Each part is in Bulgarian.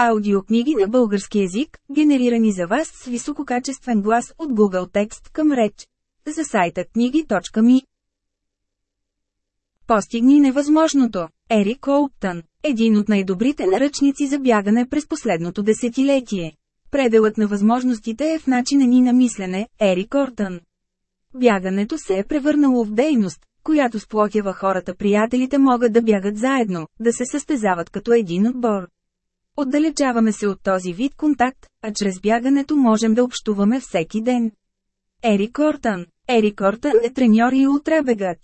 Аудиокниги на български език, генерирани за вас с висококачествен глас от Google Текст към реч. За сайта книги.ми Постигни невъзможното. Ерик Олптън. Един от най-добрите наръчници за бягане през последното десетилетие. Пределът на възможностите е в начина ни на мислене, Ерик Ортън. Бягането се е превърнало в дейност, която сплотява хората приятелите могат да бягат заедно, да се състезават като един отбор. Отдалечаваме се от този вид контакт, а чрез бягането можем да общуваме всеки ден. Ерик Ортън Ерик Ортън е треньор и ултрабегач.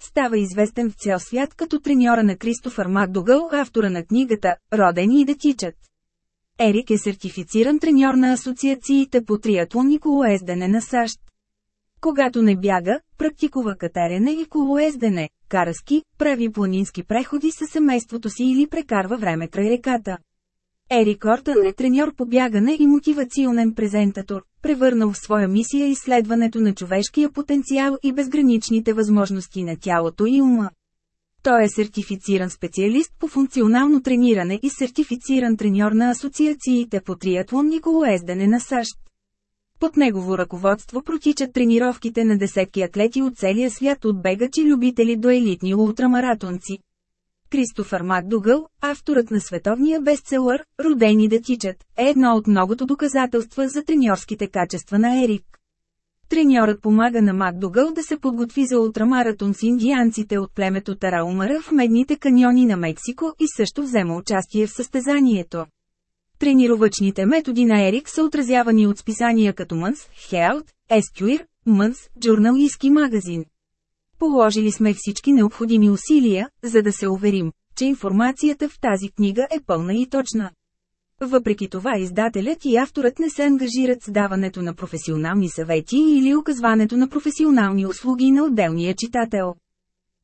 Става известен в цял свят като треньора на Кристофър Макдугъл, автора на книгата «Родени и да тичат». Ерик е сертифициран треньор на асоциациите по триатлон и колоездене на САЩ. Когато не бяга, практикува катерене и колоездене, караски, прави планински преходи със семейството си или прекарва време край реката. Ерик Ортън е треньор по бягане и мотивационен презентатор, превърнал в своя мисия изследването на човешкия потенциал и безграничните възможности на тялото и ума. Той е сертифициран специалист по функционално трениране и сертифициран треньор на асоциациите по триатлон и колоездене на САЩ. Под негово ръководство протичат тренировките на десетки атлети от целия свят от бегачи любители до елитни ултрамаратонци. Кристофър Макдугъл, авторът на световния бестселър «Родени да тичат», е едно от многото доказателства за треньорските качества на Ерик. Треньорът помага на Макдугъл да се подготви за ултрамаратон с индианците от племето Тараумара в медните каньони на Мексико и също взема участие в състезанието. Тренировъчните методи на Ерик са отразявани от списания като Мънс, Health, Esquire, Мънс, Journal и Ski магазин. Положили сме всички необходими усилия, за да се уверим, че информацията в тази книга е пълна и точна. Въпреки това издателят и авторът не се ангажират с даването на професионални съвети или оказването на професионални услуги на отделния читател.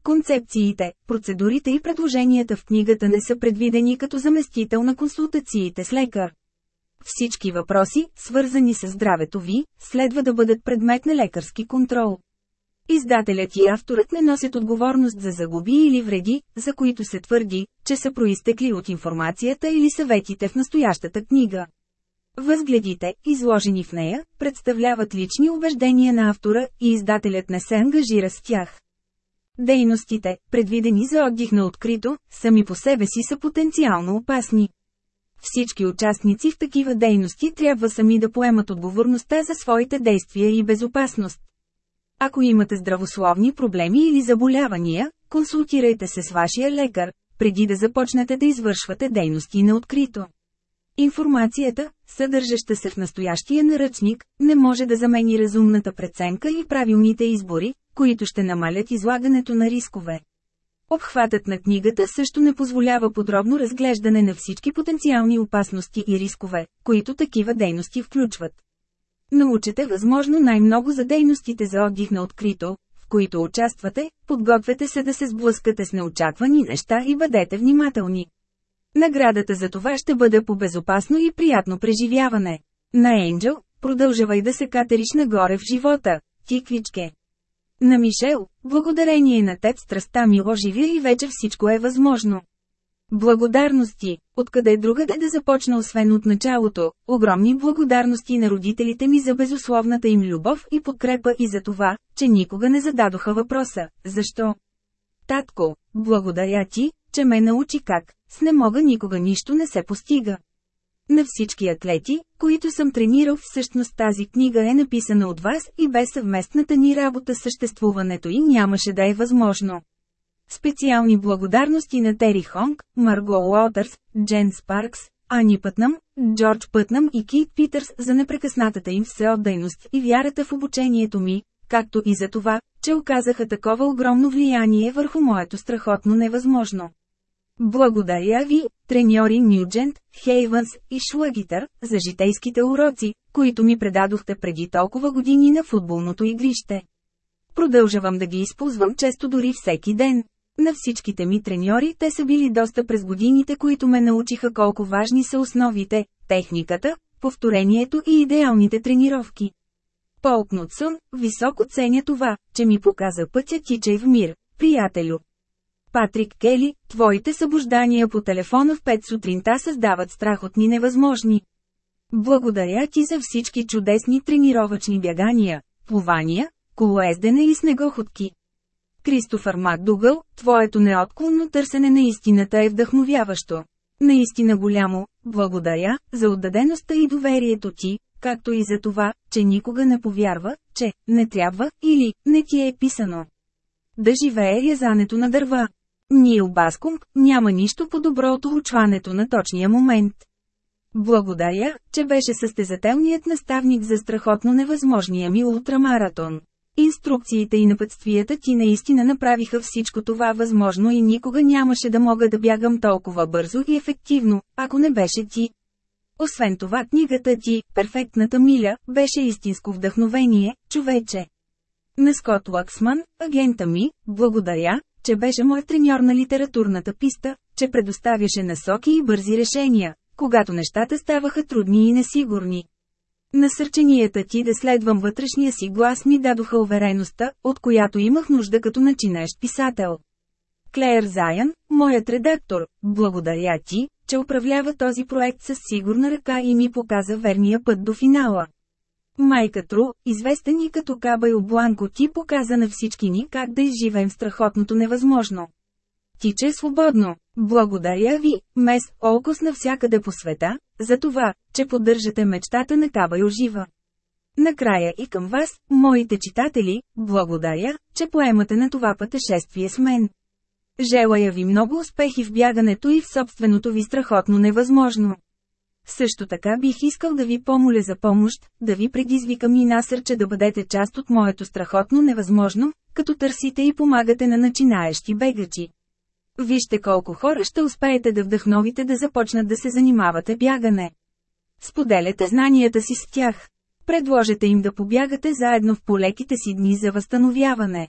Концепциите, процедурите и предложенията в книгата не са предвидени като заместител на консултациите с лекар. Всички въпроси, свързани с здравето ви, следва да бъдат предмет на лекарски контрол. Издателят и авторът не носят отговорност за загуби или вреди, за които се твърди, че са проистекли от информацията или съветите в настоящата книга. Възгледите, изложени в нея, представляват лични убеждения на автора и издателят не се ангажира с тях. Дейностите, предвидени за отдих на открито, сами по себе си са потенциално опасни. Всички участници в такива дейности трябва сами да поемат отговорността за своите действия и безопасност. Ако имате здравословни проблеми или заболявания, консултирайте се с вашия лекар, преди да започнете да извършвате дейности на открито. Информацията, съдържаща се в настоящия наръчник, не може да замени разумната преценка и правилните избори, които ще намалят излагането на рискове. Обхватът на книгата също не позволява подробно разглеждане на всички потенциални опасности и рискове, които такива дейности включват. Научете възможно най-много за дейностите за отдих на открито, в които участвате, подгответе се да се сблъскате с неочаквани неща и бъдете внимателни. Наградата за това ще бъде по безопасно и приятно преживяване. На Енджел, продължавай да се катериш нагоре в живота, тиквичке. На Мишел, благодарение на теб страстта ми оживя и вече всичко е възможно. Благодарности, откъде другаде да започна освен от началото, огромни благодарности на родителите ми за безусловната им любов и подкрепа и за това, че никога не зададоха въпроса, защо? Татко, благодаря ти, че ме научи как, с не мога никога нищо не се постига. На всички атлети, които съм тренирал всъщност тази книга е написана от вас и без съвместната ни работа съществуването и нямаше да е възможно. Специални благодарности на Тери Хонг, Марго Уотърс, Джен Спаркс, Ани Пътнам, Джордж Пътнам и Кит Питърс за непрекъснатата им всеотдайност и вярата в обучението ми, както и за това, че оказаха такова огромно влияние върху моето страхотно невъзможно. Благодаря ви, треньори Нюджент, Хейвънс и Шлагитър, за житейските уроци, които ми предадохте преди толкова години на футболното игрище. Продължавам да ги използвам често дори всеки ден. На всичките ми треньори те са били доста през годините, които ме научиха колко важни са основите, техниката, повторението и идеалните тренировки. Пол Кнутсон, високо ценя това, че ми показа пътя тичай в мир, приятелю. Патрик Кели, твоите събуждания по телефона в 5 сутринта създават страхотни невъзможни. Благодаря ти за всички чудесни тренировъчни бягания, плувания, колоездене и снегоходки. Кристофър Макдугъл, твоето неотклонно търсене на истината е вдъхновяващо. Наистина голямо, благодаря, за отдадеността и доверието ти, както и за това, че никога не повярва, че не трябва или не ти е писано. Да живее язането на дърва. Нил Баскунг, няма нищо по-добро от учването на точния момент. Благодаря, че беше състезателният наставник за страхотно невъзможния ми ултрамаратон. Инструкциите и напътствията ти наистина направиха всичко това възможно и никога нямаше да мога да бягам толкова бързо и ефективно, ако не беше ти. Освен това книгата ти, Перфектната миля, беше истинско вдъхновение, човече. На Скот Лаксман, агента ми, благодаря, че беше мой треньор на литературната писта, че предоставяше насоки и бързи решения, когато нещата ставаха трудни и несигурни. Насърченията ти да следвам вътрешния си глас ми дадоха увереността, от която имах нужда като начинащ писател. Клеер Заян, моят редактор, благодаря ти, че управлява този проект с сигурна ръка и ми показа верния път до финала. Майка Тру, известен и като Кабайо Бланко ти показа на всички ни как да изживеем страхотното невъзможно. Тиче свободно. Благодаря ви, мес Олкос навсякъде по света, за това, че поддържате мечтата на Кабайо жива. Накрая и към вас, моите читатели, благодаря, че поемате на това пътешествие с мен. Желая ви много успехи в бягането и в собственото ви страхотно невъзможно. Също така бих искал да ви помоля за помощ, да ви предизвикам и насърча да бъдете част от моето страхотно невъзможно, като търсите и помагате на начинаещи бегачи. Вижте колко хора ще успеете да вдъхновите да започнат да се занимавате бягане. Споделяте знанията си с тях. Предложете им да побягате заедно в полеките си дни за възстановяване.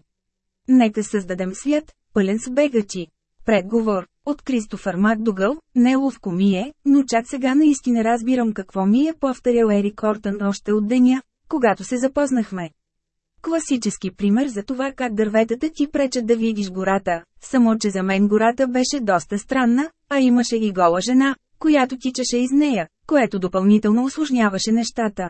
Нека създадем свят, пълен с бегачи. Предговор от Кристофър Макдугъл, неловко ми е, но чак сега наистина разбирам какво ми е повторял Ерик Кортън още от деня, когато се запознахме. Класически пример за това как дърветата ти пречат да видиш гората, само че за мен гората беше доста странна, а имаше и гола жена, която тичаше из нея, което допълнително осложняваше нещата.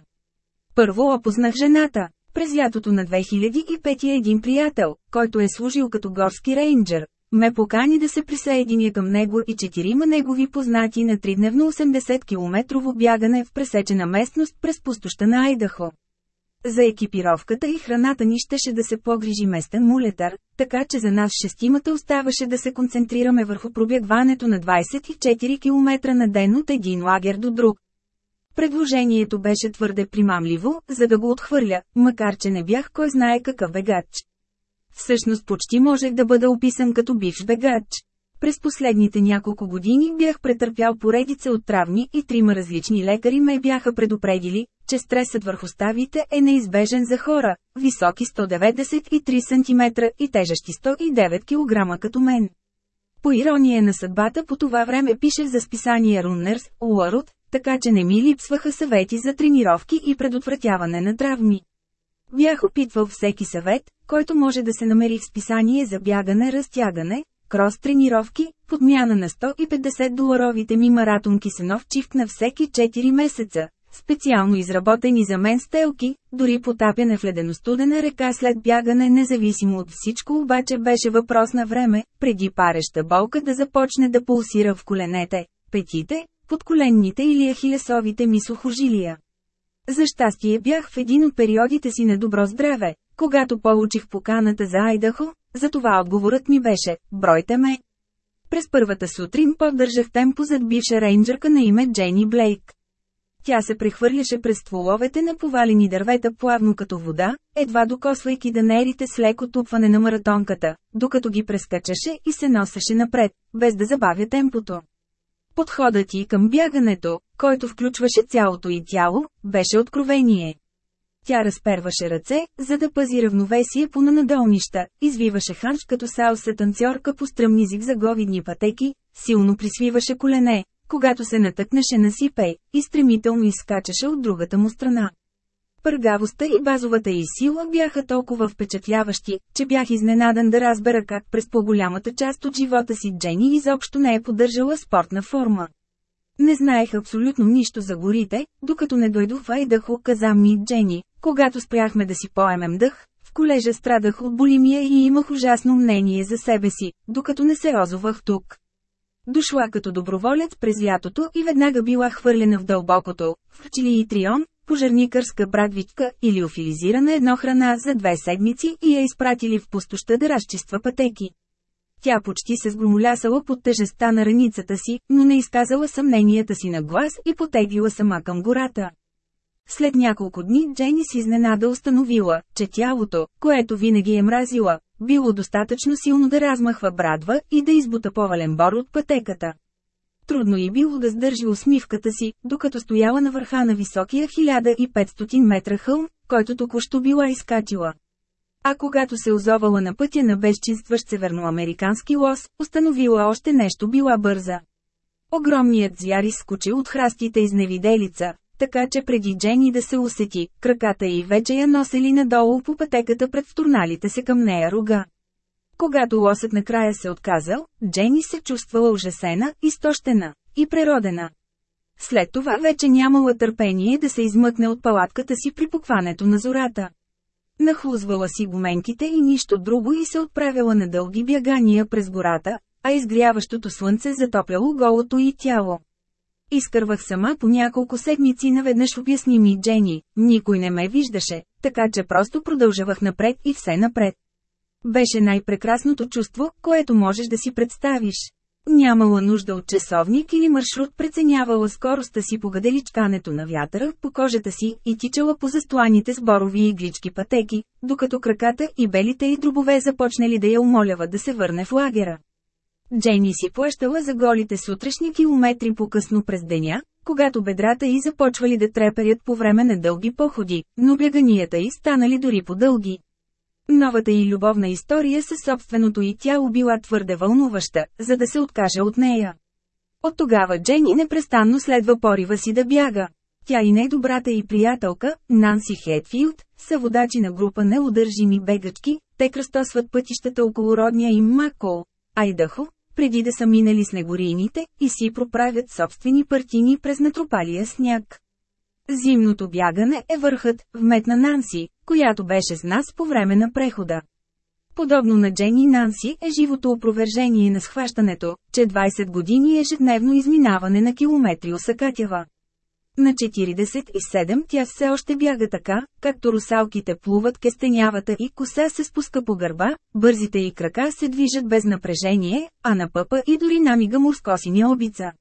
Първо опознах жената. През лятото на 2005 един приятел, който е служил като горски рейнджер, ме покани да се присъединя към него и четирима негови познати на тридневно 80-километрово бягане в пресечена местност през пустоща на Айдахо. За екипировката и храната ни щеше да се погрижи местен мулетар, така че за нас шестимата оставаше да се концентрираме върху пробягването на 24 км на ден от един лагер до друг. Предложението беше твърде примамливо, за да го отхвърля, макар че не бях кой знае какъв бегач. Всъщност почти можех да бъда описан като бивш бегач. През последните няколко години бях претърпял поредица от травми и трима различни лекари ме бяха предупредили, че стресът върху ставите е неизбежен за хора, високи 193 см и тежащи 109 кг като мен. По ирония на съдбата по това време пише за списание Runners World, така че не ми липсваха съвети за тренировки и предотвратяване на травми. Бях опитвал всеки съвет, който може да се намери в списание за бягане-разтягане, крос тренировки, подмяна на 150 доларовите ми маратонки с нов чифт на всеки 4 месеца, специално изработени за мен стелки, дори потапяне в леденостудена река след бягане независимо от всичко обаче беше въпрос на време, преди пареща болка да започне да пулсира в коленете, петите, подколенните или ахилесовите ми сухожилия. За щастие бях в един от периодите си на добро здраве, когато получих поканата за Айдахо, затова отговорът ми беше «Бройте ме». През първата сутрин поддържах темпо зад бивша рейнджърка на име Джейни Блейк. Тя се прехвърляше през стволовете на повалени дървета плавно като вода, едва докосвайки данерите с леко тупване на маратонката, докато ги прескачаше и се носеше напред, без да забавя темпото. Подходът ти към бягането, който включваше цялото и тяло, беше откровение. Тя разперваше ръце, за да пази равновесие по нанадолнища, извиваше ханш като салса танцорка по стръмни зигзаговидни пътеки, силно присвиваше колене, когато се натъкнеше на Сипей, и стремително изскачаше от другата му страна. Пъргавостта и базовата й сила бяха толкова впечатляващи, че бях изненадан да разбера как през по-голямата част от живота си Джени изобщо не е поддържала спортна форма. Не знаех абсолютно нищо за горите, докато не дойдох в Айдахо, каза ми Джени, когато спряхме да си поемем дъх. В колежа страдах от болимия и имах ужасно мнение за себе си, докато не се озовах тук. Дошла като доброволец през лятото и веднага била хвърлена в дълбокото, в и трион, пожарникърска брадвичка или офилизирана едно храна за две седмици и я изпратили в пустоща да разчиства пътеки. Тя почти се сгромолясала под тежестта на раницата си, но не изказала съмненията си на глас и потеглила сама към гората. След няколко дни Джейни с изненада установила, че тялото, което винаги е мразила, било достатъчно силно да размахва брадва и да избута повален бор от пътеката. Трудно й било да сдържи усмивката си, докато стояла на върха на високия 1500 метра хълм, който току-що била изкачила. А когато се озовала на пътя на безчинстващ северноамерикански лос, установила още нещо била бърза. Огромният звяр изскочил от храстите изневиделица, така че преди Джени да се усети, краката й вече я носели надолу по пътеката пред втурналите се към нея рога. Когато лосът накрая се отказал, Джени се чувствала ужасена, изтощена и преродена. След това вече нямала търпение да се измъкне от палатката си при покването на зората. Нахлузвала си гоменките и нищо друго и се отправила на дълги бягания през гората, а изгряващото слънце затопляло голото и тяло. Изкървах сама по няколко седмици наведнъж обясни ми Джени, никой не ме виждаше, така че просто продължавах напред и все напред. Беше най-прекрасното чувство, което можеш да си представиш. Нямала нужда от часовник или маршрут преценявала скоростта си по гаделичкането на вятъра по кожата си и тичала по застланите с борови и иглички пътеки, докато краката и белите и дробове започнали да я умоляват да се върне в лагера. Джейни си плащала за голите сутрешни километри по-късно през деня, когато бедрата й започвали да треперят по време на дълги походи, но бяганията й станали дори по-дълги. Новата й любовна история със собственото й тяло била твърде вълнуваща, за да се откаже от нея. От тогава Джени непрестанно следва порива си да бяга. Тя и най-добрата й приятелка, Нанси Хетфилд, са водачи на група неудържими бегачки, те кръстосват пътищата около родния им Макол, Айдахо, преди да са минали снегорините, и си проправят собствени партини през натрупалия сняг. Зимното бягане е върхът, вметна Нанси, която беше с нас по време на прехода. Подобно на Джени Нанси е живото опровержение на схващането, че 20 години ежедневно изминаване на километри осъкатява. На 47 тя все още бяга така, както русалките плуват кестенявата и коса се спуска по гърба, бързите и крака се движат без напрежение, а на пъпа и дори намига му скосиня обица.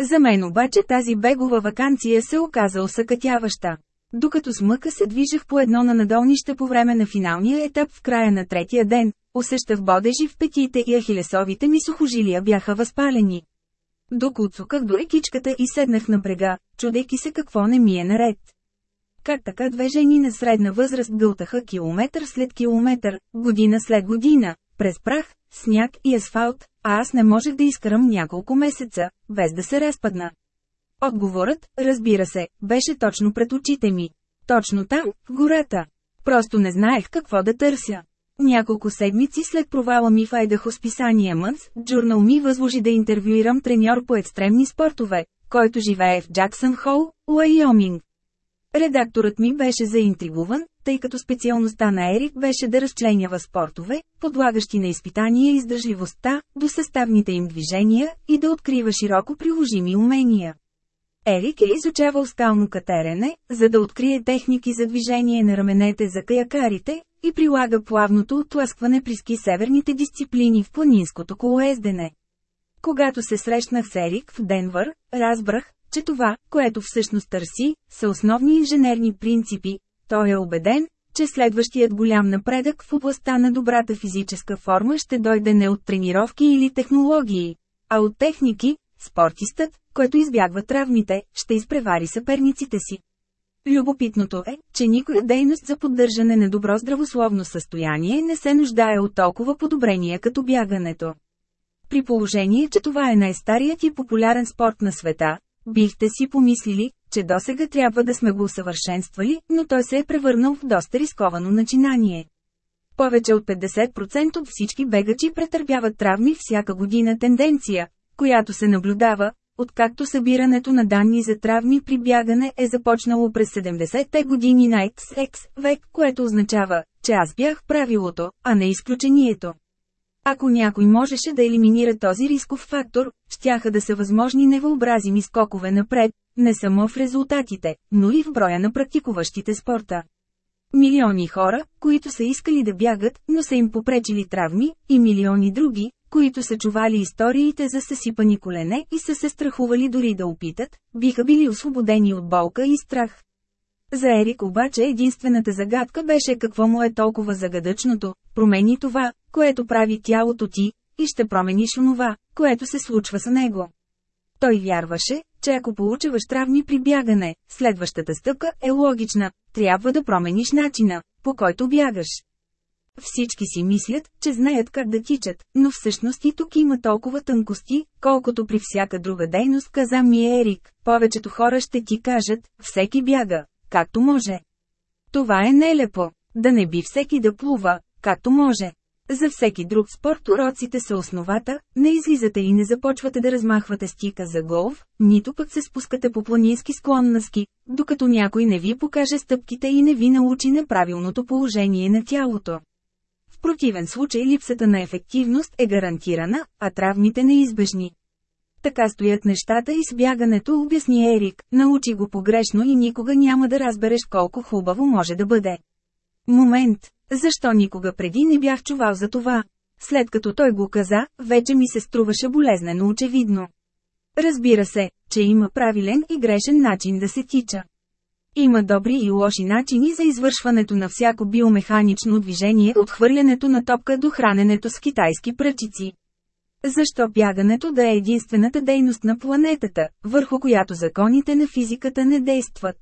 За мен обаче тази бегова вакансия се оказа усъкътяваща. Докато с мъка се движех по едно на надолнище по време на финалния етап в края на третия ден, усещах бодежи в петите и ахилесовите ми сухожилия бяха възпалени. Докуцуках до екичката и седнах на брега, чудейки се какво не ми е наред. Как така две жени на средна възраст гълтаха километър след километър, година след година, през прах, сняг и асфалт, а аз не можех да изкарам няколко месеца, без да се разпадна. Отговорът, разбира се, беше точно пред очите ми. Точно там, в гората. Просто не знаех какво да търся. Няколко седмици след провала ми в Айдахо списание Мънс, журнал ми възложи да интервюирам треньор по екстремни спортове, който живее в Джаксън Хол, Уайоминг. Редакторът ми беше заинтригуван, тъй като специалността на Ерик беше да разчленява спортове, подлагащи на изпитания издържливостта, до съставните им движения и да открива широко приложими умения. Ерик е изучавал скално катерене, за да открие техники за движение на раменете за каякарите, и прилага плавното отлъскване при ски северните дисциплини в планинското колоездене. Когато се срещнах с Ерик в Денвър, разбрах, че това, което всъщност търси, са основни инженерни принципи. Той е убеден, че следващият голям напредък в областта на добрата физическа форма ще дойде не от тренировки или технологии, а от техники, спортистът, който избягва травмите, ще изпревари съперниците си. Любопитното е, че никоя дейност за поддържане на добро здравословно състояние не се нуждае от толкова подобрения като бягането. При положение, че това е най-старият и популярен спорт на света, бихте си помислили, че досега трябва да сме го усъвършенствали, но той се е превърнал в доста рисковано начинание. Повече от 50% от всички бегачи претърпяват травми всяка година тенденция, която се наблюдава, откакто събирането на данни за травми при бягане е започнало през 70-те години на XX век, което означава, че аз бях правилото, а не изключението. Ако някой можеше да елиминира този рисков фактор, щяха да са възможни невъобразими скокове напред, не само в резултатите, но и в броя на практикуващите спорта. Милиони хора, които са искали да бягат, но са им попречили травми, и милиони други, които са чували историите за съсипани колене и са се страхували дори да опитат, биха били освободени от болка и страх. За Ерик обаче единствената загадка беше какво му е толкова загадъчното, промени това, което прави тялото ти, и ще промениш онова, което се случва с него. Той вярваше, че ако получаваш травми при бягане, следващата стъпка е логична, трябва да промениш начина, по който бягаш. Всички си мислят, че знаят как да тичат, но всъщност и тук има толкова тънкости, колкото при всяка друга дейност, каза ми Ерик. Повечето хора ще ти кажат, всеки бяга, както може. Това е нелепо. Да не би всеки да плува, както може. За всеки друг спорт уроците са основата, не излизате и не започвате да размахвате стика за голф, нито пък се спускате по планински склон на ски, докато някой не ви покаже стъпките и не ви научи неправилното положение на тялото. Противен случай липсата на ефективност е гарантирана, а травмите неизбежни. Така стоят нещата и с бягането обясни Ерик, научи го погрешно и никога няма да разбереш колко хубаво може да бъде. Момент, защо никога преди не бях чувал за това? След като той го каза, вече ми се струваше болезнено очевидно. Разбира се, че има правилен и грешен начин да се тича. Има добри и лоши начини за извършването на всяко биомеханично движение от хвърлянето на топка до храненето с китайски пръчици. Защо бягането да е единствената дейност на планетата, върху която законите на физиката не действат?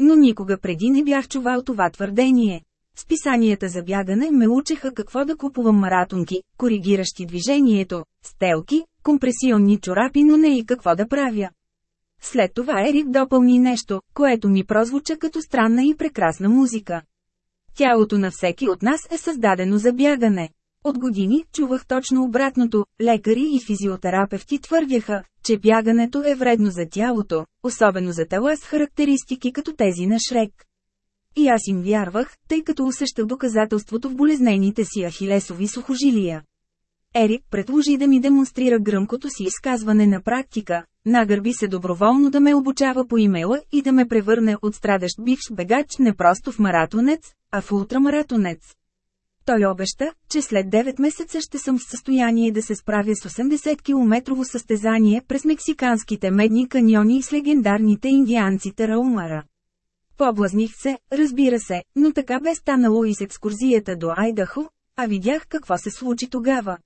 Но никога преди не бях чувал това твърдение. Списанията за бягане ме учеха какво да купувам маратонки, коригиращи движението, стелки, компресионни чорапи, но не и какво да правя. След това Ерик допълни нещо, което ми прозвуча като странна и прекрасна музика. Тялото на всеки от нас е създадено за бягане. От години чувах точно обратното, лекари и физиотерапевти твърдяха, че бягането е вредно за тялото, особено за тела с характеристики като тези на Шрек. И аз им вярвах, тъй като усещах доказателството в болезнените си ахилесови сухожилия. Ерик предложи да ми демонстрира гръмкото си изказване на практика, нагърби се доброволно да ме обучава по имейла и да ме превърне от страдащ бивш бегач не просто в маратонец, а в ултрамаратонец. Той обеща, че след 9 месеца ще съм в състояние да се справя с 80-километрово състезание през мексиканските медни каньони с легендарните индианци Тараумара. Поблазних се, разбира се, но така бе станало и с екскурзията до Айдахо, а видях какво се случи тогава.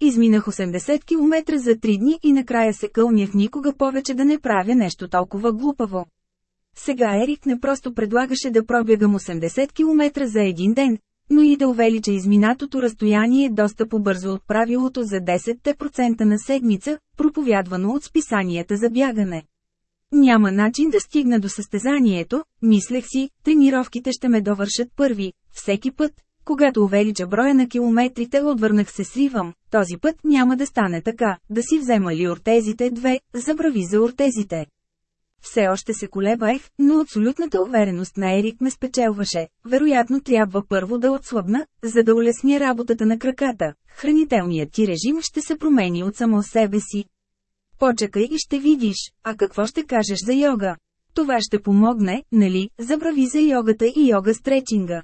Изминах 80 км за 3 дни и накрая се кълнях никога повече да не правя нещо толкова глупаво. Сега Ерик не просто предлагаше да пробягам 80 км за един ден, но и да увелича изминатото разстояние доста по-бързо от правилото за 10% на седмица, проповядвано от списанията за бягане. Няма начин да стигна до състезанието, мислех си, тренировките ще ме довършат първи, всеки път, когато увелича броя на километрите отвърнах се сривам, този път няма да стане така, да си взема ли ортезите две, забрави за ортезите. Все още се колебаех, но абсолютната увереност на Ерик ме спечелваше. Вероятно трябва първо да отслабна, за да улесня работата на краката. Хранителният ти режим ще се промени от само себе си. Почакай и ще видиш, а какво ще кажеш за йога? Това ще помогне, нали, забрави за йогата и йога стречинга.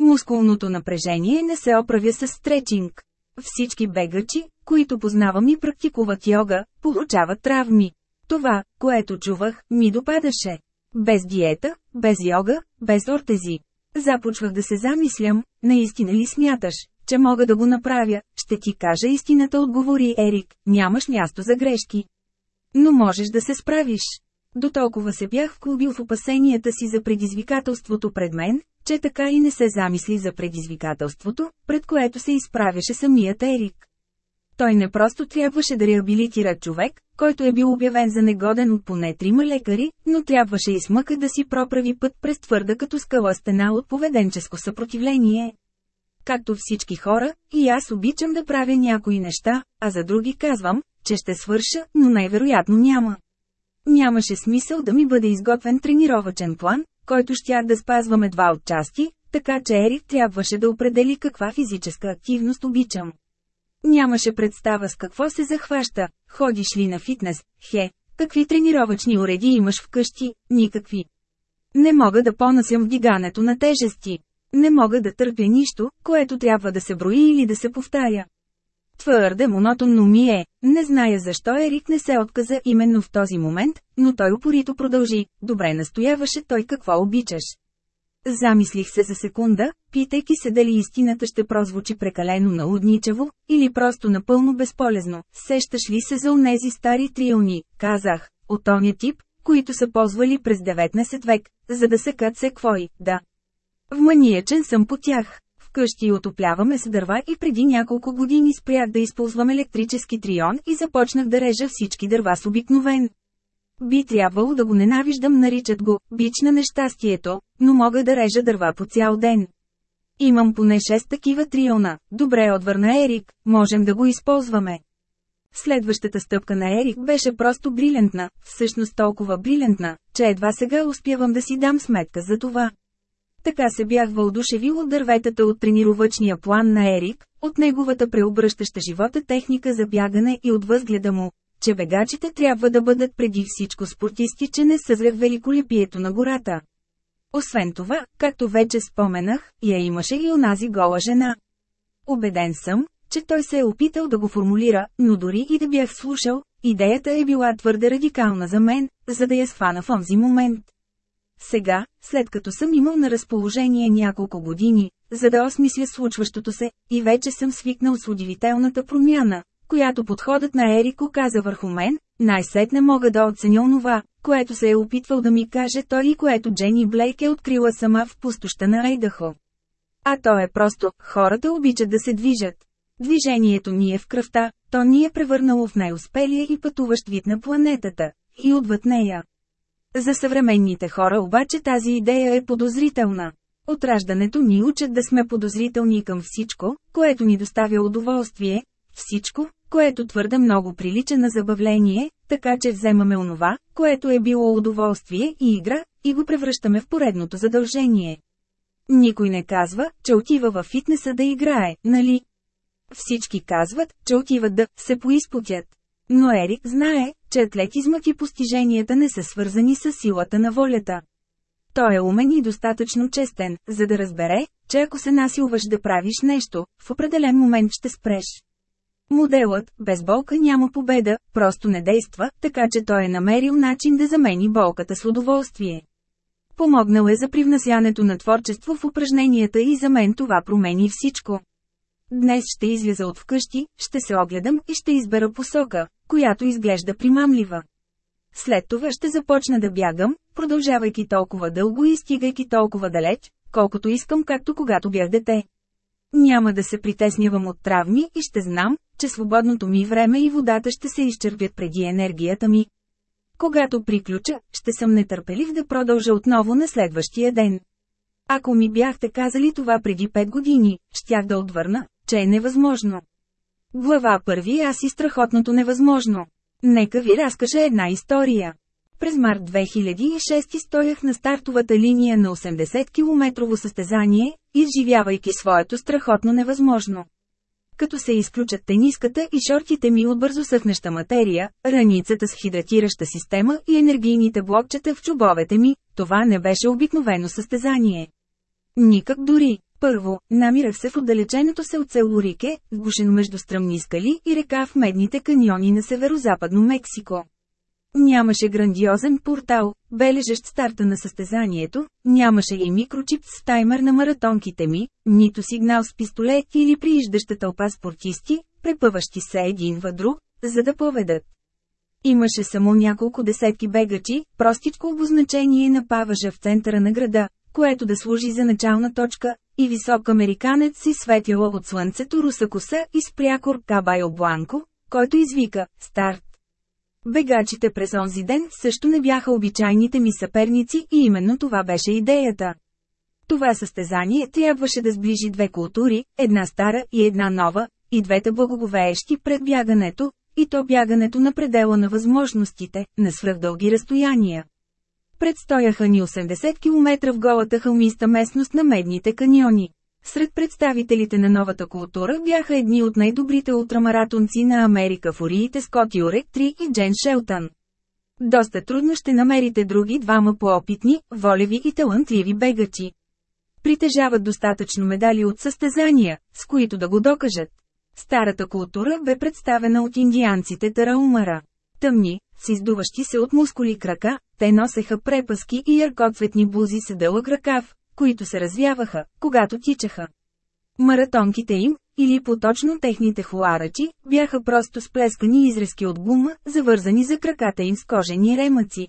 Мускулното напрежение не се оправя с стречинг. Всички бегачи, които познавам и практикуват йога, получават травми. Това, което чувах, ми допадаше. Без диета, без йога, без ортези. Започвах да се замислям, наистина ли смяташ, че мога да го направя, ще ти кажа истината отговори Ерик, нямаш място за грешки. Но можеш да се справиш. До толкова се бях вклубил в опасенията си за предизвикателството пред мен, че така и не се замисли за предизвикателството, пред което се изправяше самият Ерик. Той не просто трябваше да реабилитира човек, който е бил обявен за негоден от поне трима лекари, но трябваше и смъка да си проправи път през твърда като скала стена от поведенческо съпротивление. Както всички хора, и аз обичам да правя някои неща, а за други казвам, че ще свърша, но най-вероятно няма. Нямаше смисъл да ми бъде изготвен тренировачен план, който щях да спазваме два от части, така че Ерик трябваше да определи каква физическа активност обичам. Нямаше представа с какво се захваща, ходиш ли на фитнес, хе, какви тренировъчни уреди имаш вкъщи, никакви. Не мога да понасям вдигането на тежести. Не мога да търпя нищо, което трябва да се брои или да се повтаря. Твърде монотонно ми е, не зная защо Ерик не се отказа именно в този момент, но той упорито продължи, добре настояваше той какво обичаш. Замислих се за секунда, питайки се дали истината ще прозвучи прекалено наудничево, или просто напълно безполезно. Сещаш ли се за онези стари триални, казах, от оня тип, които са ползвали през 19 век, за да се кат секвой, да. Вманиечен съм по тях. Вкъщи отопляваме с дърва и преди няколко години спрях да използвам електрически трион и започнах да режа всички дърва с обикновен. Би трябвало да го ненавиждам, наричат го бич на нещастието, но мога да режа дърва по цял ден. Имам поне 6 такива триона, добре отвърна Ерик, можем да го използваме. Следващата стъпка на Ерик беше просто брилянтна, всъщност толкова брилянтна, че едва сега успявам да си дам сметка за това. Така се бях вълдушевил от дърветата от тренировъчния план на Ерик, от неговата преобръщаща живота техника за бягане и от възгледа му, че бегачите трябва да бъдат преди всичко спортисти, че не съзрях великолепието на гората. Освен това, както вече споменах, я имаше и онази гола жена. Обеден съм, че той се е опитал да го формулира, но дори и да бях слушал, идеята е била твърде радикална за мен, за да я схвана в онзи момент. Сега, след като съм имал на разположение няколко години, за да осмисля случващото се, и вече съм свикнал с удивителната промяна, която подходът на Ерик оказа върху мен, най-сетне мога да оценя онова, което се е опитвал да ми каже той и което Джени Блейк е открила сама в пустоща на Айдахо. А то е просто, хората обичат да се движат. Движението ни е в кръвта, то ни е превърнало в най-успелия и пътуващ вид на планетата, и отвъд нея. За съвременните хора обаче тази идея е подозрителна. От раждането ни учат да сме подозрителни към всичко, което ни доставя удоволствие, всичко, което твърде много прилича на забавление, така че вземаме онова, което е било удоволствие и игра, и го превръщаме в поредното задължение. Никой не казва, че отива във фитнеса да играе, нали? Всички казват, че отиват да се поизпотят. Но Ерик знае, че атлетизмът и постиженията не са свързани с силата на волята. Той е умен и достатъчно честен, за да разбере, че ако се насилваш да правиш нещо, в определен момент ще спреш. Моделът, без болка няма победа, просто не действа, така че той е намерил начин да замени болката с удоволствие. Помогнал е за привнасянето на творчество в упражненията и за мен това промени всичко. Днес ще изляза от вкъщи, ще се огледам и ще избера посока, която изглежда примамлива. След това ще започна да бягам, продължавайки толкова дълго и стигайки толкова далеч, колкото искам както когато бях дете. Няма да се притеснявам от травми и ще знам, че свободното ми време и водата ще се изчерпят преди енергията ми. Когато приключа, ще съм нетърпелив да продължа отново на следващия ден. Ако ми бяхте казали това преди 5 години, щях да отвърна, че е невъзможно. Глава първи аз и страхотното невъзможно. Нека ви разкажа една история. През март 2006 стоях на стартовата линия на 80-километрово състезание, изживявайки своето страхотно невъзможно. Като се изключат тениската и шортите ми от бързо съхнеща материя, раницата с хидратираща система и енергийните блокчета в чубовете ми, това не беше обикновено състезание. Никак дори. Първо, намирах се в отдалеченото се от село Рике, сгушено между стръмни скали и река в медните каньони на северо-западно Мексико. Нямаше грандиозен портал, бележещ старта на състезанието, нямаше и микрочип с таймер на маратонките ми, нито сигнал с пистолет или прииждаща тълпа спортисти, препъващи се един във друг, за да поведат. Имаше само няколко десетки бегачи, простичко обозначение на паважа в центъра на града, което да служи за начална точка, и висок американец си светила от слънцето руса коса и спрякор Кабайо Бланко, който извика «Старт». Бегачите през онзи ден също не бяха обичайните ми съперници и именно това беше идеята. Това състезание трябваше да сближи две култури, една стара и една нова, и двете благоговеещи пред бягането, и то бягането на предела на възможностите, на свръхдълги разстояния. Предстояха ни 80 км в голата хълмиста местност на Медните каньони. Сред представителите на новата култура бяха едни от най-добрите ултрамаратонци на Америка в Ориите Скот Юрек 3 и Джен Шелтън. Доста трудно ще намерите други двама по-опитни, волеви и талантливи бегачи. Притежават достатъчно медали от състезания, с които да го докажат. Старата култура бе представена от индианците Тараумара. Тъмни, с издуващи се от мускули крака, те носеха препаски и яркоцветни бузи с дълъг ръкав, които се развяваха, когато тичаха. Маратонките им, или поточно техните хуарачи, бяха просто сплескани изрезки от гума, завързани за краката им с кожени ремъци.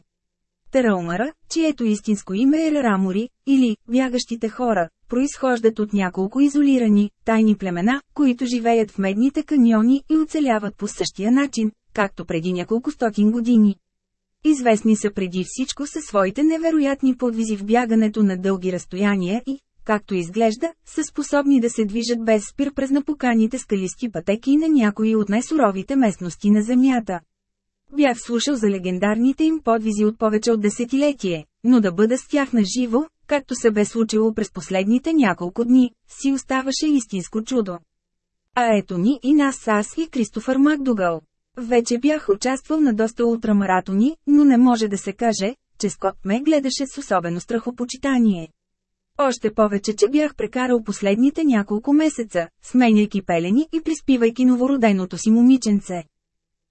Тараумара, чието истинско име е Рарамори, или «бягащите хора», произхождат от няколко изолирани, тайни племена, които живеят в медните каньони и оцеляват по същия начин, както преди няколко стотин години. Известни са преди всичко със своите невероятни подвизи в бягането на дълги разстояния и, както изглежда, са способни да се движат без спир през напоканите скалисти пътеки на някои от най-суровите местности на Земята. Бях слушал за легендарните им подвизи от повече от десетилетие, но да бъда с тях на живо, както се бе случило през последните няколко дни, си оставаше истинско чудо. А ето ни и нас аз и Кристофър Макдугъл. Вече бях участвал на доста ултрамаратони, но не може да се каже, че Скот ме гледаше с особено страхопочитание. Още повече, че бях прекарал последните няколко месеца, сменяйки пелени и приспивайки новороденото си момиченце.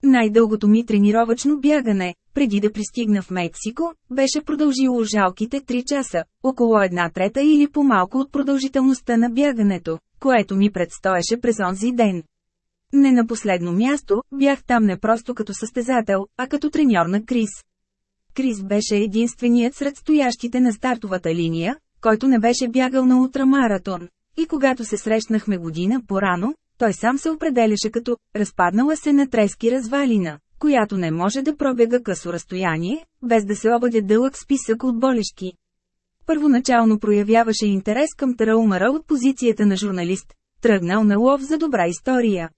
Най-дългото ми тренировъчно бягане, преди да пристигна в Мексико, беше продължило жалките 3 часа, около една трета или по-малко от продължителността на бягането, което ми предстоеше през онзи ден. Не на последно място, бях там не просто като състезател, а като треньор на Крис. Крис беше единственият сред стоящите на стартовата линия, който не беше бягал на утрамаратон. И когато се срещнахме година по-рано, той сам се определяше като «разпаднала се на трески развалина», която не може да пробега късо разстояние, без да се обадя дълъг списък от болешки. Първоначално проявяваше интерес към Тараумара от позицията на журналист, тръгнал на лов за добра история.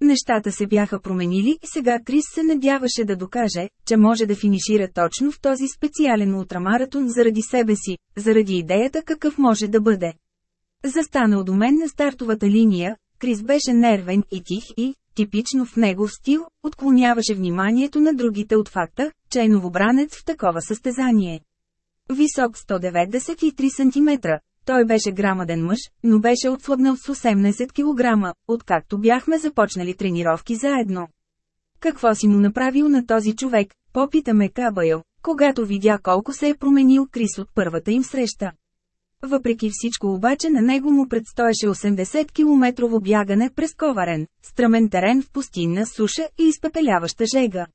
Нещата се бяха променили и сега Крис се надяваше да докаже, че може да финишира точно в този специален ултрамаратон заради себе си, заради идеята какъв може да бъде. Застанал до мен на стартовата линия, Крис беше нервен и тих и, типично в негов стил, отклоняваше вниманието на другите от факта, че е новобранец в такова състезание. Висок 193 см, той беше грамаден мъж, но беше отслабнал с 18 кг, откакто бяхме започнали тренировки заедно. Какво си му направил на този човек, попитаме Кабайл, когато видя колко се е променил Крис от първата им среща. Въпреки всичко обаче на него му предстоеше 80-километрово бягане през коварен, стръмен терен в пустинна суша и изпепеляваща жега.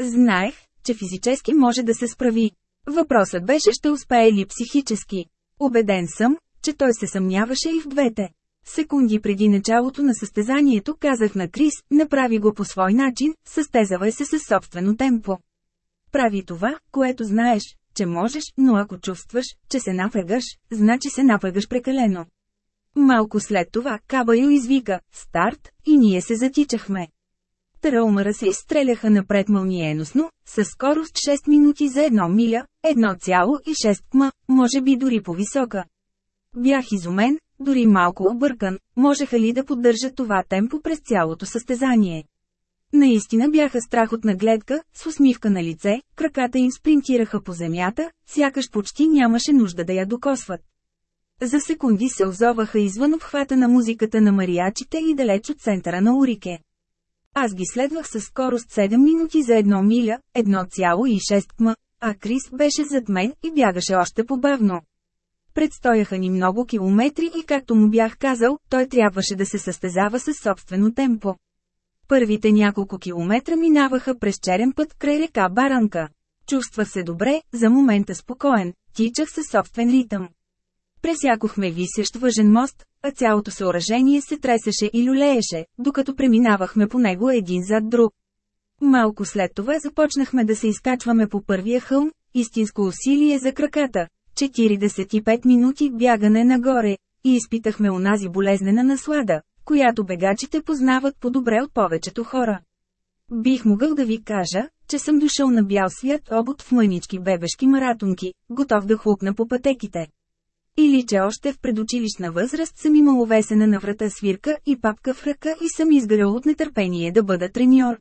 Знаех, че физически може да се справи. Въпросът беше ще успее ли психически. Обеден съм, че той се съмняваше и в двете. Секунди преди началото на състезанието казах на Крис, направи го по свой начин, състезавай се със собствено темпо. Прави това, което знаеш, че можеш, но ако чувстваш, че се напрегаш, значи се напрегаш прекалено. Малко след това Кабайо извика «Старт» и ние се затичахме. Траумъра се изстреляха напред мълниеносно, с скорост 6 минути за 1 миля, 1,6 км, може би дори по-висока. Бях изумен, дори малко объркан, можеха ли да поддържат това темпо през цялото състезание. Наистина бяха страх от нагледка, с усмивка на лице, краката им спринтираха по земята, сякаш почти нямаше нужда да я докосват. За секунди се озоваха извън обхвата на музиката на мариачите и далеч от центъра на Урике. Аз ги следвах със скорост 7 минути за едно миля, 1,6 км, а Крис беше зад мен и бягаше още побавно. Предстояха ни много километри и както му бях казал, той трябваше да се състезава със собствено темпо. Първите няколко километра минаваха през черен път край река Баранка. Чувствах се добре, за момента спокоен, тичах със собствен ритъм. Пресякохме висещ въжен мост, а цялото съоръжение се тресеше и люлееше, докато преминавахме по него един зад друг. Малко след това започнахме да се изкачваме по първия хълм, истинско усилие за краката. 45 минути бягане нагоре, и изпитахме онази болезнена наслада, която бегачите познават по-добре от повечето хора. Бих могъл да ви кажа, че съм дошъл на бял свят обут в мънички бебешки маратонки, готов да хлупна по пътеките. Или че още в предучилищна възраст съм имал увесена на врата свирка и папка в ръка и съм изгарял от нетърпение да бъда треньор.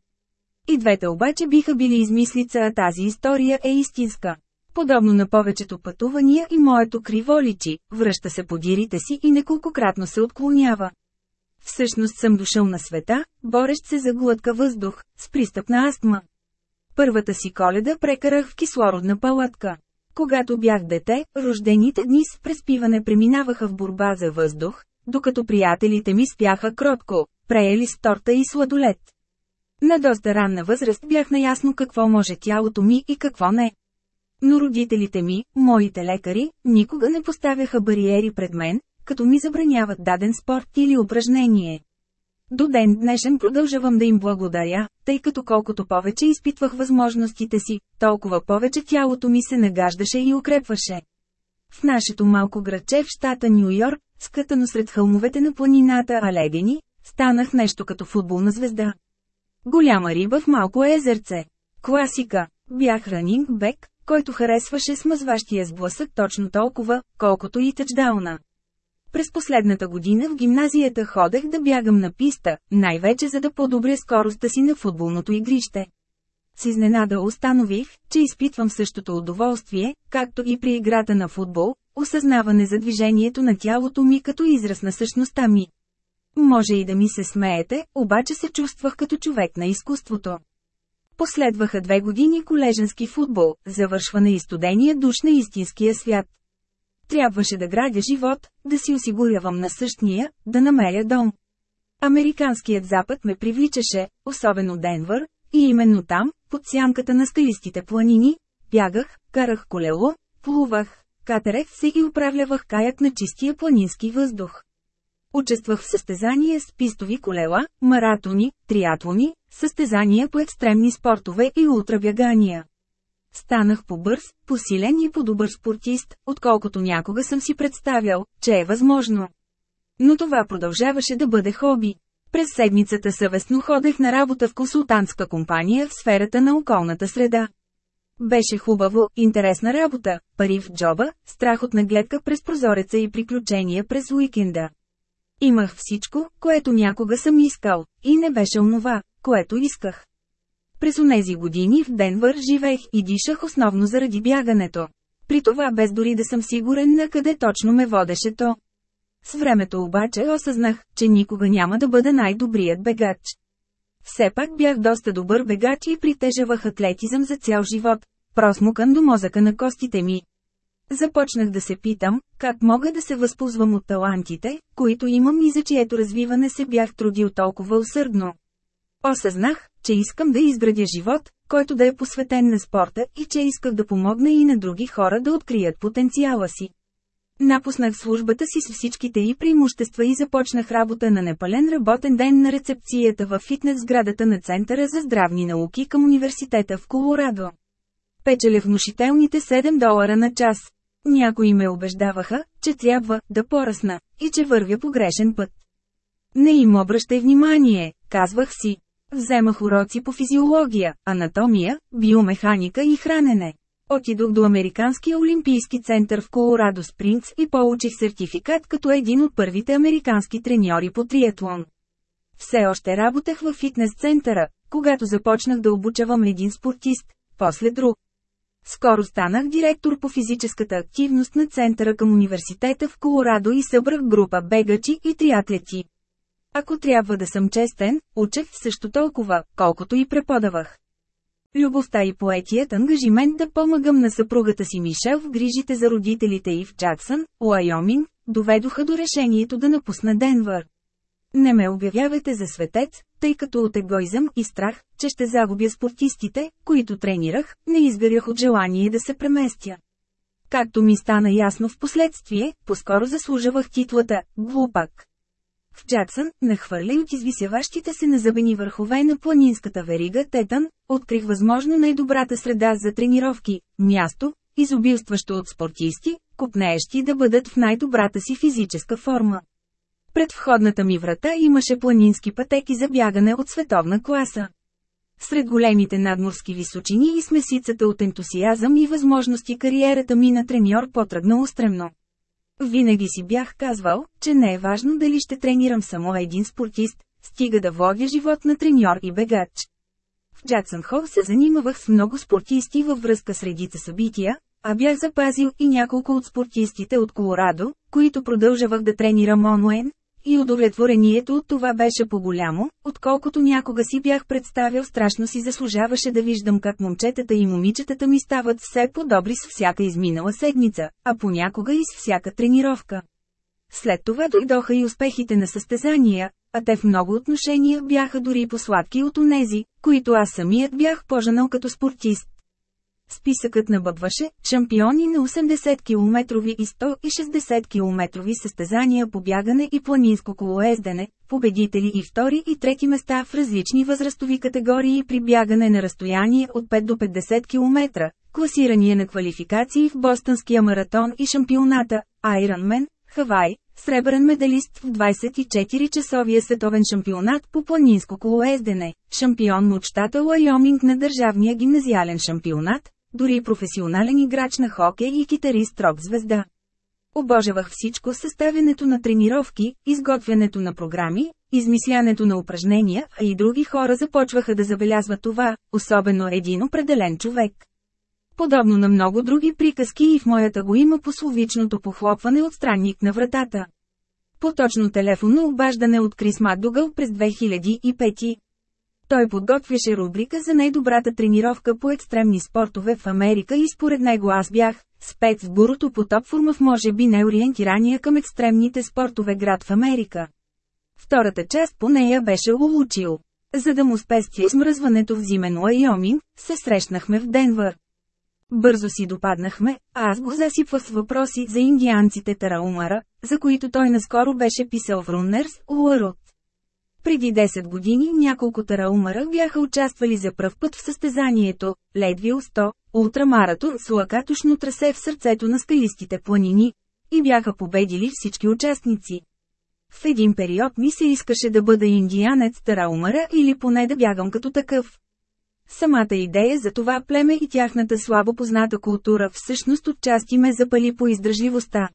И двете обаче биха били измислица, а тази история е истинска. Подобно на повечето пътувания и моето криво личи, връща се по дирите си и неколкократно се отклонява. Всъщност съм дошъл на света, борещ се за глътка въздух, с пристъпна астма. Първата си коледа прекарах в кислородна палатка. Когато бях дете, рождените дни с преспиване преминаваха в борба за въздух, докато приятелите ми спяха кротко, преели с торта и сладолет. На доста ранна възраст бях наясно какво може тялото ми и какво не. Но родителите ми, моите лекари, никога не поставяха бариери пред мен, като ми забраняват даден спорт или упражнение. До ден днешен продължавам да им благодаря, тъй като колкото повече изпитвах възможностите си, толкова повече тялото ми се нагаждаше и укрепваше. В нашето малко градче в щата Нью Йорк, скътано сред хълмовете на планината Алегени, станах нещо като футболна звезда. Голяма риба в малко езерце. Класика. Бях ранинг бек, който харесваше смъзващия сблъсък точно толкова, колкото и тъчдауна. През последната година в гимназията ходех да бягам на писта, най-вече за да подобря скоростта си на футболното игрище. С изненада установих, че изпитвам същото удоволствие, както и при играта на футбол, осъзнаване за движението на тялото ми като израз на същността ми. Може и да ми се смеете, обаче се чувствах като човек на изкуството. Последваха две години колеженски футбол, завършване и студения душ на истинския свят. Трябваше да градя живот, да си осигурявам на същия, да намеря дом. Американският запад ме привличаше, особено Денвър, и именно там, под сянката на скалистите планини, бягах, карах колело, плувах, катерех се и управлявах каяк на чистия планински въздух. Участвах в състезания с пистови колела, маратони, триатлони, състезания по екстремни спортове и ултрабягания. Станах по-бърз, посилен и по-добър спортист, отколкото някога съм си представял, че е възможно. Но това продължаваше да бъде хоби. През седмицата съвестно ходех на работа в консултантска компания в сферата на околната среда. Беше хубаво, интересна работа, пари в джоба, страх от нагледка през прозореца и приключения през уикенда. Имах всичко, което някога съм искал, и не беше онова, което исках. През онези години в Денвър живеех и дишах основно заради бягането. При това без дори да съм сигурен на къде точно ме водеше то. С времето обаче осъзнах, че никога няма да бъда най-добрият бегач. Все пак бях доста добър бегач и притежавах атлетизъм за цял живот, просмукан до мозъка на костите ми. Започнах да се питам, как мога да се възползвам от талантите, които имам и за чието развиване се бях трудил толкова усърдно. Осъзнах, че искам да изградя живот, който да е посветен на спорта и че исках да помогна и на други хора да открият потенциала си. Напуснах службата си с всичките и преимущества и започнах работа на непален работен ден на рецепцията в фитнес сградата на Центъра за здравни науки към университета в Колорадо. Печеля внушителните 7 долара на час. Някои ме убеждаваха, че трябва да порасна и че вървя по грешен път. Не им обръщай внимание, казвах си. Вземах уроци по физиология, анатомия, биомеханика и хранене. Отидох до Американския олимпийски център в Колорадо Спрингс и получих сертификат като един от първите американски треньори по триатлон. Все още работех във фитнес центъра, когато започнах да обучавам един спортист, после друг. Скоро станах директор по физическата активност на центъра към университета в Колорадо и събрах група бегачи и триатлети. Ако трябва да съм честен, учех също толкова, колкото и преподавах. Любовта и поетият ангажимент да помагам на съпругата си Мишел в грижите за родителите и в Джаксън, Уайоминг, доведоха до решението да напусна Денвър. Не ме обявявайте за светец, тъй като от егоизъм и страх, че ще загубя спортистите, които тренирах, не изгарях от желание да се преместя. Както ми стана ясно в последствие, по-скоро заслужавах титлата «глупак». В Джаксън, нахвърляй от извисяващите се на забени върхове на планинската верига Тетън, открих възможно най-добрата среда за тренировки, място, изобилстващо от спортисти, купнеещи да бъдат в най-добрата си физическа форма. Пред входната ми врата имаше планински пътеки за бягане от световна класа. Сред големите надморски височини и смесицата от ентусиазъм и възможности кариерата ми на треньор потръгна устремно. Винаги си бях казвал, че не е важно дали ще тренирам само един спортист, стига да водя живот на треньор и бегач. В Джаксън Хол се занимавах с много спортисти във връзка с редица събития, а бях запазил и няколко от спортистите от Колорадо, които продължавах да тренирам онлайн, и удовлетворението от това беше по-голямо, отколкото някога си бях представил страшно си заслужаваше да виждам как момчетата и момичетата ми стават все по-добри с всяка изминала седмица, а понякога и с всяка тренировка. След това дойдоха и успехите на състезания, а те в много отношения бяха дори по-сладки от онези, които аз самият бях поженал като спортист. Списъкът набъбваше шампиони на 80 км и 160 км състезания по бягане и планинско колоездене, победители и втори и трети места в различни възрастови категории при бягане на разстояние от 5 до 50 км, класирания на квалификации в Бостонския маратон и шампионата, Ironman, Хавай, сребърен медалист в 24-часовия световен шампионат по планинско колоездене, шампион от щата Лайоминг на държавния гимназиален шампионат, дори професионален играч на хокей и китарист рок-звезда. Обожавах всичко съставянето на тренировки, изготвянето на програми, измислянето на упражнения, а и други хора започваха да забелязват това, особено един определен човек. Подобно на много други приказки и в моята го има пословичното похлопване от странник на вратата. Поточно телефонно обаждане от Крис Макдугъл през 2005. Той подготвяше рубрика за най-добрата тренировка по екстремни спортове в Америка и според него аз бях спец в бурото по топ форма в може би неориентирания към екстремните спортове град в Америка. Втората част по нея беше улучил. За да му спестя измръзването в зимен Лайоминг, се срещнахме в Денвър. Бързо си допаднахме, а аз го засипвах с въпроси за индианците Тараумара, за които той наскоро беше писал в Руннерс, Уърот. Преди 10 години няколко тараумара бяха участвали за пръв път в състезанието Ледвил 100, ултрамаратон с лакатошно трасе в сърцето на скалистите планини, и бяха победили всички участници. В един период ми се искаше да бъда индианец тараумара или поне да бягам като такъв. Самата идея за това племе и тяхната слабо позната култура всъщност отчасти ме запали по издръжливостта.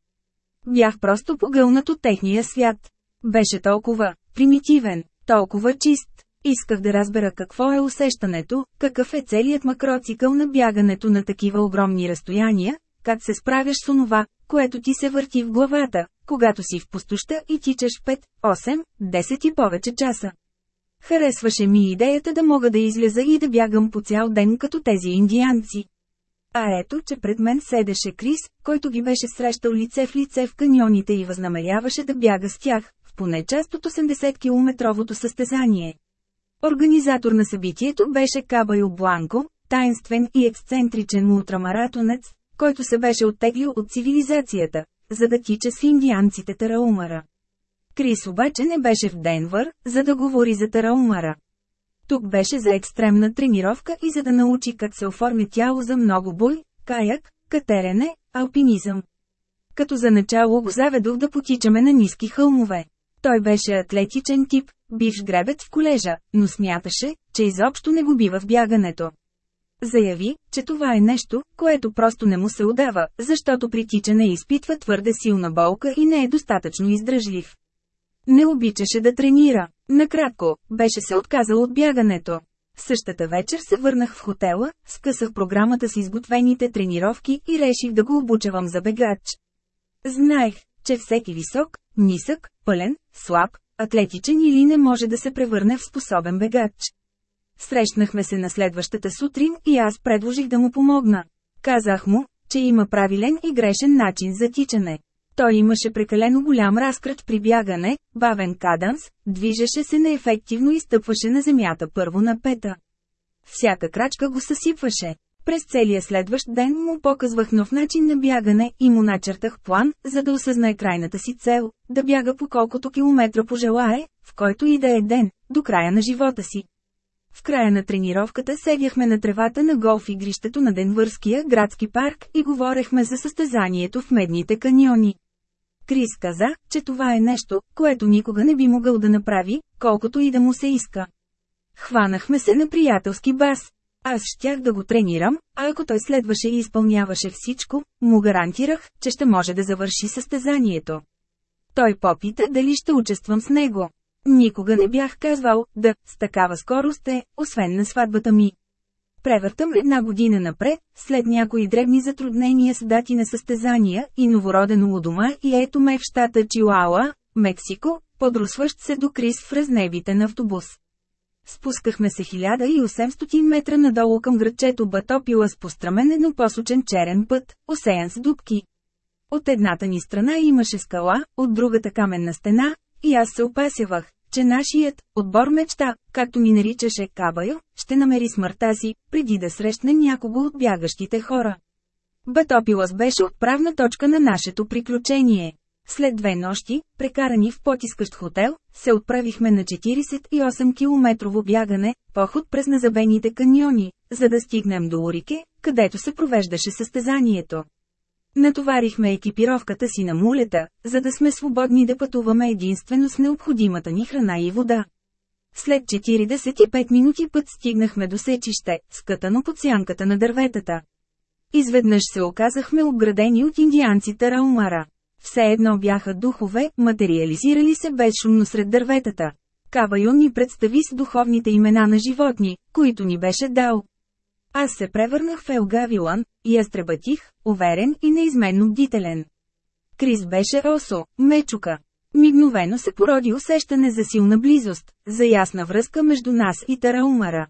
Бях просто погълнат от техния свят. Беше толкова примитивен, толкова чист. Исках да разбера какво е усещането, какъв е целият макроцикъл на бягането на такива огромни разстояния, как се справяш с онова, което ти се върти в главата, когато си в пустоща и тичаш 5, 8, 10 и повече часа. Харесваше ми идеята да мога да изляза и да бягам по цял ден като тези индианци. А ето, че пред мен седеше Крис, който ги беше срещал лице в лице в каньоните и възнамеряваше да бяга с тях, поне част от 80-километровото състезание. Организатор на събитието беше Кабайо Бланко, таинствен и ексцентричен ултрамаратонец, който се беше оттеглил от цивилизацията, за да тича с индианците Тараумара. Крис обаче не беше в Денвър, за да говори за Тараумара. Тук беше за екстремна тренировка и за да научи как се оформя тяло за много бой, каяк, катерене, алпинизъм. Като за начало го заведох да потичаме на ниски хълмове. Той беше атлетичен тип, бивш гребет в колежа, но смяташе, че изобщо не го бива в бягането. Заяви, че това е нещо, което просто не му се удава, защото при тичане изпитва твърде силна болка и не е достатъчно издръжлив. Не обичаше да тренира. Накратко, беше се отказал от бягането. Същата вечер се върнах в хотела, скъсах програмата с изготвените тренировки и реших да го обучавам за бегач. Знаех, че всеки висок, нисък, пълен, слаб, атлетичен или не може да се превърне в способен бегач. Срещнахме се на следващата сутрин и аз предложих да му помогна. Казах му, че има правилен и грешен начин за тичане. Той имаше прекалено голям разкрът при бягане, бавен каданс, движеше се неефективно и стъпваше на земята първо на пета. Всяка крачка го съсипваше. През целия следващ ден му показвах нов начин на бягане и му начертах план, за да осъзнае крайната си цел, да бяга по колкото километра пожелае, в който и да е ден, до края на живота си. В края на тренировката седяхме на тревата на голф игрището на Денвърския градски парк и говорехме за състезанието в медните каньони. Крис каза, че това е нещо, което никога не би могъл да направи, колкото и да му се иска. Хванахме се на приятелски бас. Аз щях да го тренирам, а ако той следваше и изпълняваше всичко, му гарантирах, че ще може да завърши състезанието. Той попита дали ще участвам с него. Никога не бях казвал, да, с такава скорост е, освен на сватбата ми. Превъртам една година напред, след някои дребни затруднения с дати на състезания и новородено у дома и ето ме в щата Чилауа, Мексико, подрусващ се до Крис в разнебите на автобус. Спускахме се 1800 метра надолу към градчето Батопила с пострамен но посочен черен път, осеян с дубки. От едната ни страна имаше скала, от другата каменна стена, и аз се опасявах, че нашият отбор мечта, както ни наричаше Кабайо, ще намери смъртта си, преди да срещне някого от бягащите хора. Батопилас беше отправна точка на нашето приключение. След две нощи, прекарани в потискащ хотел, се отправихме на 48-километрово бягане, поход през назабените каньони, за да стигнем до Урике, където се провеждаше състезанието. Натоварихме екипировката си на мулета, за да сме свободни да пътуваме единствено с необходимата ни храна и вода. След 45 минути път стигнахме до сечище, скътано под сянката на дърветата. Изведнъж се оказахме обградени от индианците Раумара. Все едно бяха духове, материализирали се безшумно сред дърветата. Кавайон ни представи с духовните имена на животни, които ни беше дал. Аз се превърнах в Елгавилан, ястребатих, уверен и неизменно бдителен. Крис беше Осо, мечука. Мигновено се породи усещане за силна близост, за ясна връзка между нас и Тараумара.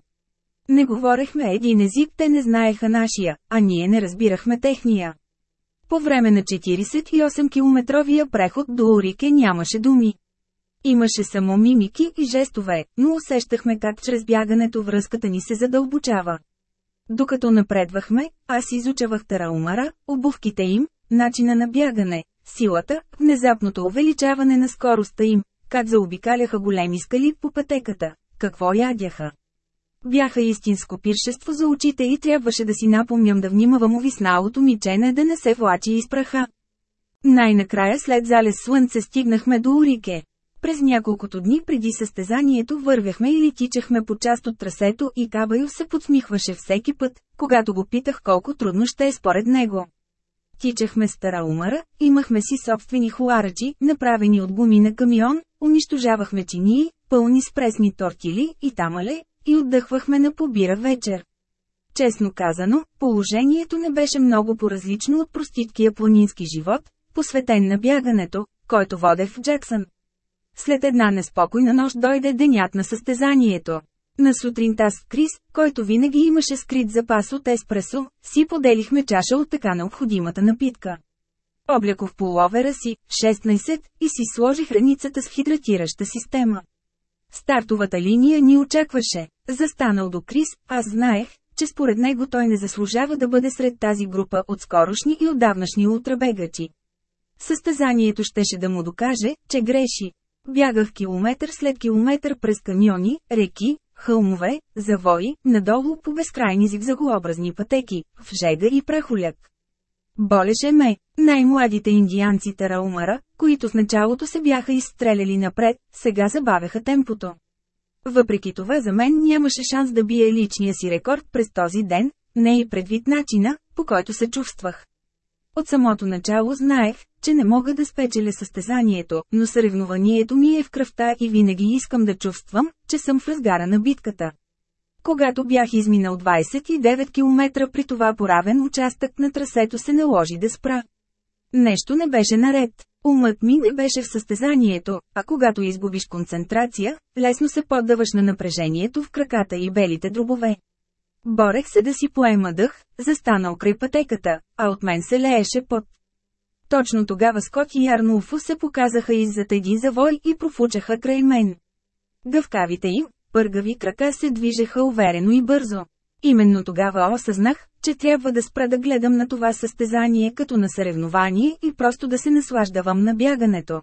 Не говорехме един език, те не знаеха нашия, а ние не разбирахме техния. По време на 48-километровия преход до Орике нямаше думи. Имаше само мимики и жестове, но усещахме как чрез бягането връзката ни се задълбочава. Докато напредвахме, аз изучавах тараумара, обувките им, начина на бягане, силата, внезапното увеличаване на скоростта им, как заобикаляха големи скали по пътеката, какво ядяха. Бяха истинско пиршество за очите и трябваше да си напомням да внимавам увисналото ми чене да не се влачи из праха. Най-накрая след залез слънце стигнахме до Урике. През няколкото дни преди състезанието вървяхме или тичахме по част от трасето и Кабайо се подсмихваше всеки път, когато го питах колко трудно ще е според него. Тичахме стара умара, имахме си собствени хуарачи, направени от гуми на камион, унищожавахме чинии, пълни с пресни тортили и тамале, и отдъхвахме на побира вечер. Честно казано, положението не беше много по-различно от проститкия планински живот, посветен на бягането, който водех в Джексън. След една неспокойна нощ дойде денят на състезанието. На сутринта с Крис, който винаги имаше скрит запас от еспресо, си поделихме чаша от така необходимата напитка. Облякох половера си, 16, и си сложих раницата с хидратираща система. Стартовата линия ни очакваше. Застанал до Крис, аз знаех, че според него той не заслужава да бъде сред тази група от скорошни и отдавнашни ултрабегачи. Състезанието щеше да му докаже, че греши. Бягах километър след километър през камиони, реки, хълмове, завои, надолу по безкрайни зигзагообразни пътеки, в жега и прахоляк. Болеше ме. Най-младите индианци Тараумара, които в началото се бяха изстреляли напред, сега забавяха темпото. Въпреки това за мен нямаше шанс да бие личния си рекорд през този ден, не и предвид начина, по който се чувствах. От самото начало знаех, че не мога да спечеля състезанието, но съревнованието ми е в кръвта и винаги искам да чувствам, че съм в разгара на битката. Когато бях изминал 29 км при това поравен участък на трасето се наложи да спра. Нещо не беше наред. Умът ми не беше в състезанието, а когато изгубиш концентрация, лесно се поддаваш на напрежението в краката и белите дробове. Борех се да си поема дъх, застанал край пътеката, а от мен се лееше пот. Точно тогава Скот и Арнулфо се показаха иззад един завой и профучаха край мен. Гъвкавите им, пъргави крака се движеха уверено и бързо. Именно тогава осъзнах, че трябва да спра да гледам на това състезание като на съревнование и просто да се наслаждавам на бягането.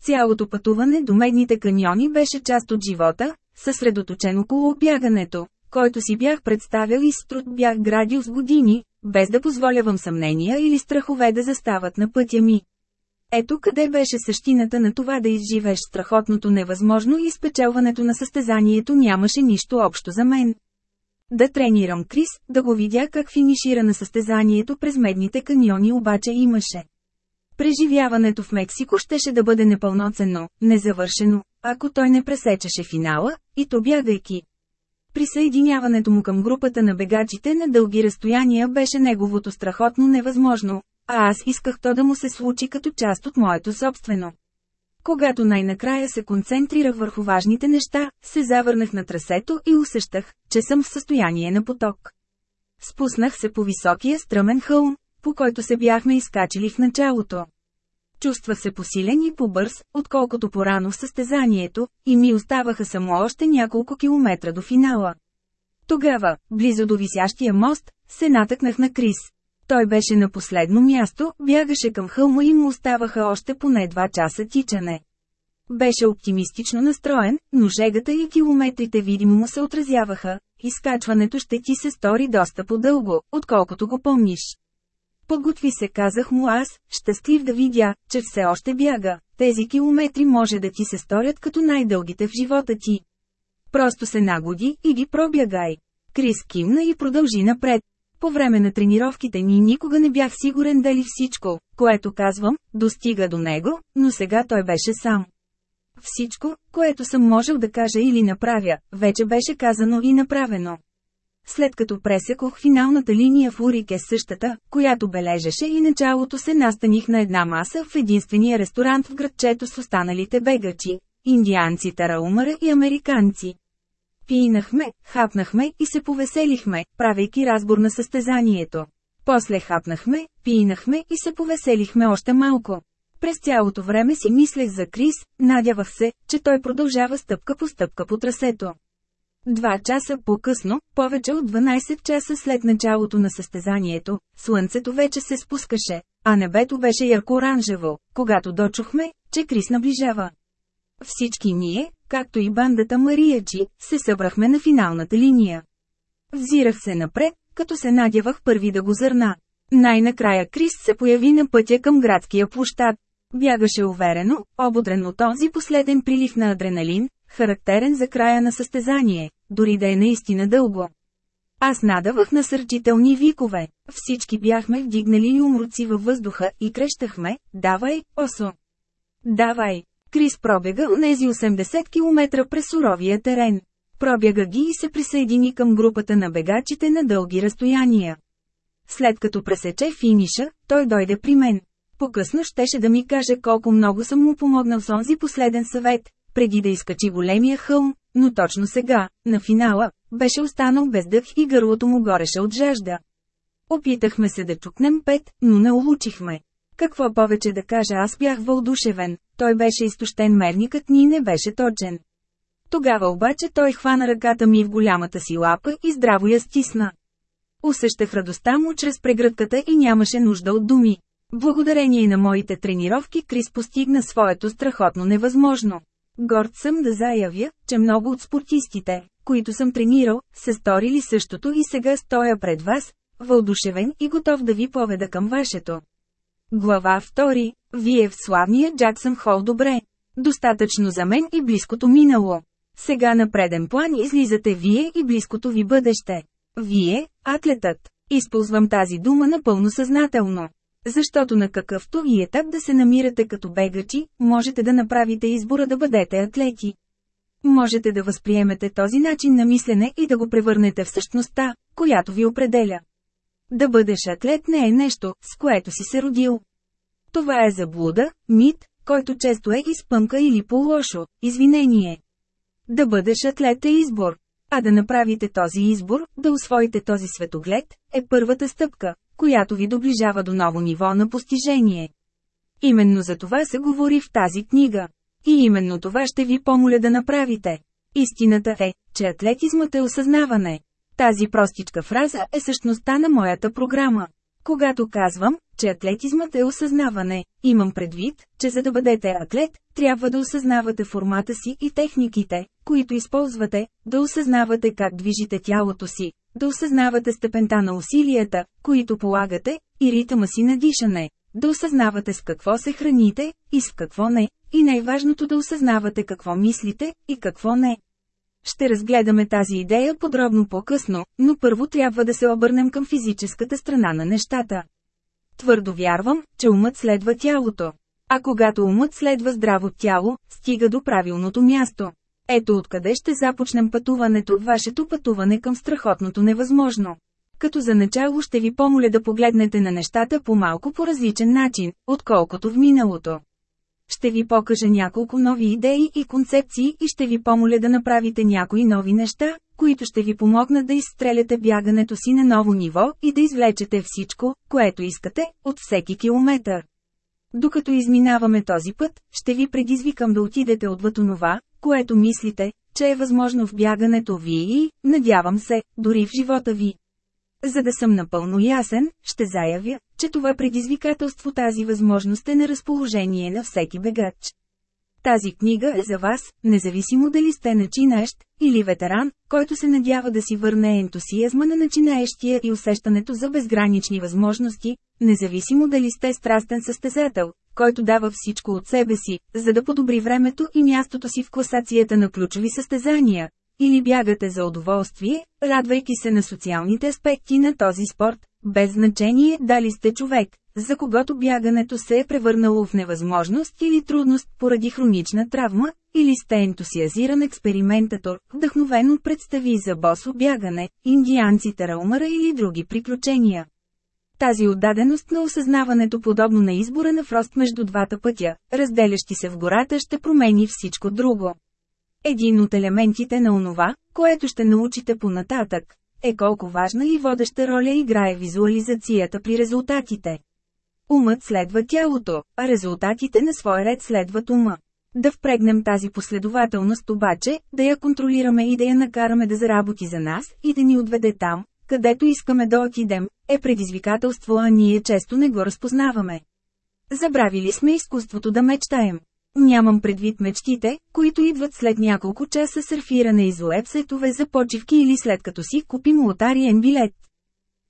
Цялото пътуване до медните каньони беше част от живота, съсредоточен около бягането, който си бях представил и с труд бях градил с години, без да позволявам съмнения или страхове да застават на пътя ми. Ето къде беше същината на това да изживеш страхотното невъзможно и спечелването на състезанието нямаше нищо общо за мен. Да тренирам Крис, да го видя как финишира на състезанието през медните каньони обаче имаше. Преживяването в Мексико щеше да бъде непълноценно, незавършено, ако той не пресечеше финала, и то бягайки. Присъединяването му към групата на бегачите на дълги разстояния беше неговото страхотно невъзможно, а аз исках то да му се случи като част от моето собствено. Когато най-накрая се концентрирах върху важните неща, се завърнах на трасето и усещах, че съм в състояние на поток. Спуснах се по високия стръмен хълм, по който се бяхме изкачили в началото. Чувствах се посилен и побърз, отколкото порано в състезанието, и ми оставаха само още няколко километра до финала. Тогава, близо до висящия мост, се натъкнах на Крис. Той беше на последно място, бягаше към хълма и му оставаха още поне два часа тичане. Беше оптимистично настроен, но жегата и километрите видимо му се отразяваха. Изкачването ще ти се стори доста по-дълго, отколкото го помниш. Подготви се казах му аз, щастлив да видя, че все още бяга. Тези километри може да ти се сторят като най-дългите в живота ти. Просто се нагоди и ги пробягай. Крис кимна и продължи напред. По време на тренировките ни никога не бях сигурен дали всичко, което казвам, достига до него, но сега той беше сам. Всичко, което съм можел да кажа или направя, вече беше казано и направено. След като пресекох финалната линия в Урике същата, която бележеше и началото се настаних на една маса в единствения ресторант в градчето с останалите бегачи – индианци Тараумара и американци. Пинахме, хапнахме и се повеселихме, правейки разбор на състезанието. После хапнахме, пинахме и се повеселихме още малко. През цялото време си мислех за Крис, надявах се, че той продължава стъпка по стъпка по трасето. Два часа по-късно, повече от 12 часа след началото на състезанието, слънцето вече се спускаше, а небето беше ярко-оранжево, когато дочухме, че Крис наближава. Всички ние, както и бандата Мариячи, се събрахме на финалната линия. Взирах се напред, като се надявах първи да го зърна. Най-накрая Крис се появи на пътя към градския площад. Бягаше уверено, ободрен от този последен прилив на адреналин, характерен за края на състезание, дори да е наистина дълго. Аз надавах насърчителни викове. Всички бяхме вдигнали умруци във въздуха и крещахме, давай, осо! Давай! Крис пробега нези 80 км през суровия терен. Пробяга ги и се присъедини към групата на бегачите на дълги разстояния. След като пресече финиша, той дойде при мен. По-късно щеше да ми каже колко много съм му помогнал с онзи последен съвет, преди да изкачи големия хълм, но точно сега, на финала, беше останал без дъх и гърлото му гореше от жажда. Опитахме се да чукнем пет, но не улучихме. Какво повече да кажа аз бях вълдушевен, той беше изтощен мерникът ни не беше точен. Тогава обаче той хвана ръката ми в голямата си лапа и здраво я стисна. Усещах радостта му чрез прегръдката и нямаше нужда от думи. Благодарение на моите тренировки Крис постигна своето страхотно невъзможно. Горд съм да заявя, че много от спортистите, които съм тренирал, са сторили същото и сега стоя пред вас, вълдушевен и готов да ви поведа към вашето. Глава 2. Вие в славния Джаксън Хол добре. Достатъчно за мен и близкото минало. Сега на преден план излизате вие и близкото ви бъдеще. Вие, атлетът. Използвам тази дума напълно съзнателно. Защото на какъвто и етап да се намирате като бегачи, можете да направите избора да бъдете атлети. Можете да възприемете този начин на мислене и да го превърнете в същността, която ви определя. Да бъдеш атлет не е нещо, с което си се родил. Това е заблуда, мит, който често е изпънка или по-лошо, извинение. Да бъдеш атлет е избор. А да направите този избор, да усвоите този светоглед, е първата стъпка, която ви доближава до ново ниво на постижение. Именно за това се говори в тази книга. И именно това ще ви помоля да направите. Истината е, че атлетизмът е осъзнаване. Тази простичка фраза е същността на моята програма. Когато казвам, че атлетизмът е осъзнаване, имам предвид, че за да бъдете атлет, трябва да осъзнавате формата си и техниките, които използвате, да осъзнавате как движите тялото си, да осъзнавате степента на усилията, които полагате, и ритъма си на дишане, да осъзнавате с какво се храните, и с какво не, и най-важното да осъзнавате какво мислите, и какво не. Ще разгледаме тази идея подробно по-късно, но първо трябва да се обърнем към физическата страна на нещата. Твърдо вярвам, че умът следва тялото. А когато умът следва здраво тяло, стига до правилното място. Ето откъде ще започнем пътуването, вашето пътуване към страхотното невъзможно. Като за начало ще ви помоля да погледнете на нещата по малко по различен начин, отколкото в миналото. Ще ви покажа няколко нови идеи и концепции и ще ви помоля да направите някои нови неща, които ще ви помогнат да изстреляте бягането си на ново ниво и да извлечете всичко, което искате, от всеки километър. Докато изминаваме този път, ще ви предизвикам да отидете отвъд онова, което мислите, че е възможно в бягането ви и, надявам се, дори в живота ви. За да съм напълно ясен, ще заявя, че това предизвикателство тази възможност е на разположение на всеки бегач. Тази книга е за вас, независимо дали сте начинаещ или ветеран, който се надява да си върне ентусиазма на начинаещия и усещането за безгранични възможности, независимо дали сте страстен състезател, който дава всичко от себе си, за да подобри времето и мястото си в класацията на ключови състезания, или бягате за удоволствие, радвайки се на социалните аспекти на този спорт, без значение дали сте човек, за когото бягането се е превърнало в невъзможност или трудност поради хронична травма, или сте ентусиазиран експериментатор, вдъхновен от представи за босо бягане, индианците Раумара или други приключения. Тази отдаденост на осъзнаването подобно на избора на Фрост между двата пътя, разделящи се в гората ще промени всичко друго. Един от елементите на онова, което ще научите понататък, е колко важна и водеща роля играе визуализацията при резултатите. Умът следва тялото, а резултатите на свой ред следват ума. Да впрегнем тази последователност обаче, да я контролираме и да я накараме да заработи за нас и да ни отведе там, където искаме да отидем, е предизвикателство, а ние често не го разпознаваме. Забравили сме изкуството да мечтаем. Нямам предвид мечтите, които идват след няколко часа сърфиране из уебсайтове за почивки или след като си купим лотариен билет.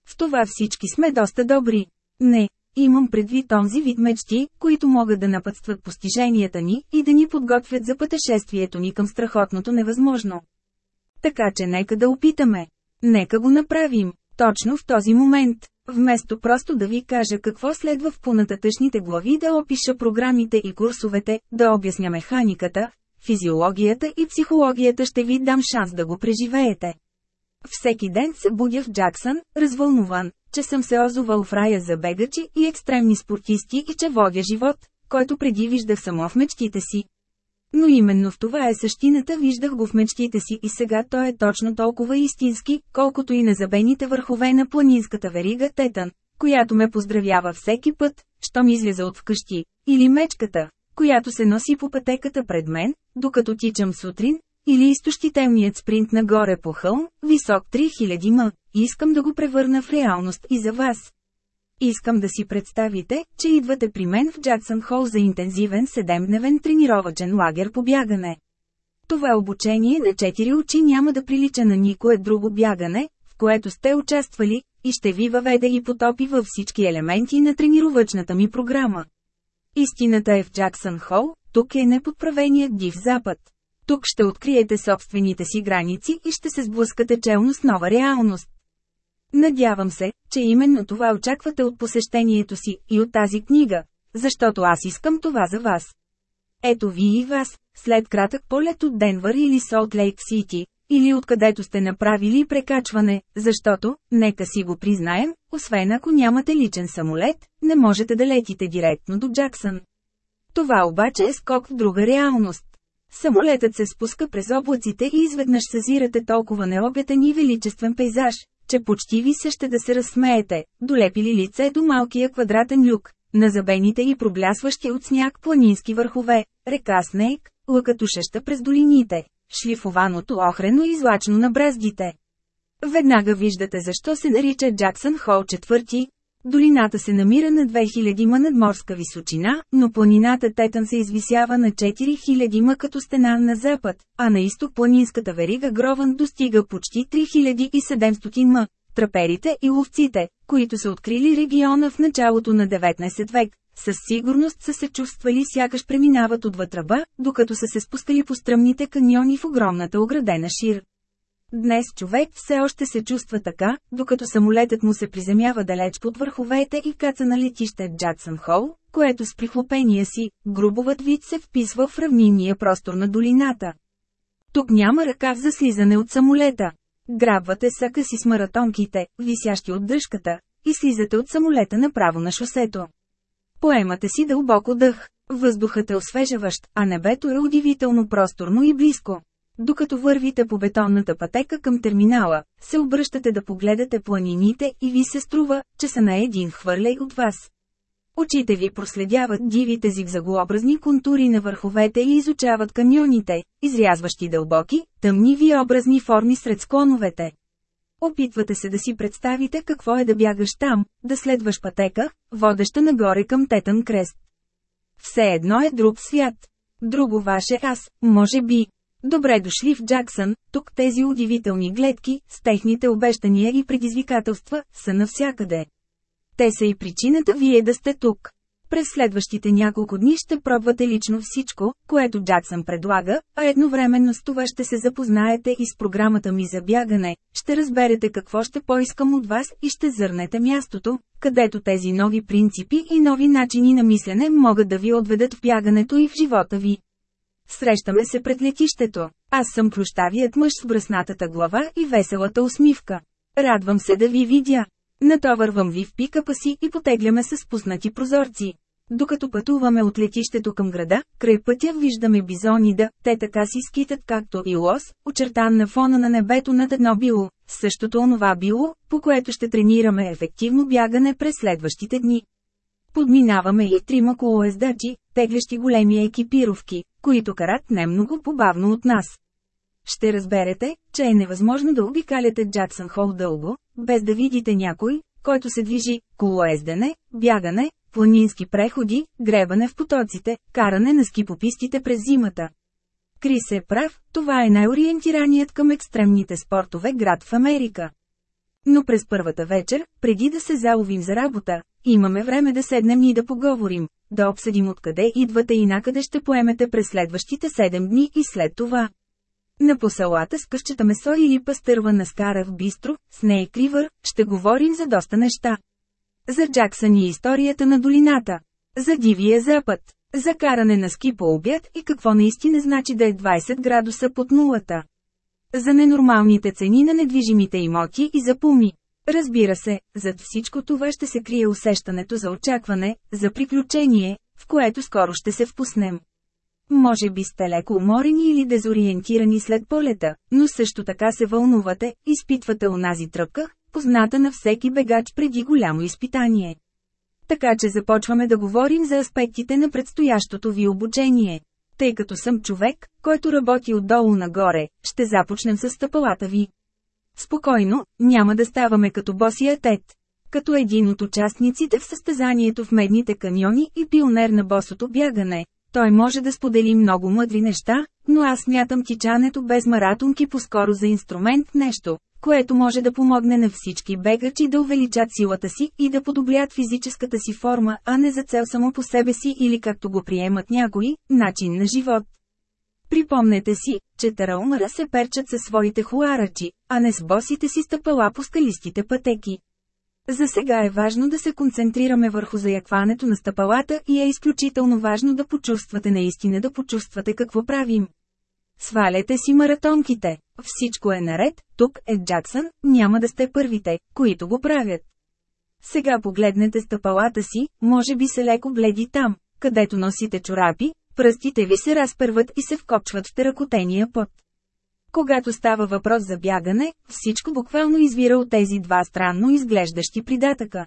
В това всички сме доста добри. Не, имам предвид онзи вид мечти, които могат да напътстват постиженията ни и да ни подготвят за пътешествието ни към страхотното невъзможно. Така че нека да опитаме. Нека го направим, точно в този момент. Вместо просто да ви кажа какво следва в понататъчните глави да опиша програмите и курсовете, да обясня механиката, физиологията и психологията ще ви дам шанс да го преживеете. Всеки ден се будя в Джаксън, развълнуван, че съм се озовал в рая за бегачи и екстремни спортисти и че водя живот, който преди виждах само в мечтите си. Но именно в това е същината виждах го в мечтите си и сега той е точно толкова истински, колкото и незабените върхове на планинската верига Тетан, която ме поздравява всеки път, щом излиза от вкъщи, или мечката, която се носи по пътеката пред мен, докато тичам сутрин, или изтощителният спринт нагоре по хълм, висок 3000 м, искам да го превърна в реалност и за вас. Искам да си представите, че идвате при мен в Джаксън Хол за интензивен 7-дневен тренировачен лагер по бягане. Това обучение на четири очи няма да прилича на никое друго бягане, в което сте участвали, и ще ви въведе и потопи във всички елементи на тренировъчната ми програма. Истината е в Джаксън Хол, тук е неподправеният див запад. Тук ще откриете собствените си граници и ще се сблъскате челно с нова реалност. Надявам се, че именно това очаквате от посещението си и от тази книга, защото аз искам това за вас. Ето ви и вас, след кратък полет от Денвър или Солт Лейк Сити, или откъдето сте направили прекачване, защото, нека си го признаем, освен ако нямате личен самолет, не можете да летите директно до Джаксън. Това обаче е скок в друга реалност. Самолетът се спуска през облаците и изведнъж съзирате толкова необятен и величествен пейзаж, че почти ви се ще да се разсмеете, долепили лице до малкия квадратен люк, на забените и проблясващи от сняг планински върхове, река Снейк, лъкатушеща през долините, шлифованото охрено и злачно на браздите. Веднага виждате защо се нарича Джаксън Хол четвърти. Долината се намира на 2000 ма надморска височина, но планината Тетън се извисява на 4000 ма като стена на запад, а на изток планинската верига Грован достига почти 3700 м. Траперите и ловците, които са открили региона в началото на 19 век, със сигурност са се чувствали сякаш преминават от вътръба, докато са се спускали по стръмните каньони в огромната оградена шир. Днес човек все още се чувства така, докато самолетът му се приземява далеч под върховете и каца на летище Джадсън Хол, което с прихлопения си, грубоват вид се вписва в равнинния простор на долината. Тук няма ръкав за слизане от самолета. Грабвате сака си с маратонките, висящи от дръжката, и слизате от самолета направо на шосето. Поемате си дълбоко дъх. Въздухът е освежаващ, а небето е удивително просторно и близко. Докато вървите по бетонната пътека към терминала, се обръщате да погледате планините и ви се струва, че са на един хвърляй от вас. Очите ви проследяват дивите зигзагообразни контури на върховете и изучават каньоните, изрязващи дълбоки, тъмни виобразни форми сред склоновете. Опитвате се да си представите какво е да бягаш там, да следваш пътека, водеща нагоре към Тетън крест. Все едно е друг свят. Друго ваше аз, може би. Добре дошли в Джаксън, тук тези удивителни гледки, с техните обещания и предизвикателства, са навсякъде. Те са и причината вие да сте тук. През следващите няколко дни ще пробвате лично всичко, което Джаксън предлага, а едновременно с това ще се запознаете и с програмата ми за бягане, ще разберете какво ще поискам от вас и ще зърнете мястото, където тези нови принципи и нови начини на мислене могат да ви отведат в бягането и в живота ви. Срещаме се пред летището. Аз съм плющавият мъж с бръснатата глава и веселата усмивка. Радвам се да ви видя. Натовървам ви в пикапа си и потегляме с спуснати прозорци. Докато пътуваме от летището към града, край пътя виждаме бизонида, те така си скитат както и лос, очертан на фона на небето над едно било, същото онова било, по което ще тренираме ефективно бягане през следващите дни. Подминаваме и трима колоездачи, теглящи големи екипировки, които карат не много побавно от нас. Ще разберете, че е невъзможно да обикаляте Джаксън Хол дълго, без да видите някой, който се движи, колоездене, бягане, планински преходи, гребане в потоците, каране на ски по пистите през зимата. Крис е прав, това е най-ориентираният към екстремните спортове град в Америка. Но през първата вечер, преди да се заловим за работа, имаме време да седнем и да поговорим, да обсъдим откъде идвате и накъде ще поемете през следващите 7 дни и след това. На посалата с къщата месо или пастърва на скара в бистро, с нея кривър, ще говорим за доста неща. За Джаксън и историята на долината. За Дивия запад. За каране на ски по обяд и какво наистина значи да е 20 градуса под нулата. За ненормалните цени на недвижимите имоти и за пуми. Разбира се, зад всичко това ще се крие усещането за очакване, за приключение, в което скоро ще се впуснем. Може би сте леко уморени или дезориентирани след полета, но също така се вълнувате, изпитвате онази тръпка, позната на всеки бегач преди голямо изпитание. Така че започваме да говорим за аспектите на предстоящото ви обучение. Тъй като съм човек, който работи отдолу нагоре, ще започнем с стъпалата ви. Спокойно, няма да ставаме като босия тет. Като един от участниците в състезанието в медните каньони и пионер на босото бягане, той може да сподели много мъдри неща, но аз мятам тичането без маратонки по-скоро за инструмент нещо, което може да помогне на всички бегачи да увеличат силата си и да подобрят физическата си форма, а не за цел само по себе си или както го приемат някои, начин на живот. Припомнете си, че тараумара се перчат със своите хуарачи, а не с босите си стъпала по скалистите пътеки. За сега е важно да се концентрираме върху заякването на стъпалата и е изключително важно да почувствате наистина да почувствате какво правим. Сваляте си маратонките. Всичко е наред, тук е Джаксън, няма да сте първите, които го правят. Сега погледнете стъпалата си, може би се леко бледи там, където носите чорапи, пръстите ви се разпърват и се вкопчват в теракотения пот. Когато става въпрос за бягане, всичко буквално извира от тези два странно изглеждащи придатъка.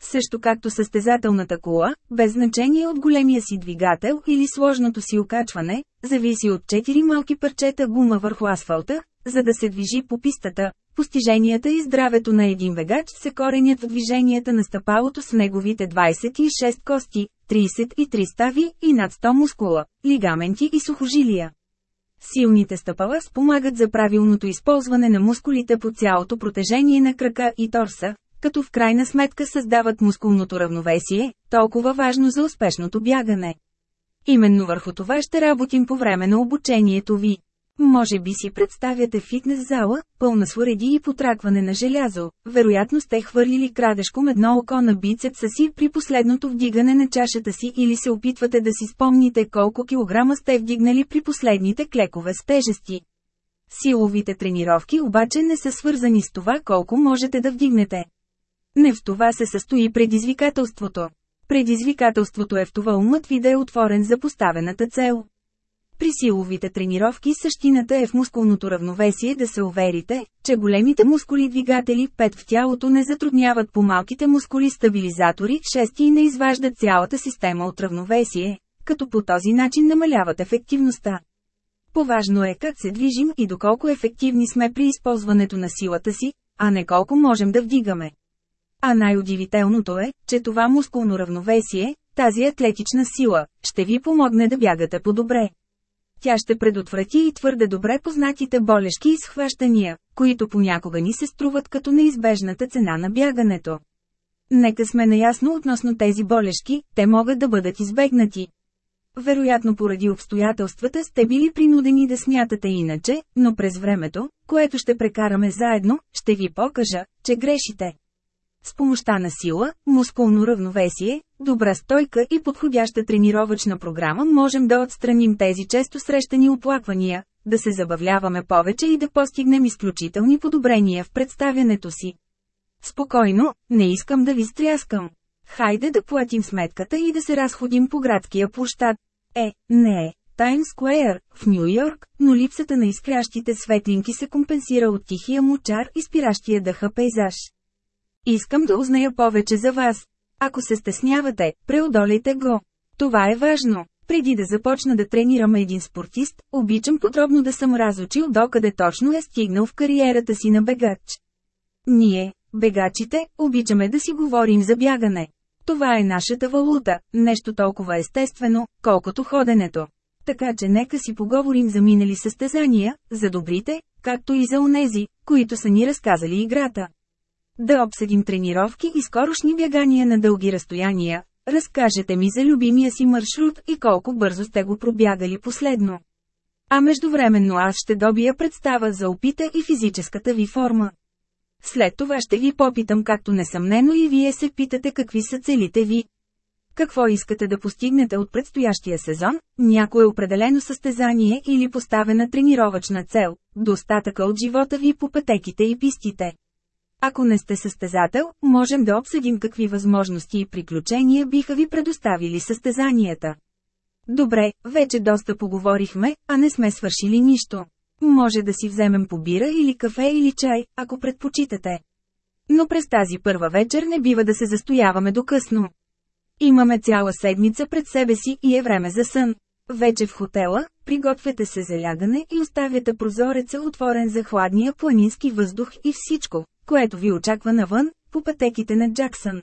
Също както състезателната кола, без значение от големия си двигател или сложното си окачване, зависи от четири малки парчета гума върху асфалта, за да се движи по пистата, постиженията и здравето на един бегач се коренят в движенията на стъпалото с неговите 26 кости, 33 стави и над 100 мускула, лигаменти и сухожилия. Силните стъпала спомагат за правилното използване на мускулите по цялото протежение на крака и торса, като в крайна сметка създават мускулното равновесие, толкова важно за успешното бягане. Именно върху това ще работим по време на обучението ви. Може би си представяте фитнес зала, пълна с уреди и потракване на желязо. Вероятно сте хвърлили крадешком едно око на бицепса си при последното вдигане на чашата си или се опитвате да си спомните колко килограма сте вдигнали при последните клекове с тежести. Силовите тренировки обаче не са свързани с това колко можете да вдигнете. Не в това се състои предизвикателството. Предизвикателството е в това умът ви да е отворен за поставената цел. При силовите тренировки същината е в мускулното равновесие да се уверите, че големите мускули двигатели 5 в тялото не затрудняват по малките мускули стабилизатори 6 и не изваждат цялата система от равновесие, като по този начин намаляват ефективността. Поважно е как се движим и доколко ефективни сме при използването на силата си, а не колко можем да вдигаме. А най-удивителното е, че това мускулно равновесие, тази атлетична сила, ще ви помогне да бягате по-добре. Тя ще предотврати и твърде добре познатите болешки и схващания, които понякога ни се струват като неизбежната цена на бягането. Нека сме наясно относно тези болешки, те могат да бъдат избегнати. Вероятно поради обстоятелствата сте били принудени да смятате иначе, но през времето, което ще прекараме заедно, ще ви покажа, че грешите. С помощта на сила, мускулно равновесие, добра стойка и подходяща тренировъчна програма можем да отстраним тези често срещани оплаквания, да се забавляваме повече и да постигнем изключителни подобрения в представянето си. Спокойно, не искам да ви стряскам. Хайде да платим сметката и да се разходим по градския площад. Е, не е. Таймс Скуейр, в Нью Йорк, но липсата на изкрящите светлинки се компенсира от тихия му чар и спиращия дъха пейзаж. Искам да узная повече за вас. Ако се стеснявате, преодолейте го. Това е важно. Преди да започна да тренирам един спортист, обичам подробно да съм разучил докъде точно е стигнал в кариерата си на бегач. Ние, бегачите, обичаме да си говорим за бягане. Това е нашата валута, нещо толкова естествено, колкото ходенето. Така че нека си поговорим за минали състезания, за добрите, както и за онези, които са ни разказали играта. Да обсъдим тренировки и скорошни бягания на дълги разстояния. Разкажете ми за любимия си маршрут и колко бързо сте го пробягали последно. А междувременно аз ще добия представа за опита и физическата ви форма. След това ще ви попитам както несъмнено и вие се питате какви са целите ви. Какво искате да постигнете от предстоящия сезон, някое определено състезание или поставена тренировъчна цел, достатъка от живота ви по пътеките и пистите. Ако не сте състезател, можем да обсъдим какви възможности и приключения биха ви предоставили състезанията. Добре, вече доста поговорихме, а не сме свършили нищо. Може да си вземем по бира или кафе или чай, ако предпочитате. Но през тази първа вечер не бива да се застояваме до късно. Имаме цяла седмица пред себе си и е време за сън. Вече в хотела, приготвяте се за лягане и оставяте прозореца отворен за хладния планински въздух и всичко, което ви очаква навън, по пътеките на Джаксън.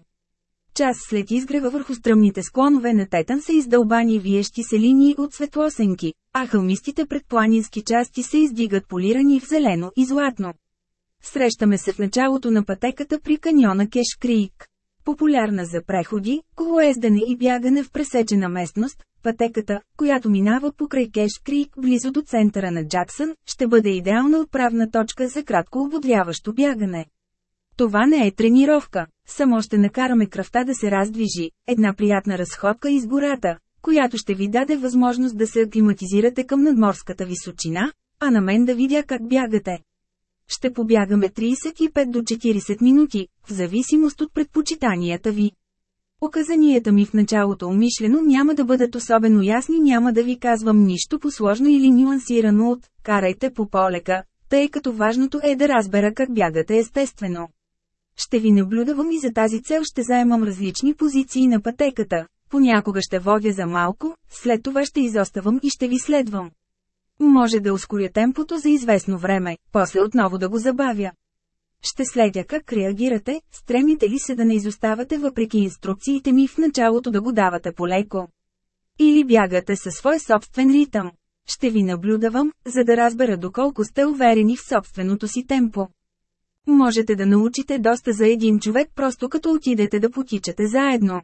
Час след изгрева върху стръмните склонове на Тетан са издълбани виещи се линии от светлосенки, а хълмистите предпланински части се издигат полирани в зелено и златно. Срещаме се в началото на пътеката при каньона Кеш Крик. Популярна за преходи, колоездене и бягане в пресечена местност, пътеката, която минава покрай Кеш Крик близо до центъра на Джаксън, ще бъде идеална отправна точка за кратко ободряващо бягане. Това не е тренировка, само ще накараме кръвта да се раздвижи, една приятна разходка из гората, която ще ви даде възможност да се аклиматизирате към надморската височина, а на мен да видя как бягате. Ще побягаме 35 до 40 минути, в зависимост от предпочитанията ви. Оказанията ми в началото умишлено няма да бъдат особено ясни, няма да ви казвам нищо посложно или нюансирано от «карайте по полека», тъй като важното е да разбера как бягате естествено. Ще ви наблюдавам и за тази цел ще заемам различни позиции на пътеката. Понякога ще водя за малко, след това ще изоставам и ще ви следвам. Може да ускоря темпото за известно време, после отново да го забавя. Ще следя как реагирате, стремите ли се да не изоставате въпреки инструкциите ми в началото да го давате полеко. Или бягате със свой собствен ритъм. Ще ви наблюдавам, за да разбера доколко сте уверени в собственото си темпо. Можете да научите доста за един човек просто като отидете да потичате заедно.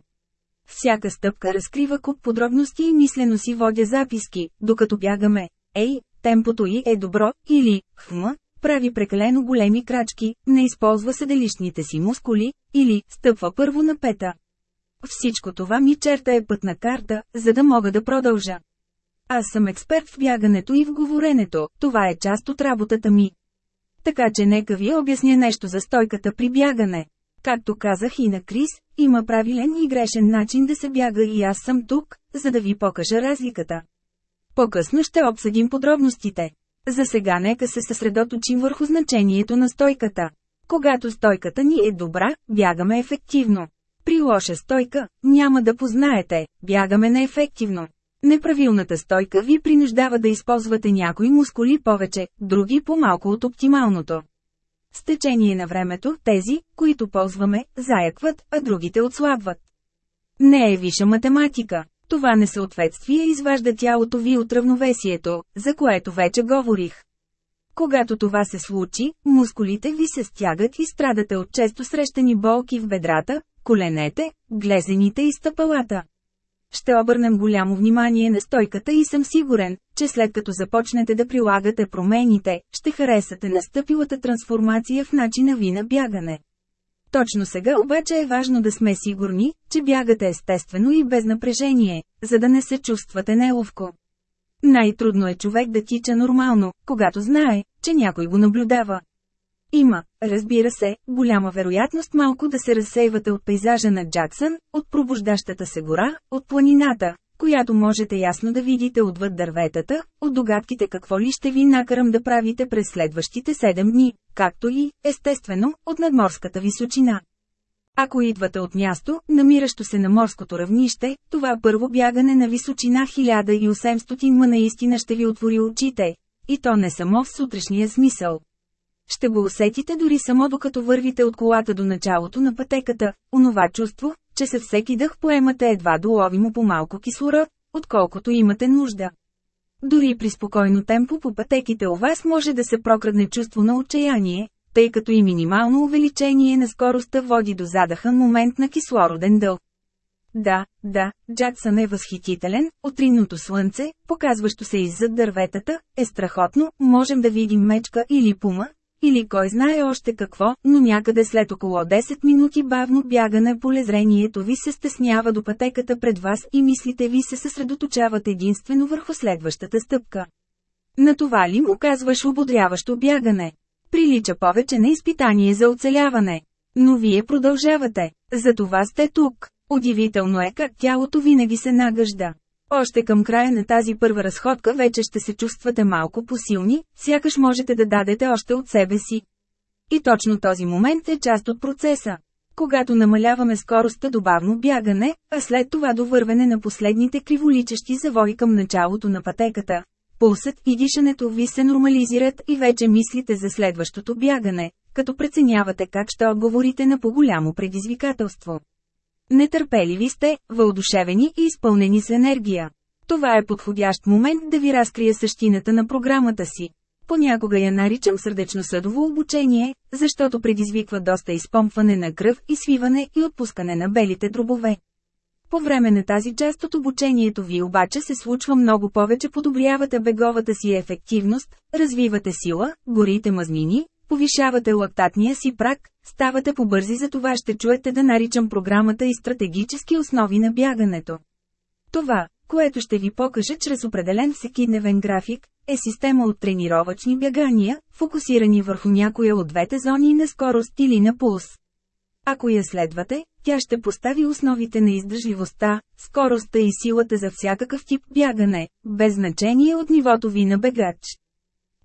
Всяка стъпка разкрива куп подробности и мислено си водя записки, докато бягаме. Ей, темпото й е добро, или, хм, прави прекалено големи крачки, не използва седелищните си мускули, или, стъпва първо на пета. Всичко това ми черта е пътна карта, за да мога да продължа. Аз съм експерт в бягането и в говоренето, това е част от работата ми. Така че нека ви обясня нещо за стойката при бягане. Както казах и на Крис, има правилен и грешен начин да се бяга и аз съм тук, за да ви покажа разликата. По-късно ще обсъдим подробностите. За сега нека се съсредоточим върху значението на стойката. Когато стойката ни е добра, бягаме ефективно. При лоша стойка, няма да познаете, бягаме неефективно. Неправилната стойка ви принуждава да използвате някои мускули повече, други по-малко от оптималното. С течение на времето, тези, които ползваме, заякват, а другите отслабват. Не е виша математика. Това несъответствие изважда тялото ви от равновесието, за което вече говорих. Когато това се случи, мускулите ви се стягат и страдате от често срещани болки в бедрата, коленете, глезените и стъпалата. Ще обърнем голямо внимание на стойката и съм сигурен, че след като започнете да прилагате промените, ще харесате настъпилата трансформация в начина ви на бягане. Точно сега обаче е важно да сме сигурни, че бягате естествено и без напрежение, за да не се чувствате неловко. Най-трудно е човек да тича нормално, когато знае, че някой го наблюдава. Има, разбира се, голяма вероятност малко да се разсейвате от пейзажа на Джаксън, от пробуждащата се гора, от планината, която можете ясно да видите отвъд дърветата, от догадките какво ли ще ви накарам да правите през следващите 7 дни, както и, естествено, от надморската височина. Ако идвате от място, намиращо се на морското равнище, това първо бягане на височина 1800 ма наистина ще ви отвори очите. И то не само в сутрешния смисъл. Ще го усетите дори само докато вървите от колата до началото на пътеката, онова чувство, че със всеки дъх поемате едва доловимо по малко кислород, отколкото имате нужда. Дори при спокойно темпо по пътеките у вас може да се прокрадне чувство на отчаяние, тъй като и минимално увеличение на скоростта води до задахан момент на кислороден дъл. Да, да, Джаксън е възхитителен, отринното слънце, показващо се иззад дърветата, е страхотно, можем да видим мечка или пума, или кой знае още какво, но някъде след около 10 минути бавно бягане полезрението ви се стеснява до пътеката пред вас и мислите ви се съсредоточават единствено върху следващата стъпка. На това ли му казваш ободряващо бягане? Прилича повече на изпитание за оцеляване. Но вие продължавате. За това сте тук. Удивително е как тялото винаги се нагъжда. Още към края на тази първа разходка вече ще се чувствате малко посилни, сякаш можете да дадете още от себе си. И точно този момент е част от процеса. Когато намаляваме скоростта до бавно бягане, а след това до вървене на последните криволичещи завои към началото на пътеката, пулсът и дишането ви се нормализират и вече мислите за следващото бягане, като преценявате как ще отговорите на по-голямо предизвикателство. Нетърпеливи сте, въодушевени и изпълнени с енергия. Това е подходящ момент да ви разкрия същината на програмата си. Понякога я наричам сърдечно-съдово обучение, защото предизвиква доста изпомпване на кръв и свиване и отпускане на белите дробове. По време на тази част от обучението ви обаче се случва много повече подобрявате беговата си ефективност, развивате сила, горите мазнини, повишавате лактатния си прак, ставате побързи за това ще чуете да наричам програмата и стратегически основи на бягането. Това, което ще ви покажа чрез определен всекидневен график, е система от тренировъчни бягания, фокусирани върху някоя от двете зони на скорост или на пулс. Ако я следвате, тя ще постави основите на издържливостта, скоростта и силата за всякакъв тип бягане, без значение от нивото ви на бегач.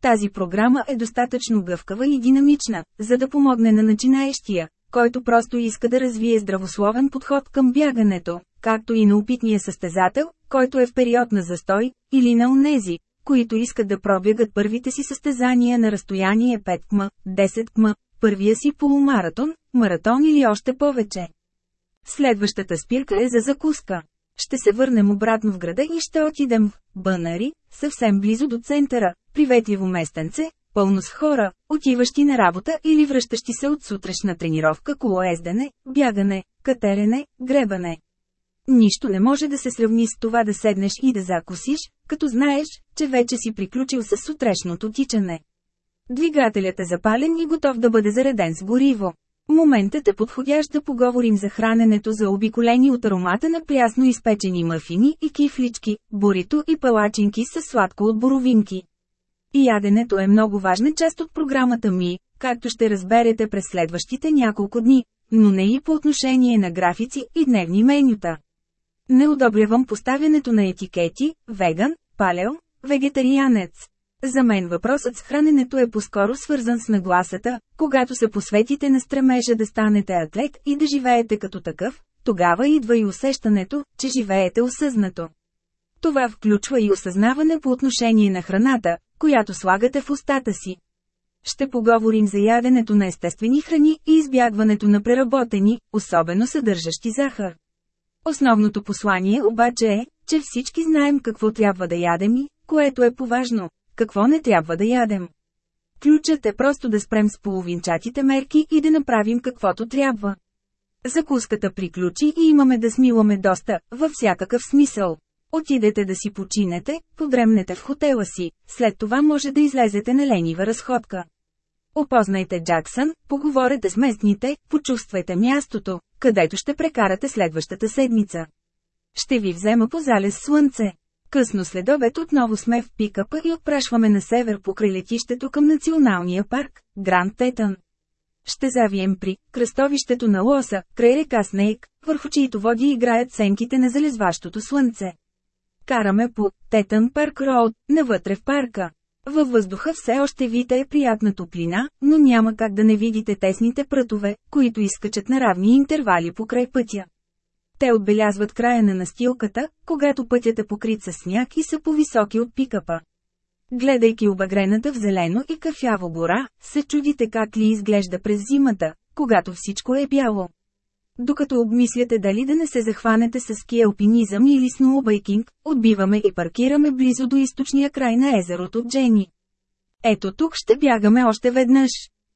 Тази програма е достатъчно гъвкава и динамична, за да помогне на начинаещия, който просто иска да развие здравословен подход към бягането, както и на опитния състезател, който е в период на застой, или на унези, които искат да пробягат първите си състезания на разстояние 5 км, 10 км, първия си полумаратон, маратон или още повече. Следващата спирка е за закуска. Ще се върнем обратно в града и ще отидем в Бънари, съвсем близо до центъра, приветливо местенце, пълно с хора, отиващи на работа или връщащи се от сутрешна тренировка колоездене, бягане, катерене, гребане. Нищо не може да се сравни с това да седнеш и да закусиш, като знаеш, че вече си приключил с сутрешното тичане. Двигателят е запален и готов да бъде зареден с гориво. Моментът е подходящ да поговорим за храненето за обиколени от аромата на прясно изпечени мафини и кифлички, бурито и палачинки с сладко от боровинки. И яденето е много важна част от програмата ми, както ще разберете през следващите няколко дни, но не и по отношение на графици и дневни менюта. Не одобрявам поставянето на етикети, веган, палео, вегетарианец. За мен въпросът с храненето е по-скоро свързан с нагласата, когато се посветите на стремежа да станете атлет и да живеете като такъв, тогава идва и усещането, че живеете осъзнато. Това включва и осъзнаване по отношение на храната, която слагате в устата си. Ще поговорим за яденето на естествени храни и избягването на преработени, особено съдържащи захар. Основното послание обаче е, че всички знаем какво трябва да ядем и, което е поважно, какво не трябва да ядем. Ключът е просто да спрем с половинчатите мерки и да направим каквото трябва. Закуската приключи и имаме да смиламе доста, във всякакъв смисъл. Отидете да си починете, подремнете в хотела си, след това може да излезете на ленива разходка. Опознайте Джаксън, поговорете с местните, почувствайте мястото, където ще прекарате следващата седмица. Ще ви взема по залез слънце. Късно след обед отново сме в пикапа и отпрашваме на север покрай летището към националния парк, Гранд Тетън. Ще завием при кръстовището на Лоса, край река Снейк, върху чието води играят сенките на залезващото слънце. Караме по Тетън Парк Роуд, навътре в парка. Във въздуха все още витае приятна топлина, но няма как да не видите тесните прътове, които изкачат на равни интервали покрай пътя. Те отбелязват края на настилката, когато пътят е покрит с сняг и са по-високи от пикапа. Гледайки обагрената в зелено и кафяво гора, се чудите как ли изглежда през зимата, когато всичко е бяло. Докато обмисляте дали да не се захванете с ски алпинизъм или сноубайкинг, отбиваме и паркираме близо до източния край на езерото Джени. Ето тук ще бягаме още веднъж.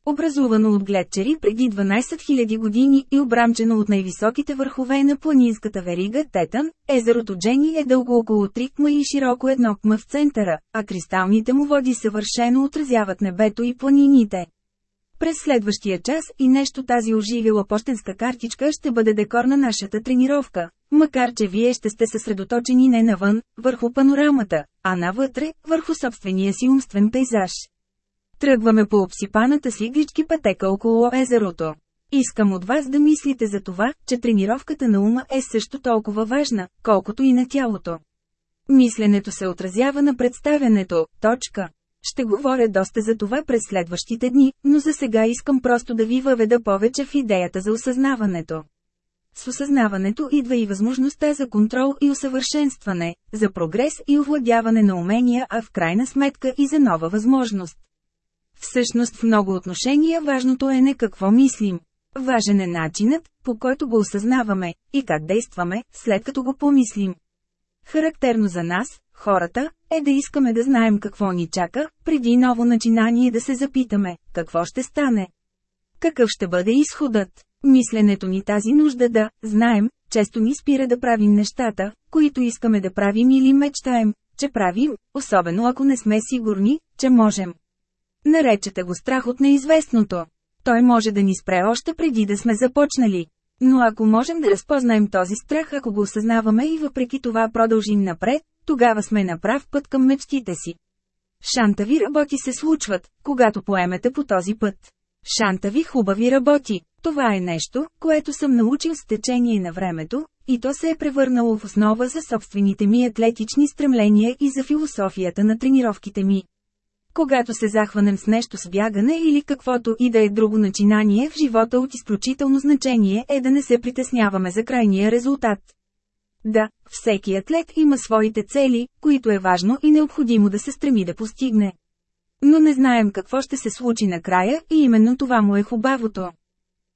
Образувано от гледчери преди 12 000 години и обрамчено от най-високите върхове на планинската верига Тетън, езерото Джени е дълго около 3 кма и широко едно кма в центъра, а кристалните му води съвършено отразяват небето и планините. През следващия час и нещо тази оживила почтенска картичка ще бъде декор на нашата тренировка, макар че вие ще сте съсредоточени не навън, върху панорамата, а навътре, върху собствения си умствен пейзаж. Тръгваме по обсипаната с иглички пътека около езерото. Искам от вас да мислите за това, че тренировката на ума е също толкова важна, колкото и на тялото. Мисленето се отразява на представянето, точка. Ще говоря доста за това през следващите дни, но за сега искам просто да ви въведа повече в идеята за осъзнаването. С осъзнаването идва и възможността за контрол и усъвършенстване, за прогрес и овладяване на умения, а в крайна сметка и за нова възможност. Всъщност в много отношения важното е не какво мислим. Важен е начинът, по който го осъзнаваме, и как действаме, след като го помислим. Характерно за нас, хората, е да искаме да знаем какво ни чака, преди ново начинание да се запитаме, какво ще стане. Какъв ще бъде изходът? Мисленето ни тази нужда да, знаем, често ни спира да правим нещата, които искаме да правим или мечтаем, че правим, особено ако не сме сигурни, че можем. Наречете го страх от неизвестното. Той може да ни спре още преди да сме започнали. Но ако можем да разпознаем този страх, ако го осъзнаваме и въпреки това продължим напред, тогава сме на прав път към мечтите си. Шантави работи се случват, когато поемете по този път. Шантави хубави работи. Това е нещо, което съм научил с течение на времето, и то се е превърнало в основа за собствените ми атлетични стремления и за философията на тренировките ми. Когато се захванем с нещо с бягане или каквото и да е друго начинание в живота от изключително значение е да не се притесняваме за крайния резултат. Да, всеки атлет има своите цели, които е важно и необходимо да се стреми да постигне. Но не знаем какво ще се случи накрая и именно това му е хубавото.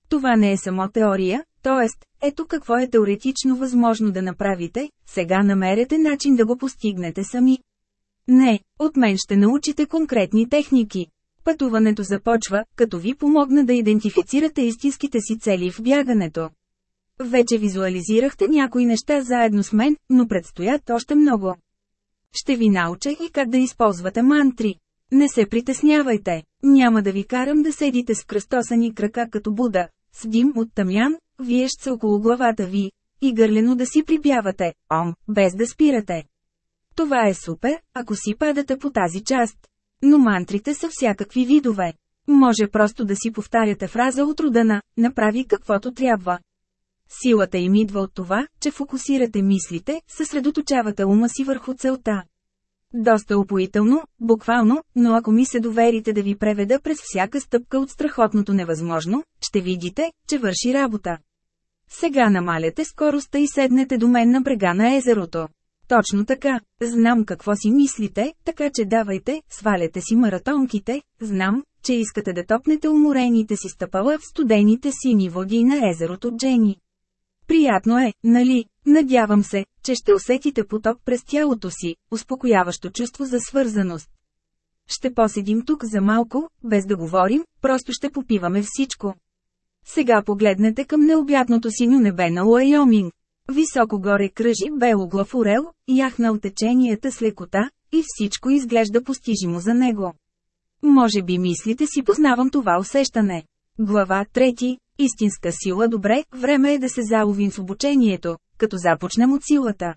Това не е само теория, т.е. ето какво е теоретично възможно да направите, сега намерете начин да го постигнете сами. Не, от мен ще научите конкретни техники. Пътуването започва, като ви помогна да идентифицирате истинските си цели в бягането. Вече визуализирахте някои неща заедно с мен, но предстоят още много. Ще ви науча и как да използвате мантри. Не се притеснявайте, няма да ви карам да седите с кръстосани крака като Буда, с дим от тамян, виещ се около главата ви, и гърлено да си прибявате, ом, без да спирате. Това е супер, ако си падате по тази част. Но мантрите са всякакви видове. Може просто да си повтаряте фраза от рода на «направи каквото трябва». Силата им идва от това, че фокусирате мислите, съсредоточавате ума си върху целта. Доста упоително, буквално, но ако ми се доверите да ви преведа през всяка стъпка от страхотното невъзможно, ще видите, че върши работа. Сега намаляте скоростта и седнете до мен на брега на езерото. Точно така, знам какво си мислите, така че давайте, сваляте си маратонките, знам, че искате да топнете уморените си стъпала в студените сини води на езерото Джени. Приятно е, нали? Надявам се, че ще усетите поток през тялото си, успокояващо чувство за свързаност. Ще поседим тук за малко, без да говорим, просто ще попиваме всичко. Сега погледнете към необятното синьо небе на Уайоминг. Високо горе кръжи белоглав орел, яхнал теченията с лекота, и всичко изглежда постижимо за него. Може би мислите си познавам това усещане. Глава 3. Истинска сила добре, време е да се заловим в обучението, като започнем от силата.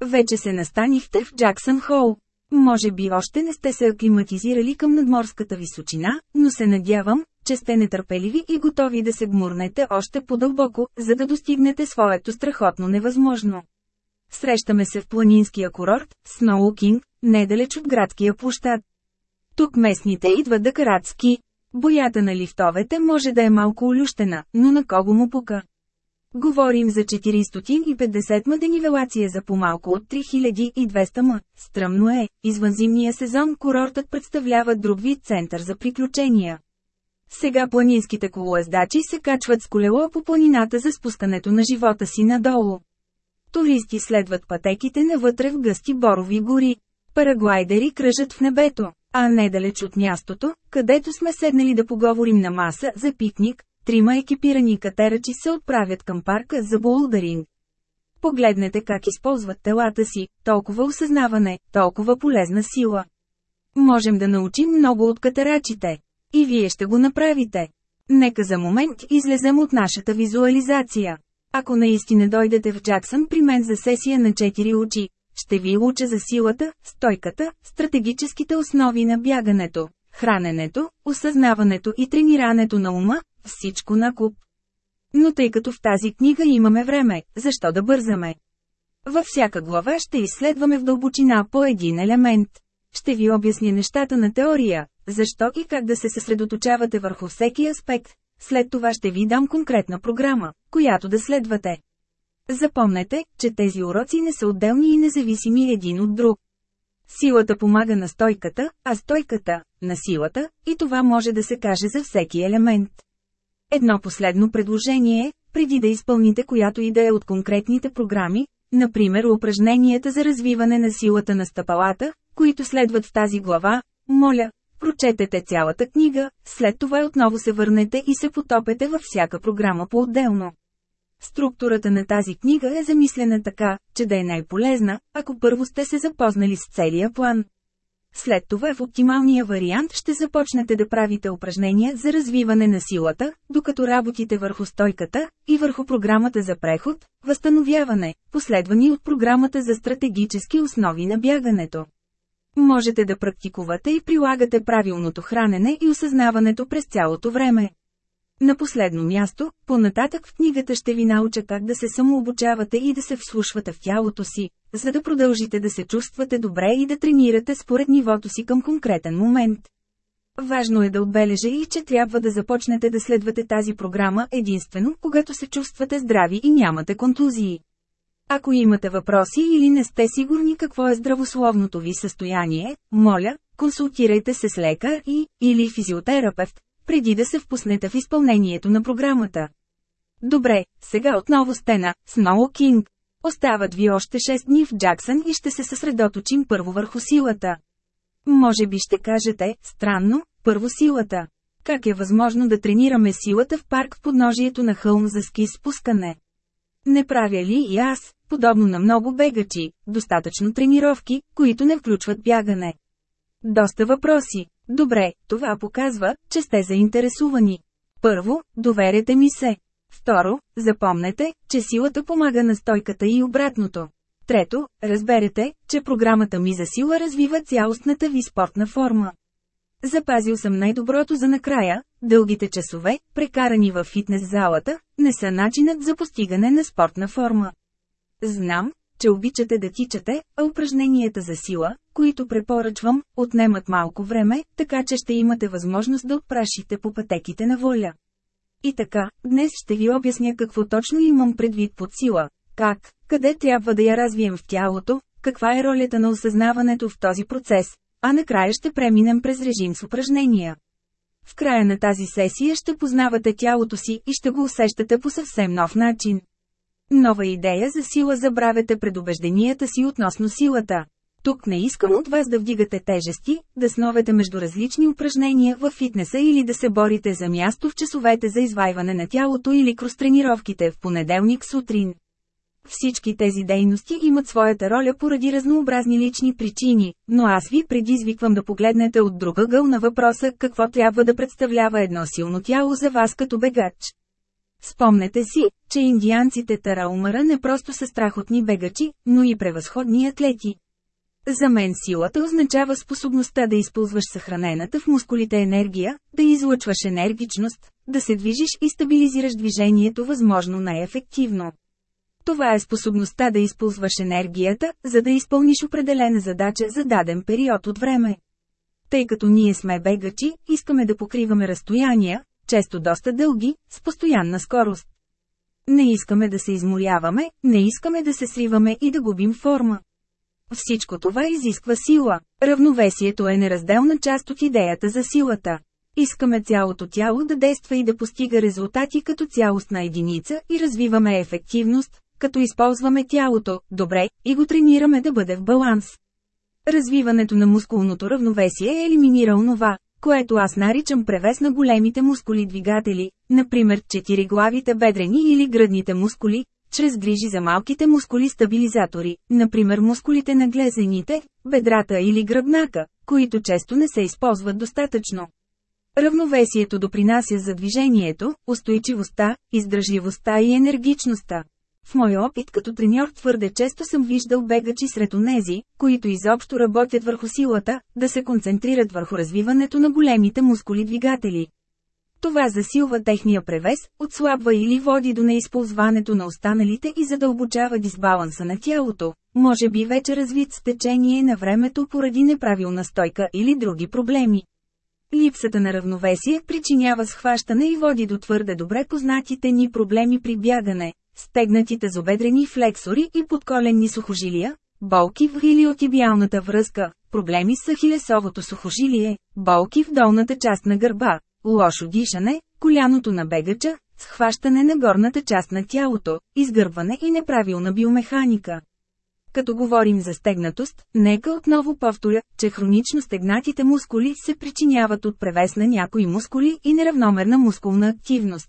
Вече се настанихте в Джаксън Хол. Може би още не сте се аклиматизирали към надморската височина, но се надявам, че сте нетърпеливи и готови да се гмурнете още по-дълбоко, за да достигнете своето страхотно невъзможно. Срещаме се в планинския курорт, Сноу Кинг, недалеч от градския площад. Тук местните идват да карат ски. Боята на лифтовете може да е малко улющена, но на кого му пука. Говорим за 450 ма денивелация за по-малко от 3200 м. Стръмно е, извън зимния сезон курортът представлява друг вид център за приключения. Сега планинските колоездачи се качват с колело по планината за спускането на живота си надолу. Туристи следват пътеките навътре в гъсти борови гори. Параглайдери кръжат в небето, а недалеч от мястото, където сме седнали да поговорим на маса за пикник, трима екипирани катерачи се отправят към парка за боулдаринг. Погледнете как използват телата си, толкова осъзнаване, толкова полезна сила. Можем да научим много от катерачите. И вие ще го направите. Нека за момент излезем от нашата визуализация. Ако наистина дойдете в Джаксън при мен за сесия на 4 очи, ще ви уча за силата, стойката, стратегическите основи на бягането, храненето, осъзнаването и тренирането на ума, всичко на куп. Но тъй като в тази книга имаме време, защо да бързаме? Във всяка глава ще изследваме в дълбочина по един елемент. Ще ви обясня нещата на теория, защо и как да се съсредоточавате върху всеки аспект. След това ще ви дам конкретна програма, която да следвате. Запомнете, че тези уроци не са отделни и независими един от друг. Силата помага на стойката, а стойката – на силата, и това може да се каже за всеки елемент. Едно последно предложение е, преди да изпълните която и да е от конкретните програми, например упражненията за развиване на силата на стъпалата, които следват в тази глава, моля, прочетете цялата книга, след това отново се върнете и се потопете във всяка програма по-отделно. Структурата на тази книга е замислена така, че да е най-полезна, ако първо сте се запознали с целия план. След това в оптималния вариант ще започнете да правите упражнения за развиване на силата, докато работите върху стойката и върху програмата за преход, възстановяване, последвани от програмата за стратегически основи на бягането. Можете да практикувате и прилагате правилното хранене и осъзнаването през цялото време. На последно място, понататък в книгата ще ви науча как да се самообучавате и да се вслушвате в тялото си, за да продължите да се чувствате добре и да тренирате според нивото си към конкретен момент. Важно е да отбележа и че трябва да започнете да следвате тази програма единствено, когато се чувствате здрави и нямате контузии. Ако имате въпроси или не сте сигурни какво е здравословното ви състояние, моля, консултирайте се с лекар и, или физиотерапевт, преди да се впуснете в изпълнението на програмата. Добре, сега отново стена, Сноу Кинг. Остават ви още 6 дни в Джаксън и ще се съсредоточим първо върху силата. Може би ще кажете, странно, първо силата. Как е възможно да тренираме силата в парк в подножието на хълм за ски спускане? Не правя ли и аз, подобно на много бегачи, достатъчно тренировки, които не включват бягане? Доста въпроси. Добре, това показва, че сте заинтересувани. Първо, доверете ми се. Второ, запомнете, че силата помага на стойката и обратното. Трето, разберете, че програмата ми за сила развива цялостната ви спортна форма. Запазил съм най-доброто за накрая, дългите часове, прекарани във фитнес залата, не са начинът за постигане на спортна форма. Знам, че обичате да тичате, а упражненията за сила, които препоръчвам, отнемат малко време, така че ще имате възможност да отпрашите по пътеките на воля. И така, днес ще ви обясня какво точно имам предвид под сила, как, къде трябва да я развием в тялото, каква е ролята на осъзнаването в този процес, а накрая ще преминем през режим с упражнения. В края на тази сесия ще познавате тялото си и ще го усещате по съвсем нов начин. Нова идея за сила забравяте предубежденията си относно силата. Тук не искам от вас да вдигате тежести, да сновете между различни упражнения в фитнеса или да се борите за място в часовете за извайване на тялото или кростренировките в понеделник сутрин. Всички тези дейности имат своята роля поради разнообразни лични причини, но аз ви предизвиквам да погледнете от друга гъл на въпроса какво трябва да представлява едно силно тяло за вас като бегач. Спомнете си, че индианците Тараумара не просто са страхотни бегачи, но и превъзходни атлети. За мен силата означава способността да използваш съхранената в мускулите енергия, да излъчваш енергичност, да се движиш и стабилизираш движението възможно най-ефективно. Това е способността да използваш енергията, за да изпълниш определена задача за даден период от време. Тъй като ние сме бегачи, искаме да покриваме разстояния, често доста дълги, с постоянна скорост. Не искаме да се изморяваме, не искаме да се сриваме и да губим форма. Всичко това изисква сила. Равновесието е неразделна част от идеята за силата. Искаме цялото тяло да действа и да постига резултати като цялостна единица и развиваме ефективност, като използваме тялото, добре, и го тренираме да бъде в баланс. Развиването на мускулното равновесие елиминира онова, което аз наричам превес на големите мускули двигатели, например четириглавите бедрени или гръдните мускули, чрез грижи за малките мускули стабилизатори, например мускулите на глезените, бедрата или гръбнака, които често не се използват достатъчно. Равновесието допринася за движението, устойчивостта, издръжливостта и енергичността. В мой опит като треньор твърде често съм виждал бегачи сред онези, които изобщо работят върху силата, да се концентрират върху развиването на големите мускули двигатели. Това засилва техния превес, отслабва или води до неизползването на останалите и задълбочава дисбаланса на тялото, може би вече развит с течение на времето поради неправилна стойка или други проблеми. Липсата на равновесие причинява схващане и води до твърде добре познатите ни проблеми при бягане, стегнатите зобедрени флексори и подколенни сухожилия, болки в илиотибиалната връзка, проблеми с ахилесовото сухожилие, болки в долната част на гърба, лошо дишане, коляното на бегача, схващане на горната част на тялото, изгърбване и неправилна биомеханика. Като говорим за стегнатост, нека отново повторя, че хронично стегнатите мускули се причиняват от превес на някои мускули и неравномерна мускулна активност.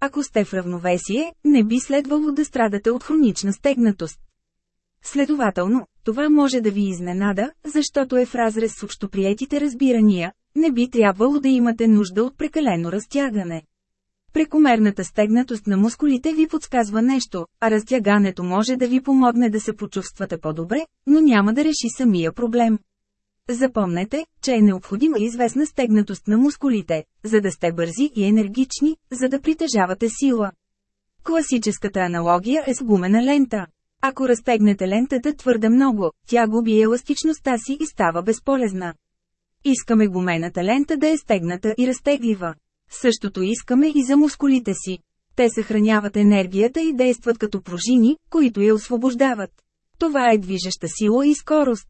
Ако сте в равновесие, не би следвало да страдате от хронична стегнатост. Следователно, това може да ви изненада, защото е в разрез с общоприетите разбирания, не би трябвало да имате нужда от прекалено разтягане. Прекомерната стегнатост на мускулите ви подсказва нещо, а разтягането може да ви помогне да се почувствате по-добре, но няма да реши самия проблем. Запомнете, че е необходима известна стегнатост на мускулите, за да сте бързи и енергични, за да притежавате сила. Класическата аналогия е с гумена лента. Ако разтегнете лентата твърде много, тя губи еластичността си и става безполезна. Искаме гумената лента да е стегната и разтеглива. Същото искаме и за мускулите си. Те съхраняват енергията и действат като пружини, които я освобождават. Това е движеща сила и скорост.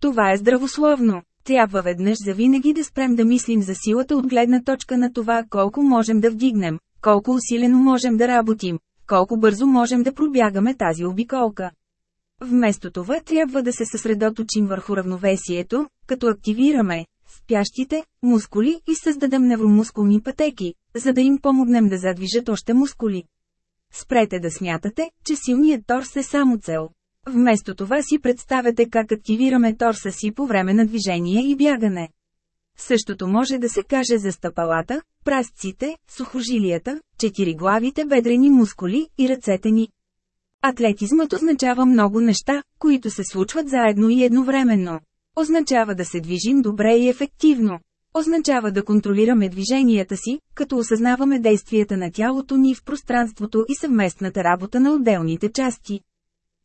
Това е здравословно. Трябва веднъж за винаги да спрем да мислим за силата от гледна точка на това колко можем да вдигнем, колко усилено можем да работим, колко бързо можем да пробягаме тази обиколка. Вместо това трябва да се съсредоточим върху равновесието, като активираме спящите мускули и създадем невромускулни пътеки, за да им помогнем да задвижат още мускули. Спрете да смятате, че силният торс е само цел. Вместо това си представете как активираме торса си по време на движение и бягане. Същото може да се каже за стъпалата, прасците, сухожилията, четириглавите бедрени мускули и ръцете ни. Атлетизмът означава много неща, които се случват заедно и едновременно. Означава да се движим добре и ефективно. Означава да контролираме движенията си, като осъзнаваме действията на тялото ни в пространството и съвместната работа на отделните части.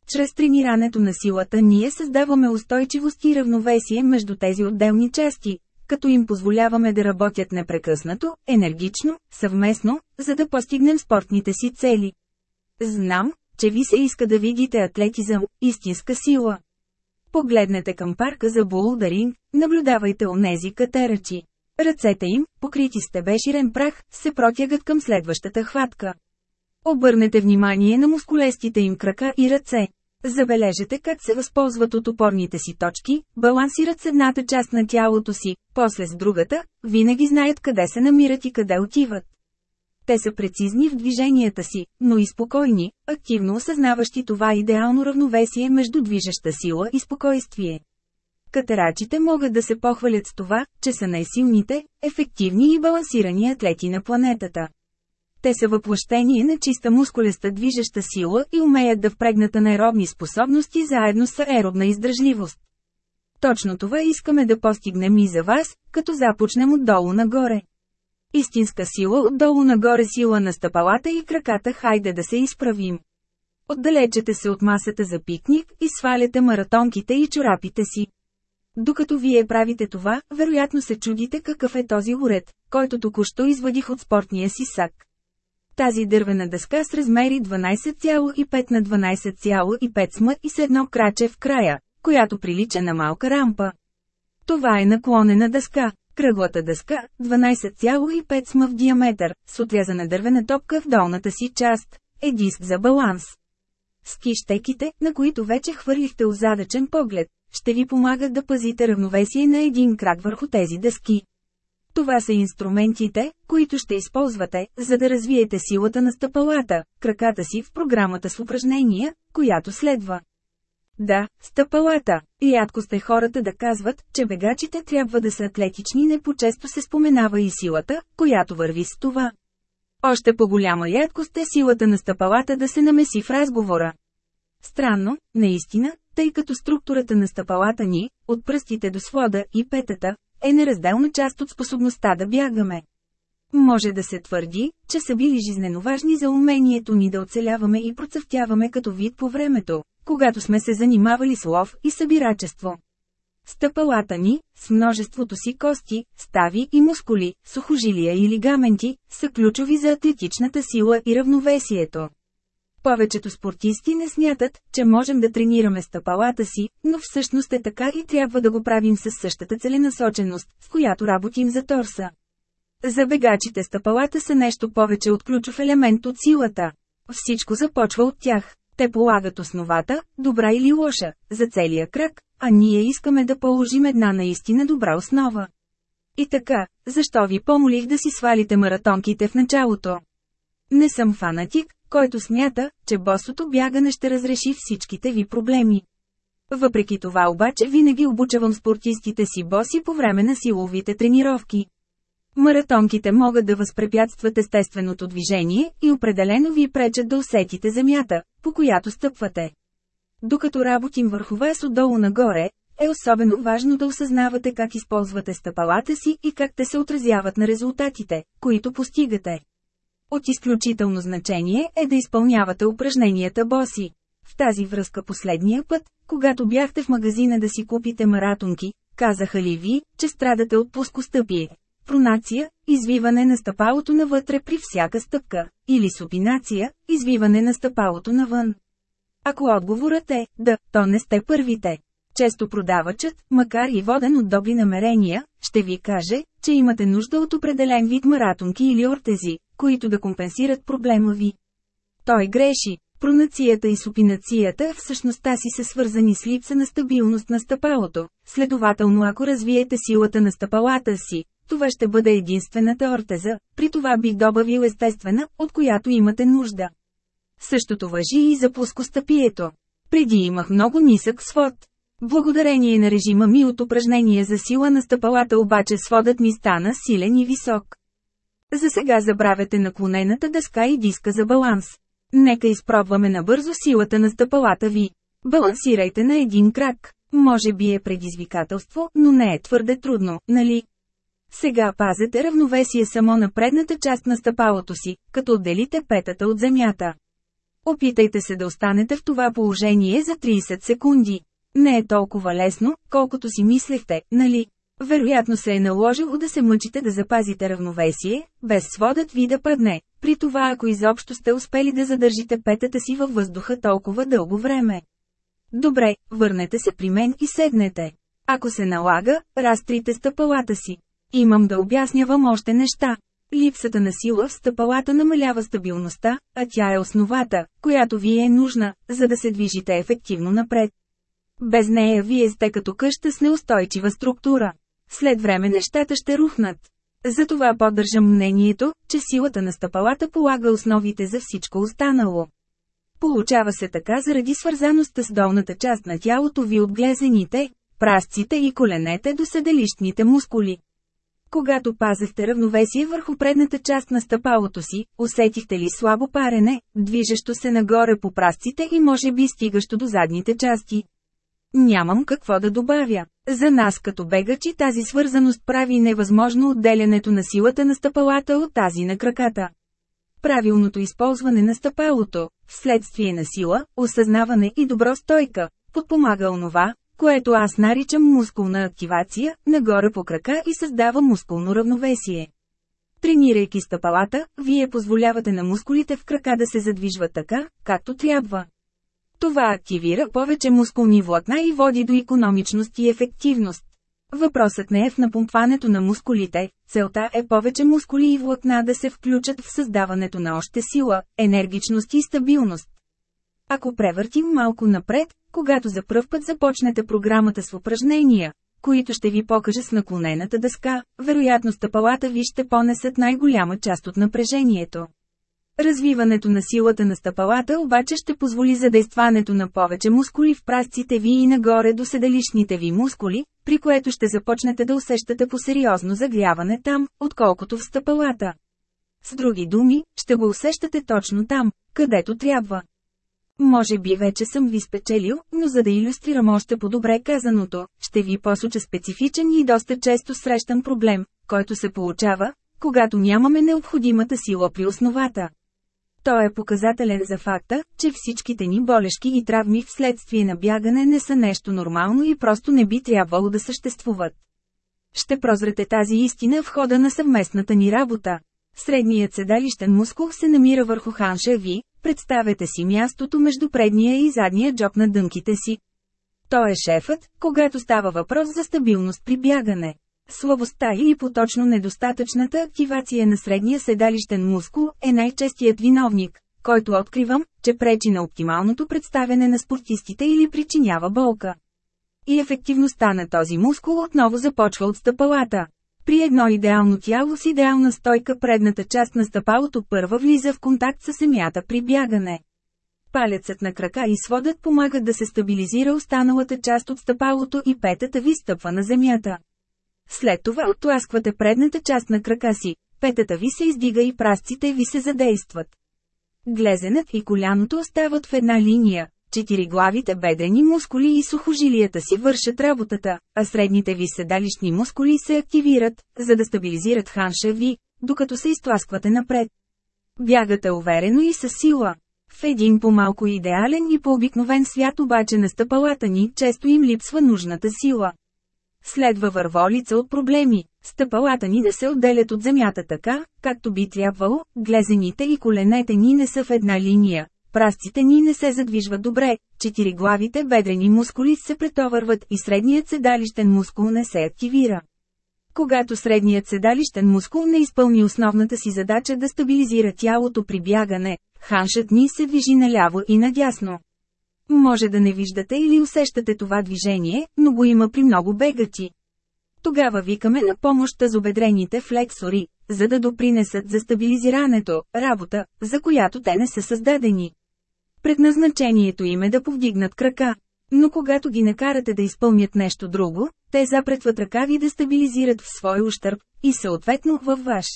Чрез тренирането на силата ние създаваме устойчивост и равновесие между тези отделни части, като им позволяваме да работят непрекъснато, енергично, съвместно, за да постигнем спортните си цели. Знам, че ви се иска да видите атлетизъм, истинска сила. Погледнете към парка за булдаринг, наблюдавайте онези катерачи. Ръцете им, покрити с тебеширен прах, се протягат към следващата хватка. Обърнете внимание на мускулестите им крака и ръце. Забележете как се възползват от опорните си точки, балансират с едната част на тялото си, после с другата, винаги знаят къде се намират и къде отиват. Те са прецизни в движенията си, но и спокойни, активно осъзнаващи това идеално равновесие между движеща сила и спокойствие. Катерачите могат да се похвалят с това, че са най-силните, ефективни и балансирани атлети на планетата. Те са въплъщение на чиста мускулеста движеща сила и умеят да впрегнат аеробни способности заедно с аеробна издръжливост. Точно това искаме да постигнем и за вас, като започнем отдолу нагоре. Истинска сила отдолу нагоре сила на стъпалата и краката хайде да се изправим. Отдалечете се от масата за пикник и сваляте маратонките и чорапите си. Докато вие правите това, вероятно се чудите какъв е този уред, който току-що извадих от спортния си сак. Тази дървена дъска с размери 12,5 на 12,5 см и с едно краче в края, която прилича на малка рампа. Това е наклонена дъска. Кръглата дъска, 12,5 см в диаметър, с отрязана дървена топка в долната си част, е диск за баланс. Ски щеките, на които вече хвърлихте озадъчен поглед, ще ви помагат да пазите равновесие на един крак върху тези дъски. Това са инструментите, които ще използвате, за да развиете силата на стъпалата, краката си в програмата с упражнения, която следва. Да, стъпалата. Рядко сте хората да казват, че бегачите трябва да са атлетични, не по-често се споменава и силата, която върви с това. Още по-голяма рядкост е силата на стъпалата да се намеси в разговора. Странно, наистина, тъй като структурата на стъпалата ни, от пръстите до свода и петата, е неразделна част от способността да бягаме. Може да се твърди, че са били жизнено важни за умението ни да оцеляваме и процъфтяваме като вид по времето, когато сме се занимавали с лов и събирачество. Стъпалата ни, с множеството си кости, стави и мускули, сухожилия и лигаменти, са ключови за атлетичната сила и равновесието. Повечето спортисти не смятат, че можем да тренираме стъпалата си, но всъщност е така и трябва да го правим с същата целенасоченост, с която работим за торса. За бегачите стъпалата са нещо повече от ключов елемент от силата. Всичко започва от тях. Те полагат основата, добра или лоша, за целия кръг, а ние искаме да положим една наистина добра основа. И така, защо ви помолих да си свалите маратонките в началото? Не съм фанатик, който смята, че босото бягане ще разреши всичките ви проблеми. Въпреки това обаче винаги обучавам спортистите си боси по време на силовите тренировки. Маратонките могат да възпрепятстват естественото движение и определено ви пречат да усетите земята, по която стъпвате. Докато работим върху вас отдолу нагоре, е особено важно да осъзнавате как използвате стъпалата си и как те се отразяват на резултатите, които постигате. От изключително значение е да изпълнявате упражненията боси. В тази връзка последния път, когато бяхте в магазина да си купите маратонки, казаха ли ви, че страдате от плоскостъпие? Пронация, извиване на стъпалото навътре при всяка стъпка, или супинация, извиване на стъпалото навън. Ако отговорът е «да», то не сте първите. Често продавачът, макар и воден от добри намерения, ще ви каже, че имате нужда от определен вид маратонки или ортези, които да компенсират проблема ви. Той греши. Пронацията и супинацията в същността си са свързани с липса на стабилност на стъпалото, следователно ако развиете силата на стъпалата си, това ще бъде единствената ортеза, при това бих добавил естествена, от която имате нужда. Същото въжи и за плоскостъпието. Преди имах много нисък свод. Благодарение на режима ми от упражнение за сила на стъпалата обаче сводът ми стана силен и висок. За сега забравяте наклонената дъска и диска за баланс. Нека изпробваме набързо силата на стъпалата ви. Балансирайте на един крак. Може би е предизвикателство, но не е твърде трудно, нали? Сега пазете равновесие само на предната част на стъпалото си, като отделите петата от земята. Опитайте се да останете в това положение за 30 секунди. Не е толкова лесно, колкото си мислехте, нали? Вероятно се е наложило да се мъчите да запазите равновесие, без сводът ви да падне, при това ако изобщо сте успели да задържите петата си във въздуха толкова дълго време. Добре, върнете се при мен и седнете. Ако се налага, разтрите стъпалата си. Имам да обяснявам още неща. Липсата на сила в стъпалата намалява стабилността, а тя е основата, която ви е нужна, за да се движите ефективно напред. Без нея вие сте като къща с неустойчива структура. След време нещата ще рухнат. Затова поддържам мнението, че силата на стъпалата полага основите за всичко останало. Получава се така заради свързаността с долната част на тялото ви от глезените, прасците и коленете до седелищните мускули. Когато пазехте равновесие върху предната част на стъпалото си, усетихте ли слабо парене, движещо се нагоре по прасците и може би стигащо до задните части. Нямам какво да добавя. За нас като бегачи тази свързаност прави невъзможно отделянето на силата на стъпалата от тази на краката. Правилното използване на стъпалото, вследствие на сила, осъзнаване и добро стойка, подпомага онова, което аз наричам мускулна активация, нагоре по крака и създава мускулно равновесие. Тренирайки стъпалата, вие позволявате на мускулите в крака да се задвижват така, както трябва. Това активира повече мускулни влакна и води до економичност и ефективност. Въпросът не е в напомпването на мускулите, целта е повече мускули и влакна да се включат в създаването на още сила, енергичност и стабилност. Ако превъртим малко напред, когато за пръв път започнете програмата с упражнения, които ще ви покажа с наклонената дъска, вероятно стъпалата ви ще понесат най-голяма част от напрежението. Развиването на силата на стъпалата обаче ще позволи задействането на повече мускули в прасците ви и нагоре до седалищните ви мускули, при което ще започнете да усещате по-сериозно загряване там, отколкото в стъпалата. С други думи, ще го усещате точно там, където трябва. Може би вече съм ви спечелил, но за да иллюстрирам още по-добре казаното, ще ви посоча специфичен и доста често срещан проблем, който се получава, когато нямаме необходимата сила при основата. Той е показателен за факта, че всичките ни болешки и травми вследствие на бягане не са нещо нормално и просто не би трябвало да съществуват. Ще прозрете тази истина в хода на съвместната ни работа. Средният седалищен мускул се намира върху ханша ви, представете си мястото между предния и задния джоб на дънките си. Той е шефът, когато става въпрос за стабилност при бягане. Слабостта или поточно недостатъчната активация на средния седалищен мускул е най-честият виновник, който откривам, че пречи на оптималното представяне на спортистите или причинява болка. И ефективността на този мускул отново започва от стъпалата. При едно идеално тяло с идеална стойка предната част на стъпалото първа влиза в контакт с земята при бягане. Палецът на крака и сводът помагат да се стабилизира останалата част от стъпалото и петата ви стъпва на земята. След това отласквате предната част на крака си, петата ви се издига и прасците ви се задействат. Глезенът и коляното остават в една линия, четириглавите бедрени мускули и сухожилията си вършат работата, а средните ви седалищни мускули се активират, за да стабилизират ханша ви, докато се изтласквате напред. Бягате уверено и със сила. В един по-малко идеален и по-обикновен свят обаче на стъпалата ни често им липсва нужната сила. Следва върволица от проблеми. Стъпалата ни да се отделят от земята така, както би трябвало, глезените и коленете ни не са в една линия, Прасците ни не се задвижват добре, четириглавите бедрени мускули се претовърват и средният седалищен мускул не се активира. Когато средният седалищен мускул не изпълни основната си задача да стабилизира тялото при бягане, ханшът ни се движи наляво и надясно. Може да не виждате или усещате това движение, но го има при много бегачи. Тогава викаме на помощ тазобедрените флексори, за да допринесат за стабилизирането, работа, за която те не са създадени. Предназначението им е да повдигнат крака. Но когато ги накарате да изпълнят нещо друго, те запретват ръка ви да стабилизират в свой ущърп, и съответно във ваш.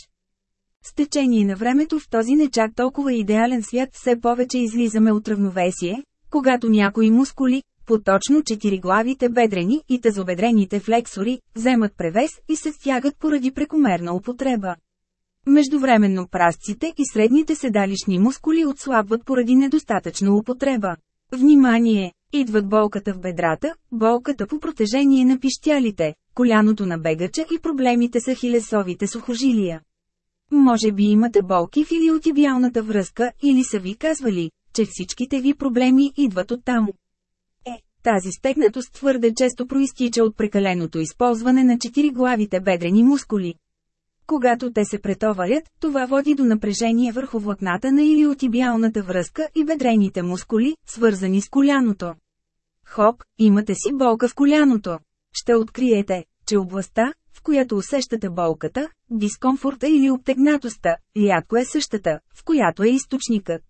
С течение на времето в този не чак толкова идеален свят все повече излизаме от равновесие, когато някои мускули, поточно четириглавите бедрени и тазобедрените флексори, вземат превес и се стягат поради прекомерна употреба. Междувременно прасците и средните седалищни мускули отслабват поради недостатъчна употреба. Внимание! Идват болката в бедрата, болката по протежение на пищялите, коляното на бегача и проблемите с хилесовите сухожилия. Може би имате болки в илиотибиалната връзка или са ви казвали, че всичките ви проблеми идват оттам. Е, тази стегнатост твърде често проистича от прекаленото използване на четириглавите бедрени мускули. Когато те се претоварят, това води до напрежение върху влакната на илиотибиалната връзка и бедрените мускули, свързани с коляното. Хоп, имате си болка в коляното. Ще откриете, че областта, в която усещате болката, дискомфорта или обтегнатостта, рядко е същата, в която е източникът.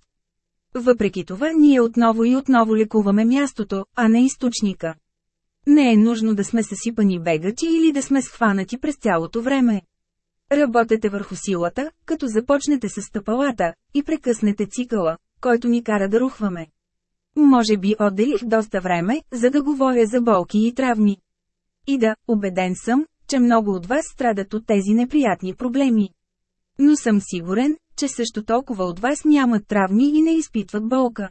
Въпреки това ние отново и отново лекуваме мястото, а не източника. Не е нужно да сме съсипани бегачи или да сме схванати през цялото време. Работете върху силата, като започнете с стъпалата, и прекъснете цикъла, който ни кара да рухваме. Може би отделих доста време, за да говоря за болки и травми. И да, убеден съм, че много от вас страдат от тези неприятни проблеми. Но съм сигурен, че също толкова от вас нямат травми и не изпитват болка.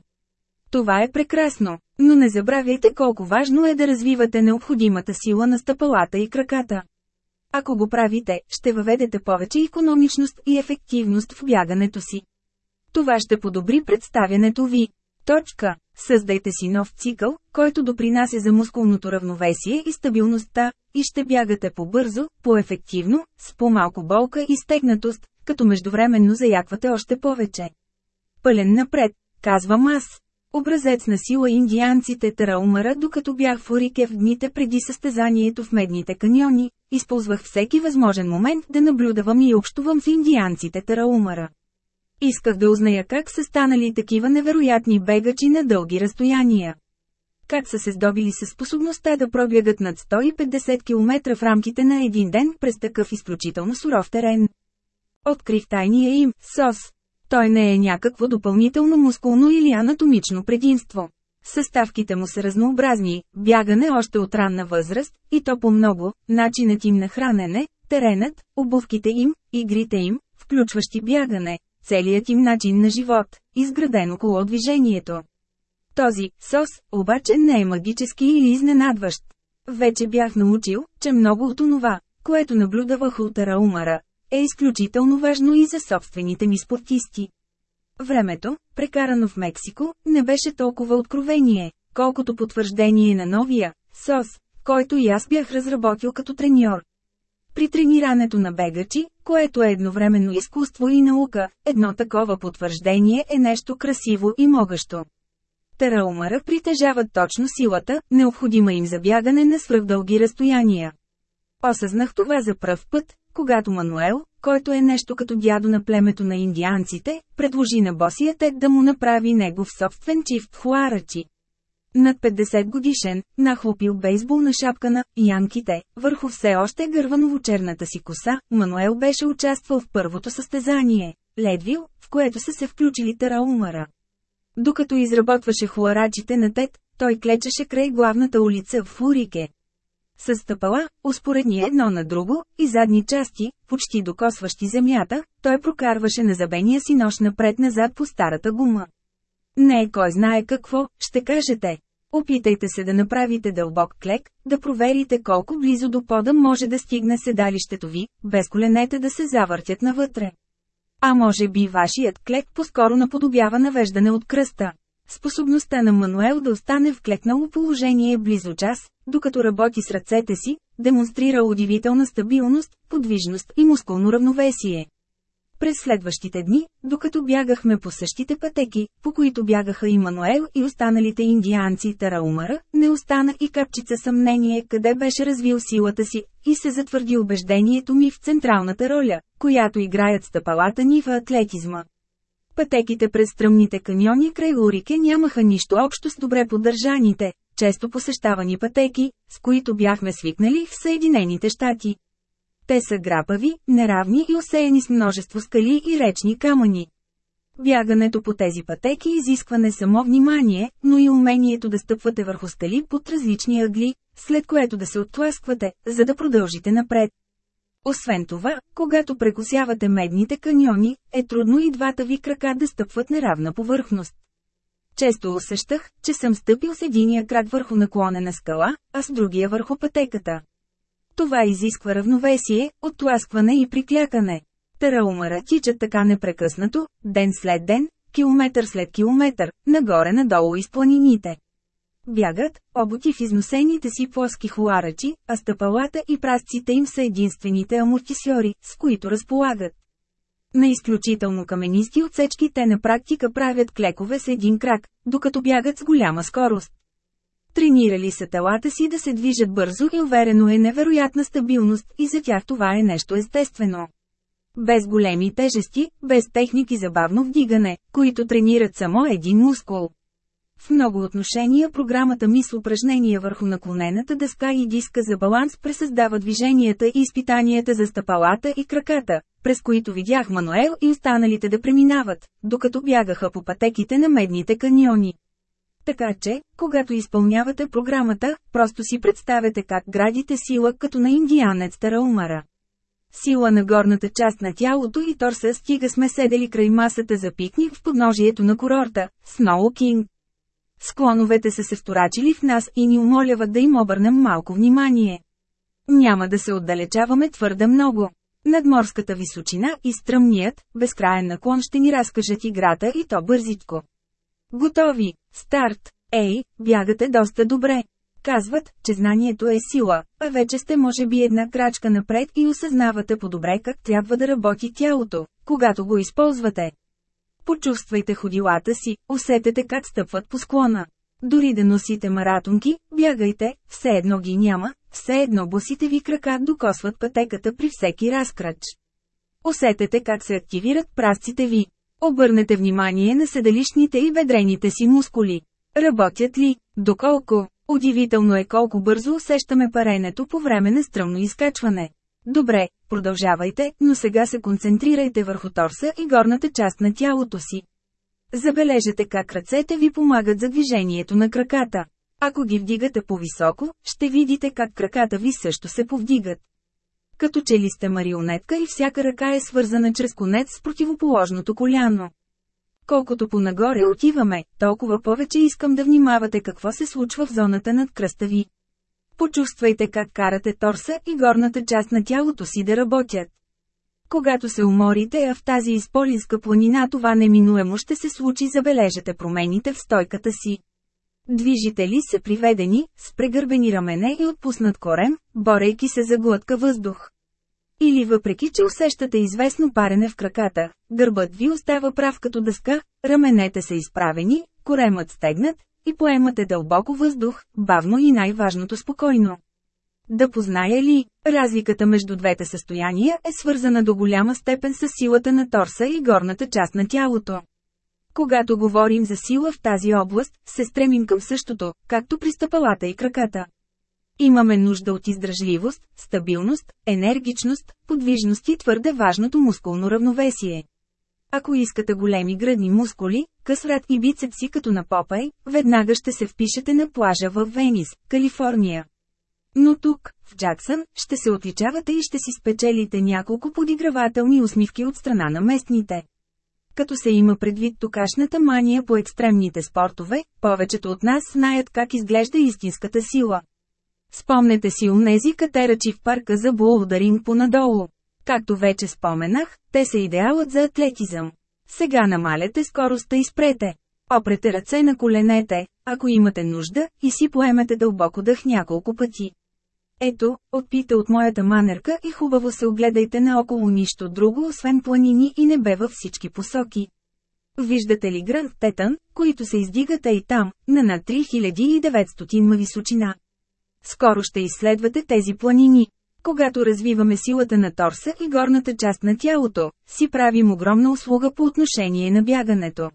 Това е прекрасно, но не забравяйте колко важно е да развивате необходимата сила на стъпалата и краката. Ако го правите, ще въведете повече економичност и ефективност в бягането си. Това ще подобри представянето ви. Точка. Създайте си нов цикъл, който допринася за мускулното равновесие и стабилността, и ще бягате по-бързо, по-ефективно, с по-малко болка и стегнатост, като междувременно заяквате още повече. Пълен напред, казвам аз. Образец на сила индианците Тараумара докато бях в Орике в дните преди състезанието в Медните каньони, използвах всеки възможен момент да наблюдавам и общувам с индианците Тараумара. Исках да узная как са станали такива невероятни бегачи на дълги разстояния. Как са се здобили със способността да пробягат над 150 км в рамките на един ден през такъв изключително суров терен. Открих тайния им, СОС. Той не е някакво допълнително мускулно или анатомично предимство. Съставките му са разнообразни, бягане още от ранна възраст, и то по много, начинът им на хранене, теренът, обувките им, игрите им, включващи бягане, целият им начин на живот, изграден около движението. Този сос, обаче не е магически или изненадващ. Вече бях научил, че много от онова, което наблюдавах от Раумара, е изключително важно и за собствените ми спортисти. Времето, прекарано в Мексико, не беше толкова откровение, колкото потвърждение на новия СОС, който и аз бях разработил като треньор. При тренирането на бегачи, което е едновременно изкуство и наука, едно такова потвърждение е нещо красиво и могащо. Тараумара притежават точно силата, необходима им за бягане на свръхдълги разстояния. Осъзнах това за пръв път, когато Мануел, който е нещо като дядо на племето на индианците, предложи на босия тет да му направи негов собствен чифт хуарачи. Над 50 годишен, нахлопил бейсболна шапка на «Янките», върху все още гърваново-черната си коса, Мануел беше участвал в първото състезание – Ледвил, в което са се включили Тараумара. Докато изработваше хуарачите на Тет, той клечеше край главната улица в Фурике. С стъпала, успоредни едно на друго, и задни части, почти докосващи земята, той прокарваше на забения си нож напред-назад по старата гума. Не е кой знае какво, ще кажете. Опитайте се да направите дълбок клек, да проверите колко близо до пода може да стигне седалището ви, без коленете да се завъртят навътре. А може би вашият клек по-скоро наподобява навеждане от кръста. Способността на Мануел да остане в клекнало положение близо час, докато работи с ръцете си, демонстрира удивителна стабилност, подвижност и мускулно равновесие. През следващите дни, докато бягахме по същите пътеки, по които бягаха и Мануел и останалите индианци Тараумара, не остана и капчица съмнение къде беше развил силата си, и се затвърди убеждението ми в централната роля, която играят стъпалата ни в атлетизма. Пътеките през стръмните каньони край Лурике нямаха нищо общо с добре поддържаните, често посещавани пътеки, с които бяхме свикнали в Съединените щати. Те са грапави, неравни и осеяни с множество скали и речни камъни. Бягането по тези пътеки изисква не само внимание, но и умението да стъпвате върху скали под различни ъгли, след което да се оттласквате, за да продължите напред. Освен това, когато прекусявате медните каньони, е трудно и двата ви крака да стъпват неравна повърхност. Често усещах, че съм стъпил с единия крак върху наклонена скала, а с другия върху пътеката. Това изисква равновесие, оттласкване и приклякане. Тараумара тича така непрекъснато, ден след ден, километър след километър, нагоре-надолу из планините. Бягат, обути в износените си плоски хуарачи, а стъпалата и прасците им са единствените амортисьори, с които разполагат. На изключително каменисти отсечки те на практика правят клекове с един крак, докато бягат с голяма скорост. Тренирали са телата си да се движат бързо и уверено е невероятна стабилност и за тях това е нещо естествено. Без големи тежести, без техники за бавно вдигане, които тренират само един мускул. В много отношения програмата ми с упражнения върху наклонената дъска и диска за баланс пресъздава движенията и изпитанията за стъпалата и краката, през които видях Мануел и останалите да преминават, докато бягаха по пътеките на медните каньони. Така че, когато изпълнявате програмата, просто си представете как градите сила като на индианец Тараумара. Сила на горната част на тялото и торса стига сме седели край масата за пикник в подножието на курорта, Сноу Кинг. Склоновете са се вторачили в нас и ни умоляват да им обърнем малко внимание. Няма да се отдалечаваме твърде много. Надморската височина и стръмният, безкраен наклон ще ни разкажат играта и то бързичко. Готови, старт, ей, бягате доста добре. Казват, че знанието е сила, а вече сте може би една крачка напред и осъзнавате по-добре как трябва да работи тялото, когато го използвате. Почувствайте ходилата си, усетете как стъпват по склона. Дори да носите маратонки, бягайте, все едно ги няма, все едно босите ви крака докосват пътеката при всеки разкрач. Усетете как се активират прасците ви. Обърнете внимание на седалищните и бедрените си мускули. Работят ли? Доколко? Удивително е колко бързо усещаме паренето по време на стръмно изкачване. Добре, продължавайте, но сега се концентрирайте върху торса и горната част на тялото си. Забележете как ръцете ви помагат за движението на краката. Ако ги вдигате по-високо, ще видите как краката ви също се повдигат. Като че ли сте марионетка и всяка ръка е свързана чрез конец с противоположното коляно. Колкото понагоре отиваме, толкова повече искам да внимавате какво се случва в зоната над кръста ви. Почувствайте как карате торса и горната част на тялото си да работят. Когато се уморите, а в тази изполинска планина това неминуемо ще се случи забележете промените в стойката си. Движите ли се приведени, с прегърбени рамене и отпуснат корем, борейки се за глътка въздух. Или въпреки, че усещате известно парене в краката, гърбът ви остава прав като дъска, раменете са изправени, коремът стегнат, и поемате дълбоко въздух, бавно и най-важното спокойно. Да позная ли, разликата между двете състояния е свързана до голяма степен с силата на торса и горната част на тялото. Когато говорим за сила в тази област, се стремим към същото, както при стъпалата и краката. Имаме нужда от издръжливост, стабилност, енергичност, подвижност и твърде важното мускулно равновесие. Ако искате големи гръдни мускули, къс врат и бицепси като на Попай, веднага ще се впишете на плажа в Венис, Калифорния. Но тук, в Джаксън, ще се отличавате и ще си спечелите няколко подигравателни усмивки от страна на местните. Като се има предвид токашната мания по екстремните спортове, повечето от нас знаят как изглежда истинската сила. Спомнете си унези катерачи в парка за булдаринг понадолу. Както вече споменах, те са идеалът за атлетизъм. Сега намаляте скоростта и спрете. Опрете ръце на коленете, ако имате нужда, и си поемете дълбоко дъх няколко пъти. Ето, отпите от моята манерка и хубаво се огледайте наоколо нищо друго освен планини и небе във всички посоки. Виждате ли град Тетън, които се издигате и там, на над 3900 ма височина? Скоро ще изследвате тези планини. Когато развиваме силата на торса и горната част на тялото, си правим огромна услуга по отношение на бягането.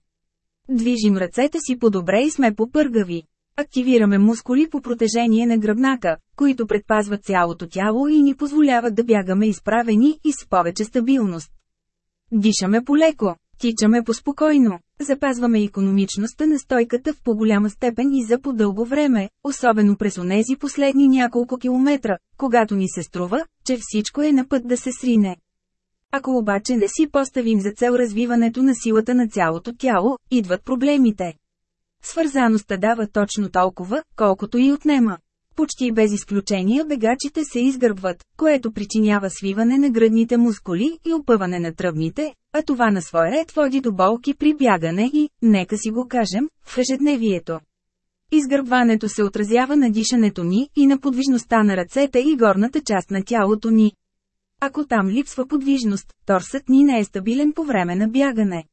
Движим ръцете си по-добре и сме по-пъргави. Активираме мускули по протежение на гръбнака, които предпазват цялото тяло и ни позволяват да бягаме изправени и с повече стабилност. Дишаме полеко, тичаме поспокойно, запазваме економичността на стойката в по-голяма степен и за по-дълго време, особено през онези последни няколко километра, когато ни се струва, че всичко е на път да се срине. Ако обаче не си поставим за цел развиването на силата на цялото тяло, идват проблемите. Свързаността дава точно толкова, колкото и отнема. Почти без изключения бегачите се изгърбват, което причинява свиване на гръдните мускули и опъване на тръбните, а това на свой ред води до болки при бягане и, нека си го кажем, в ежедневието. Изгърбването се отразява на дишането ни и на подвижността на ръцете и горната част на тялото ни. Ако там липсва подвижност, торсът ни не е стабилен по време на бягане.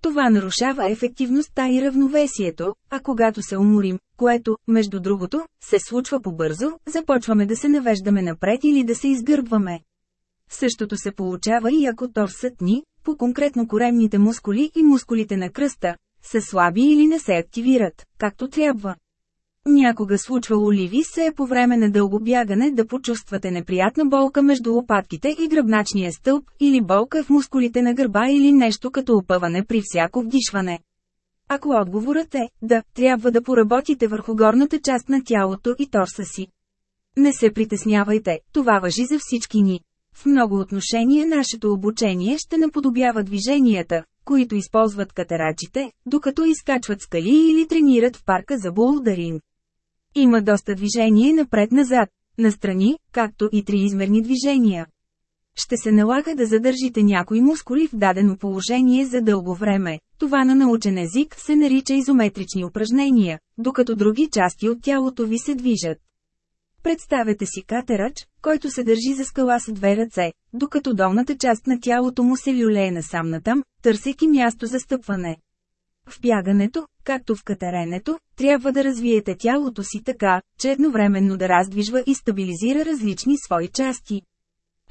Това нарушава ефективността и равновесието, а когато се уморим, което, между другото, се случва побързо, започваме да се навеждаме напред или да се изгърбваме. Същото се получава и ако торсът ни, по конкретно коремните мускули и мускулите на кръста, са слаби или не се активират, както трябва. Някога случвало ли ви се е по време на дълго бягане да почувствате неприятна болка между лопатките и гръбначния стълб, или болка в мускулите на гърба или нещо като опъване при всяко вдишване? Ако отговорът е да, трябва да поработите върху горната част на тялото и торса си. Не се притеснявайте, това въжи за всички ни. В много отношения нашето обучение ще наподобява движенията, които използват катерачите, докато изкачват скали или тренират в парка за булдаринг. Има доста движение напред-назад, настрани, както и триизмерни движения. Ще се налага да задържите някои мускули в дадено положение за дълго време. Това на научен език се нарича изометрични упражнения, докато други части от тялото ви се движат. Представете си катерач, който се държи за скала с две ръце, докато долната част на тялото му се люлее насам натам, търсейки място за стъпване. В бягането, както в катеренето, трябва да развиете тялото си така, че едновременно да раздвижва и стабилизира различни свои части.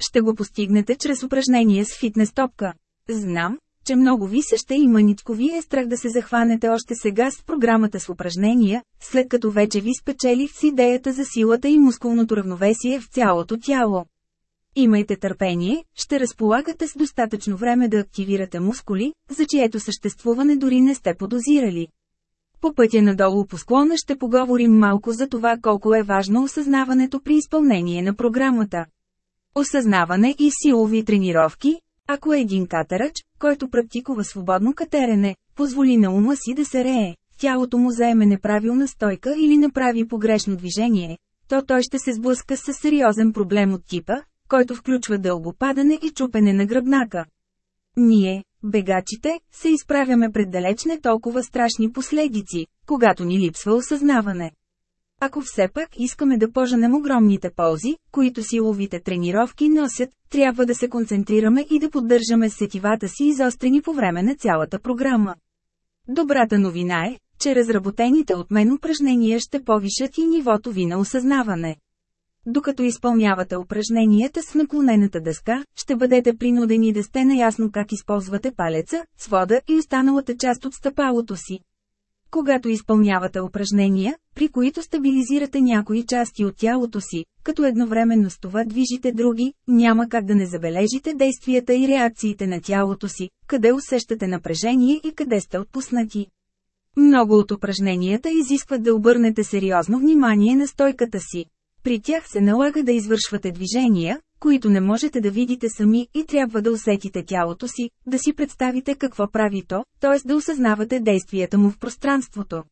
Ще го постигнете чрез упражнение с фитнес топка. Знам, че много ви се ще и мъничко ви е страх да се захванете още сега с програмата с упражнения, след като вече ви спечели с идеята за силата и мускулното равновесие в цялото тяло. Имайте търпение, ще разполагате с достатъчно време да активирате мускули, за чието съществуване дори не сте подозирали. По пътя надолу по склона ще поговорим малко за това колко е важно осъзнаването при изпълнение на програмата. Осъзнаване и силови тренировки, ако един катерач, който практикува свободно катерене, позволи на ума си да се рее, тялото му заеме неправилна стойка или направи погрешно движение, то той ще се сблъска с сериозен проблем от типа, който включва дълго падане и чупене на гръбнака. Ние, бегачите, се изправяме пред далеч не толкова страшни последици, когато ни липсва осъзнаване. Ако все пак искаме да поженем огромните ползи, които силовите тренировки носят, трябва да се концентрираме и да поддържаме сетивата си изострени по време на цялата програма. Добрата новина е, че разработените от мен упражнения ще повишат и нивото ви на осъзнаване. Докато изпълнявате упражненията с наклонената дъска, ще бъдете принудени да сте наясно как използвате палеца, свода и останалата част от стъпалото си. Когато изпълнявате упражнения, при които стабилизирате някои части от тялото си, като едновременно с това движите други, няма как да не забележите действията и реакциите на тялото си, къде усещате напрежение и къде сте отпуснати. Много от упражненията изискват да обърнете сериозно внимание на стойката си. При тях се налага да извършвате движения, които не можете да видите сами и трябва да усетите тялото си, да си представите какво прави то, т.е. да осъзнавате действията му в пространството.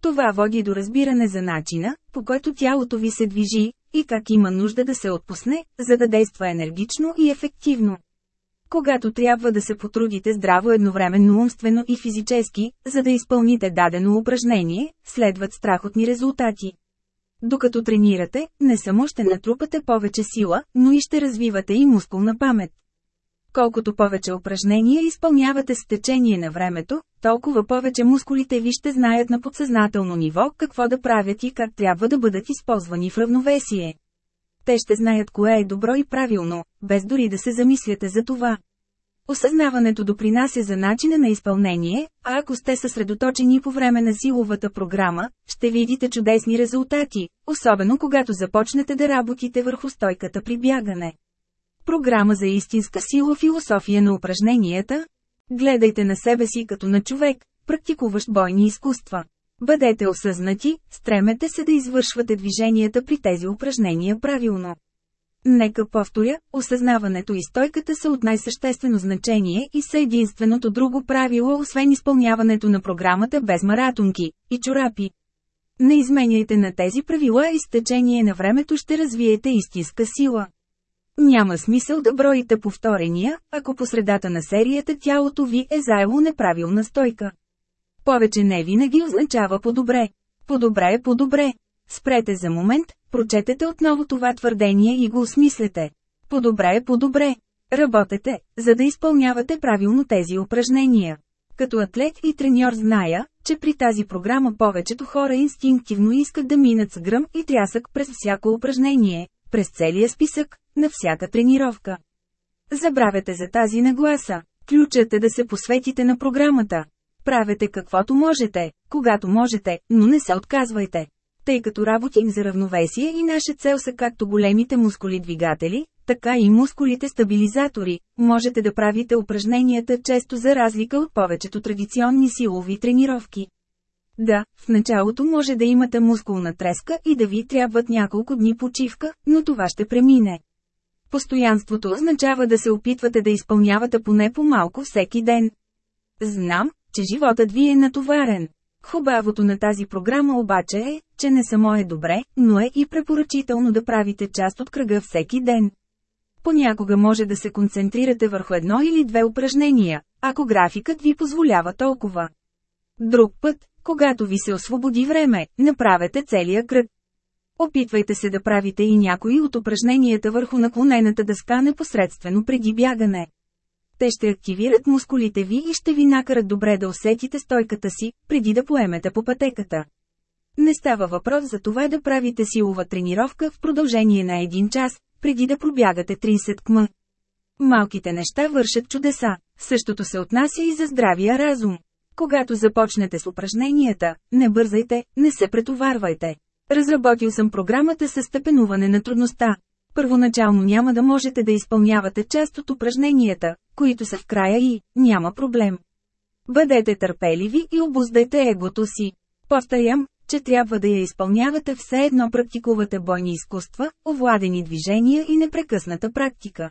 Това води до разбиране за начина, по който тялото ви се движи, и как има нужда да се отпусне, за да действа енергично и ефективно. Когато трябва да се потрудите здраво едновременно умствено и физически, за да изпълните дадено упражнение, следват страхотни резултати. Докато тренирате, не само ще натрупате повече сила, но и ще развивате и мускулна памет. Колкото повече упражнения изпълнявате с течение на времето, толкова повече мускулите ви ще знаят на подсъзнателно ниво какво да правят и как трябва да бъдат използвани в равновесие. Те ще знаят кое е добро и правилно, без дори да се замисляте за това. Осъзнаването допринася за начина на изпълнение, а ако сте съсредоточени по време на силовата програма, ще видите чудесни резултати, особено когато започнете да работите върху стойката при бягане. Програма за истинска сила философия на упражненията. Гледайте на себе си като на човек, практикуващ бойни изкуства. Бъдете осъзнати, стремете се да извършвате движенията при тези упражнения правилно. Нека повторя, осъзнаването и стойката са от най-съществено значение и са единственото друго правило освен изпълняването на програмата без маратонки и чорапи. Не изменяйте на тези правила и с течение на времето ще развиете истинска сила. Няма смисъл да броите повторения, ако по средата на серията тялото ви е заело неправилна стойка. Повече не винаги означава по-добре. По-добре е по-добре. Спрете за момент, прочетете отново това твърдение и го осмислете. По-добре е по-добре. Работете, за да изпълнявате правилно тези упражнения. Като атлет и треньор зная, че при тази програма повечето хора инстинктивно искат да минат с гръм и трясък през всяко упражнение, през целия списък, на всяка тренировка. Забравяте за тази нагласа. Ключът е да се посветите на програмата. Правете каквото можете, когато можете, но не се отказвайте. Тъй като работим за равновесие и наша цел са както големите мускули двигатели, така и мускулите стабилизатори, можете да правите упражненията често за разлика от повечето традиционни силови тренировки. Да, в началото може да имате мускулна треска и да ви трябват няколко дни почивка, но това ще премине. Постоянството означава да се опитвате да изпълнявате поне по-малко всеки ден. Знам, че животът ви е натоварен. Хубавото на тази програма обаче е, че не само е добре, но е и препоръчително да правите част от кръга всеки ден. Понякога може да се концентрирате върху едно или две упражнения, ако графикът ви позволява толкова. Друг път, когато ви се освободи време, направете целия кръг. Опитвайте се да правите и някои от упражненията върху наклонената дъска непосредствено преди бягане. Те ще активират мускулите ви и ще ви накарат добре да усетите стойката си, преди да поемете по пътеката. Не става въпрос за това да правите силова тренировка в продължение на един час, преди да пробягате 30 км. Малките неща вършат чудеса, същото се отнася и за здравия разум. Когато започнете с упражненията, не бързайте, не се претоварвайте. Разработил съм програмата с степенуване на трудността. Първоначално няма да можете да изпълнявате част от упражненията, които са в края и няма проблем. Бъдете търпеливи и обуздайте егото си. Повтарям, че трябва да я изпълнявате все едно практикувате бойни изкуства, овладени движения и непрекъсната практика.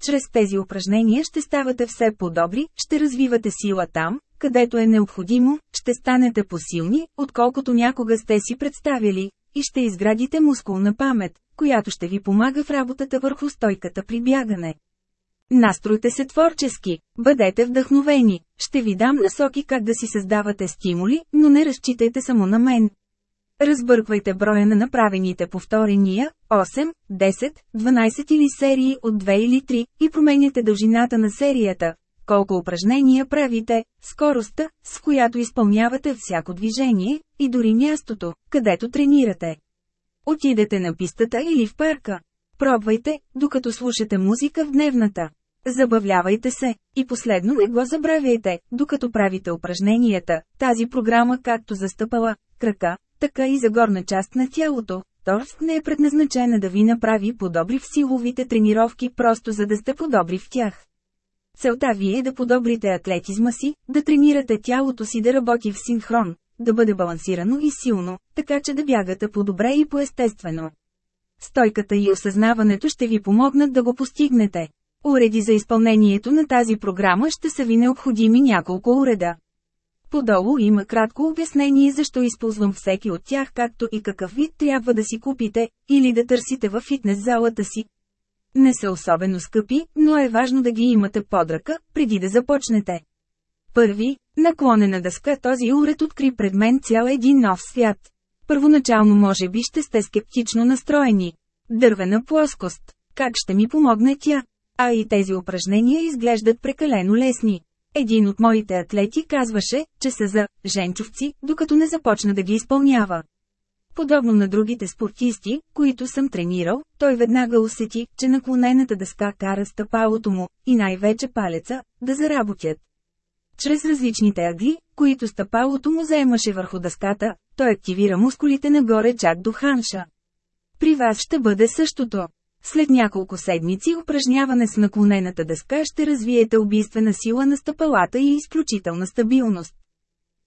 Чрез тези упражнения ще ставате все по-добри, ще развивате сила там, където е необходимо, ще станете посилни, отколкото някога сте си представили, и ще изградите мускулна памет, която ще ви помага в работата върху стойката при бягане. Настройте се творчески, бъдете вдъхновени, ще ви дам насоки как да си създавате стимули, но не разчитайте само на мен. Разбърквайте броя на направените повторения, 8, 10, 12 или серии от 2 или 3, и променяте дължината на серията, колко упражнения правите, скоростта, с която изпълнявате всяко движение, и дори мястото, където тренирате. Отидете на пистата или в парка. Пробвайте, докато слушате музика в дневната. Забавлявайте се, и последно не го забравяйте, докато правите упражненията, тази програма както застъпала, крака, така и за горна част на тялото. Торс не е предназначена да ви направи подобри в силовите тренировки просто за да сте подобри в тях. Целта ви е да подобрите атлетизма си, да тренирате тялото си да работи в синхрон, да бъде балансирано и силно, така че да бягате по-добре и по-естествено. Стойката и осъзнаването ще ви помогнат да го постигнете. Уреди за изпълнението на тази програма ще са ви необходими няколко уреда. Подолу има кратко обяснение защо използвам всеки от тях както и какъв вид трябва да си купите, или да търсите във фитнес залата си. Не са особено скъпи, но е важно да ги имате под ръка, преди да започнете. Първи, наклонена дъска този уред откри пред мен цял един нов свят. Първоначално може би ще сте скептично настроени. Дървена плоскост. Как ще ми помогне тя? А и тези упражнения изглеждат прекалено лесни. Един от моите атлети казваше, че са за женчовци, докато не започна да ги изпълнява. Подобно на другите спортисти, които съм тренирал, той веднага усети, че наклонената дъска кара стъпалото му, и най-вече палеца, да заработят. Чрез различните агли, които стъпалото му заемаше върху дъската, той активира мускулите нагоре чак до ханша. При вас ще бъде същото. След няколко седмици упражняване с наклонената дъска ще развиете убийствена сила на стъпалата и изключителна стабилност.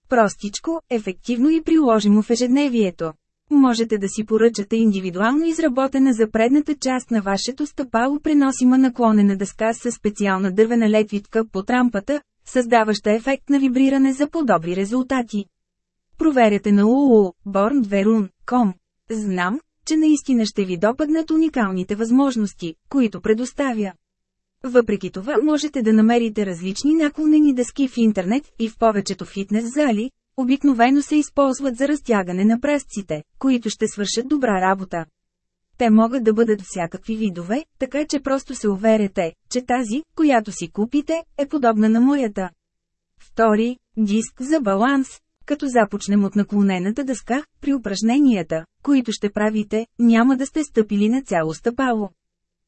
Простичко, ефективно и приложимо в ежедневието. Можете да си поръчате индивидуално изработена за предната част на вашето стъпало преносима наклонена дъска с специална дървена летвитка по трампата, създаваща ефект на вибриране за по-добри резултати. Проверете на uu.born2run.com. Знам, че наистина ще ви допаднат уникалните възможности, които предоставя. Въпреки това можете да намерите различни наклонени дъски в интернет и в повечето фитнес зали, обикновено се използват за разтягане на пръстците, които ще свършат добра работа. Те могат да бъдат всякакви видове, така че просто се уверете, че тази, която си купите, е подобна на моята. Втори – диск за баланс. Като започнем от наклонената дъска, при упражненията, които ще правите, няма да сте стъпили на цяло стъпало.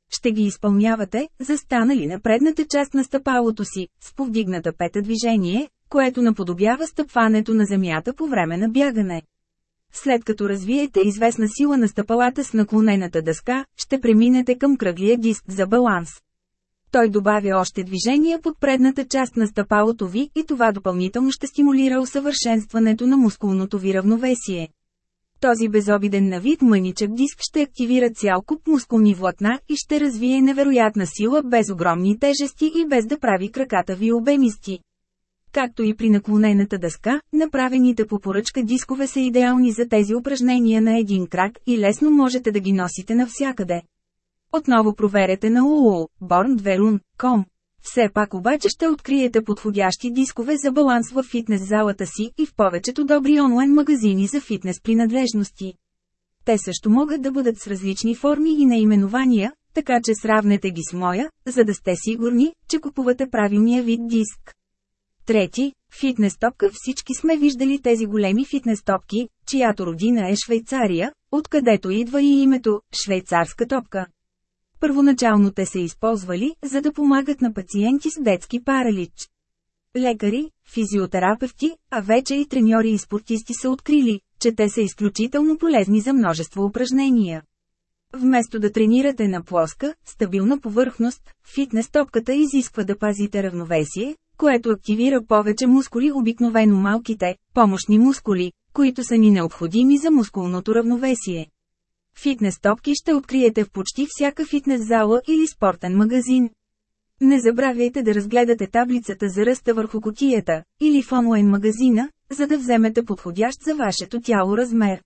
Ще ги изпълнявате, застанали на предната част на стъпалото си, с повдигната пета движение, което наподобява стъпването на земята по време на бягане. След като развиете известна сила на стъпалата с наклонената дъска, ще преминете към кръглия диск за баланс. Той добавя още движение под предната част на стъпалото ви и това допълнително ще стимулира усъвършенстването на мускулното ви равновесие. Този безобиден на вид мъничък диск ще активира цял куп мускулни влакна и ще развие невероятна сила без огромни тежести и без да прави краката ви обемисти. Както и при наклонената дъска, направените по поръчка дискове са идеални за тези упражнения на един крак и лесно можете да ги носите навсякъде. Отново проверете на uu.born2run.com. Все пак обаче ще откриете подходящи дискове за баланс в фитнес залата си и в повечето добри онлайн магазини за фитнес принадлежности. Те също могат да бъдат с различни форми и наименования, така че сравнете ги с моя, за да сте сигурни, че купувате правилния вид диск. Трети, фитнес топка Всички сме виждали тези големи фитнес топки, чиято родина е Швейцария, откъдето идва и името «швейцарска топка». Първоначално те се използвали, за да помагат на пациенти с детски паралич. Лекари, физиотерапевти, а вече и треньори и спортисти са открили, че те са изключително полезни за множество упражнения. Вместо да тренирате на плоска, стабилна повърхност, фитнес топката изисква да пазите равновесие, което активира повече мускули обикновено малките, помощни мускули, които са ни необходими за мускулното равновесие. Фитнес топки ще откриете в почти всяка фитнес зала или спортен магазин. Не забравяйте да разгледате таблицата за ръста върху котията, или в онлайн магазина, за да вземете подходящ за вашето тяло размер.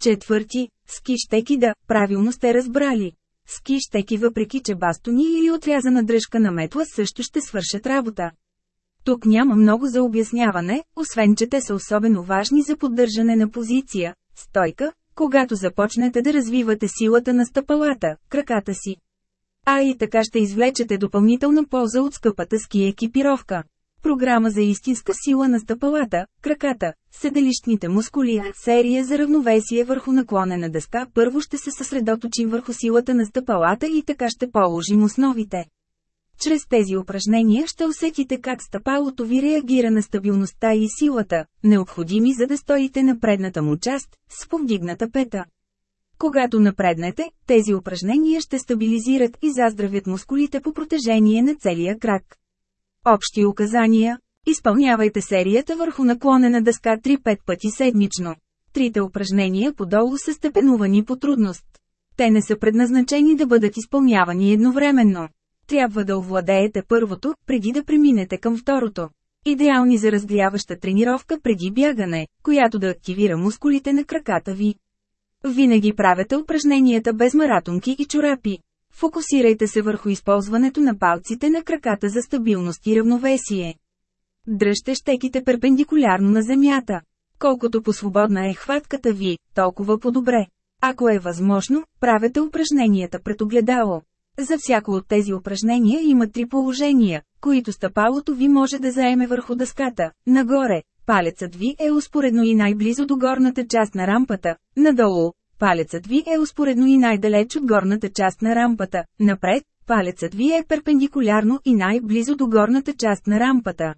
Четвърти, ски щеки да, правилно сте разбрали. Ски щеки въпреки че бастони или отрязана дръжка на метла също ще свършат работа. Тук няма много за обясняване, освен че те са особено важни за поддържане на позиция, стойка, когато започнете да развивате силата на стъпалата, краката си. А и така ще извлечете допълнителна полза от скъпата ски екипировка. Програма за истинска сила на стъпалата, краката, седалищните мускули, серия за равновесие върху наклонена дъска. Първо ще се съсредоточим върху силата на стъпалата и така ще положим основите. Чрез тези упражнения ще усетите как стъпалото ви реагира на стабилността и силата, необходими за да стоите на предната му част, с повдигната пета. Когато напреднете, тези упражнения ще стабилизират и заздравят мускулите по протежение на целия крак. Общи указания Изпълнявайте серията върху наклонена дъска 3-5 пъти седмично. Трите упражнения подолу са степенувани по трудност. Те не са предназначени да бъдат изпълнявани едновременно. Трябва да овладеете първото, преди да преминете към второто. Идеални за разгряваща тренировка преди бягане, която да активира мускулите на краката ви. Винаги правете упражненията без маратонки и чорапи. Фокусирайте се върху използването на палците на краката за стабилност и равновесие. Дръжте щеките перпендикулярно на земята. Колкото по-свободна е хватката ви, толкова по-добре. Ако е възможно, правете упражненията пред огледало. За всяко от тези упражнения има три положения, които стъпалото ви може да заеме върху дъската. Нагоре, палецът ви е успоредно и най-близо до горната част на рампата. Надолу, палецът ви е успоредно и най-далеч от горната част на рампата. Напред, палецът ви е перпендикулярно и най-близо до горната част на рампата.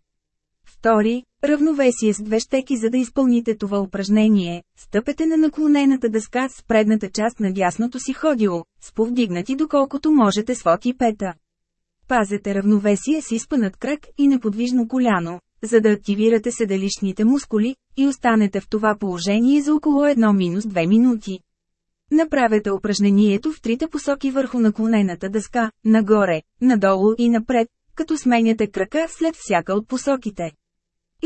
Втори, равновесие с две щеки за да изпълните това упражнение, стъпете на наклонената дъска с предната част на дясното си ходило, с повдигнати доколкото можете свод и пета. Пазете равновесие с изпънат крак и неподвижно коляно, за да активирате седалищните мускули, и останете в това положение за около 1-2 минути. Направете упражнението в трите посоки върху наклонената дъска, нагоре, надолу и напред, като сменяте крака след всяка от посоките.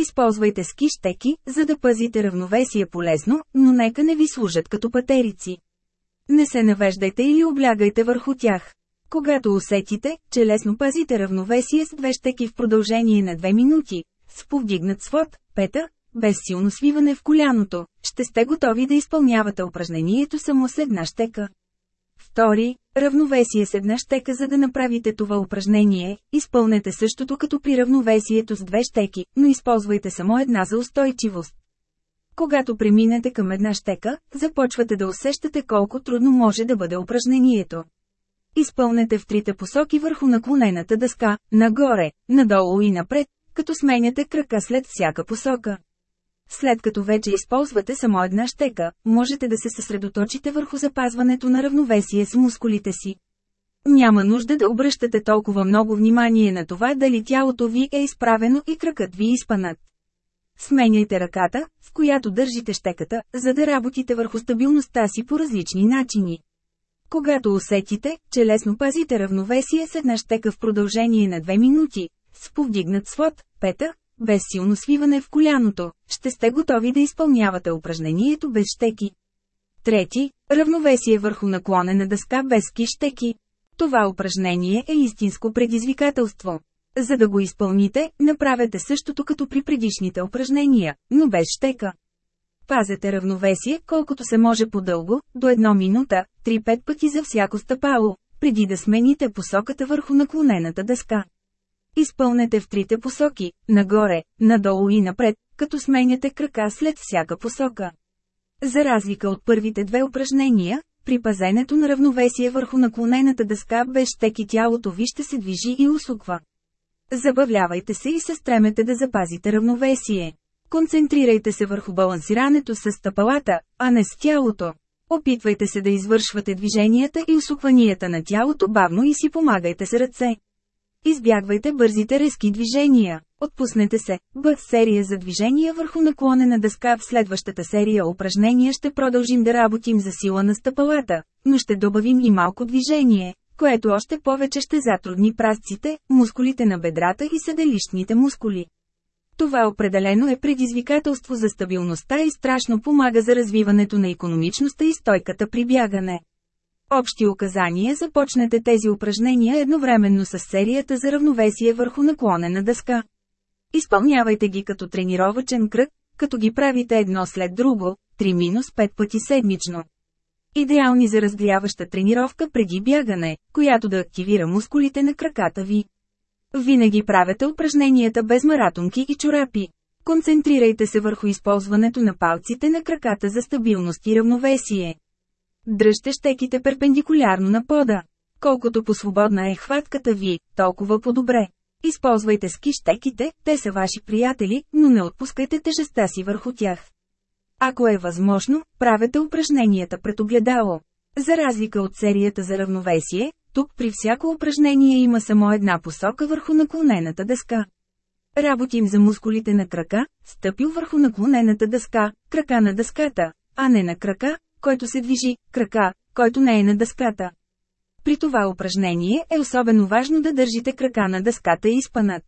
Използвайте ски щеки, за да пазите равновесие полезно, но нека не ви служат като патерици. Не се навеждайте или облягайте върху тях. Когато усетите, че лесно пазите равновесие с две щеки в продължение на две минути, с повдигнат свод, пета, без силно свиване в коляното, ще сте готови да изпълнявате упражнението само с една щека. Втори, равновесие с една щека за да направите това упражнение, изпълнете същото като при равновесието с две щеки, но използвайте само една за устойчивост. Когато преминете към една щека, започвате да усещате колко трудно може да бъде упражнението. Изпълнете в трите посоки върху наклонената дъска, нагоре, надолу и напред, като сменяте крака след всяка посока. След като вече използвате само една щека, можете да се съсредоточите върху запазването на равновесие с мускулите си. Няма нужда да обръщате толкова много внимание на това дали тялото ви е изправено и кракът ви изпанат. Сменяйте ръката, с която държите щеката, за да работите върху стабилността си по различни начини. Когато усетите, че лесно пазите равновесие с една щека в продължение на 2 минути, с повдигнат свод, пета, без силно свиване в коляното, ще сте готови да изпълнявате упражнението без щеки. Трети, равновесие върху наклонена дъска без ски щеки. Това упражнение е истинско предизвикателство. За да го изпълните, направете същото като при предишните упражнения, но без щека. Пазете равновесие колкото се може по-дълго, до 1 минута, 3-5 пъти за всяко стъпало, преди да смените посоката върху наклонената дъска. Изпълнете в трите посоки, нагоре, надолу и напред, като сменяте крака след всяка посока. За разлика от първите две упражнения, при пазенето на равновесие върху наклонената дъска без тялото ви ще се движи и усуква. Забавлявайте се и се стремете да запазите равновесие. Концентрирайте се върху балансирането с стъпалата, а не с тялото. Опитвайте се да извършвате движенията и усукванията на тялото бавно и си помагайте с ръце. Избягвайте бързите резки движения. Отпуснете се. Б. Серия за движения върху наклонена дъска. В следващата серия упражнения ще продължим да работим за сила на стъпалата, но ще добавим и малко движение, което още повече ще затрудни прасците, мускулите на бедрата и седелищните мускули. Това определено е предизвикателство за стабилността и страшно помага за развиването на економичността и стойката при бягане. Общи указания започнете тези упражнения едновременно с серията за равновесие върху наклонена дъска. Изпълнявайте ги като тренировачен кръг, като ги правите едно след друго, 3-5 пъти седмично. Идеални за разгряваща тренировка преди бягане, която да активира мускулите на краката ви. Винаги правете упражненията без маратонки и чорапи. Концентрирайте се върху използването на палците на краката за стабилност и равновесие. Дръжте щеките перпендикулярно на пода. Колкото по-свободна е хватката ви, толкова по-добре. Използвайте ски щеките, те са ваши приятели, но не отпускайте тежестта си върху тях. Ако е възможно, правете упражненията пред огледало. За разлика от серията за равновесие, тук при всяко упражнение има само една посока върху наклонената дъска. Работим за мускулите на крака, стъпил върху наклонената дъска, крака на дъската, а не на крака, който се движи, крака, който не е на дъската. При това упражнение е особено важно да държите крака на дъската и спанат.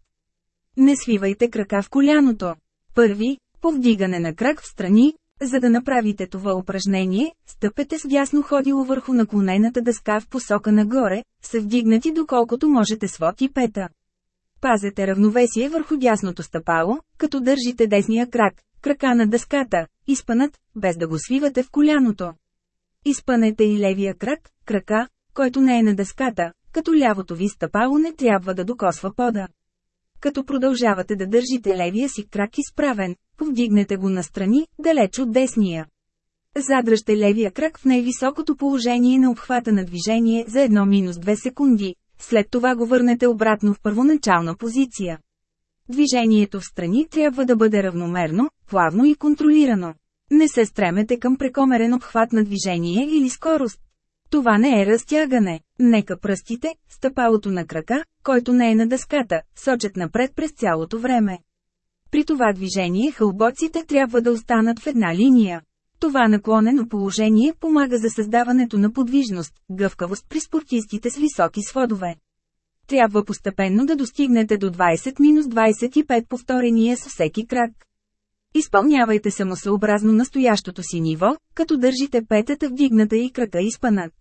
Не свивайте крака в коляното. Първи, повдигане на крак в страни. За да направите това упражнение, стъпете с дясно ходило върху наклонената дъска в посока нагоре, са вдигнати доколкото можете свод и пета. Пазете равновесие върху дясното стъпало, като държите десния крак, крака на дъската, изпънат, без да го свивате в коляното. Изпънете и левия крак, крака, който не е на дъската, като лявото ви стъпало не трябва да докосва пода. Като продължавате да държите левия си крак изправен, повдигнете го настрани, далеч от десния. Задръжте левия крак в най-високото положение на обхвата на движение за 1-2 секунди, след това го върнете обратно в първоначална позиция. Движението в страни трябва да бъде равномерно, плавно и контролирано. Не се стремете към прекомерен обхват на движение или скорост. Това не е разтягане. Нека пръстите, стъпалото на крака, който не е на дъската, сочат напред през цялото време. При това движение хълбоците трябва да останат в една линия. Това наклонено положение помага за създаването на подвижност, гъвкавост при спортистите с високи сводове. Трябва постепенно да достигнете до 20-25 повторения с всеки крак. Изпълнявайте самосъобразно настоящото си ниво, като държите петата вдигната и крака изпънат.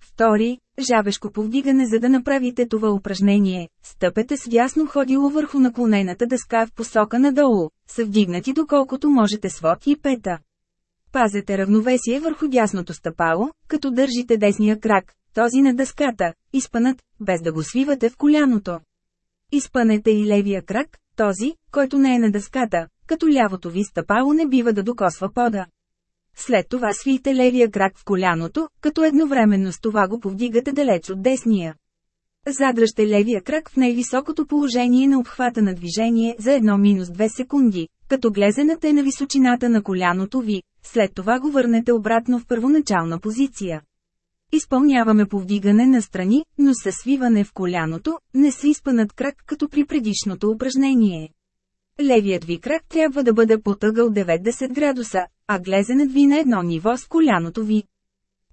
Втори, жабешко повдигане за да направите това упражнение, стъпете с дясно ходило върху наклонената дъска в посока надолу, са вдигнати доколкото можете свод и пета. Пазете равновесие върху дясното стъпало, като държите десния крак, този на дъската, изпънат, без да го свивате в коляното. Изпънете и левия крак, този, който не е на дъската, като лявото ви стъпало не бива да докосва пода. След това свийте левия крак в коляното, като едновременно с това го повдигате далеч от десния. Задръжте левия крак в най-високото положение на обхвата на движение за 1-2 секунди, като глезената е на височината на коляното ви, след това го върнете обратно в първоначална позиция. Изпълняваме повдигане на страни, но със свиване в коляното, не се изпънат крак като при предишното упражнение. Левият ви крак трябва да бъде потъгъл 90 градуса, а глезенът ви на едно ниво с коляното ви.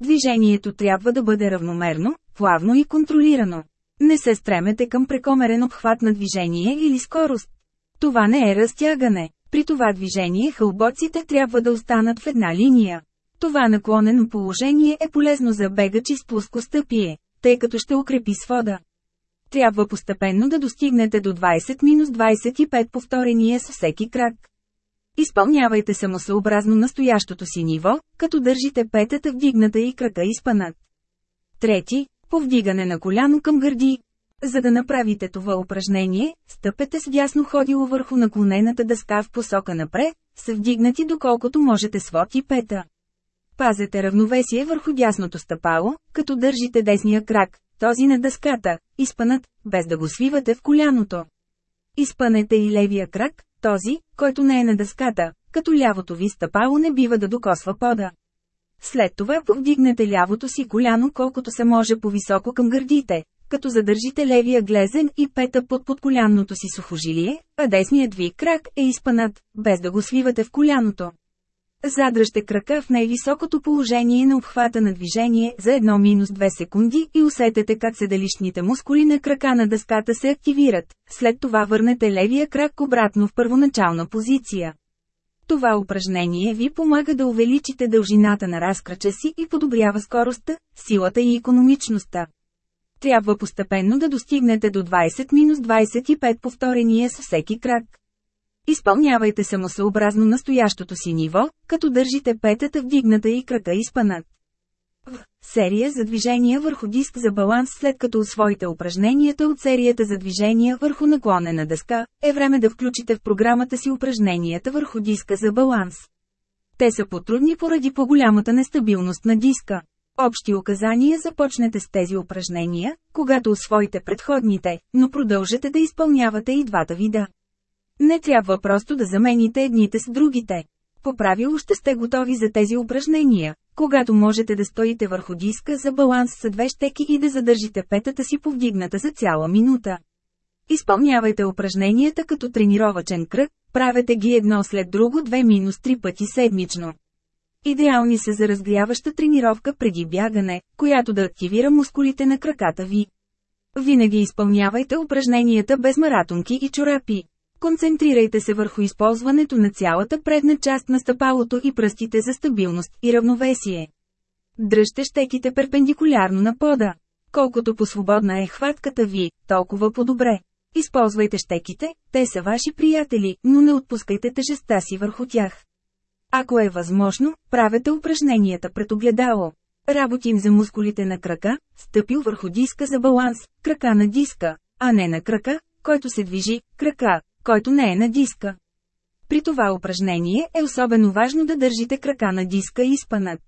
Движението трябва да бъде равномерно, плавно и контролирано. Не се стремете към прекомерен обхват на движение или скорост. Това не е разтягане. При това движение хълбоците трябва да останат в една линия. Това наклонено положение е полезно за бегачи с плоскостъпие, тъй като ще укрепи свода. Трябва постепенно да достигнете до 20-25 повторения с всеки крак. Изпълнявайте самосъобразно настоящото си ниво, като държите петата вдигната и крака изпънат. Трети, повдигане на коляно към гърди. За да направите това упражнение, стъпете с дясно ходило върху наклонената дъска в посока напред, са вдигнати доколкото можете свод и пета. Пазете равновесие върху дясното стъпало, като държите десния крак, този на дъската, изпънат, без да го свивате в коляното. Изпънете и левия крак, този, който не е на дъската, като лявото ви стъпало не бива да докосва пода. След това повдигнете лявото си коляно колкото се може по-високо към гърдите, като задържите левия глезен и пета под подколянното си сухожилие, а десният ви крак е изпънат, без да го свивате в коляното. Задръжте крака в най-високото положение на обхвата на движение за 1-2 секунди и усетете как седалищните мускули на крака на дъската се активират, след това върнете левия крак обратно в първоначална позиция. Това упражнение ви помага да увеличите дължината на разкрача си и подобрява скоростта, силата и економичността. Трябва постепенно да достигнете до 20-25 повторения с всеки крак. Изпълнявайте самосъобразно настоящото си ниво, като държите петата вдигната и крака изпънат. В серия за движения върху диск за баланс след като освоите упражненията от серията за движения върху наклонена дъска, е време да включите в програмата си упражненията върху диска за баланс. Те са потрудни поради по-голямата нестабилност на диска. Общи указания започнете с тези упражнения, когато освоите предходните, но продължете да изпълнявате и двата вида. Не трябва просто да замените едните с другите. По правило ще сте готови за тези упражнения, когато можете да стоите върху диска за баланс с две щеки и да задържите петата си повдигната за цяла минута. Изпълнявайте упражненията като тренировачен кръг, правете ги едно след друго 2-3 пъти седмично. Идеални са за разгряваща тренировка преди бягане, която да активира мускулите на краката ви. Винаги изпълнявайте упражненията без маратонки и чорапи. Концентрирайте се върху използването на цялата предна част на стъпалото и пръстите за стабилност и равновесие. Дръжте щеките перпендикулярно на пода. Колкото по-свободна е хватката ви, толкова по-добре. Използвайте щеките, те са ваши приятели, но не отпускайте тежестта си върху тях. Ако е възможно, правете упражненията пред огледало. Работим за мускулите на крака, стъпил върху диска за баланс, крака на диска, а не на крака, който се движи, крака, който не е на диска. При това упражнение е особено важно да държите крака на диска изпънат.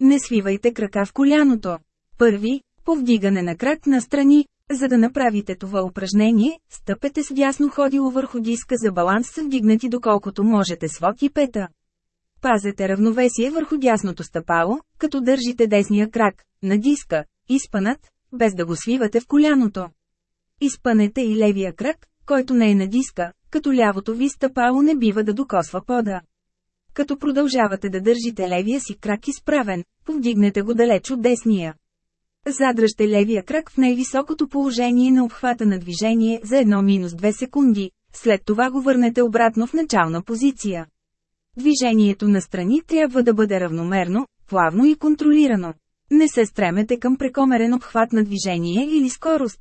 Не свивайте крака в коляното. Първи, повдигане на крак на страни, за да направите това упражнение, стъпете с дясно ходило върху диска за баланс са вдигнати доколкото можете свод и пета. Пазете равновесие върху дясното стъпало, като държите десния крак, на диска, изпънат, без да го свивате в коляното. Изпънете и левия крак, който не е на диска, като лявото ви стъпало не бива да докосва пода. Като продължавате да държите левия си крак изправен, повдигнете го далеч от десния. Задръжте левия крак в най-високото положение на обхвата на движение за 1-2 секунди, след това го върнете обратно в начална позиция. Движението на страни трябва да бъде равномерно, плавно и контролирано. Не се стремете към прекомерен обхват на движение или скорост.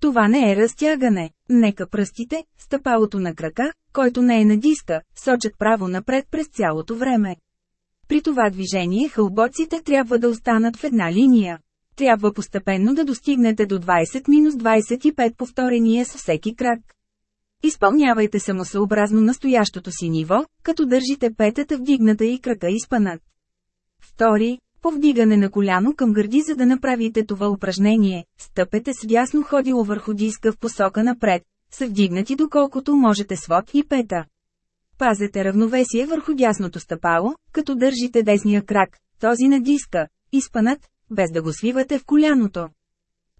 Това не е разтягане. Нека пръстите, стъпалото на крака, който не е на диска, сочат право напред през цялото време. При това движение хълбоците трябва да останат в една линия. Трябва постепенно да достигнете до 20-25 повторения с всеки крак. Изпълнявайте самосъобразно настоящото си ниво, като държите петата вдигната и крака изпънат. Втори, повдигане на коляно към гърди за да направите това упражнение, стъпете с дясно ходило върху диска в посока напред, са вдигнати доколкото можете свод и пета. Пазете равновесие върху дясното стъпало, като държите десния крак, този на диска, изпънат, без да го свивате в коляното.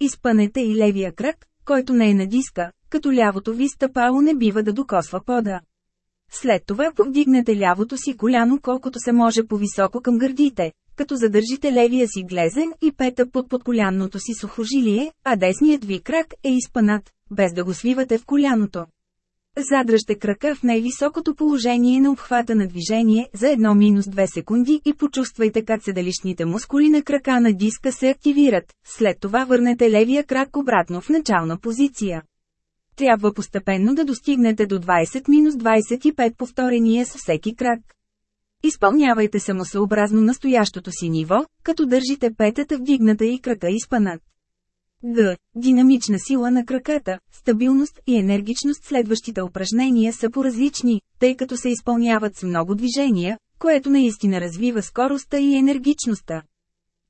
Изпънете и левия крак, който не е на диска, като лявото ви стъпало не бива да докосва пода. След това повдигнете лявото си коляно колкото се може по-високо към гърдите, като задържите левия си глезен и пета под подколянното си сухожилие, а десният ви крак е изпънат, без да го свивате в коляното. Задръжте крака в най-високото положение на обхвата на движение за 1-2 секунди и почувствайте как седалищните мускули на крака на диска се активират, след това върнете левия крак обратно в начална позиция. Трябва постепенно да достигнете до 20-25 повторения с всеки крак. Изпълнявайте самосъобразно настоящото си ниво, като държите петата вдигната и крака изпънат. Г. Динамична сила на краката, стабилност и енергичност Следващите упражнения са по-различни, тъй като се изпълняват с много движения, което наистина развива скоростта и енергичността.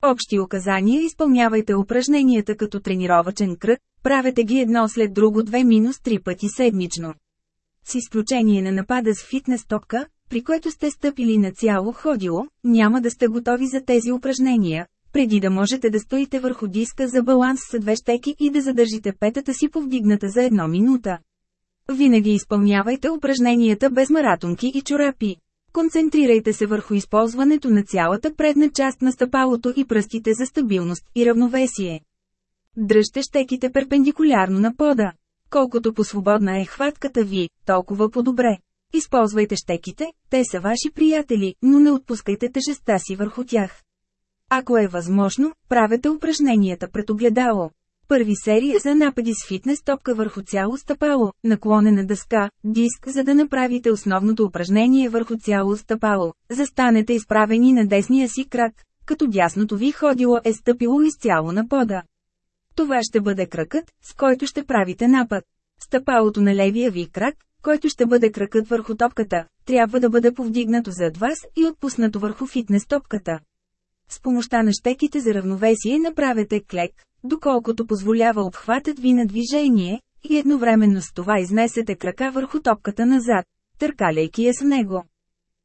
Общи указания изпълнявайте упражненията като тренировачен кръг, правете ги едно след друго 2-3 пъти седмично. С изключение на напада с фитнес топка, при което сте стъпили на цяло ходило, няма да сте готови за тези упражнения, преди да можете да стоите върху диска за баланс с две щеки и да задържите петата си повдигната за една минута. Винаги изпълнявайте упражненията без маратонки и чорапи. Концентрирайте се върху използването на цялата предна част на стъпалото и пръстите за стабилност и равновесие. Дръжте щеките перпендикулярно на пода. Колкото по-свободна е хватката ви, толкова по-добре. Използвайте щеките, те са ваши приятели, но не отпускайте тежестта си върху тях. Ако е възможно, правете упражненията пред огледало. Първи серия за напади с фитнес топка върху цяло стъпало, наклонена дъска, диск за да направите основното упражнение върху цяло стъпало. Застанете изправени на десния си крак, като дясното ви ходило е стъпило изцяло на пода. Това ще бъде кракът, с който ще правите напад. Стъпалото на левия ви крак, който ще бъде кракът върху топката, трябва да бъде повдигнато зад вас и отпуснато върху фитнес топката. С помощта на щеките за равновесие направете клек, доколкото позволява обхватът ви на движение, и едновременно с това изнесете крака върху топката назад, търкаляйки я с него.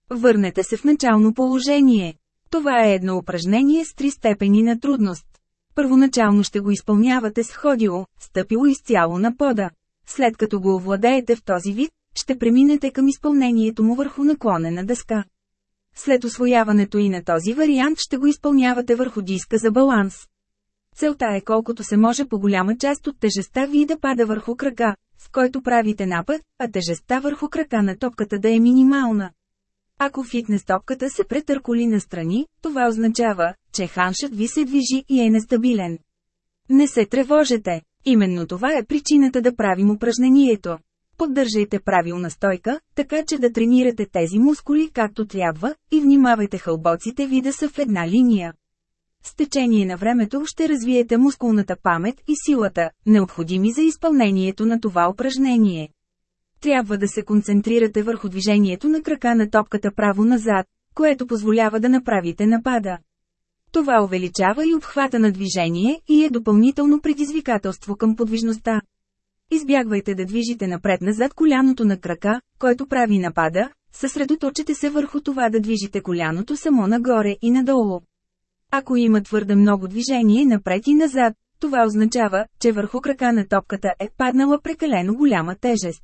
Върнете се в начално положение. Това е едно упражнение с три степени на трудност. Първоначално ще го изпълнявате с ходило, стъпило изцяло на пода. След като го овладеете в този вид, ще преминете към изпълнението му върху наклонена дъска. След освояването и на този вариант ще го изпълнявате върху диска за баланс. Целта е колкото се може по голяма част от тежестта ви да пада върху крака, с който правите напад, а тежестта върху крака на топката да е минимална. Ако фитнес топката се претърколи настрани, това означава, че ханшът ви се движи и е нестабилен. Не се тревожете. Именно това е причината да правим упражнението. Поддържайте правилна стойка, така че да тренирате тези мускули както трябва, и внимавайте хълбоците ви да са в една линия. С течение на времето ще развиете мускулната памет и силата, необходими за изпълнението на това упражнение. Трябва да се концентрирате върху движението на крака на топката право-назад, което позволява да направите напада. Това увеличава и обхвата на движение и е допълнително предизвикателство към подвижността. Избягвайте да движите напред-назад коляното на крака, който прави напада, съсредоточете се върху това да движите коляното само нагоре и надолу. Ако има твърде много движение напред и назад, това означава, че върху крака на топката е паднала прекалено голяма тежест.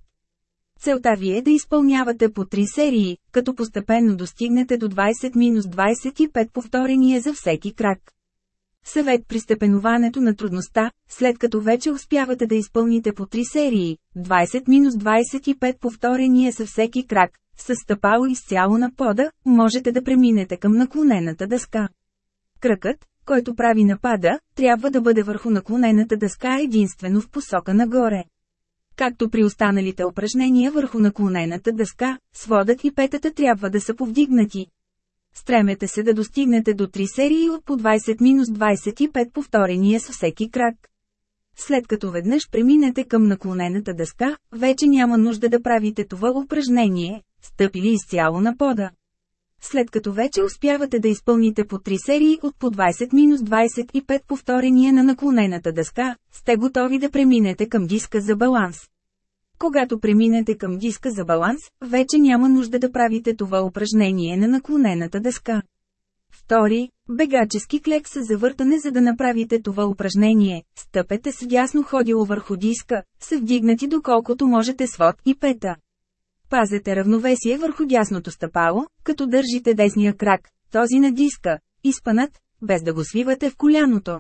Целта ви е да изпълнявате по 3 серии, като постепенно достигнете до 20-25 повторения за всеки крак. Съвет при степенуването на трудността, след като вече успявате да изпълните по 3 серии, 20-25 повторения за всеки крак, с стъпало изцяло на пода, можете да преминете към наклонената дъска. Кръкът, който прави напада, трябва да бъде върху наклонената дъска единствено в посока нагоре. Както при останалите упражнения върху наклонената дъска, сводът и петата трябва да са повдигнати. Стремете се да достигнете до 3 серии от по 20-25 повторения с всеки крак. След като веднъж преминете към наклонената дъска, вече няма нужда да правите това упражнение, стъпили изцяло на пода. След като вече успявате да изпълните по 3 серии от по 20-25 повторения на наклонената дъска, сте готови да преминете към диска за баланс. Когато преминете към диска за баланс, вече няма нужда да правите това упражнение на наклонената дъска. Втори, бегачески клек с завъртане за да направите това упражнение, стъпете с дясно ходило върху диска, са вдигнати доколкото можете свод и пета. Пазете равновесие върху дясното стъпало, като държите десния крак, този на диска, изпънат, без да го свивате в коляното.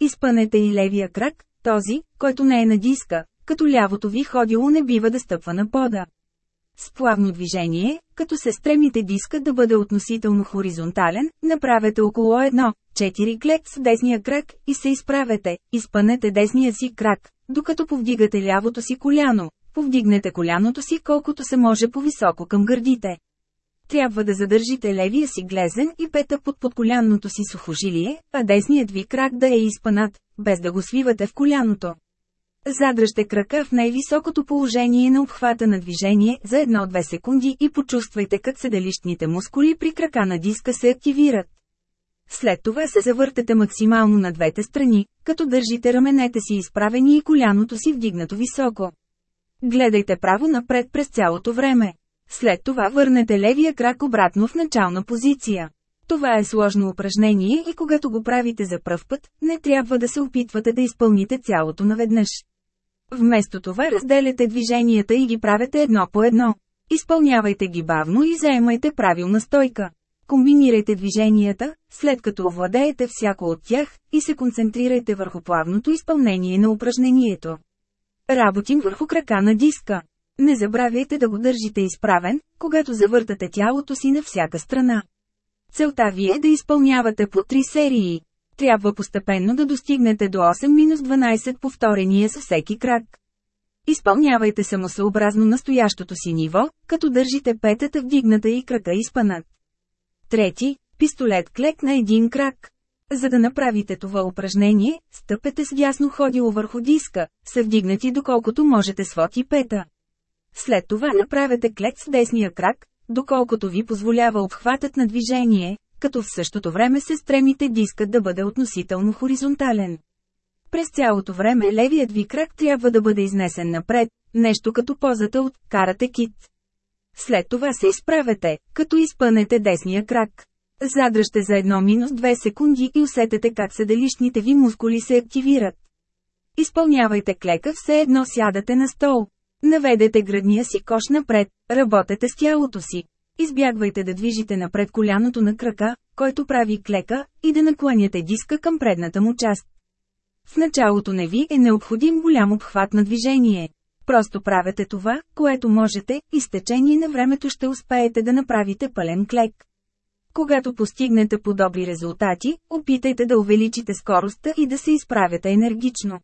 Изпънете и левия крак, този, който не е на диска, като лявото ви ходило не бива да стъпва на пода. С плавно движение, като се стремите диска да бъде относително хоризонтален, направете около едно, 4 клек с десния крак и се изправете, изпънете десния си крак, докато повдигате лявото си коляно, Повдигнете коляното си колкото се може по-високо към гърдите. Трябва да задържите левия си глезен и пета под подколянното си сухожилие, а десният ви крак да е изпънат, без да го свивате в коляното. Задръжте крака в най-високото положение на обхвата на движение за 1-2 секунди и почувствайте как седалищните мускули при крака на диска се активират. След това се завъртате максимално на двете страни, като държите раменете си изправени и коляното си вдигнато високо. Гледайте право напред през цялото време. След това върнете левия крак обратно в начална позиция. Това е сложно упражнение и когато го правите за пръв път, не трябва да се опитвате да изпълните цялото наведнъж. Вместо това разделяте движенията и ги правете едно по едно. Изпълнявайте ги бавно и заемайте правилна стойка. Комбинирайте движенията, след като овладеете всяко от тях, и се концентрирайте върху плавното изпълнение на упражнението. Работим върху крака на диска. Не забравяйте да го държите изправен, когато завъртате тялото си на всяка страна. Целта ви е да изпълнявате по 3 серии. Трябва постепенно да достигнете до 8-12 повторения с всеки крак. Изпълнявайте самосъобразно настоящото си ниво, като държите петата вдигната и крака изпанат. Трети, пистолет клек на един крак. За да направите това упражнение, стъпете с дясно ходило върху диска, съвдигнати доколкото можете свод и пета. След това направете клек с десния крак, доколкото ви позволява обхватът на движение, като в същото време се стремите дискът да бъде относително хоризонтален. През цялото време левият ви крак трябва да бъде изнесен напред, нещо като позата от «карате кит». След това се изправете, като изпънете десния крак. Задръжте за 1-2 секунди и усетете как седалищните ви мускули се активират. Изпълнявайте клека все едно сядате на стол. Наведете градния си кош напред, работете с тялото си. Избягвайте да движите напред коляното на крака, който прави клека, и да накланяте диска към предната му част. В началото не ви е необходим голям обхват на движение. Просто правете това, което можете, и с течение на времето ще успеете да направите пълен клек. Когато постигнете подобри резултати, опитайте да увеличите скоростта и да се изправяте енергично.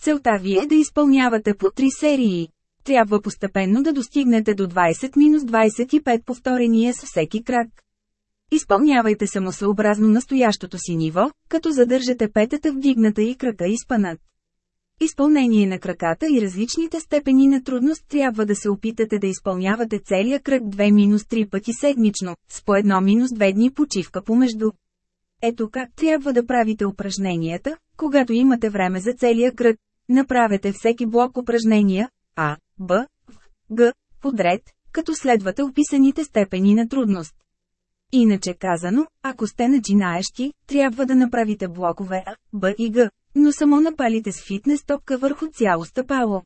Целта ви е да изпълнявате по три серии. Трябва постепенно да достигнете до 20-25 повторения с всеки крак. Изпълнявайте самосъобразно настоящото си ниво, като задържате петата вдигната и крака изпънат. Изпълнение на краката и различните степени на трудност трябва да се опитате да изпълнявате целия кръг 2-3 пъти седмично, с по 1-2 дни почивка помежду. Ето как трябва да правите упражненията, когато имате време за целия кръг. Направете всеки блок упражнения, А, Б, Г, подред, като следвате описаните степени на трудност. Иначе казано, ако сте начинаещи, трябва да направите блокове А, Б и Г, но само напалите с фитнес топка върху цяло стъпало.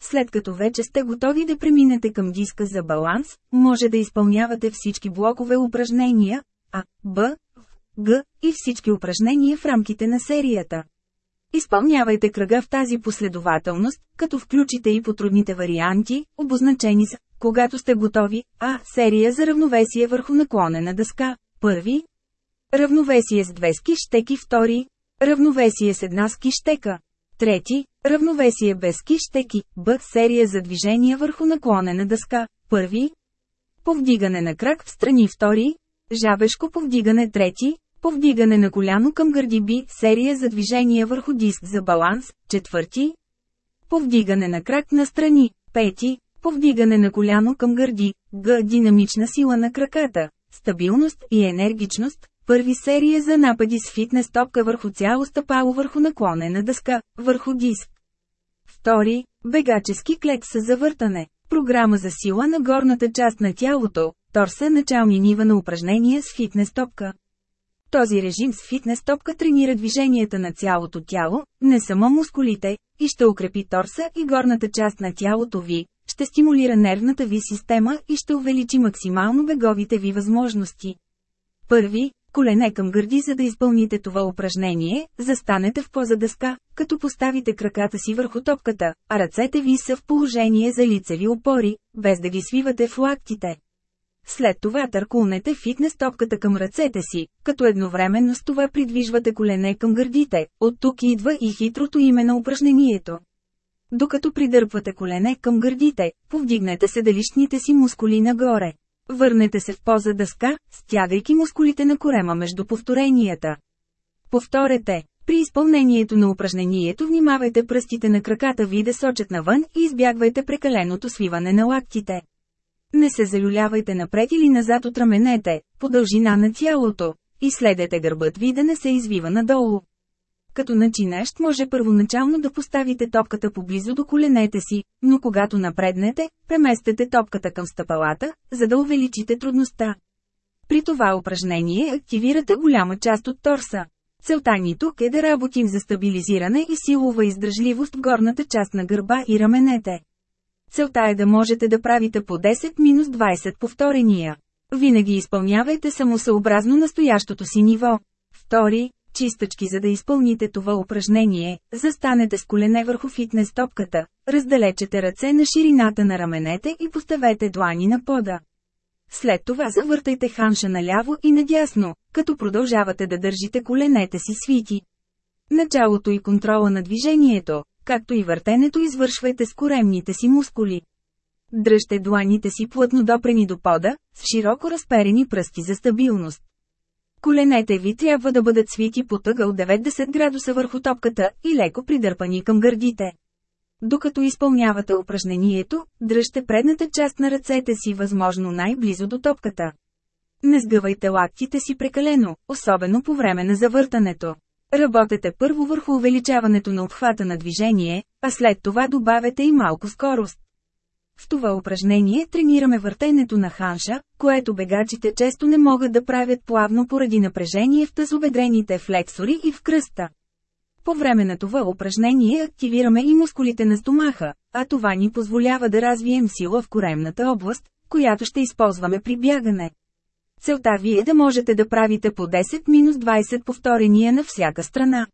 След като вече сте готови да преминете към диска за баланс, може да изпълнявате всички блокове упражнения, А, Б, Г и всички упражнения в рамките на серията. Изпълнявайте кръга в тази последователност, като включите и потрудните варианти, обозначени с когато сте готови, А. Серия за равновесие върху наклонена дъска. Първи. Равновесие с две ски щеки. Втори. Равновесие с една ски щека. Трети. Равновесие без ски. Б. Серия за движение върху наклонена дъска. Първи. Повдигане на крак в страни. Втори. Жабешко повдигане. Трети. Повдигане на коляно към гърди Би. Серия за движение върху диск за баланс. Четвърти. Повдигане на крак на страни. Пети. Повдигане на коляно към гърди, г. Динамична сила на краката, стабилност и енергичност. Първи серия за напади с фитнес топка върху цяло стъпало върху наклонена дъска, върху диск. Втори, бегачески клек с завъртане. Програма за сила на горната част на тялото, торса начални нива на упражнения с фитнес топка. Този режим с фитнес топка тренира движенията на цялото тяло, не само мускулите, и ще укрепи торса и горната част на тялото ви, ще стимулира нервната ви система и ще увеличи максимално беговите ви възможности. Първи, колене към гърди за да изпълните това упражнение, застанете в поза дъска, като поставите краката си върху топката, а ръцете ви са в положение за лицеви опори, без да ги свивате в лактите. След това търкулнете фитнес топката към ръцете си, като едновременно с това придвижвате колене към гърдите, от тук идва и хитрото име на упражнението. Докато придърпвате колене към гърдите, повдигнете седалищните си мускули нагоре. Върнете се в поза дъска, стягайки мускулите на корема между повторенията. Повторете. При изпълнението на упражнението внимавайте пръстите на краката ви да сочат навън и избягвайте прекаленото свиване на лактите. Не се залюлявайте напред или назад от раменете, по дължина на тялото, и следете гърбът ви да не се извива надолу. Като начинащ може първоначално да поставите топката поблизо до коленете си, но когато напреднете, преместете топката към стъпалата, за да увеличите трудността. При това упражнение активирате голяма част от торса. Целта ни тук е да работим за стабилизиране и силова издръжливост в горната част на гърба и раменете. Целта е да можете да правите по 10-20 повторения. Винаги изпълнявайте самосъобразно настоящото си ниво. Втори, чистачки за да изпълните това упражнение, застанете с колене върху фитнес топката, раздалечете ръце на ширината на раменете и поставете длани на пода. След това завъртайте ханша наляво и надясно, като продължавате да държите коленете си свити. Началото и контрола на движението, както и въртенето извършвайте с коремните си мускули. Дръжте дланите си плътно допрени до пода, с широко разперени пръсти за стабилност. Коленете ви трябва да бъдат свити по тъгъл 90 градуса върху топката и леко придърпани към гърдите. Докато изпълнявате упражнението, дръжте предната част на ръцете си възможно най-близо до топката. Не сгъвайте лактите си прекалено, особено по време на завъртането. Работете първо върху увеличаването на обхвата на движение, а след това добавете и малко скорост. В това упражнение тренираме въртенето на ханша, което бегачите често не могат да правят плавно поради напрежение в тазобедрените флексори и в кръста. По време на това упражнение активираме и мускулите на стомаха, а това ни позволява да развием сила в коремната област, която ще използваме при бягане. Целта ви е да можете да правите по 10-20 повторения на всяка страна.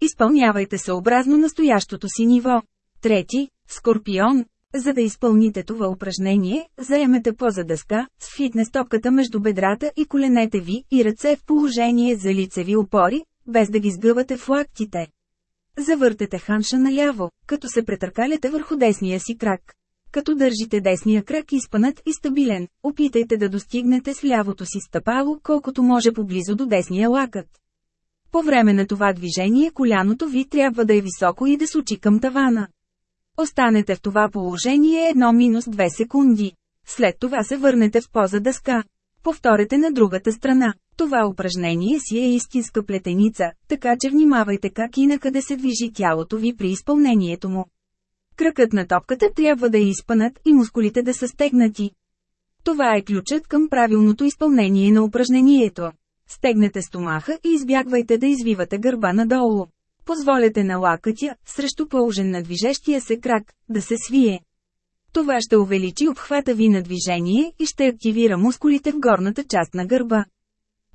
Изпълнявайте съобразно настоящото си ниво. Трети, Скорпион. За да изпълните това упражнение, заемете поза дъска, с фитнес топката между бедрата и коленете ви и ръце в положение за лицеви опори, без да ги сгъвате в лактите. Завъртете ханша наляво, като се претъркаляте върху десния си крак. Като държите десния крак изпънат и стабилен, опитайте да достигнете с лявото си стъпало колкото може поблизо до десния лакът. По време на това движение коляното ви трябва да е високо и да сочи към тавана. Останете в това положение 1-2 секунди. След това се върнете в поза дъска. Повторете на другата страна. Това упражнение си е истинска плетеница, така че внимавайте как и на къде се движи тялото ви при изпълнението му. Кръкът на топката трябва да е изпънат и мускулите да са стегнати. Това е ключът към правилното изпълнение на упражнението. Стегнете стомаха и избягвайте да извивате гърба надолу. Позволете на лакътя, срещу положен на движещия се крак, да се свие. Това ще увеличи обхвата ви на движение и ще активира мускулите в горната част на гърба.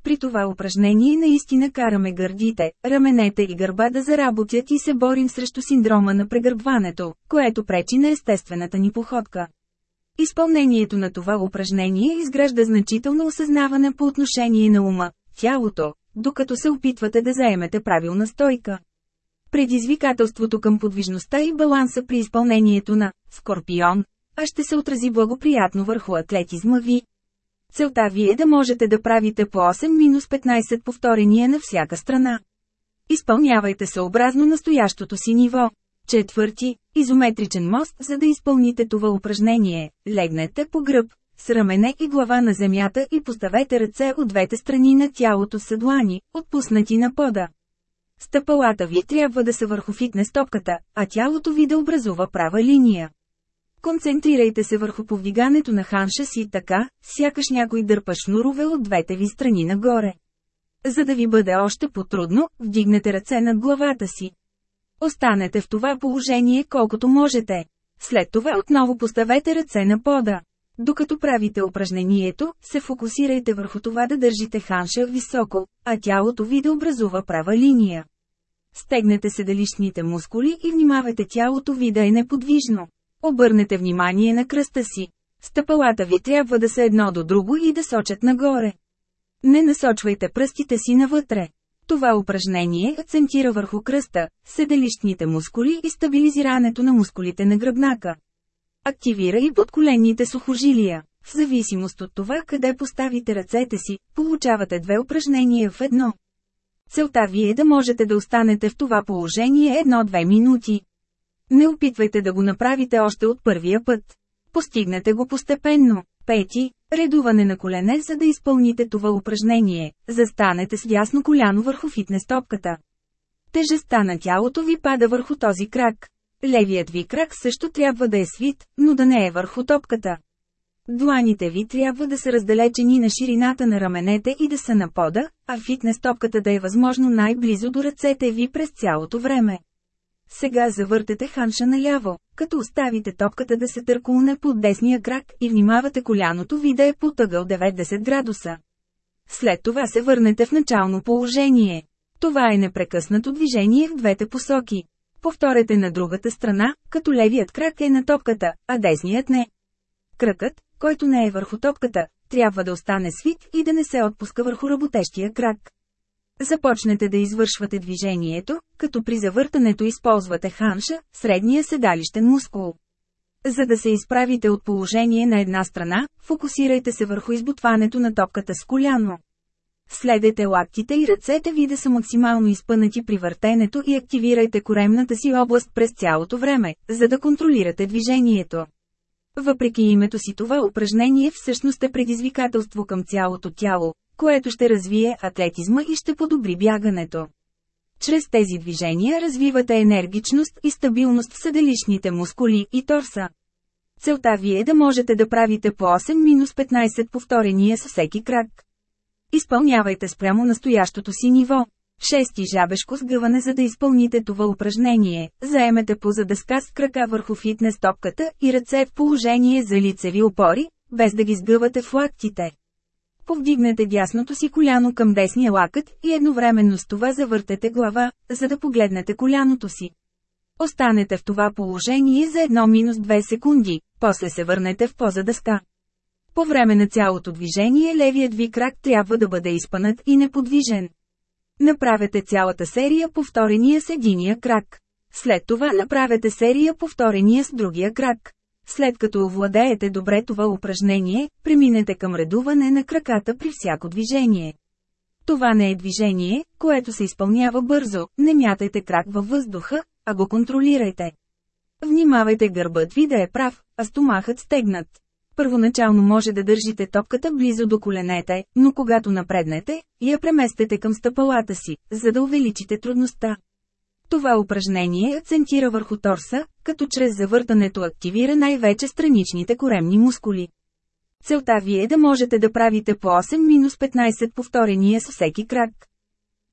При това упражнение наистина караме гърдите, раменете и гърба да заработят и се борим срещу синдрома на прегърбването, което пречи на естествената ни походка. Изпълнението на това упражнение изгражда значително осъзнаване по отношение на ума, тялото, докато се опитвате да заемете правилна стойка. Предизвикателството към подвижността и баланса при изпълнението на «Скорпион», а ще се отрази благоприятно върху атлетизма ви. Целта ви е да можете да правите по 8-15 повторения на всяка страна. Изпълнявайте съобразно настоящото си ниво. Четвърти, изометричен мост, за да изпълните това упражнение. Легнете по гръб, с и глава на земята и поставете ръце от двете страни на тялото с длани, отпуснати на пода. Стъпалата ви трябва да са върху фитнес топката, а тялото ви да образува права линия. Концентрирайте се върху повдигането на ханша си така, сякаш някой дърпа шнурове от двете ви страни нагоре. За да ви бъде още по-трудно, вдигнете ръце над главата си. Останете в това положение колкото можете. След това отново поставете ръце на пода. Докато правите упражнението, се фокусирайте върху това да държите ханша високо, а тялото ви да образува права линия. Стегнете седалищните мускули и внимавайте тялото ви да е неподвижно. Обърнете внимание на кръста си. Стъпалата ви трябва да са едно до друго и да сочат нагоре. Не насочвайте пръстите си навътре. Това упражнение акцентира върху кръста, седалищните мускули и стабилизирането на мускулите на гръбнака. Активира и подколенните сухожилия. В зависимост от това къде поставите ръцете си, получавате две упражнения в едно. Целта ви е да можете да останете в това положение едно-две минути. Не опитвайте да го направите още от първия път. Постигнете го постепенно. Пети, редуване на колене за да изпълните това упражнение. Застанете с дясно коляно върху фитнес топката. Тежестта на тялото ви пада върху този крак. Левият ви крак също трябва да е свит, но да не е върху топката. Дланите ви трябва да са раздалечени на ширината на раменете и да са на пода, а фитнес топката да е възможно най-близо до ръцете ви през цялото време. Сега завъртете ханша наляво, като оставите топката да се търкулне под десния крак и внимавате коляното ви да е потъгъл 90 градуса. След това се върнете в начално положение. Това е непрекъснато движение в двете посоки. Повторете на другата страна, като левият крак е на топката, а десният не. Кръкът, който не е върху топката, трябва да остане свит и да не се отпуска върху работещия крак. Започнете да извършвате движението, като при завъртането използвате ханша, средния седалищен мускул. За да се изправите от положение на една страна, фокусирайте се върху избутването на топката с коляно. Следете лактите и ръцете ви да са максимално изпънати при въртенето и активирайте коремната си област през цялото време, за да контролирате движението. Въпреки името си това упражнение всъщност е предизвикателство към цялото тяло, което ще развие атлетизма и ще подобри бягането. Чрез тези движения развивате енергичност и стабилност в седалищните мускули и торса. Целта ви е да можете да правите по 8-15 повторения с всеки крак. Изпълнявайте спрямо настоящото си ниво. Шести жабешко сгъване за да изпълните това упражнение. Заемете поза дъска с крака върху фитнес топката и ръце в положение за лицеви опори, без да ги сгъвате в лактите. Повдигнете дясното си коляно към десния лакът и едновременно с това завъртете глава, за да погледнете коляното си. Останете в това положение за 1-2 секунди, после се върнете в поза дъска. По време на цялото движение левият ви крак трябва да бъде изпънат и неподвижен. Направете цялата серия повторения с единия крак. След това направете серия повторения с другия крак. След като овладеете добре това упражнение, преминете към редуване на краката при всяко движение. Това не е движение, което се изпълнява бързо, не мятайте крак във въздуха, а го контролирайте. Внимавайте гърбът ви да е прав, а стомахът стегнат. Първоначално може да държите топката близо до коленете, но когато напреднете, я преместете към стъпалата си, за да увеличите трудността. Това упражнение акцентира върху торса, като чрез завъртането активира най-вече страничните коремни мускули. Целта ви е да можете да правите по 8-15 повторения с всеки крак.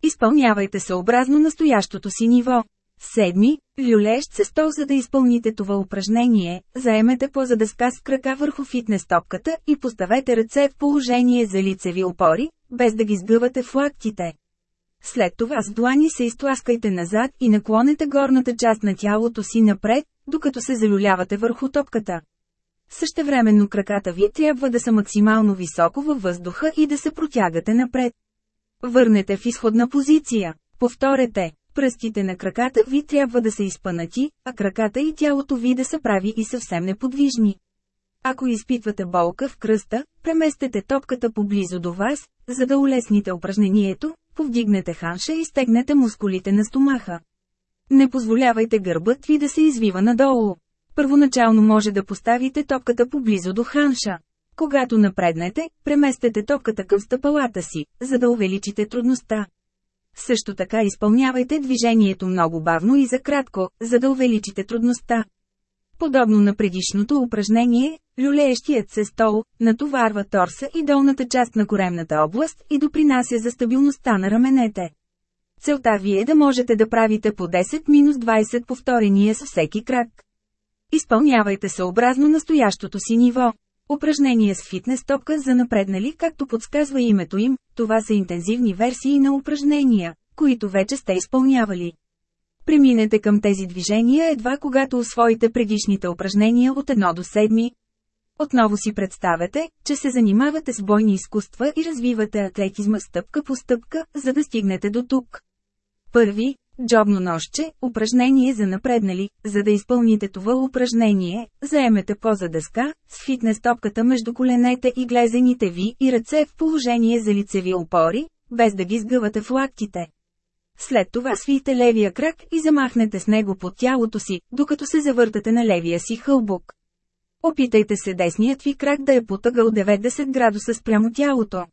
Изпълнявайте съобразно настоящото си ниво. Седми, люлещ се стол за да изпълните това упражнение, заемете по дъска с крака върху фитнес топката и поставете ръце в положение за лицеви опори, без да ги сгъвате в лактите. След това с длани се изтласкайте назад и наклонете горната част на тялото си напред, докато се залюлявате върху топката. Същевременно краката ви трябва да са максимално високо във въздуха и да се протягате напред. Върнете в изходна позиция. Повторете. Пръстите на краката ви трябва да са изпънати, а краката и тялото ви да са прави и съвсем неподвижни. Ако изпитвате болка в кръста, преместете топката поблизо до вас, за да улесните упражнението, повдигнете ханша и стегнете мускулите на стомаха. Не позволявайте гърбът ви да се извива надолу. Първоначално може да поставите топката поблизо до ханша. Когато напреднете, преместете топката към стъпалата си, за да увеличите трудността. Също така изпълнявайте движението много бавно и за кратко, за да увеличите трудността. Подобно на предишното упражнение, люлеещият се стол натоварва торса и долната част на коремната област и допринася за стабилността на раменете. Целта ви е да можете да правите по 10-20 повторения с всеки крак. Изпълнявайте съобразно настоящото си ниво. Упражнения с фитнес топка за напреднали, както подсказва името им, това са интензивни версии на упражнения, които вече сте изпълнявали. Преминете към тези движения едва когато освоите предишните упражнения от 1 до 7. Отново си представете, че се занимавате с бойни изкуства и развивате атлетизма стъпка по стъпка, за да стигнете до тук. Първи, Джобно нощче, упражнение за напреднали, за да изпълните това упражнение, заемете поза дъска, с фитнес топката между коленете и глезените ви и ръце в положение за лицеви опори, без да ги сгъвате в лактите. След това свийте левия крак и замахнете с него под тялото си, докато се завъртате на левия си хълбук. Опитайте се десният ви крак да е потъгал 90 градуса спрямо тялото.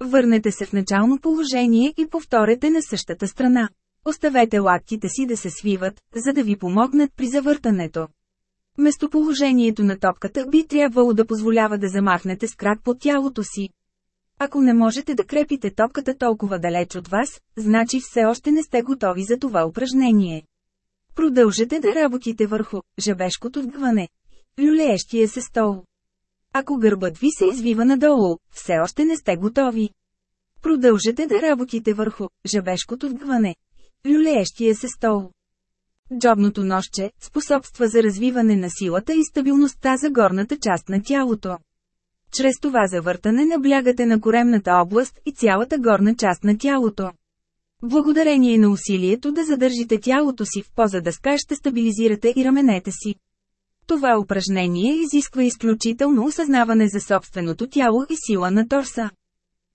Върнете се в начално положение и повторете на същата страна. Оставете лактите си да се свиват, за да ви помогнат при завъртането. Местоположението на топката би трябвало да позволява да замахнете с под тялото си. Ако не можете да крепите топката толкова далеч от вас, значи все още не сте готови за това упражнение. Продължете да работите върху жабешкото вгване, люлеещия се стол. Ако гърбът ви се извива надолу, все още не сте готови. Продължете да работите върху жабешкото вгване, люлеещия се стол. Джобното нощче способства за развиване на силата и стабилността за горната част на тялото. Чрез това завъртане наблягате на коремната област и цялата горна част на тялото. Благодарение на усилието да задържите тялото си в поза дъска ще стабилизирате и раменете си. Това упражнение изисква изключително осъзнаване за собственото тяло и сила на торса.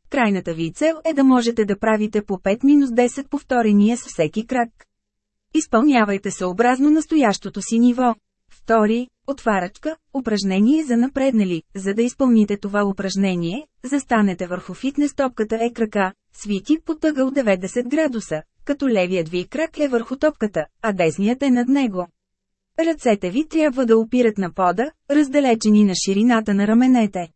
Крайната ви цел е да можете да правите по 5-10 повторения с всеки крак. Изпълнявайте съобразно настоящото си ниво. Втори, отварачка, упражнение за напреднали. За да изпълните това упражнение, застанете върху фитнес топката е крака, свити по тъгъл 90 градуса, като левият ви крак е върху топката, а десният е над него. Ръцете ви трябва да опират на пода, раздалечени на ширината на раменете.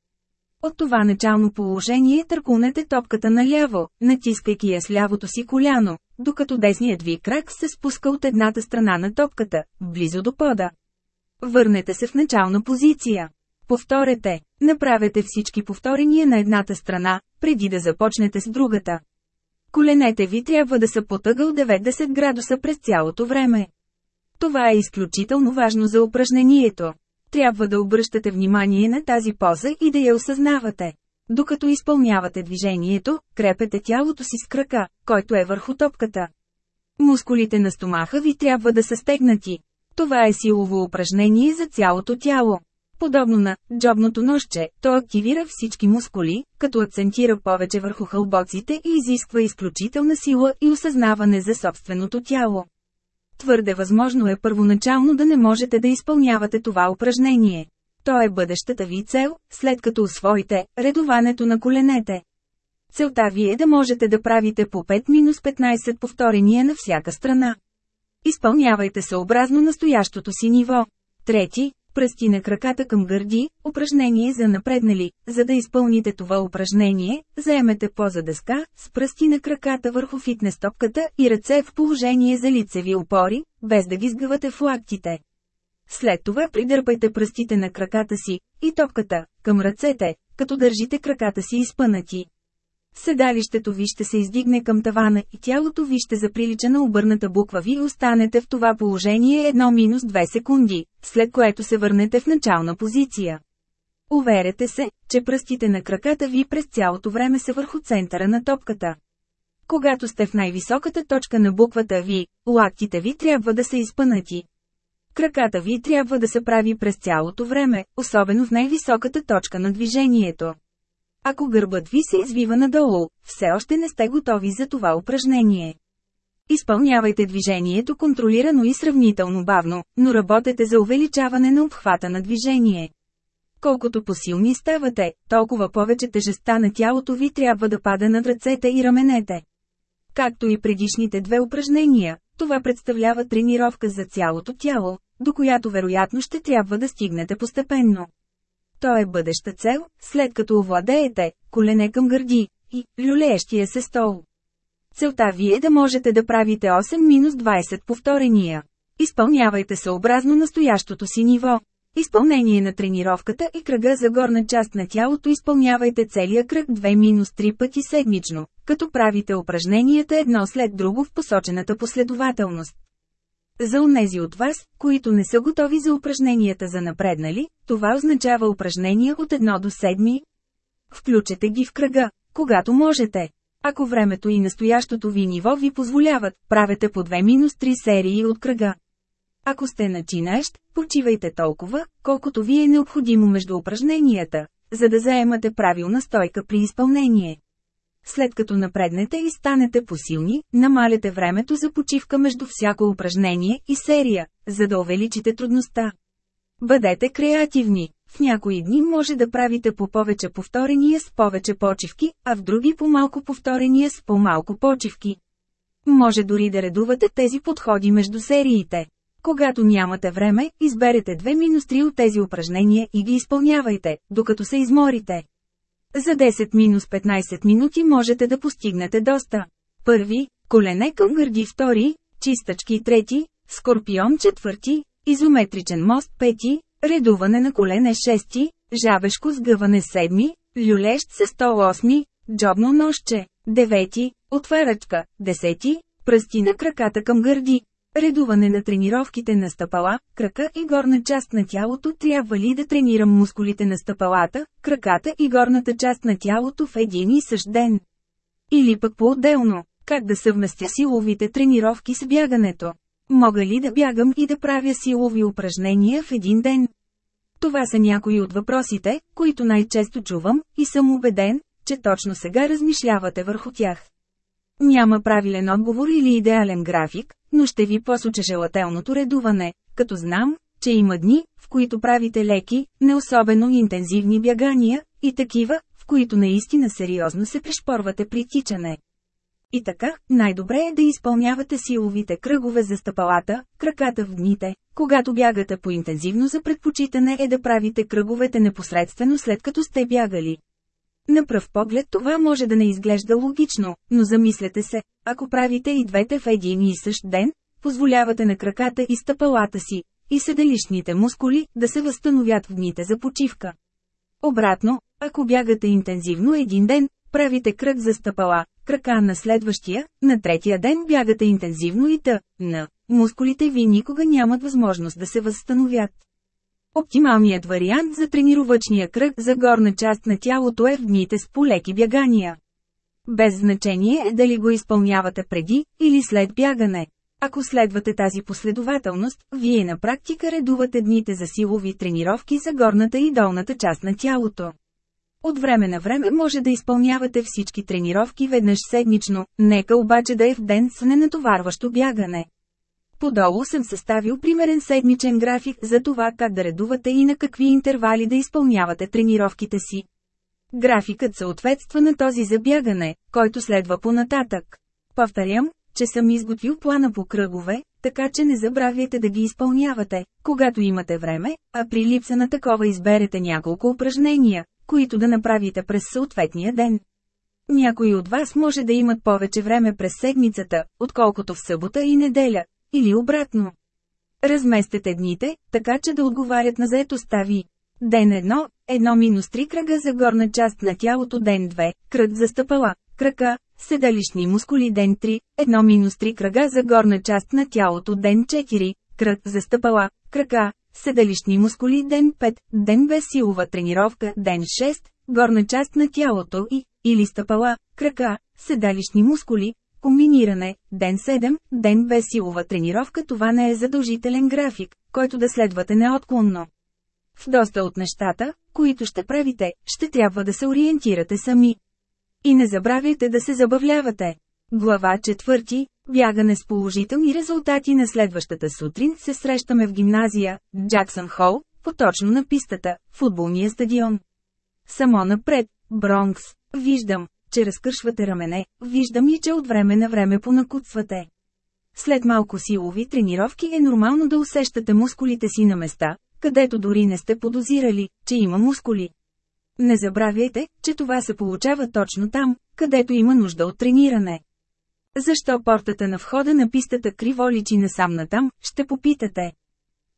От това начално положение търкунете топката наляво, натискайки я с лявото си коляно, докато десният ви крак се спуска от едната страна на топката, близо до пода. Върнете се в начална позиция. Повторете. Направете всички повторения на едната страна, преди да започнете с другата. Коленете ви трябва да са потъгъл 90 градуса през цялото време. Това е изключително важно за упражнението. Трябва да обръщате внимание на тази поза и да я осъзнавате. Докато изпълнявате движението, крепете тялото си с крака, който е върху топката. Мускулите на стомаха ви трябва да са стегнати. Това е силово упражнение за цялото тяло. Подобно на джобното ножче, то активира всички мускули, като акцентира повече върху хълбоците и изисква изключителна сила и осъзнаване за собственото тяло. Твърде възможно е първоначално да не можете да изпълнявате това упражнение. То е бъдещата ви цел, след като освоите редуването на коленете. Целта ви е да можете да правите по 5-15 повторения на всяка страна. Изпълнявайте съобразно настоящото си ниво. Трети, пръсти на краката към гърди, упражнение за напреднали. За да изпълните това упражнение, заемете поза дъска, с пръсти на краката върху фитнес топката и ръце в положение за лицеви опори, без да ги сгъвате в лактите. След това придърпайте пръстите на краката си и топката към ръцете, като държите краката си изпънати. Седалището ви ще се издигне към тавана и тялото ви ще заприлича на обърната буква ви останете в това положение 1-2 секунди, след което се върнете в начална позиция. Уверете се, че пръстите на краката ви през цялото време са върху центъра на топката. Когато сте в най-високата точка на буквата ви, лактите ви трябва да са изпънати. Краката ви трябва да се прави през цялото време, особено в най-високата точка на движението. Ако гърбът ви се извива надолу, все още не сте готови за това упражнение. Изпълнявайте движението контролирано и сравнително бавно, но работете за увеличаване на обхвата на движение. Колкото посилни ставате, толкова повече тежестта на тялото ви трябва да пада над ръцете и раменете. Както и предишните две упражнения, това представлява тренировка за цялото тяло, до която вероятно ще трябва да стигнете постепенно. То е бъдеща цел, след като овладеете колене към гърди и люлеещия се стол. Целта ви е да можете да правите 8-20 повторения. Изпълнявайте съобразно настоящото си ниво. Изпълнение на тренировката и кръга за горна част на тялото изпълнявайте целия кръг 2-3 пъти седмично, като правите упражненията едно след друго в посочената последователност. За онези от вас, които не са готови за упражненията за напреднали, това означава упражнения от 1 до 7. Включете ги в кръга, когато можете. Ако времето и настоящото ви ниво ви позволяват, правете по 2-3 серии от кръга. Ако сте начинащ, почивайте толкова, колкото ви е необходимо между упражненията, за да заемате правилна стойка при изпълнение. След като напреднете и станете посилни, намаляте времето за почивка между всяко упражнение и серия, за да увеличите трудността. Бъдете креативни. В някои дни може да правите по повече повторения с повече почивки, а в други по малко повторения с по-малко почивки. Може дори да редувате тези подходи между сериите. Когато нямате време, изберете 2-3 от тези упражнения и ги изпълнявайте, докато се изморите. За 10-15 минути можете да постигнете доста. Първи, колене към гърди. Втори, чистачки. Трети, скорпион. Четвърти, изометричен мост. Пети, редуване на колене. Шести, жабешко сгъване. Седми, люлещ се. 108, джобно нощче, девети, отварачка, десети, пръсти на краката към гърди, Редуване на тренировките на стъпала, крака и горна част на тялото трябва ли да тренирам мускулите на стъпалата, краката и горната част на тялото в един и същ ден? Или пък по-отделно, как да съвместя силовите тренировки с бягането? Мога ли да бягам и да правя силови упражнения в един ден? Това са някои от въпросите, които най-често чувам, и съм убеден, че точно сега размишлявате върху тях. Няма правилен отговор или идеален график, но ще ви посоча желателното редуване, като знам, че има дни, в които правите леки, не особено интензивни бягания, и такива, в които наистина сериозно се пришпорвате при тичане. И така, най-добре е да изпълнявате силовите кръгове за стъпалата, краката в дните, когато бягате по интензивно за предпочитане е да правите кръговете непосредствено след като сте бягали. На пръв поглед това може да не изглежда логично, но замислете се, ако правите и двете в един и същ ден, позволявате на краката и стъпалата си, и седалищните мускули да се възстановят в дните за почивка. Обратно, ако бягате интензивно един ден, правите кръг за стъпала, крака на следващия, на третия ден бягате интензивно и т. на мускулите ви никога нямат възможност да се възстановят. Оптималният вариант за тренировъчния кръг за горна част на тялото е в дните с полеки бягания. Без значение е дали го изпълнявате преди или след бягане. Ако следвате тази последователност, вие на практика редувате дните за силови тренировки за горната и долната част на тялото. От време на време може да изпълнявате всички тренировки веднъж седмично, нека обаче да е в ден с ненатоварващо бягане. Подолу съм съставил примерен седмичен график за това как да редувате и на какви интервали да изпълнявате тренировките си. Графикът съответства на този за бягане, който следва по-нататък. Повторям, че съм изготвил плана по кръгове, така че не забравяйте да ги изпълнявате, когато имате време, а при липса на такова изберете няколко упражнения, които да направите през съответния ден. Някои от вас може да имат повече време през седмицата, отколкото в събота и неделя, или обратно. Разместете дните, така че да отговарят на заетостта ви. Ден 1, 1 минус 3 кръга за горна част на тялото Ден 2, кръг за стъпала, крака, седалищни мускули Ден 3, 1 минус 3 кръга за горна част на тялото Ден 4, кръг за стъпала, крака, седалищни мускули Ден 5, Ден без силова тренировка Ден 6, горна част на тялото и, или стъпала, крака, седалищни мускули, комбиниране, Ден 7, Ден без силова тренировка това не е задължителен график, който да следвате неотклонно. В доста от нещата, които ще правите, ще трябва да се ориентирате сами. И не забравяйте да се забавлявате. Глава 4. Бягане с положителни резултати на следващата сутрин се срещаме в гимназия, Джаксън Хол, поточно на пистата, футболния стадион. Само напред, Бронкс, виждам, че разкършвате рамене, виждам и че от време на време понакуцвате. След малко силови тренировки е нормално да усещате мускулите си на места, където дори не сте подозирали, че има мускули. Не забравяйте, че това се получава точно там, където има нужда от трениране. Защо портата на входа на пистата криво личи насам натам, ще попитате.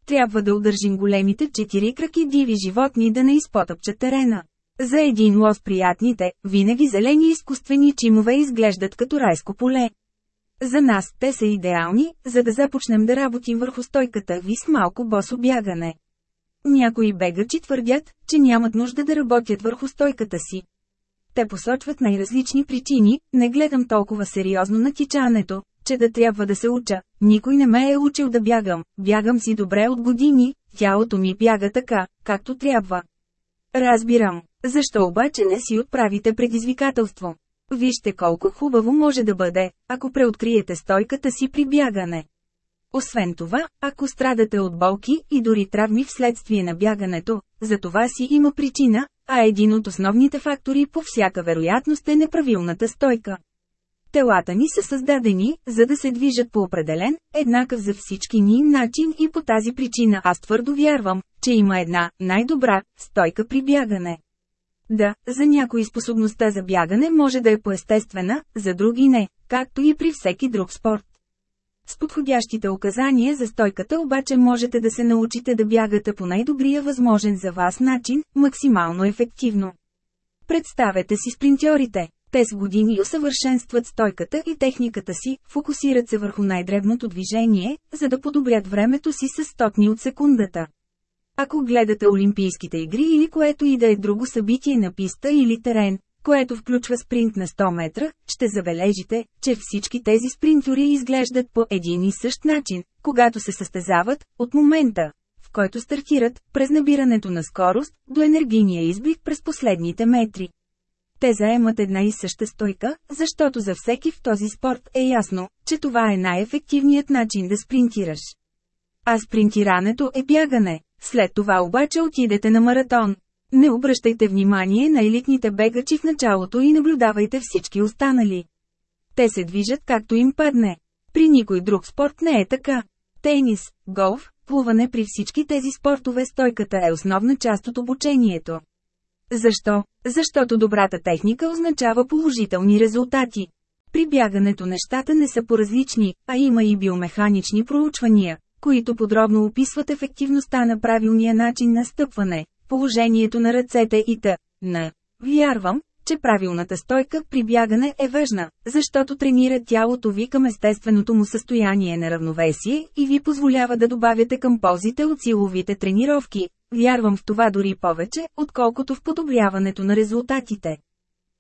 Трябва да удържим големите четири краки диви животни да не изпотъпчат терена. За един лос приятните, винаги зелени изкуствени чимове изглеждат като райско поле. За нас те са идеални, за да започнем да работим върху стойката ви с малко босо бягане. Някои бегачи твърдят, че нямат нужда да работят върху стойката си. Те посочват най-различни причини, не гледам толкова сериозно на тичането, че да трябва да се уча. Никой не ме е учил да бягам, бягам си добре от години, тялото ми бяга така, както трябва. Разбирам. Защо обаче не си отправите предизвикателство? Вижте колко хубаво може да бъде, ако преоткриете стойката си при бягане. Освен това, ако страдате от болки и дори травми вследствие на бягането, за това си има причина, а един от основните фактори по всяка вероятност е неправилната стойка. Телата ни са създадени, за да се движат по определен, еднакъв за всички ни начин и по тази причина аз твърдо вярвам, че има една, най-добра, стойка при бягане. Да, за някои способността за бягане може да е поестествена, за други не, както и при всеки друг спорт. С подходящите указания за стойката обаче можете да се научите да бягате по най-добрия възможен за вас начин, максимално ефективно. Представете си спринтьорите. Те с години усъвършенстват стойката и техниката си, фокусират се върху най-дребното движение, за да подобрят времето си с стотни от секундата. Ако гледате Олимпийските игри или което и да е друго събитие на писта или терен, което включва спринт на 100 метра, ще забележите, че всички тези спринтори изглеждат по един и същ начин, когато се състезават, от момента, в който стартират, през набирането на скорост, до енергийния избиг през последните метри. Те заемат една и съща стойка, защото за всеки в този спорт е ясно, че това е най-ефективният начин да спринтираш. А спринтирането е бягане. След това обаче отидете на маратон. Не обръщайте внимание на елитните бегачи в началото и наблюдавайте всички останали. Те се движат както им падне. При никой друг спорт не е така. Тенис, голф, плуване при всички тези спортове стойката е основна част от обучението. Защо? Защото добрата техника означава положителни резултати. При бягането нещата не са поразлични, а има и биомеханични проучвания, които подробно описват ефективността на правилния начин на стъпване, положението на ръцете и т.н. Вярвам, че правилната стойка при бягане е важна, защото тренира тялото ви към естественото му състояние на равновесие и ви позволява да добавяте към ползите от силовите тренировки. Вярвам в това дори повече, отколкото в подобряването на резултатите.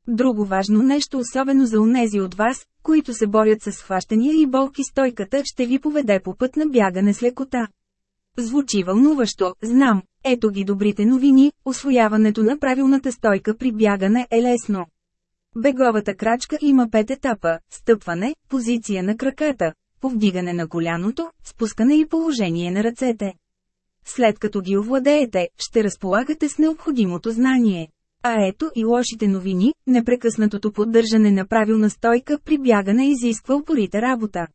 Друго важно нещо особено за унези от вас, които се борят с хващания и болки стойката ще ви поведе по път на бягане с лекота. Звучи вълнуващо, знам, ето ги добрите новини, освояването на правилната стойка при бягане е лесно. Беговата крачка има пет етапа – стъпване, позиция на краката, повдигане на коляното, спускане и положение на ръцете. След като ги овладеете, ще разполагате с необходимото знание. А ето и лошите новини, непрекъснатото поддържане на правилна стойка при бягане изисква упорита работа.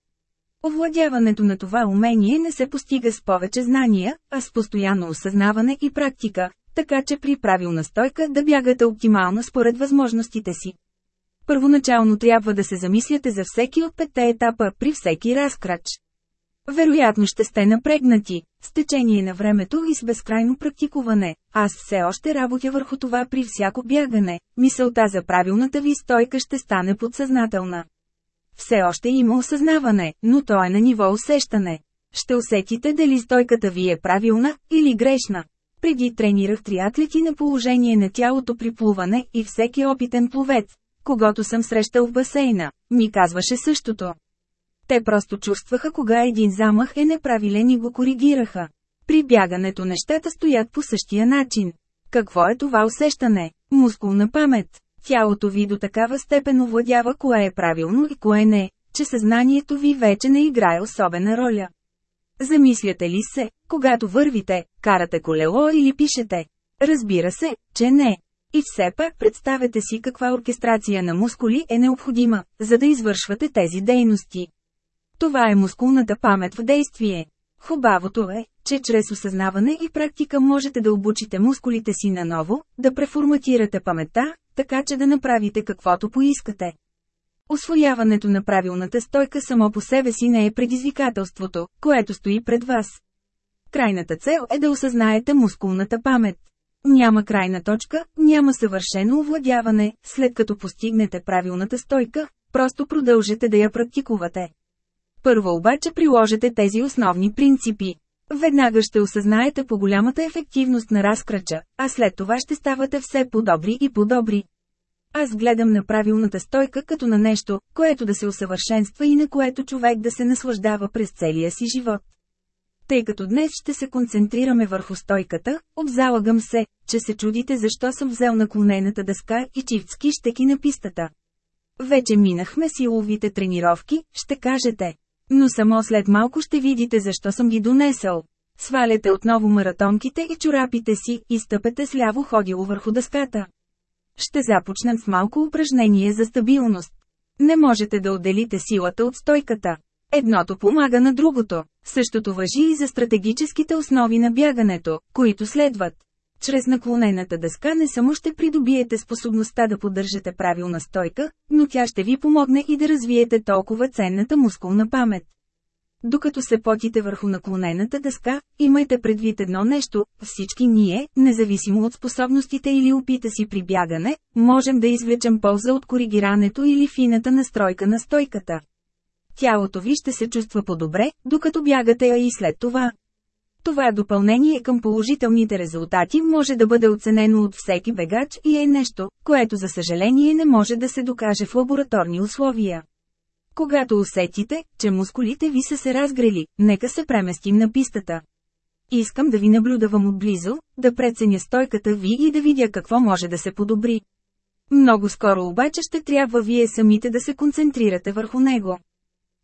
Овладяването на това умение не се постига с повече знания, а с постоянно осъзнаване и практика, така че при правилна стойка да бягате оптимално според възможностите си. Първоначално трябва да се замисляте за всеки от петте етапа при всеки разкрач. Вероятно ще сте напрегнати, с течение на времето и с безкрайно практикуване. Аз все още работя върху това при всяко бягане. Мисълта за правилната ви стойка ще стане подсъзнателна. Все още има осъзнаване, но то е на ниво усещане. Ще усетите дали стойката ви е правилна или грешна. Преди тренирах триатлети на положение на тялото при плуване и всеки опитен пловец, когато съм срещал в басейна, ми казваше същото. Те просто чувстваха кога един замах е неправилен и го коригираха. При бягането нещата стоят по същия начин. Какво е това усещане? Мускулна памет. Тялото ви до такава степен овладява кое е правилно и кое не, че съзнанието ви вече не играе особена роля. Замисляте ли се, когато вървите, карате колело или пишете? Разбира се, че не. И все пак представете си каква оркестрация на мускули е необходима, за да извършвате тези дейности. Това е мускулната памет в действие. Хубавото е, че чрез осъзнаване и практика можете да обучите мускулите си наново, да преформатирате паметта, така че да направите каквото поискате. Освояването на правилната стойка само по себе си не е предизвикателството, което стои пред вас. Крайната цел е да осъзнаете мускулната памет. Няма крайна точка, няма съвършено овладяване, след като постигнете правилната стойка, просто продължете да я практикувате. Първо обаче приложете тези основни принципи. Веднага ще осъзнаете по голямата ефективност на разкрача, а след това ще ставате все по-добри и по-добри. Аз гледам на правилната стойка като на нещо, което да се усъвършенства и на което човек да се наслаждава през целия си живот. Тъй като днес ще се концентрираме върху стойката, обзалагам се, че се чудите защо съм взел наклонената дъска и чифтски щеки на пистата. Вече минахме силовите тренировки, ще кажете. Но само след малко ще видите защо съм ги донесъл. Сваляте отново маратонките и чорапите си и стъпете с ляво ходило върху дъската. Ще започнем с малко упражнение за стабилност. Не можете да отделите силата от стойката. Едното помага на другото. Същото въжи и за стратегическите основи на бягането, които следват. Чрез наклонената дъска не само ще придобиете способността да поддържате правилна стойка, но тя ще ви помогне и да развиете толкова ценната мускулна памет. Докато се потите върху наклонената дъска, имайте предвид едно нещо – всички ние, независимо от способностите или опита си при бягане, можем да извлечем полза от коригирането или фината настройка на стойката. Тялото ви ще се чувства по-добре, докато бягате, а и след това. Това допълнение към положителните резултати може да бъде оценено от всеки бегач и е нещо, което за съжаление не може да се докаже в лабораторни условия. Когато усетите, че мускулите ви са се разгрели, нека се преместим на пистата. Искам да ви наблюдавам отблизо, да преценя стойката ви и да видя какво може да се подобри. Много скоро обаче ще трябва вие самите да се концентрирате върху него.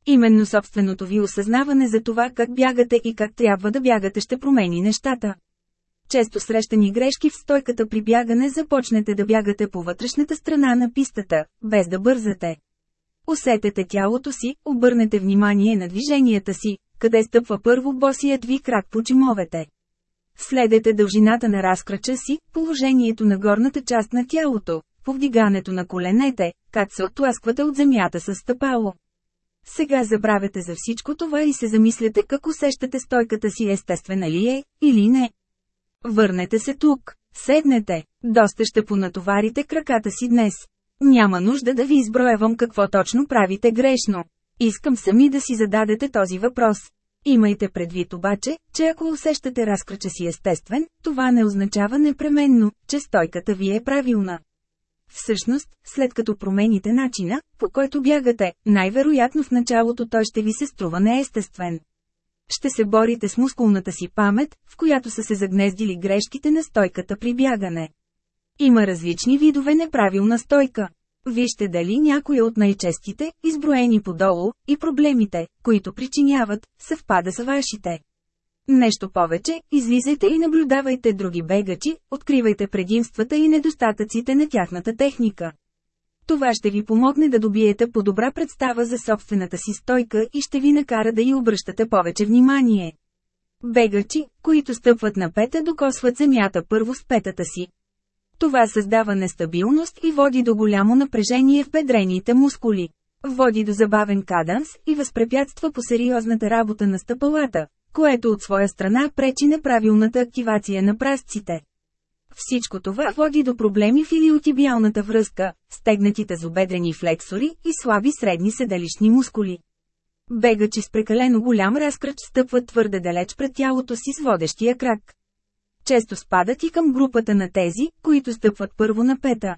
Именно собственото ви осъзнаване за това как бягате и как трябва да бягате ще промени нещата. Често срещани грешки в стойката при бягане започнете да бягате по вътрешната страна на пистата, без да бързате. Усетете тялото си, обърнете внимание на движенията си, къде стъпва първо босият ви крак по чимовете. Следете дължината на разкрача си, положението на горната част на тялото, повдигането на коленете, как се отласквате от земята с стъпало. Сега забравяте за всичко това и се замисляте как усещате стойката си естествена ли е, или не. Върнете се тук, седнете, доста ще понатоварите краката си днес. Няма нужда да ви изброявам какво точно правите грешно. Искам сами да си зададете този въпрос. Имайте предвид обаче, че ако усещате разкръча си естествен, това не означава непременно, че стойката ви е правилна. Всъщност, след като промените начина, по който бягате, най-вероятно в началото той ще ви се струва неестествен. Ще се борите с мускулната си памет, в която са се загнездили грешките на стойката при бягане. Има различни видове неправилна стойка. Вижте дали някои от най-честите, изброени подолу, и проблемите, които причиняват, съвпада с вашите. Нещо повече, излизайте и наблюдавайте други бегачи, откривайте предимствата и недостатъците на тяхната техника. Това ще ви помогне да добиете по-добра представа за собствената си стойка и ще ви накара да й обръщате повече внимание. Бегачи, които стъпват на пета докосват земята първо с петата си. Това създава нестабилност и води до голямо напрежение в бедрените мускули. Води до забавен каданс и възпрепятства по сериозната работа на стъпалата, което от своя страна пречи на правилната активация на прасците. Всичко това води до проблеми в илиотибиалната връзка, стегнатите зобедрени флексори и слаби средни седалищни мускули. Бегачи с прекалено голям разкръч стъпват твърде далеч пред тялото си с водещия крак. Често спадат и към групата на тези, които стъпват първо на пета.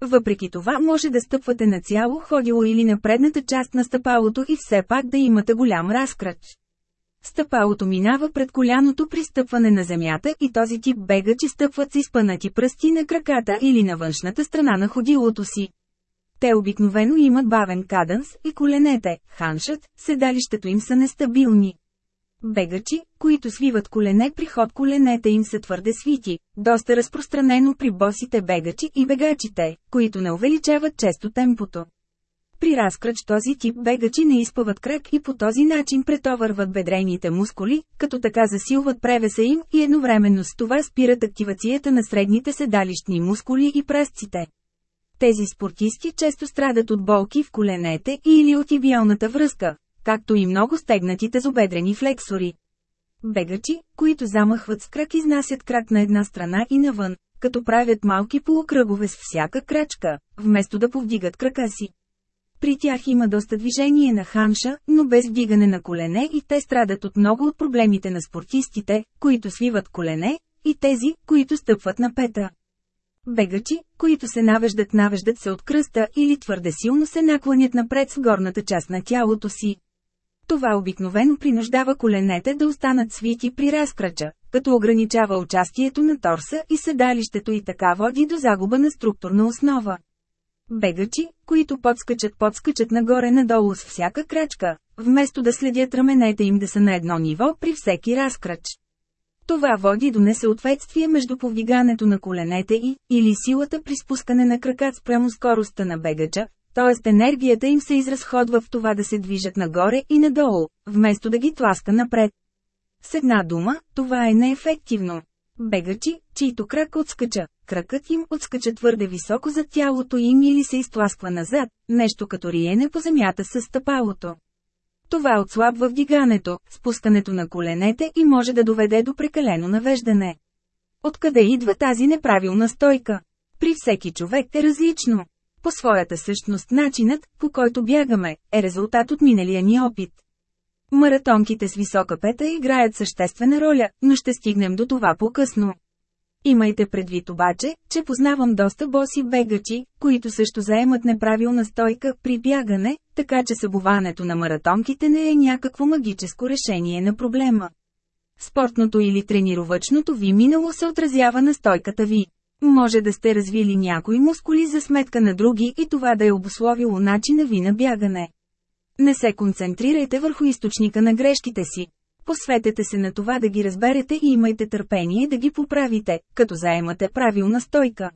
Въпреки това може да стъпвате на цяло ходило или на предната част на стъпалото и все пак да имате голям разкръч. Стъпалото минава пред коляното при стъпване на земята и този тип бегачи стъпват с изпънати пръсти на краката или на външната страна на ходилото си. Те обикновено имат бавен каданс и коленете, ханшът, седалището им са нестабилни. Бегачи, които свиват колене при ход коленете им са твърде свити, доста разпространено при босите бегачи и бегачите, които не увеличават често темпото. При разкръч този тип бегачи не изпъват крак и по този начин претовърват бедрените мускули, като така засилват превеса им и едновременно с това спират активацията на средните седалищни мускули и пръстците. Тези спортисти често страдат от болки в коленете или от ибиалната връзка, както и много стегнатите зобедрени флексори. Бегачи, които замахват с крак изнасят крак на една страна и навън, като правят малки полукръгове с всяка крачка, вместо да повдигат крака си. При тях има доста движение на ханша, но без вдигане на колене и те страдат от много от проблемите на спортистите, които свиват колене, и тези, които стъпват на пета. Бегачи, които се навеждат навеждат се от кръста или твърде силно се наклонят напред с горната част на тялото си. Това обикновено принуждава коленете да останат свити при разкрача, като ограничава участието на торса и седалището и така води до загуба на структурна основа. Бегачи, които подскачат подскачат нагоре-надолу с всяка крачка, вместо да следят раменете им да са на едно ниво при всеки разкрач. Това води до несъответствие между повдигането на коленете и, или силата при спускане на кракат спрямо скоростта на бегача, т.е. енергията им се изразходва в това да се движат нагоре и надолу, вместо да ги тласка напред. С една дума, това е неефективно. Бегачи, чието крак отскача, кракът им отскача твърде високо за тялото им или се изтласква назад, нещо като риене по земята с стъпалото. Това отслабва вдигането, спускането на коленете и може да доведе до прекалено навеждане. Откъде идва тази неправилна стойка? При всеки човек е различно. По своята същност начинът, по който бягаме, е резултат от миналия ни опит. Маратонките с висока пета играят съществена роля, но ще стигнем до това по-късно. Имайте предвид обаче, че познавам доста боси бегачи, които също заемат неправилна стойка при бягане, така че събуването на маратонките не е някакво магическо решение на проблема. Спортното или тренировъчното ви минало се отразява на стойката ви. Може да сте развили някои мускули за сметка на други и това да е обусловило начина ви на бягане. Не се концентрирайте върху източника на грешките си. Посветете се на това да ги разберете и имайте търпение да ги поправите, като заемате правилна стойка.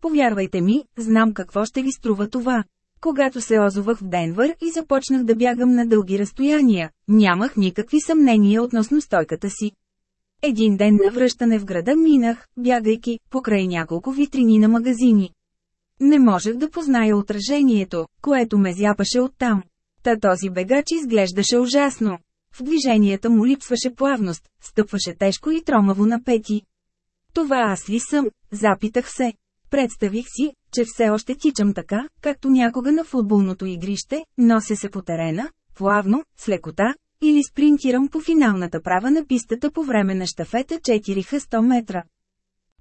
Повярвайте ми, знам какво ще ви струва това. Когато се озовах в Денвър и започнах да бягам на дълги разстояния, нямах никакви съмнения относно стойката си. Един ден на връщане в града минах, бягайки, покрай няколко витрини на магазини. Не можех да позная отражението, което ме зяпаше оттам. Та този бегач изглеждаше ужасно. В движенията му липсваше плавност, стъпваше тежко и тромаво на пети. Това аз ли съм? Запитах се. Представих си, че все още тичам така, както някога на футболното игрище, нося се по терена, плавно, с лекота, или спринтирам по финалната права на пистата по време на штафета 4 100 метра.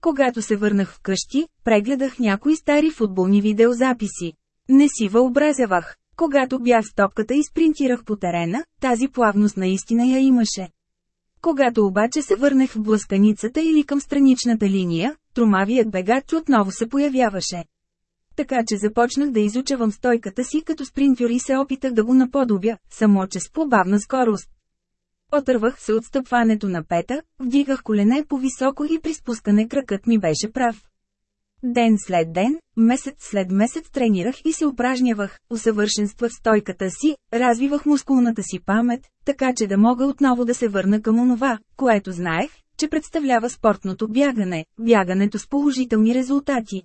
Когато се върнах вкъщи, прегледах някои стари футболни видеозаписи. Не си въобразявах. Когато бях с топката и спринтирах по терена, тази плавност наистина я имаше. Когато обаче се върнах в блъсканицата или към страничната линия, тромавият бегач отново се появяваше. Така че започнах да изучавам стойката си като спринтюр и се опитах да го наподобя, само че с по-бавна скорост. Отървах се от стъпването на пета, вдигах колене по-високо и при спускане кръкът ми беше прав. Ден след ден, месец след месец тренирах и се упражнявах, усъвършенствах стойката си, развивах мускулната си памет, така че да мога отново да се върна към онова, което знаех, че представлява спортното бягане, бягането с положителни резултати.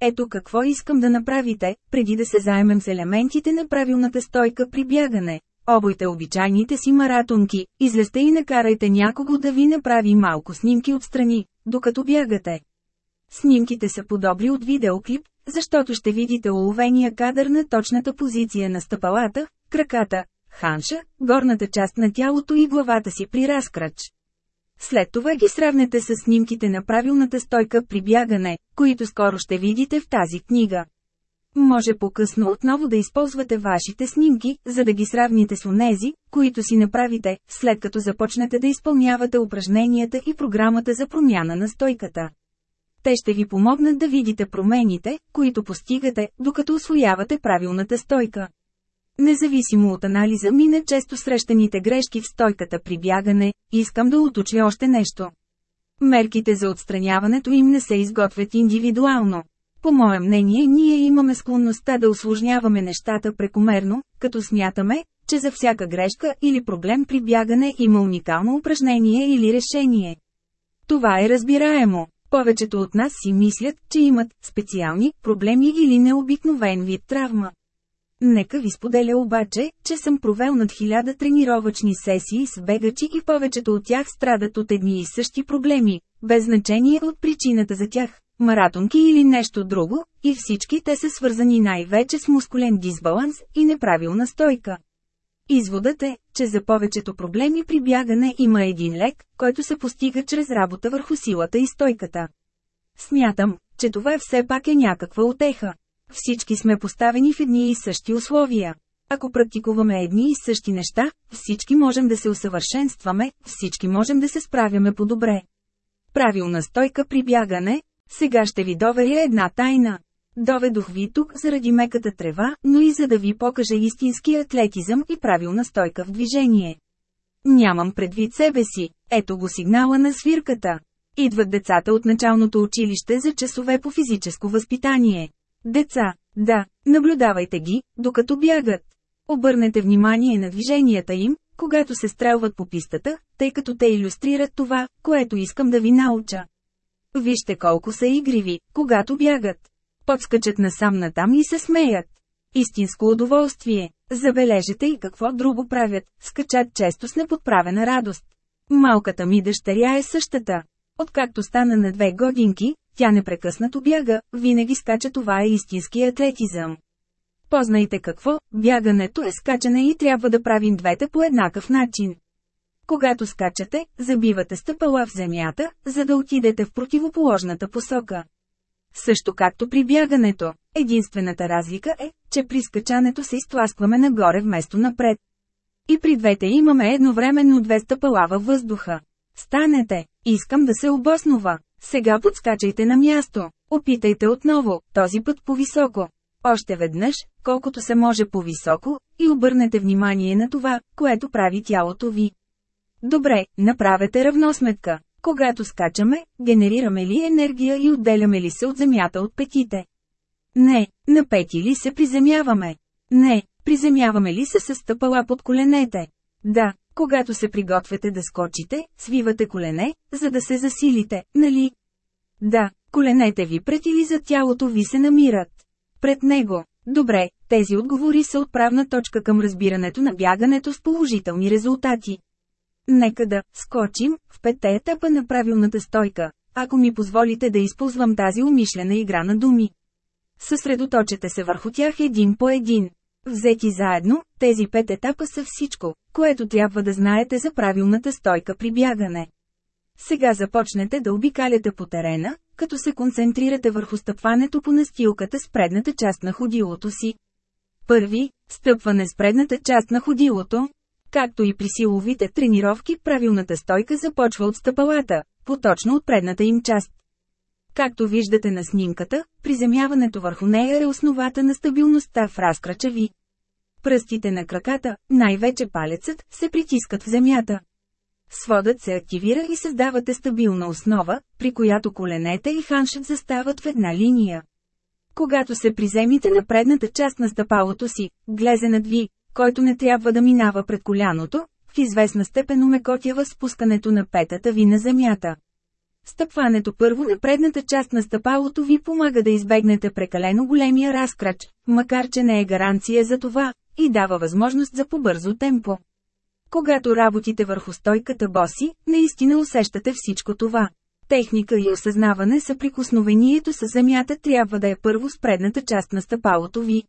Ето какво искам да направите, преди да се заемем с елементите на правилната стойка при бягане. Обойте обичайните си маратонки, излезте и накарайте някого да ви направи малко снимки отстрани, докато бягате. Снимките са подобри от видеоклип, защото ще видите уловения кадър на точната позиция на стъпалата, краката, ханша, горната част на тялото и главата си при разкрач. След това ги сравнете с снимките на правилната стойка при бягане, които скоро ще видите в тази книга. Може по-късно отново да използвате вашите снимки, за да ги сравните с онези, които си направите, след като започнете да изпълнявате упражненията и програмата за промяна на стойката. Те ще ви помогнат да видите промените, които постигате, докато освоявате правилната стойка. Независимо от анализа ми на често срещаните грешки в стойката при бягане, искам да уточня още нещо. Мерките за отстраняването им не се изготвят индивидуално. По мое мнение ние имаме склонността да осложняваме нещата прекомерно, като смятаме, че за всяка грешка или проблем при бягане има уникално упражнение или решение. Това е разбираемо. Повечето от нас си мислят, че имат специални проблеми или необикновен вид травма. Нека ви споделя обаче, че съм провел над хиляда тренировъчни сесии с бегачи и повечето от тях страдат от едни и същи проблеми, без значение от причината за тях, маратонки или нещо друго, и всички те са свързани най-вече с мускулен дисбаланс и неправилна стойка. Изводът е, че за повечето проблеми при бягане има един лек, който се постига чрез работа върху силата и стойката. Смятам, че това все пак е някаква отеха. Всички сме поставени в едни и същи условия. Ако практикуваме едни и същи неща, всички можем да се усъвършенстваме, всички можем да се справяме по-добре. Правилна стойка при бягане, сега ще ви доверя една тайна. Доведох ви тук заради меката трева, но и за да ви покажа истински атлетизъм и правилна стойка в движение. Нямам предвид себе си, ето го сигнала на свирката. Идват децата от началното училище за часове по физическо възпитание. Деца, да, наблюдавайте ги, докато бягат. Обърнете внимание на движенията им, когато се стрелват по пистата, тъй като те иллюстрират това, което искам да ви науча. Вижте колко са игриви, когато бягат. Подскачат насам натам и се смеят. Истинско удоволствие. Забележете и какво друго правят, скачат често с неподправена радост. Малката ми дъщеря е същата. Откакто стана на две годинки, тя непрекъснато бяга, винаги скача това е истински атлетизъм. Познайте какво, бягането е скачане и трябва да правим двете по еднакъв начин. Когато скачате, забивате стъпала в земята, за да отидете в противоположната посока. Също както при бягането, единствената разлика е, че при скачането се изтласкваме нагоре вместо напред. И при двете имаме едновременно две стъпала във въздуха. Станете, искам да се обоснова. Сега подскачайте на място. Опитайте отново, този път по-високо. Още веднъж, колкото се може по-високо, и обърнете внимание на това, което прави тялото ви. Добре, направете равносметка. Когато скачаме, генерираме ли енергия и отделяме ли се от земята от петите? Не, на пети ли се приземяваме? Не, приземяваме ли се с стъпала под коленете? Да, когато се приготвяте да скочите, свивате колене, за да се засилите, нали? Да, коленете ви пред или за тялото ви се намират. Пред него. Добре, Тези отговори са отправна точка към разбирането на бягането с положителни резултати. Нека да скочим в петте етапа на правилната стойка, ако ми позволите да използвам тази умишлена игра на думи. Съсредоточете се върху тях един по един. Взети заедно, тези пет етапа са всичко, което трябва да знаете за правилната стойка при бягане. Сега започнете да обикаляте по терена, като се концентрирате върху стъпването по настилката с предната част на ходилото си. Първи – стъпване с предната част на ходилото. Както и при силовите тренировки, правилната стойка започва от стъпалата, поточно от предната им част. Както виждате на снимката, приземяването върху нея е основата на стабилността в разкрача ви. Пръстите на краката, най-вече палецът, се притискат в земята. Сводът се активира и създавате стабилна основа, при която коленете и ханшът застават в една линия. Когато се приземите на предната част на стъпалото си, глезенът ви, който не трябва да минава пред коляното, в известна степен умекотява спускането на петата ви на земята. Стъпването първо на предната част на стъпалото ви помага да избегнете прекалено големия разкрач, макар че не е гаранция за това, и дава възможност за побързо темпо. Когато работите върху стойката боси, наистина усещате всичко това. Техника и осъзнаване съприкосновението с земята трябва да е първо с предната част на стъпалото ви.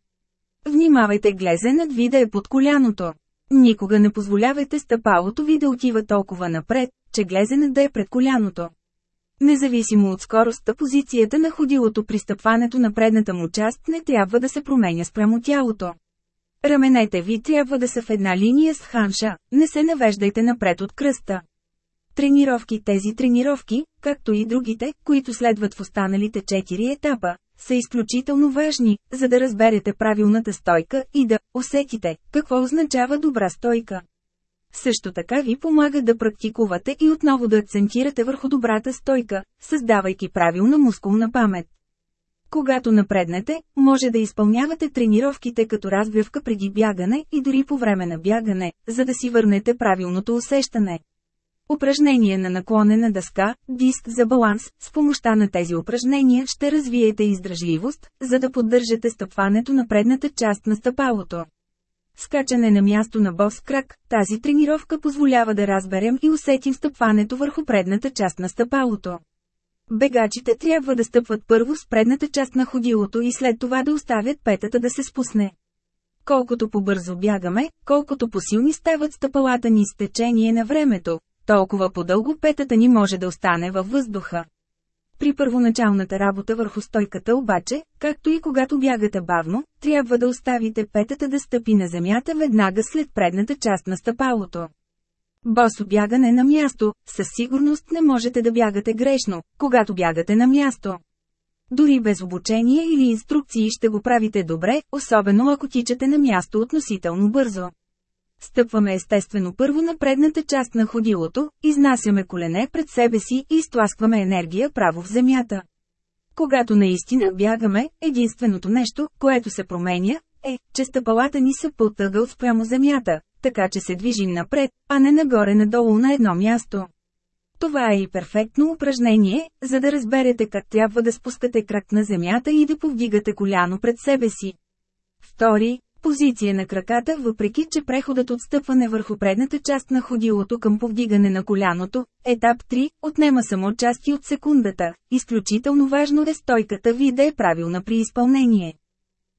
Внимавайте глезенът ви да е под коляното. Никога не позволявайте стъпалото ви да отива толкова напред, че глезенът да е пред коляното. Независимо от скоростта позицията на ходилото при стъпването на предната му част не трябва да се променя спрямо тялото. Раменете ви трябва да са в една линия с ханша, не се навеждайте напред от кръста. Тренировки Тези тренировки, както и другите, които следват в останалите четири етапа, са изключително важни, за да разберете правилната стойка и да усетите какво означава добра стойка. Също така ви помага да практикувате и отново да акцентирате върху добрата стойка, създавайки правилна мускулна памет. Когато напреднете, може да изпълнявате тренировките като разбивка преди бягане и дори по време на бягане, за да си върнете правилното усещане. Упражнение на наклонена дъска, диск за баланс, с помощта на тези упражнения ще развиете издръжливост, за да поддържате стъпването на предната част на стъпалото. Скачане на място на бос крак, тази тренировка позволява да разберем и усетим стъпването върху предната част на стъпалото. Бегачите трябва да стъпват първо с предната част на ходилото и след това да оставят петата да се спусне. Колкото по-бързо бягаме, колкото по-силни стават стъпалата ни с течение на времето, толкова по-дълго петата ни може да остане във въздуха. При първоначалната работа върху стойката обаче, както и когато бягате бавно, трябва да оставите петата да стъпи на земята веднага след предната част на стъпалото. Босо бягане на място, със сигурност не можете да бягате грешно, когато бягате на място. Дори без обучение или инструкции ще го правите добре, особено ако тичате на място относително бързо. Стъпваме естествено първо на предната част на ходилото, изнасяме колене пред себе си и изтласкваме енергия право в земята. Когато наистина бягаме, единственото нещо, което се променя, е, че стъпалата ни са по-тъгъл спрямо земята, така че се движим напред, а не нагоре-надолу на едно място. Това е и перфектно упражнение, за да разберете как трябва да спускате крак на земята и да повдигате коляно пред себе си. Втори, позиция на краката въпреки че преходът от стъпване върху предната част на ходилото към повдигане на коляното, етап 3, отнема само части от секундата, изключително важно е стойката ви да е правилна при изпълнение.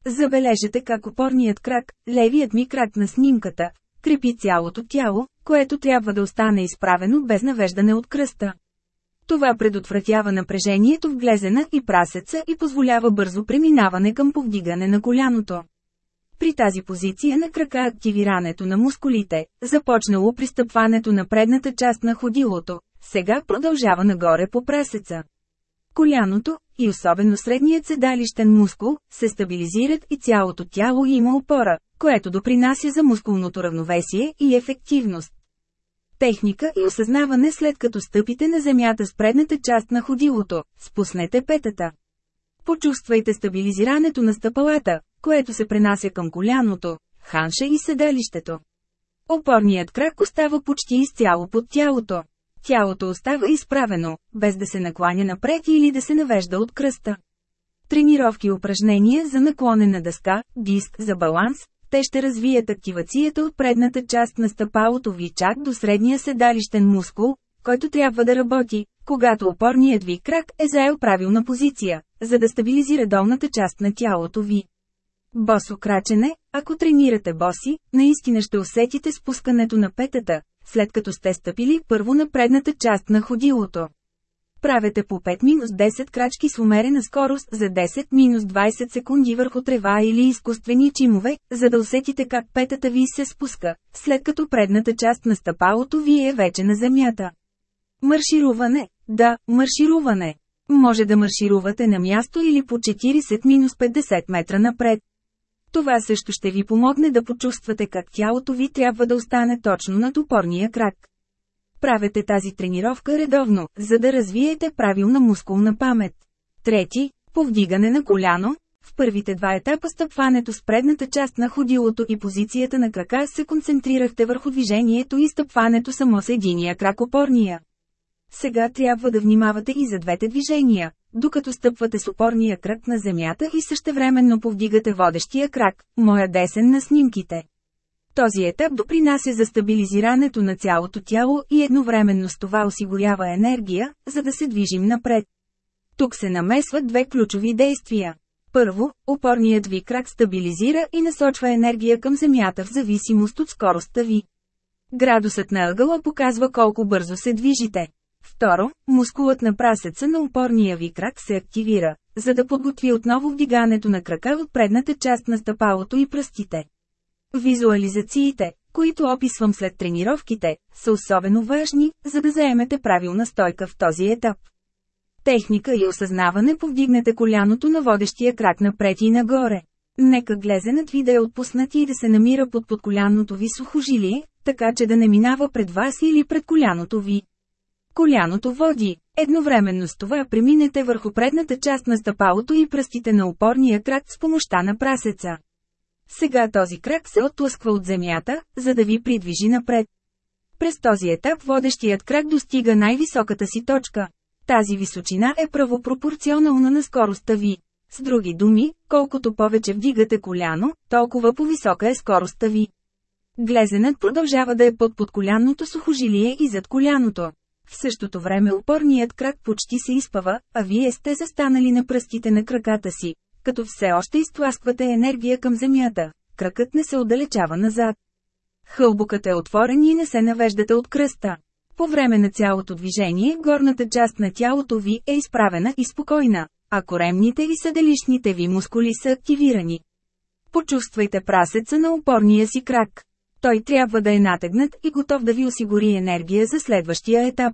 Забележете как опорният крак, левият ми крак на снимката, крепи цялото тяло, което трябва да остане изправено без навеждане от кръста. Това предотвратява напрежението в глезена и прасеца и позволява бързо преминаване към повдигане на коляното. При тази позиция на крака активирането на мускулите, започнало пристъпването на предната част на ходилото, сега продължава нагоре по прасеца. Коляното, и особено средният седалищен мускул, се стабилизират и цялото тяло има опора, което допринася за мускулното равновесие и ефективност. Техника и осъзнаване след като стъпите на земята с предната част на ходилото, спуснете петата. Почувствайте стабилизирането на стъпалата, което се пренася към коляното, ханша и седалището. Опорният крак остава почти изцяло под тялото. Тялото остава изправено, без да се накланя напред или да се навежда от кръста. Тренировки упражнения за наклонена дъска, диск за баланс, те ще развият активацията от предната част на стъпалото ви чак до средния седалищен мускул, който трябва да работи, когато опорният ви крак е заел правилна позиция, за да стабилизира долната част на тялото ви. Босо крачене, ако тренирате боси, наистина ще усетите спускането на петата, след като сте стъпили първо на предната част на ходилото. Правете по 5-10 крачки с умерена скорост за 10-20 секунди върху трева или изкуствени чимове, за да усетите как петата ви се спуска, след като предната част на стъпалото ви е вече на земята. Маршируване. Да, маршируване. Може да марширувате на място или по 40-50 метра напред. Това също ще ви помогне да почувствате как тялото ви трябва да остане точно над опорния крак. Правете тази тренировка редовно, за да развиете правилна мускулна памет. Трети – повдигане на коляно. В първите два етапа стъпването с предната част на ходилото и позицията на крака се концентрирахте върху движението и стъпването само с единия крак опорния. Сега трябва да внимавате и за двете движения, докато стъпвате с опорния крак на земята и същевременно повдигате водещия крак, моя десен на снимките. Този етап допринася за стабилизирането на цялото тяло и едновременно с това осигурява енергия, за да се движим напред. Тук се намесват две ключови действия. Първо, опорният ви крак стабилизира и насочва енергия към земята в зависимост от скоростта ви. Градусът на ъгъла показва колко бързо се движите. Второ, мускулът на прасеца на опорния ви крак се активира, за да подготви отново вдигането на крака от предната част на стъпалото и пръстите. Визуализациите, които описвам след тренировките, са особено важни, за да заемете правилна стойка в този етап. Техника и осъзнаване повдигнете коляното на водещия крак напред и нагоре. Нека глезенът ви да е отпуснат и да се намира под подколяното ви сухожилие, така че да не минава пред вас или пред коляното ви. Коляното води. Едновременно с това преминете върху предната част на стъпалото и пръстите на опорния крак с помощта на прасеца. Сега този крак се оттлъсква от земята, за да ви придвижи напред. През този етап водещият крак достига най-високата си точка. Тази височина е правопропорционална на скоростта ви. С други думи, колкото повече вдигате коляно, толкова по-висока е скоростта ви. Глезенът продължава да е под подколянното сухожилие и зад коляното. В същото време опорният крак почти се изпава, а вие сте застанали на пръстите на краката си, като все още изтласквате енергия към земята. Кракът не се отдалечава назад. Хълбукът е отворен и не се навеждате от кръста. По време на цялото движение горната част на тялото ви е изправена и спокойна, а коремните и съделищните ви мускули са активирани. Почувствайте прасеца на опорния си крак. Той трябва да е натегнат и готов да ви осигури енергия за следващия етап.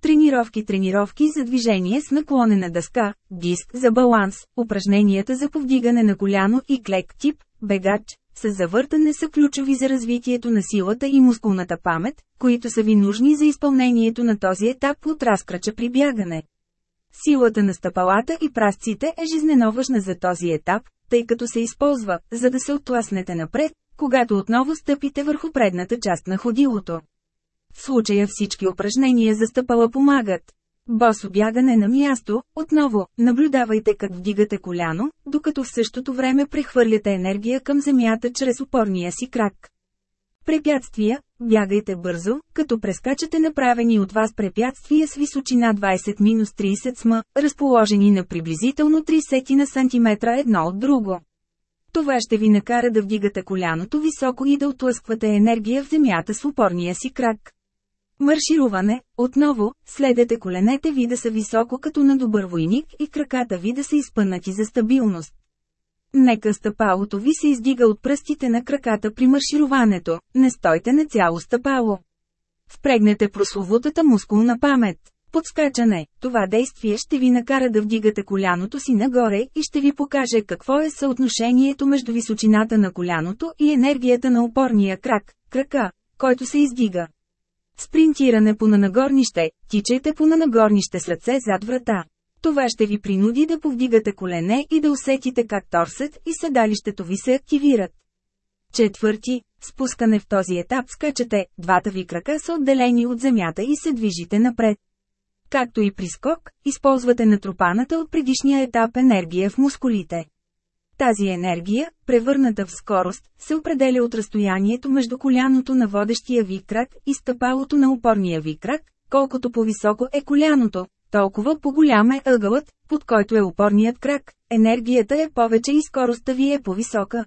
Тренировки Тренировки за движение с наклонена дъска, диск за баланс, упражненията за повдигане на коляно и клек тип, бегач, с завъртане са ключови за развитието на силата и мускулната памет, които са ви нужни за изпълнението на този етап от разкрача при бягане. Силата на стъпалата и прасците е жизнено важна за този етап, тъй като се използва, за да се отласнете напред, когато отново стъпите върху предната част на ходилото. В случая всички упражнения за стъпала помагат. Босо бягане на място, отново, наблюдавайте как вдигате коляно, докато в същото време прехвърляте енергия към земята чрез опорния си крак. Препятствия – бягайте бързо, като прескачате направени от вас препятствия с височина 20-30 см, разположени на приблизително 30 на сантиметра едно от друго. Това ще ви накара да вдигате коляното високо и да отлъсквате енергия в земята с опорния си крак. Маршируване, отново, следете коленете ви да са високо като на добър войник и краката ви да са изпънати за стабилност. Нека стъпалото ви се издига от пръстите на краката при маршируването, не стойте на цяло стъпало. Впрегнете прословутата мускулна памет. Подскачане – това действие ще ви накара да вдигате коляното си нагоре и ще ви покаже какво е съотношението между височината на коляното и енергията на опорния крак, крака, който се издига. Спринтиране по на нагорнище, тичайте по на нагорнище с ръце зад врата. Това ще ви принуди да повдигате колене и да усетите как торсът и седалището ви се активират. Четвърти, спускане в този етап скачате, двата ви крака са отделени от земята и се движите напред. Както и при скок, използвате натрупаната от предишния етап енергия в мускулите. Тази енергия, превърната в скорост, се определя от разстоянието между коляното на водещия ви крак и стъпалото на опорния ви крак, колкото по-високо е коляното, толкова по-голям е ъгълът, под който е опорният крак, енергията е повече и скоростта ви е по-висока.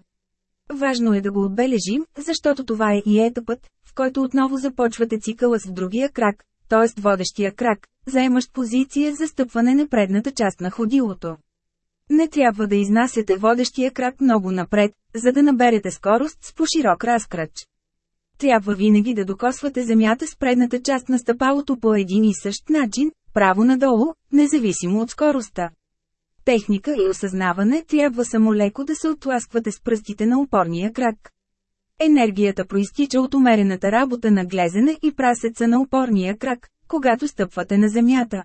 Важно е да го отбележим, защото това е и етапът, в който отново започвате цикъла с другия крак, т.е. водещия крак, заемащ позиция за стъпване на предната част на ходилото. Не трябва да изнасяте водещия крак много напред, за да наберете скорост с по-широк разкръч. Трябва винаги да докосвате земята с предната част на стъпалото по един и същ начин, право надолу, независимо от скоростта. Техника и осъзнаване трябва само леко да се отласквате с пръстите на опорния крак. Енергията проистича от умерената работа на глезене и прасеца на опорния крак, когато стъпвате на земята.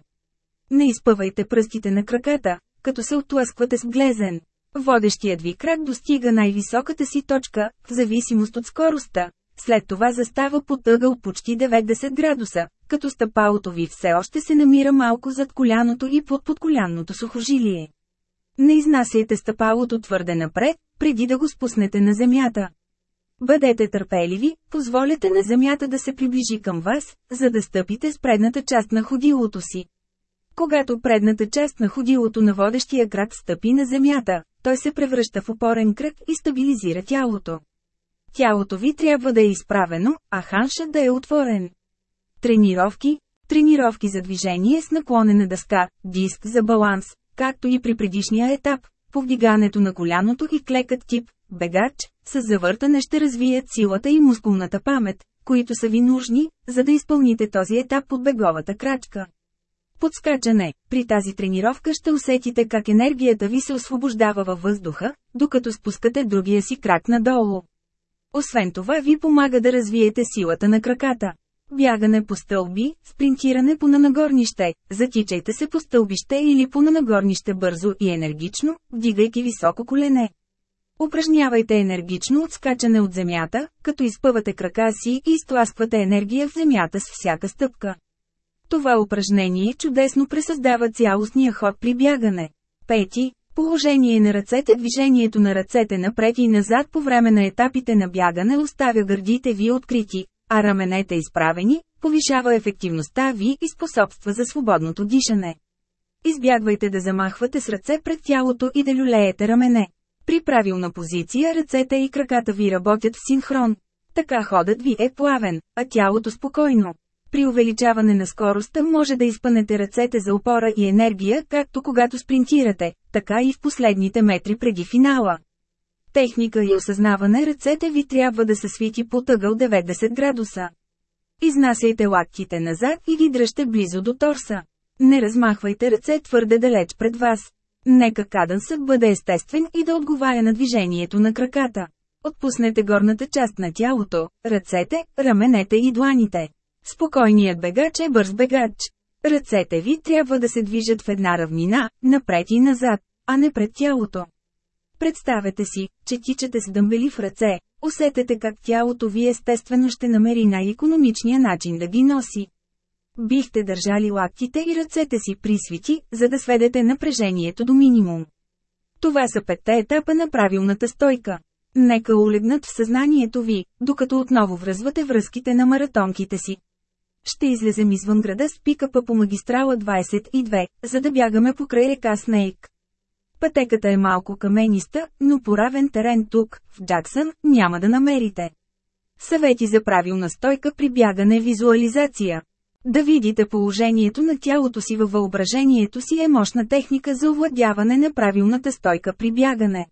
Не изпъвайте пръстите на краката, като се отлъсквате с глезен. Водещият ви крак достига най-високата си точка, в зависимост от скоростта. След това застава под ъгъл почти 90 градуса, като стъпалото ви все още се намира малко зад коляното и под подколянното сухожилие. Не изнасяйте стъпалото твърде напред, преди да го спуснете на земята. Бъдете търпеливи, позволете на земята да се приближи към вас, за да стъпите с предната част на ходилото си. Когато предната част на ходилото на водещия крак стъпи на земята, той се превръща в опорен кръг и стабилизира тялото. Тялото ви трябва да е изправено, а ханшът да е отворен. Тренировки Тренировки за движение с наклонена дъска, диск за баланс, както и при предишния етап, повдигането на коляното и клекът тип, бегач, с завъртане ще развият силата и мускулната памет, които са ви нужни, за да изпълните този етап от беговата крачка. Подскачане. При тази тренировка ще усетите как енергията ви се освобождава във въздуха, докато спускате другия си крак надолу. Освен това ви помага да развиете силата на краката. Бягане по стълби, спринтиране по нанагорнище, затичайте се по стълбище или по нанагорнище бързо и енергично, вдигайки високо колене. Упражнявайте енергично отскачане от земята, като изпъвате крака си и изтласквате енергия в земята с всяка стъпка. Това упражнение чудесно пресъздава цялостния ход при бягане. Пети. Положение на ръцете Движението на ръцете напред и назад по време на етапите на бягане оставя гърдите ви открити, а раменете изправени, повишава ефективността ви и способства за свободното дишане. Избягвайте да замахвате с ръце пред тялото и да люлеете рамене. При правилна позиция ръцете и краката ви работят в синхрон. Така ходът ви е плавен, а тялото спокойно. При увеличаване на скоростта може да изпънете ръцете за опора и енергия, както когато спринтирате, така и в последните метри преди финала. Техника и осъзнаване ръцете ви трябва да са свити по тъгъл 90 градуса. Изнасяйте лактите назад и ги дръжте близо до торса. Не размахвайте ръце твърде далеч пред вас. Нека кадънсът бъде естествен и да отговаря на движението на краката. Отпуснете горната част на тялото, ръцете, раменете и дланите. Спокойният бегач е бърз бегач. Ръцете ви трябва да се движат в една равнина, напред и назад, а не пред тялото. Представете си, че тичате с дъмбели в ръце, усетете как тялото ви естествено ще намери най-економичния начин да ги носи. Бихте държали лактите и ръцете си присвити, за да сведете напрежението до минимум. Това са петте етапа на правилната стойка. Нека улегнат в съзнанието ви, докато отново връзвате връзките на маратонките си. Ще излезем извън града с пикапа по магистрала 22, за да бягаме покрай река Снейк. Пътеката е малко камениста, но по равен терен тук, в Джаксън, няма да намерите. Съвети за правилна стойка при бягане визуализация. Да видите положението на тялото си във въображението си е мощна техника за овладяване на правилната стойка при бягане.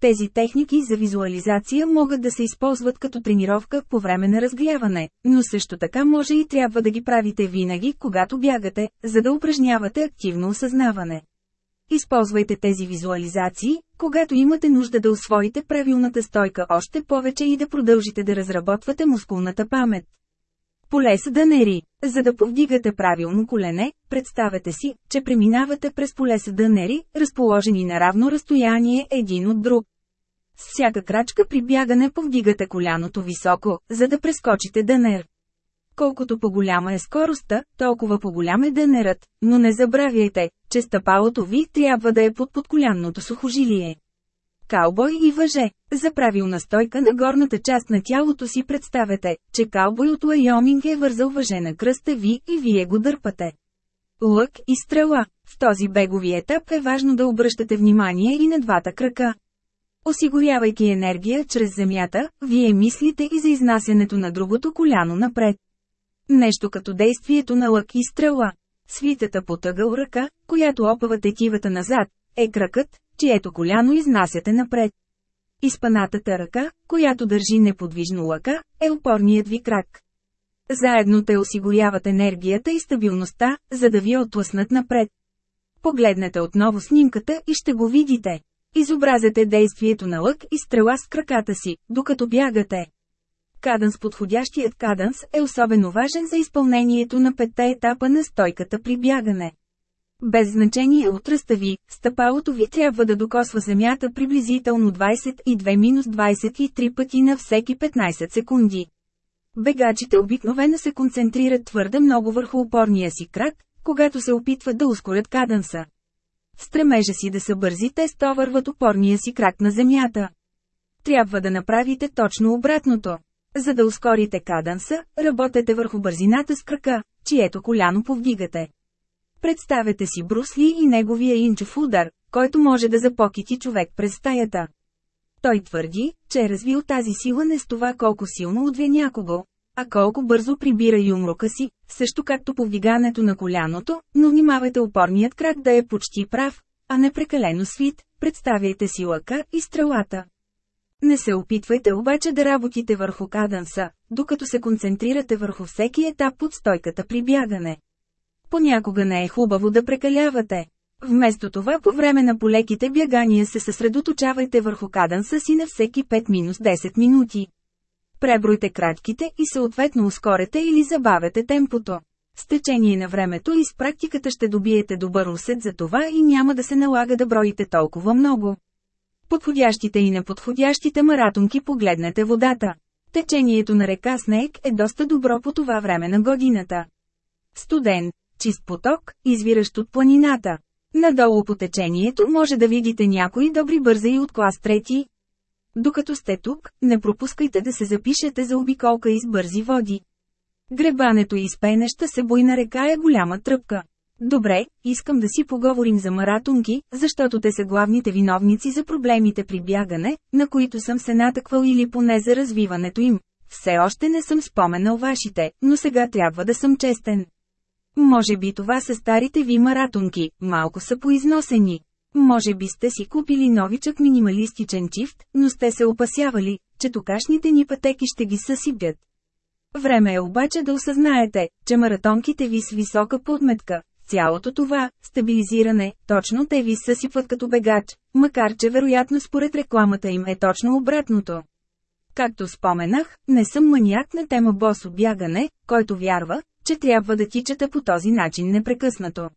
Тези техники за визуализация могат да се използват като тренировка по време на разгряване, но също така може и трябва да ги правите винаги, когато бягате, за да упражнявате активно осъзнаване. Използвайте тези визуализации, когато имате нужда да освоите правилната стойка още повече и да продължите да разработвате мускулната памет. Поле са дънери. За да повдигате правилно колене, представете си, че преминавате през поле са дънери, разположени на равно разстояние един от друг. С всяка крачка при бягане повдигате коляното високо, за да прескочите дънер. Колкото по-голяма е скоростта, толкова по-голям е дънерът, но не забравяйте, че стъпалото ви трябва да е под подколянното сухожилие. Каубой и въже. За правилна стойка на горната част на тялото си представете, че каубой от Лайоминг е вързал въже на кръста ви и вие го дърпате. Лък и стрела. В този бегови етап е важно да обръщате внимание и на двата крака. Осигурявайки енергия чрез земята, вие мислите и за изнасянето на другото коляно напред. Нещо като действието на лък и стрела. Свитата по тъгъл ръка, която опава тетивата назад, е кракът, чието коляно изнасяте напред. Изпанатата ръка, която държи неподвижно лъка, е опорният ви крак. Заедно те осигуряват енергията и стабилността, за да ви отлъснат напред. Погледнете отново снимката и ще го видите. Изобразете действието на лък и стрела с краката си, докато бягате. Каданс Подходящият каданс е особено важен за изпълнението на петта етапа на стойката при бягане. Без значение от ръста ви, стъпалото ви трябва да докосва земята приблизително 22-23 пъти на всеки 15 секунди. Бегачите обикновено се концентрират твърде много върху опорния си крак, когато се опитват да ускорят каданса. В стремежа си да са бързи те стовърват опорния си крак на земята. Трябва да направите точно обратното. За да ускорите каданса, работете върху бързината с крака, чието коляно повдигате. Представете си Брусли и неговия инчов удар, който може да запокити човек през стаята. Той твърди, че е развил тази сила не с това колко силно отвя някого, а колко бързо прибира юмрука си, също както повдигането на коляното, но внимавайте опорният крак да е почти прав, а не прекалено свит, представяйте си лъка и стрелата. Не се опитвайте обаче да работите върху каданса, докато се концентрирате върху всеки етап от стойката при бягане. Понякога не е хубаво да прекалявате. Вместо това по време на полеките бягания се съсредоточавайте върху каданса си на всеки 5-10 минути. Пребройте кратките и съответно ускорете или забавете темпото. С течение на времето и с практиката ще добиете добър усет за това и няма да се налага да броите толкова много. Подходящите и неподходящите маратонки погледнете водата. Течението на река Снейк е доста добро по това време на годината. Студен, чист поток, извиращ от планината. Надолу по течението може да видите някои добри бързаи от клас трети. Докато сте тук, не пропускайте да се запишете за обиколка из бързи води. Гребането из пенеща се бойна река е голяма тръпка. Добре, искам да си поговорим за маратонки, защото те са главните виновници за проблемите при бягане, на които съм се натъквал или поне за развиването им. Все още не съм споменал вашите, но сега трябва да съм честен. Може би това са старите ви маратонки, малко са поизносени. Може би сте си купили новичък минималистичен чифт, но сте се опасявали, че токашните ни пътеки ще ги съсипят. Време е обаче да осъзнаете, че маратонките ви с висока подметка, цялото това, стабилизиране, точно те ви съсипват като бегач, макар че вероятно според рекламата им е точно обратното. Както споменах, не съм маняк на тема босо бягане, който вярва, че трябва да тичате по този начин непрекъснато.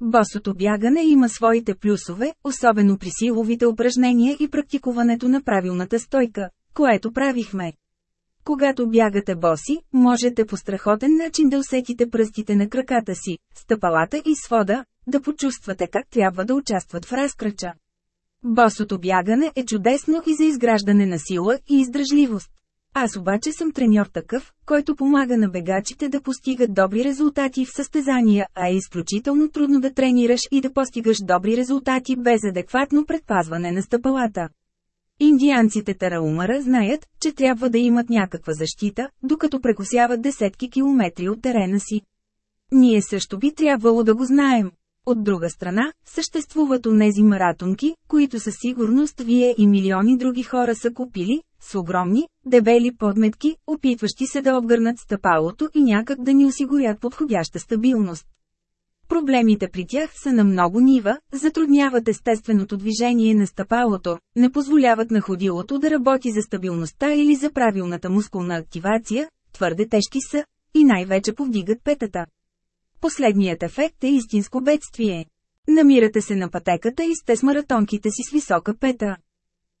Босото бягане има своите плюсове, особено при силовите упражнения и практикуването на правилната стойка, което правихме. Когато бягате боси, можете по страхотен начин да усетите пръстите на краката си, стъпалата и свода, да почувствате как трябва да участват в разкрача. Босото бягане е чудесно и за изграждане на сила и издръжливост. Аз обаче съм треньор такъв, който помага на бегачите да постигат добри резултати в състезания, а е изключително трудно да тренираш и да постигаш добри резултати без адекватно предпазване на стъпалата. Индианците Тараумара знаят, че трябва да имат някаква защита, докато прекосяват десетки километри от терена си. Ние също би трябвало да го знаем. От друга страна, съществуват онези маратонки, които със сигурност вие и милиони други хора са купили, с огромни, дебели подметки, опитващи се да обгърнат стъпалото и някак да ни осигурят подходяща стабилност. Проблемите при тях са на много нива, затрудняват естественото движение на стъпалото, не позволяват на ходилото да работи за стабилността или за правилната мускулна активация, твърде тежки са, и най-вече повдигат петата. Последният ефект е истинско бедствие. Намирате се на пътеката и сте с маратонките си с висока пета.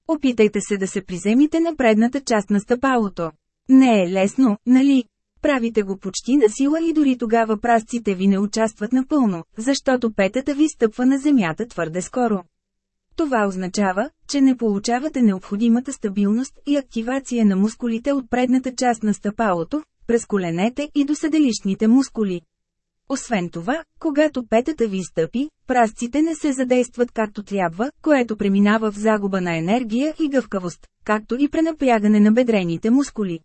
Опитайте се да се приземите на предната част на стъпалото. Не е лесно, нали? Правите го почти на сила и дори тогава прасците ви не участват напълно, защото петата ви стъпва на земята твърде скоро. Това означава, че не получавате необходимата стабилност и активация на мускулите от предната част на стъпалото, през коленете и до седелищните мускули. Освен това, когато петата ви стъпи, прасците не се задействат както трябва, което преминава в загуба на енергия и гъвкавост, както и пренапрягане на бедрените мускули.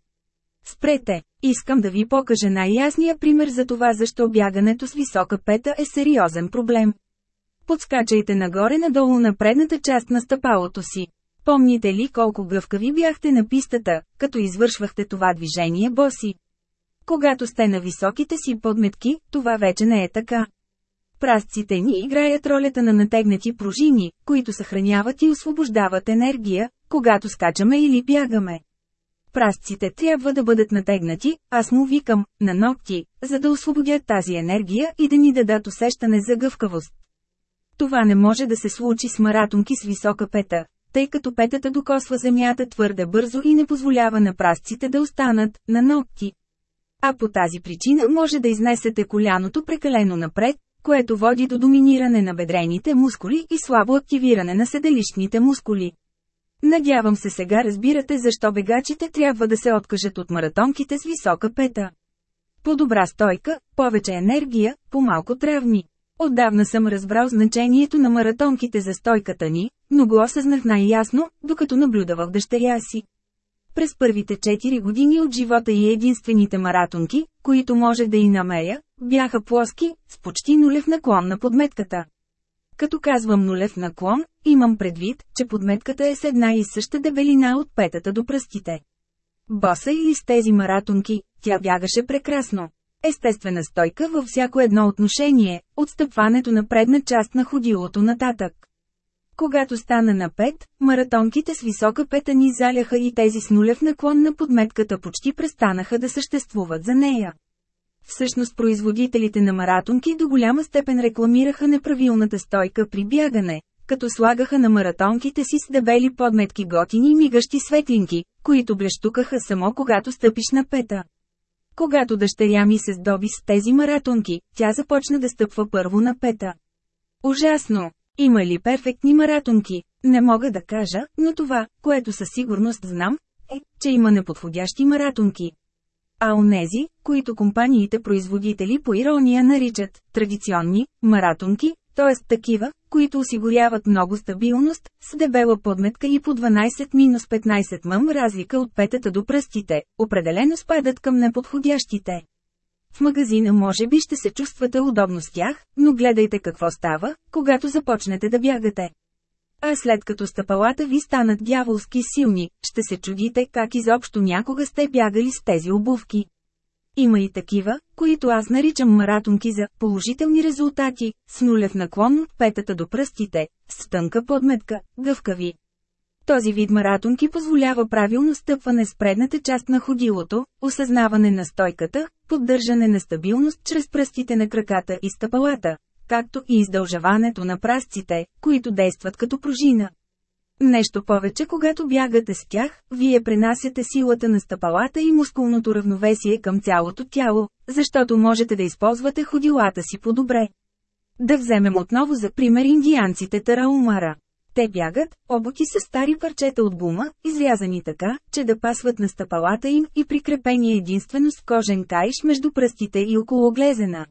Спрете! Искам да ви покажа най-ясния пример за това защо бягането с висока пета е сериозен проблем. Подскачайте нагоре-надолу на предната част на стъпалото си. Помните ли колко гъвкави бяхте на пистата, като извършвахте това движение боси? Когато сте на високите си подметки, това вече не е така. Прасците ни играят ролята на натегнати пружини, които съхраняват и освобождават енергия, когато скачаме или бягаме. Прасците трябва да бъдат натегнати, аз му викам, на ногти, за да освободят тази енергия и да ни дадат усещане за гъвкавост. Това не може да се случи с маратонки с висока пета, тъй като петата докосва земята твърде бързо и не позволява на прасците да останат на ногти. А по тази причина може да изнесете коляното прекалено напред, което води до доминиране на бедрените мускули и слабо активиране на седелищните мускули. Надявам се сега разбирате защо бегачите трябва да се откажат от маратонките с висока пета. По-добра стойка, повече енергия, по-малко травни. Отдавна съм разбрал значението на маратонките за стойката ни, но го осъзнах най-ясно, докато наблюдавах дъщеря си. През първите 4 години от живота и единствените маратонки, които може да и намеря, бяха плоски, с почти нулев наклон на подметката. Като казвам нулев наклон, имам предвид, че подметката е с една и съща дебелина от петата до пръстите. Боса или с тези маратонки, тя бягаше прекрасно. Естествена стойка във всяко едно отношение, отстъпването на предна част на ходилото нататък. Когато стана на пет, маратонките с висока пета ни заляха и тези с нулев наклон на подметката почти престанаха да съществуват за нея. Всъщност производителите на маратонки до голяма степен рекламираха неправилната стойка при бягане, като слагаха на маратонките си с дебели подметки готини мигащи светлинки, които блещукаха само когато стъпиш на пета. Когато дъщеря ми се здоби с тези маратонки, тя започна да стъпва първо на пета. Ужасно! Има ли перфектни маратонки? Не мога да кажа, но това, което със сигурност знам, е, че има неподходящи маратонки. А онези, които компаниите производители по ирония наричат традиционни маратонки, т.е. такива, които осигуряват много стабилност, с дебела подметка и по 12-15 мъм разлика от петата до пръстите, определено спадат към неподходящите. В магазина може би ще се чувствате удобно с тях, но гледайте какво става, когато започнете да бягате. А след като стъпалата ви станат дяволски силни, ще се чудите как изобщо някога сте бягали с тези обувки. Има и такива, които аз наричам маратонки за положителни резултати, с нулев наклон от петата до пръстите, с тънка подметка, гъвкави. Този вид маратонки позволява правилно стъпване с предната част на ходилото, осъзнаване на стойката, поддържане на стабилност чрез пръстите на краката и стъпалата, както и издължаването на прасците, които действат като пружина. Нещо повече, когато бягате с тях, вие пренасяте силата на стъпалата и мускулното равновесие към цялото тяло, защото можете да използвате ходилата си по-добре. Да вземем отново за пример индианците Тараумара. Те бягат, обути с стари парчета от гума, изрязани така, че да пасват на стъпалата им и прикрепени единствено с кожен кайш между пръстите и около глезена.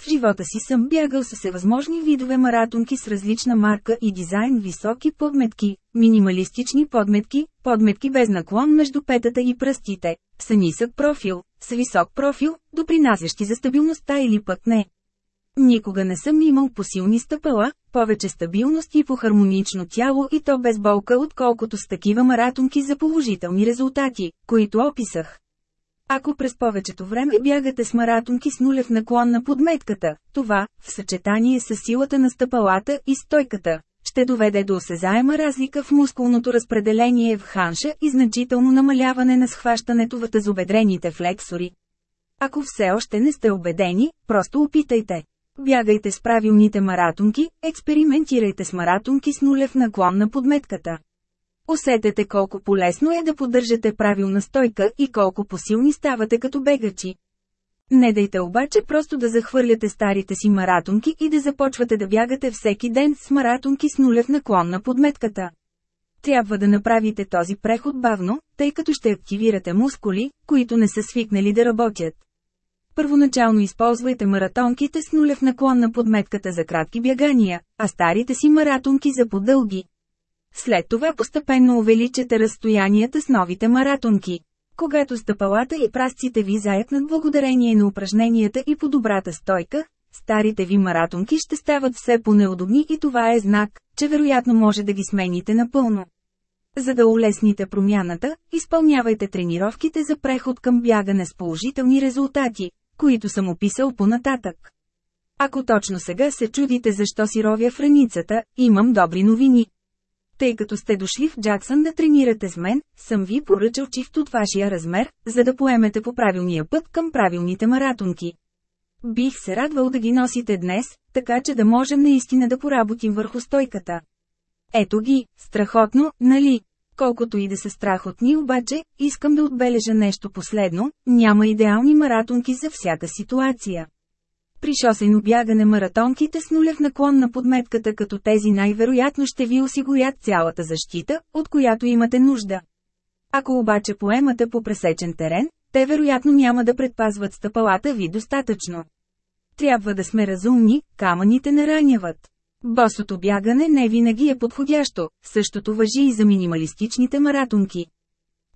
В живота си съм бягал с всевъзможни видове маратонки с различна марка и дизайн високи подметки, минималистични подметки, подметки без наклон между петата и пръстите, с нисък профил, с висок профил, допринасящи за стабилността или пък не. Никога не съм имал посилни стъпала, повече стабилност и по-хармонично тяло и то без болка отколкото с такива маратонки за положителни резултати, които описах. Ако през повечето време бягате с маратонки с нулев наклон на подметката, това, в съчетание с силата на стъпалата и стойката, ще доведе до осезаема разлика в мускулното разпределение в ханша и значително намаляване на схващането в тазобедрените флексори. Ако все още не сте убедени, просто опитайте. Бягайте с правилните маратонки, експериментирайте с маратонки с нулев наклон на подметката. Усетете колко полезно е да поддържате правилна стойка и колко посилни ставате като бегачи. Не дайте обаче просто да захвърляте старите си маратонки и да започвате да бягате всеки ден с маратонки с нулев наклон на подметката. Трябва да направите този преход бавно, тъй като ще активирате мускули, които не са свикнали да работят. Първоначално използвайте маратонките с нулев наклон на подметката за кратки бягания, а старите си маратонки за подълги. След това постепенно увеличате разстоянията с новите маратонки. Когато стъпалата и прасците ви заякнат благодарение на упражненията и по добрата стойка, старите ви маратонки ще стават все по-неудобни и това е знак, че вероятно може да ги смените напълно. За да улесните промяната, изпълнявайте тренировките за преход към бягане с положителни резултати, които съм описал по-нататък. Ако точно сега се чудите защо си ровя в раницата, имам добри новини. Тъй като сте дошли в Джаксън да тренирате с мен, съм ви поръчал чифт от вашия размер, за да поемете по правилния път към правилните маратонки. Бих се радвал да ги носите днес, така че да можем наистина да поработим върху стойката. Ето ги, страхотно, нали? Колкото и да се страхотни обаче, искам да отбележа нещо последно, няма идеални маратонки за всяка ситуация. При шосейно бягане маратонките с нулев наклон на подметката като тези най-вероятно ще ви осигурят цялата защита, от която имате нужда. Ако обаче поемате по пресечен терен, те вероятно няма да предпазват стъпалата ви достатъчно. Трябва да сме разумни, камъните не раняват. Босото бягане не винаги е подходящо, същото въжи и за минималистичните маратонки.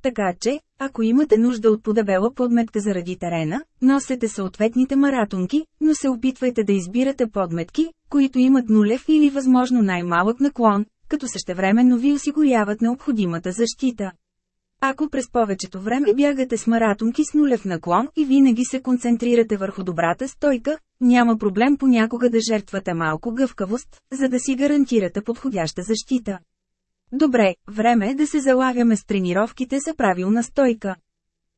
Така че, ако имате нужда от подабела подметка заради терена, носете съответните маратонки, но се опитвайте да избирате подметки, които имат нулев или възможно най-малък наклон, като същевременно ви осигуряват необходимата защита. Ако през повечето време бягате с маратонки с нулев наклон и винаги се концентрирате върху добрата стойка, няма проблем понякога да жертвате малко гъвкавост, за да си гарантирате подходяща защита. Добре, време е да се залавяме с тренировките за правилна стойка.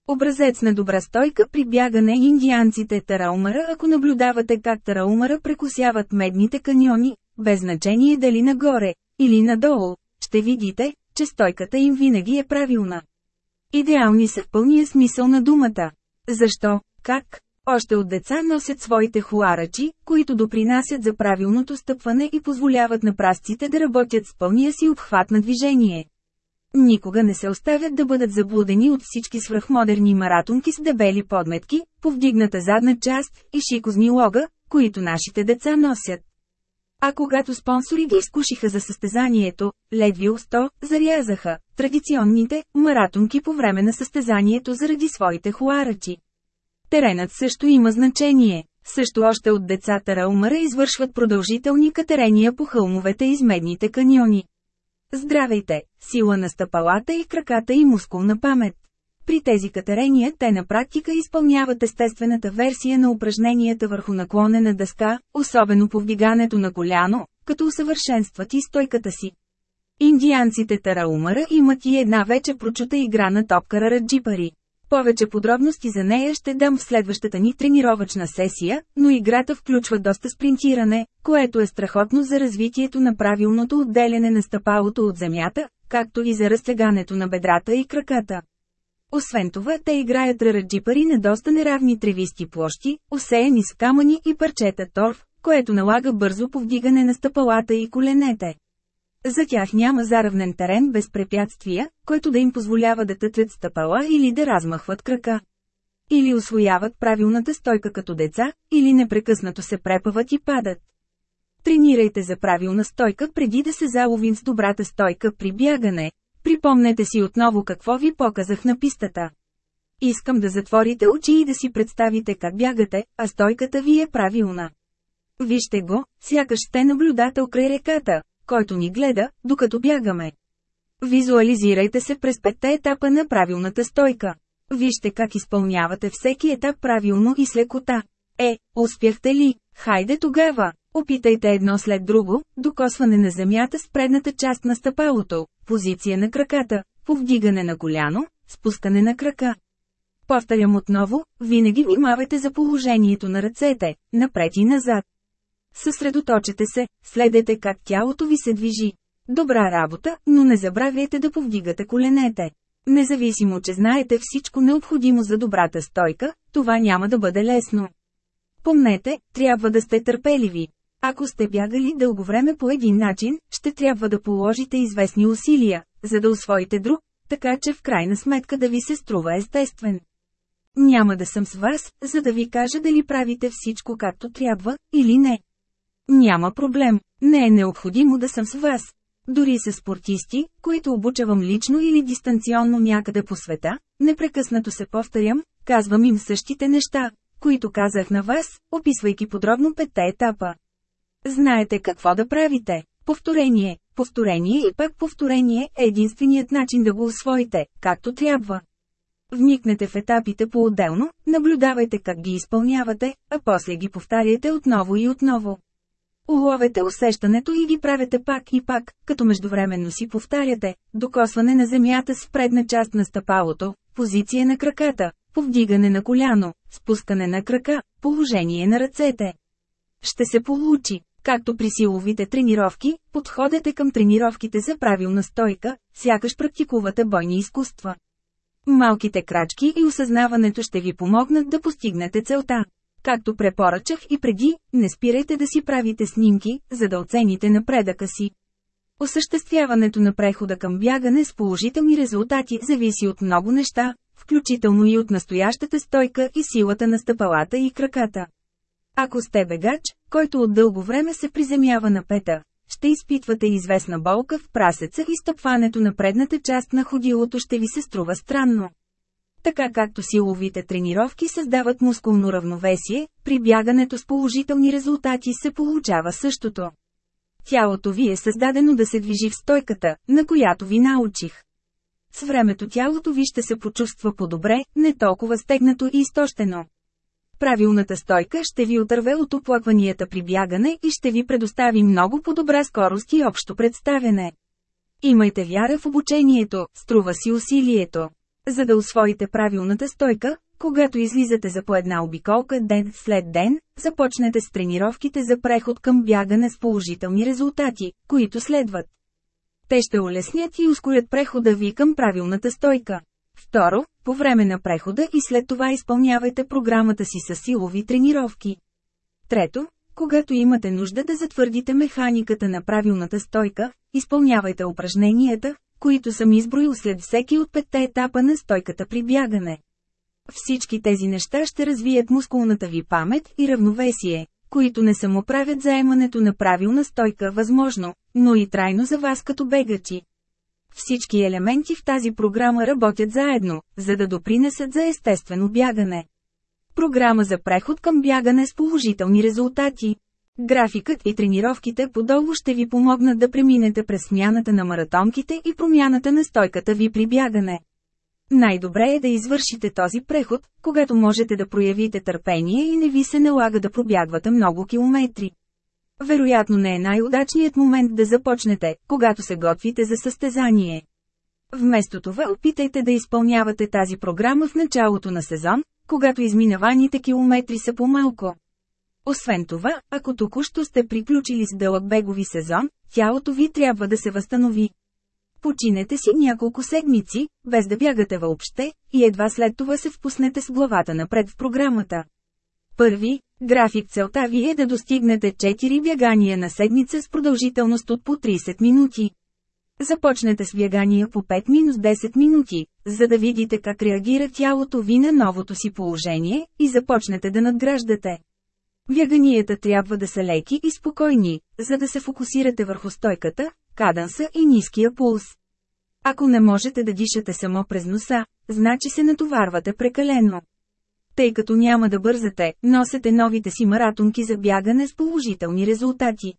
Образец на добра стойка при бягане индианците Тараумара ако наблюдавате как Тараумара прекусяват медните каньони, без значение дали нагоре или надолу, ще видите, че стойката им винаги е правилна. Идеални са в пълния смисъл на думата. Защо? Как? Още от деца носят своите хуарачи, които допринасят за правилното стъпване и позволяват на прасците да работят с пълния си обхват на движение. Никога не се оставят да бъдат заблудени от всички свръхмодерни маратонки с дебели подметки, повдигната задна част и шикозни лога, които нашите деца носят. А когато спонсори ги изкушиха за състезанието, Ледвил 100 зарязаха традиционните маратонки по време на състезанието заради своите хуарачи. Теренът също има значение. Също още от децата Раумара извършват продължителни катерения по хълмовете и медните каньони. Здравейте, сила на стъпалата и краката и мускулна памет. При тези катерения те на практика изпълняват естествената версия на упражненията върху наклонена дъска, особено повдигането на коляно, като усъвършенстват и стойката си. Индианците Тараумара имат и една вече прочута игра на топка раджипари. Повече подробности за нея ще дам в следващата ни тренировъчна сесия, но играта включва доста спринтиране, което е страхотно за развитието на правилното отделяне на стъпалото от земята, както и за разтегането на бедрата и краката. Освен това, те играят рараджипари на доста неравни тревисти площи, осеяни с камъни и парчета торф, което налага бързо повдигане на стъпалата и коленете. За тях няма заравнен терен без препятствия, който да им позволява да тътват стъпала или да размахват крака. Или освояват правилната стойка като деца, или непрекъснато се препъват и падат. Тренирайте за правилна стойка преди да се заловим с добрата стойка при бягане. Припомнете си отново какво ви показах на пистата. Искам да затворите очи и да си представите как бягате, а стойката ви е правилна. Вижте го, сякаш сте наблюдател край реката, който ни гледа, докато бягаме. Визуализирайте се през петте етапа на правилната стойка. Вижте как изпълнявате всеки етап правилно и с лекота. Е, успяхте ли? Хайде тогава! Опитайте едно след друго, докосване на земята с предната част на стъпалото, позиция на краката, повдигане на коляно, спускане на крака. Повтарям отново, винаги внимавайте за положението на ръцете, напред и назад. Съсредоточете се, следете как тялото ви се движи. Добра работа, но не забравяйте да повдигате коленете. Независимо, че знаете всичко необходимо за добрата стойка, това няма да бъде лесно. Помнете, трябва да сте търпеливи. Ако сте бягали дълго време по един начин, ще трябва да положите известни усилия, за да освоите друг, така че в крайна сметка да ви се струва естествен. Няма да съм с вас, за да ви кажа дали правите всичко както трябва, или не. Няма проблем, не е необходимо да съм с вас. Дори с спортисти, които обучавам лично или дистанционно някъде по света, непрекъснато се повторям, казвам им същите неща, които казах на вас, описвайки подробно петте етапа. Знаете какво да правите. Повторение, повторение и пак повторение е единственият начин да го освоите, както трябва. Вникнете в етапите по-отделно, наблюдавайте как ги изпълнявате, а после ги повтаряйте отново и отново. Уловете усещането и ги правете пак и пак, като междувременно си повтаряте, докосване на земята с предна част на стъпалото, позиция на краката, повдигане на коляно, спускане на крака, положение на ръцете. Ще се получи, както при силовите тренировки, подходете към тренировките за правилна стойка, сякаш практикувате бойни изкуства. Малките крачки и осъзнаването ще ви помогнат да постигнете целта. Както препоръчах и преди, не спирайте да си правите снимки, за да оцените напредъка си. Осъществяването на прехода към бягане с положителни резултати зависи от много неща, включително и от настоящата стойка и силата на стъпалата и краката. Ако сте бегач, който от дълго време се приземява на пета, ще изпитвате известна болка в прасеца и стъпването на предната част на ходилото ще ви се струва странно. Така както силовите тренировки създават мускулно равновесие, при бягането с положителни резултати се получава същото. Тялото ви е създадено да се движи в стойката, на която ви научих. С времето тялото ви ще се почувства по-добре, не толкова стегнато и изтощено. Правилната стойка ще ви отърве от оплакванията при бягане и ще ви предостави много по-добра скорост и общо представяне. Имайте вяра в обучението, струва си усилието. За да освоите правилната стойка, когато излизате за по една обиколка ден след ден, започнете с тренировките за преход към бягане с положителни резултати, които следват. Те ще улеснят и ускорят прехода ви към правилната стойка. Второ, по време на прехода и след това изпълнявайте програмата си с силови тренировки. Трето, когато имате нужда да затвърдите механиката на правилната стойка, изпълнявайте упражненията, които съм изброил след всеки от петте етапа на стойката при бягане. Всички тези неща ще развият мускулната ви памет и равновесие, които не само правят заемането на правилна стойка възможно, но и трайно за вас като бегачи. Всички елементи в тази програма работят заедно, за да допринесат за естествено бягане. Програма за преход към бягане с положителни резултати. Графикът и тренировките подолу ще ви помогнат да преминете през смяната на маратонките и промяната на стойката ви при бягане. Най-добре е да извършите този преход, когато можете да проявите търпение и не ви се налага да пробягвате много километри. Вероятно не е най-удачният момент да започнете, когато се готвите за състезание. Вместо това опитайте да изпълнявате тази програма в началото на сезон, когато изминаваните километри са по-малко. Освен това, ако току-що сте приключили с дълъг бегови сезон, тялото ви трябва да се възстанови. Починете си няколко седмици, без да бягате въобще, и едва след това се впуснете с главата напред в програмата. Първи, график целта ви е да достигнете 4 бягания на седмица с продължителност от по 30 минути. Започнете с бягания по 5-10 минути, за да видите как реагира тялото ви на новото си положение, и започнете да надграждате. Бяганията трябва да са леки и спокойни, за да се фокусирате върху стойката, каданса и ниския пулс. Ако не можете да дишате само през носа, значи се натоварвате прекалено. Тъй като няма да бързате, носете новите си маратонки за бягане с положителни резултати.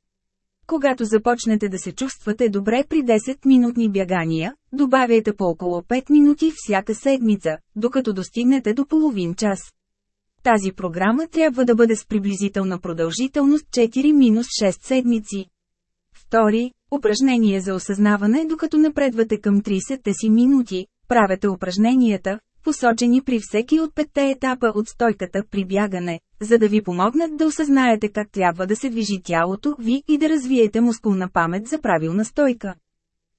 Когато започнете да се чувствате добре при 10-минутни бягания, добавяйте по около 5 минути всяка седмица, докато достигнете до половин час. Тази програма трябва да бъде с приблизителна продължителност 4-6 седмици. Втори, упражнение за осъзнаване докато напредвате към 30-те си минути, правете упражненията, посочени при всеки от петте етапа от стойката при бягане, за да ви помогнат да осъзнаете как трябва да се движи тялото ви и да развиете мускулна памет за правилна стойка.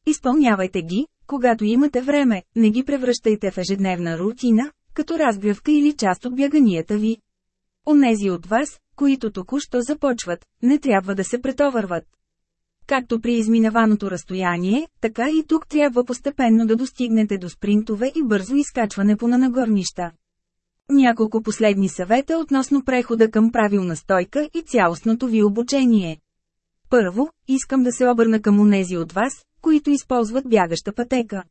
Изпълнявайте ги, когато имате време, не ги превръщайте в ежедневна рутина, като разгръвка или част от бяганията ви. Онези от вас, които току-що започват, не трябва да се претовърват. Както при изминаваното разстояние, така и тук трябва постепенно да достигнете до спринтове и бързо изкачване по на нагорнища. Няколко последни съвета относно прехода към правилна стойка и цялостното ви обучение. Първо, искам да се обърна към онези от вас, които използват бягаща пътека.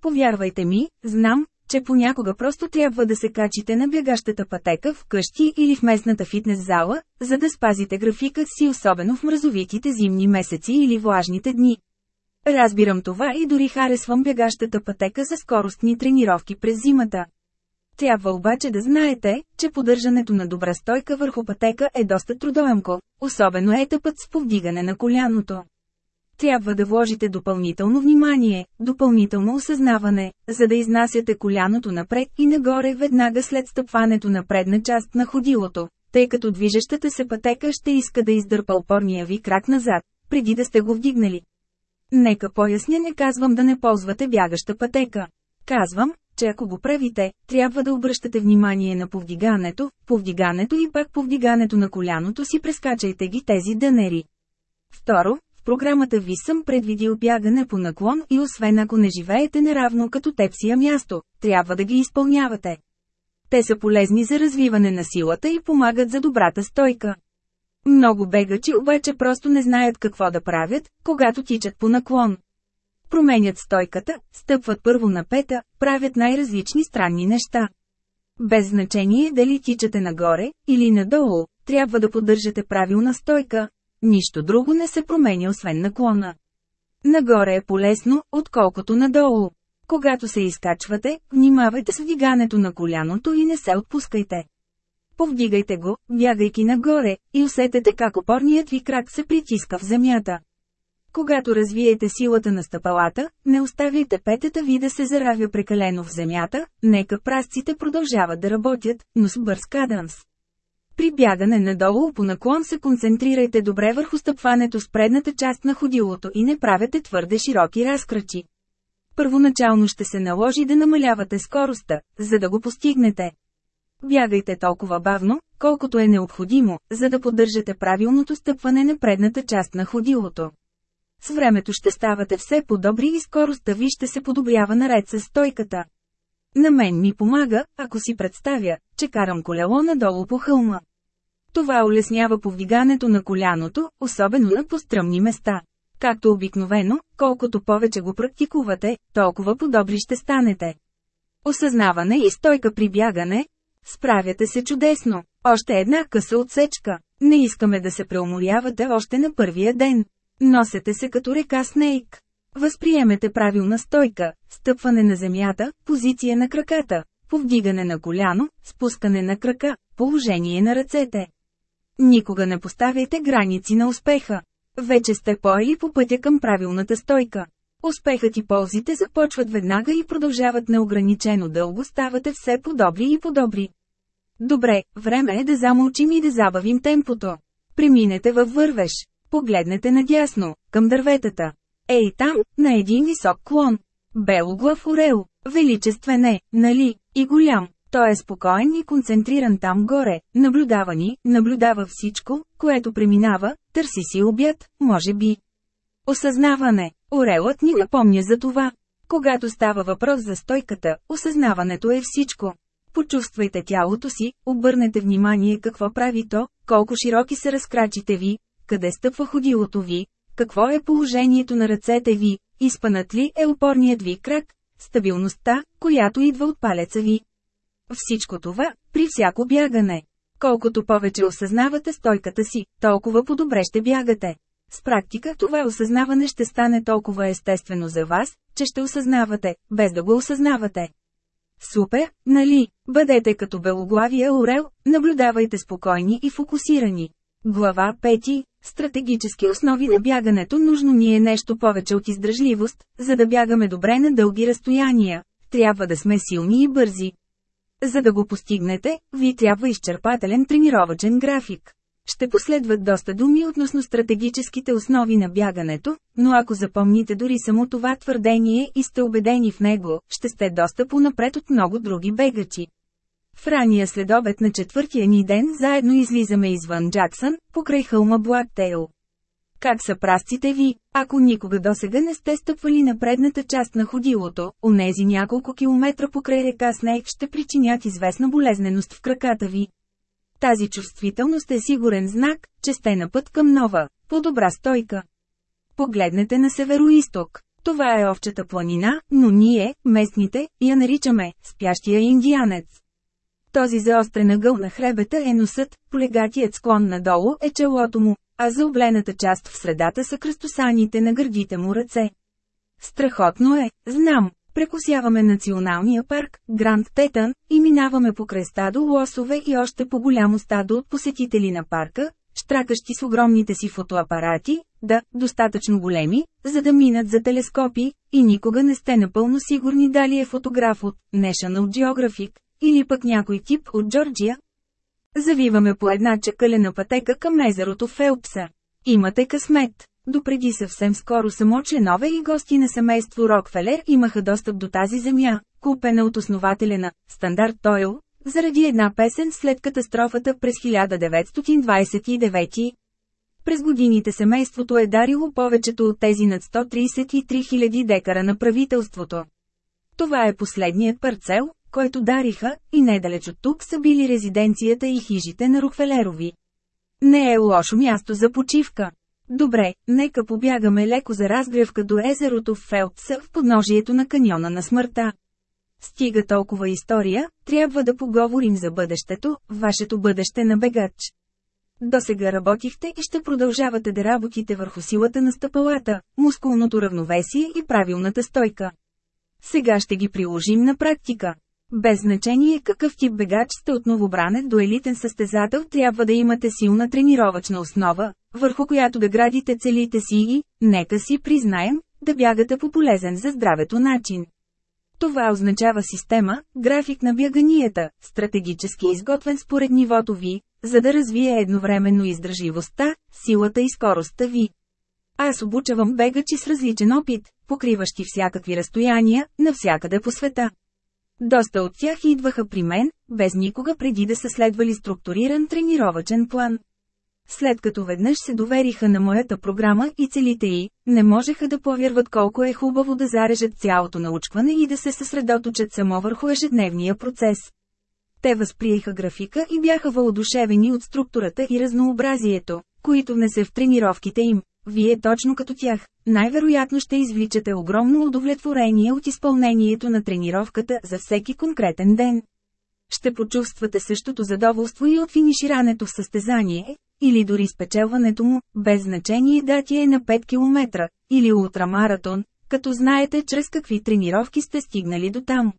Повярвайте ми, знам, че понякога просто трябва да се качите на бягащата пътека в къщи или в местната фитнес зала, за да спазите графикът си особено в мразовитите зимни месеци или влажните дни. Разбирам това и дори харесвам бягащата пътека за скоростни тренировки през зимата. Трябва обаче да знаете, че поддържането на добра стойка върху пътека е доста трудоемко, особено етапът с повдигане на коляното. Трябва да вложите допълнително внимание, допълнително осъзнаване, за да изнасяте коляното напред и нагоре веднага след стъпването на предна част на ходилото, тъй като движещата се пътека ще иска да издърпа опорния ви крак назад, преди да сте го вдигнали. Нека поясня не казвам да не ползвате бягаща пътека. Казвам, че ако го правите, трябва да обръщате внимание на повдигането, повдигането и пак повдигането на коляното си прескачайте ги тези дънери. Второ, програмата ви съм предвидил бягане по наклон и освен ако не живеете неравно като тепсия място, трябва да ги изпълнявате. Те са полезни за развиване на силата и помагат за добрата стойка. Много бегачи обаче просто не знаят какво да правят, когато тичат по наклон. Променят стойката, стъпват първо на пета, правят най-различни странни неща. Без значение дали тичате нагоре или надолу, трябва да поддържате правилна стойка, Нищо друго не се променя освен наклона. Нагоре е полезно, отколкото надолу. Когато се изкачвате, внимавайте с вдигането на коляното и не се отпускайте. Повдигайте го, бягайки нагоре, и усетете как опорният ви крак се притиска в земята. Когато развиете силата на стъпалата, не оставяйте петата ви да се заравя прекалено в земята, нека прасците продължават да работят, но с бърз каданс. При бягане надолу по наклон се концентрирайте добре върху стъпването с предната част на ходилото и не правете твърде широки разкрачи. Първоначално ще се наложи да намалявате скоростта, за да го постигнете. Бягайте толкова бавно, колкото е необходимо, за да поддържате правилното стъпване на предната част на ходилото. С времето ще ставате все по-добри и скоростта ви ще се подобрява наред с стойката. На мен ми помага, ако си представя, че карам колело надолу по хълма. Това улеснява повдигането на коляното, особено на постръмни места. Както обикновено, колкото повече го практикувате, толкова по-добри ще станете. Осъзнаване и стойка при бягане. Справяте се чудесно. Още една къса отсечка. Не искаме да се преуморявате още на първия ден. Носете се като река Снейк. Възприемете правилна стойка, стъпване на земята, позиция на краката, повдигане на коляно, спускане на крака, положение на ръцете. Никога не поставяйте граници на успеха. Вече сте поели по пътя към правилната стойка. Успехът и ползите започват веднага и продължават неограничено дълго, ставате все по-добри и по-добри. Добре, време е да замълчим и да забавим темпото. Преминете във вървеш. Погледнете надясно, към дърветата. Ей там, на един висок клон. Белоглав орел. Величествен е, нали, и голям. Той е спокоен и концентриран там горе, наблюдава ни, наблюдава всичко, което преминава, търси си обяд, може би. Осъзнаване. Орелът ни напомня за това. Когато става въпрос за стойката, осъзнаването е всичко. Почувствайте тялото си, обърнете внимание какво прави то, колко широки са разкрачите ви, къде стъпва ходилото ви, какво е положението на ръцете ви, изпънат ли е опорният ви крак, стабилността, която идва от палеца ви. Всичко това, при всяко бягане. Колкото повече осъзнавате стойката си, толкова по-добре ще бягате. С практика това осъзнаване ще стане толкова естествено за вас, че ще осъзнавате, без да го осъзнавате. Супер, нали? Бъдете като белоглавия орел, наблюдавайте спокойни и фокусирани. Глава 5. Стратегически основи на бягането нужно ни е нещо повече от издръжливост, за да бягаме добре на дълги разстояния. трябва да сме силни и бързи. За да го постигнете, ви трябва изчерпателен тренировачен график. Ще последват доста думи относно стратегическите основи на бягането, но ако запомните дори само това твърдение и сте убедени в него, ще сте доста понапред от много други бегачи. В рания следобед на четвъртия ни ден заедно излизаме извън Джаксън, покрай хълма Блактейл. Как са прасците ви, ако никога досега не сте стъпвали на предната част на ходилото, онези няколко километра покрай река Снейк ще причинят известна болезненост в краката ви. Тази чувствителност е сигурен знак, че сте на път към нова, по-добра стойка. Погледнете на североисток. Това е овчата планина, но ние, местните, я наричаме «спящия индианец». Този заострен ъгъл на хребета е носът, полегатият склон надолу е челото му, а за облената част в средата са кръстосаните на гърдите му ръце. Страхотно е, знам, Прекусяваме националния парк, Гранд Тетън, и минаваме покрай стадо лосове и още по-голямо стадо от посетители на парка, штракащи с огромните си фотоапарати, да, достатъчно големи, за да минат за телескопи, и никога не сте напълно сигурни дали е фотограф от National Geographic, или пък някой тип от Джорджия. Завиваме по една чакалена пътека към езерото Фелпса. Имате късмет. Допреди съвсем скоро само членове и гости на семейство Рокфелер имаха достъп до тази земя, купена от основателя на Стандарт Тойл, заради една песен след катастрофата през 1929. През годините семейството е дарило повечето от тези над 133 000 декара на правителството. Това е последният парцел, който дариха, и недалеч от тук са били резиденцията и хижите на Рокфелерови. Не е лошо място за почивка. Добре, нека побягаме леко за разгревка до езерото в Фелпса в подножието на каньона на смъртта. Стига толкова история, трябва да поговорим за бъдещето, вашето бъдеще на бегач. До сега работихте и ще продължавате да работите върху силата на стъпалата, мускулното равновесие и правилната стойка. Сега ще ги приложим на практика. Без значение какъв тип бегач сте от новобранец до елитен състезател трябва да имате силна тренировъчна основа, върху която да градите целите си и, нека си признаем, да бягате по полезен за здравето начин. Това означава система, график на бяганията, стратегически изготвен според нивото ви, за да развие едновременно издърживостта, силата и скоростта ви. Аз обучавам бегачи с различен опит, покриващи всякакви разстояния, навсякъде по света. Доста от тях идваха при мен, без никога преди да са следвали структуриран тренировачен план. След като веднъж се довериха на моята програма и целите й, не можеха да повярват колко е хубаво да зарежат цялото научване и да се съсредоточат само върху ежедневния процес. Те възприеха графика и бяха въодушевени от структурата и разнообразието, които внесе в тренировките им. Вие точно като тях, най-вероятно ще извличате огромно удовлетворение от изпълнението на тренировката за всеки конкретен ден. Ще почувствате същото задоволство и от финиширането в състезание, или дори спечелването му, без значение да ти е на 5 км, или ултрамаратон, като знаете чрез какви тренировки сте стигнали до там.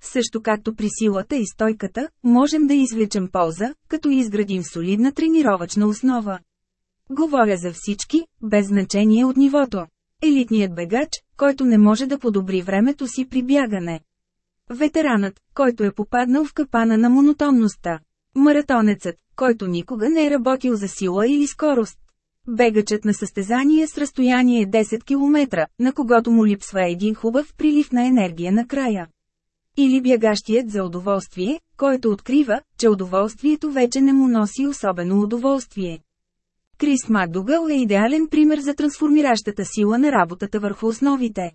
Също както при силата и стойката, можем да извлечем полза, като изградим солидна тренировъчна основа. Говоря за всички, без значение от нивото. Елитният бегач, който не може да подобри времето си при бягане. Ветеранът, който е попаднал в капана на монотонността. Маратонецът, който никога не е работил за сила или скорост. Бегачът на състезание с разстояние 10 км, на когото му липсва един хубав прилив на енергия накрая. Или бягащият за удоволствие, който открива, че удоволствието вече не му носи особено удоволствие. Крис Макдугъл е идеален пример за трансформиращата сила на работата върху основите.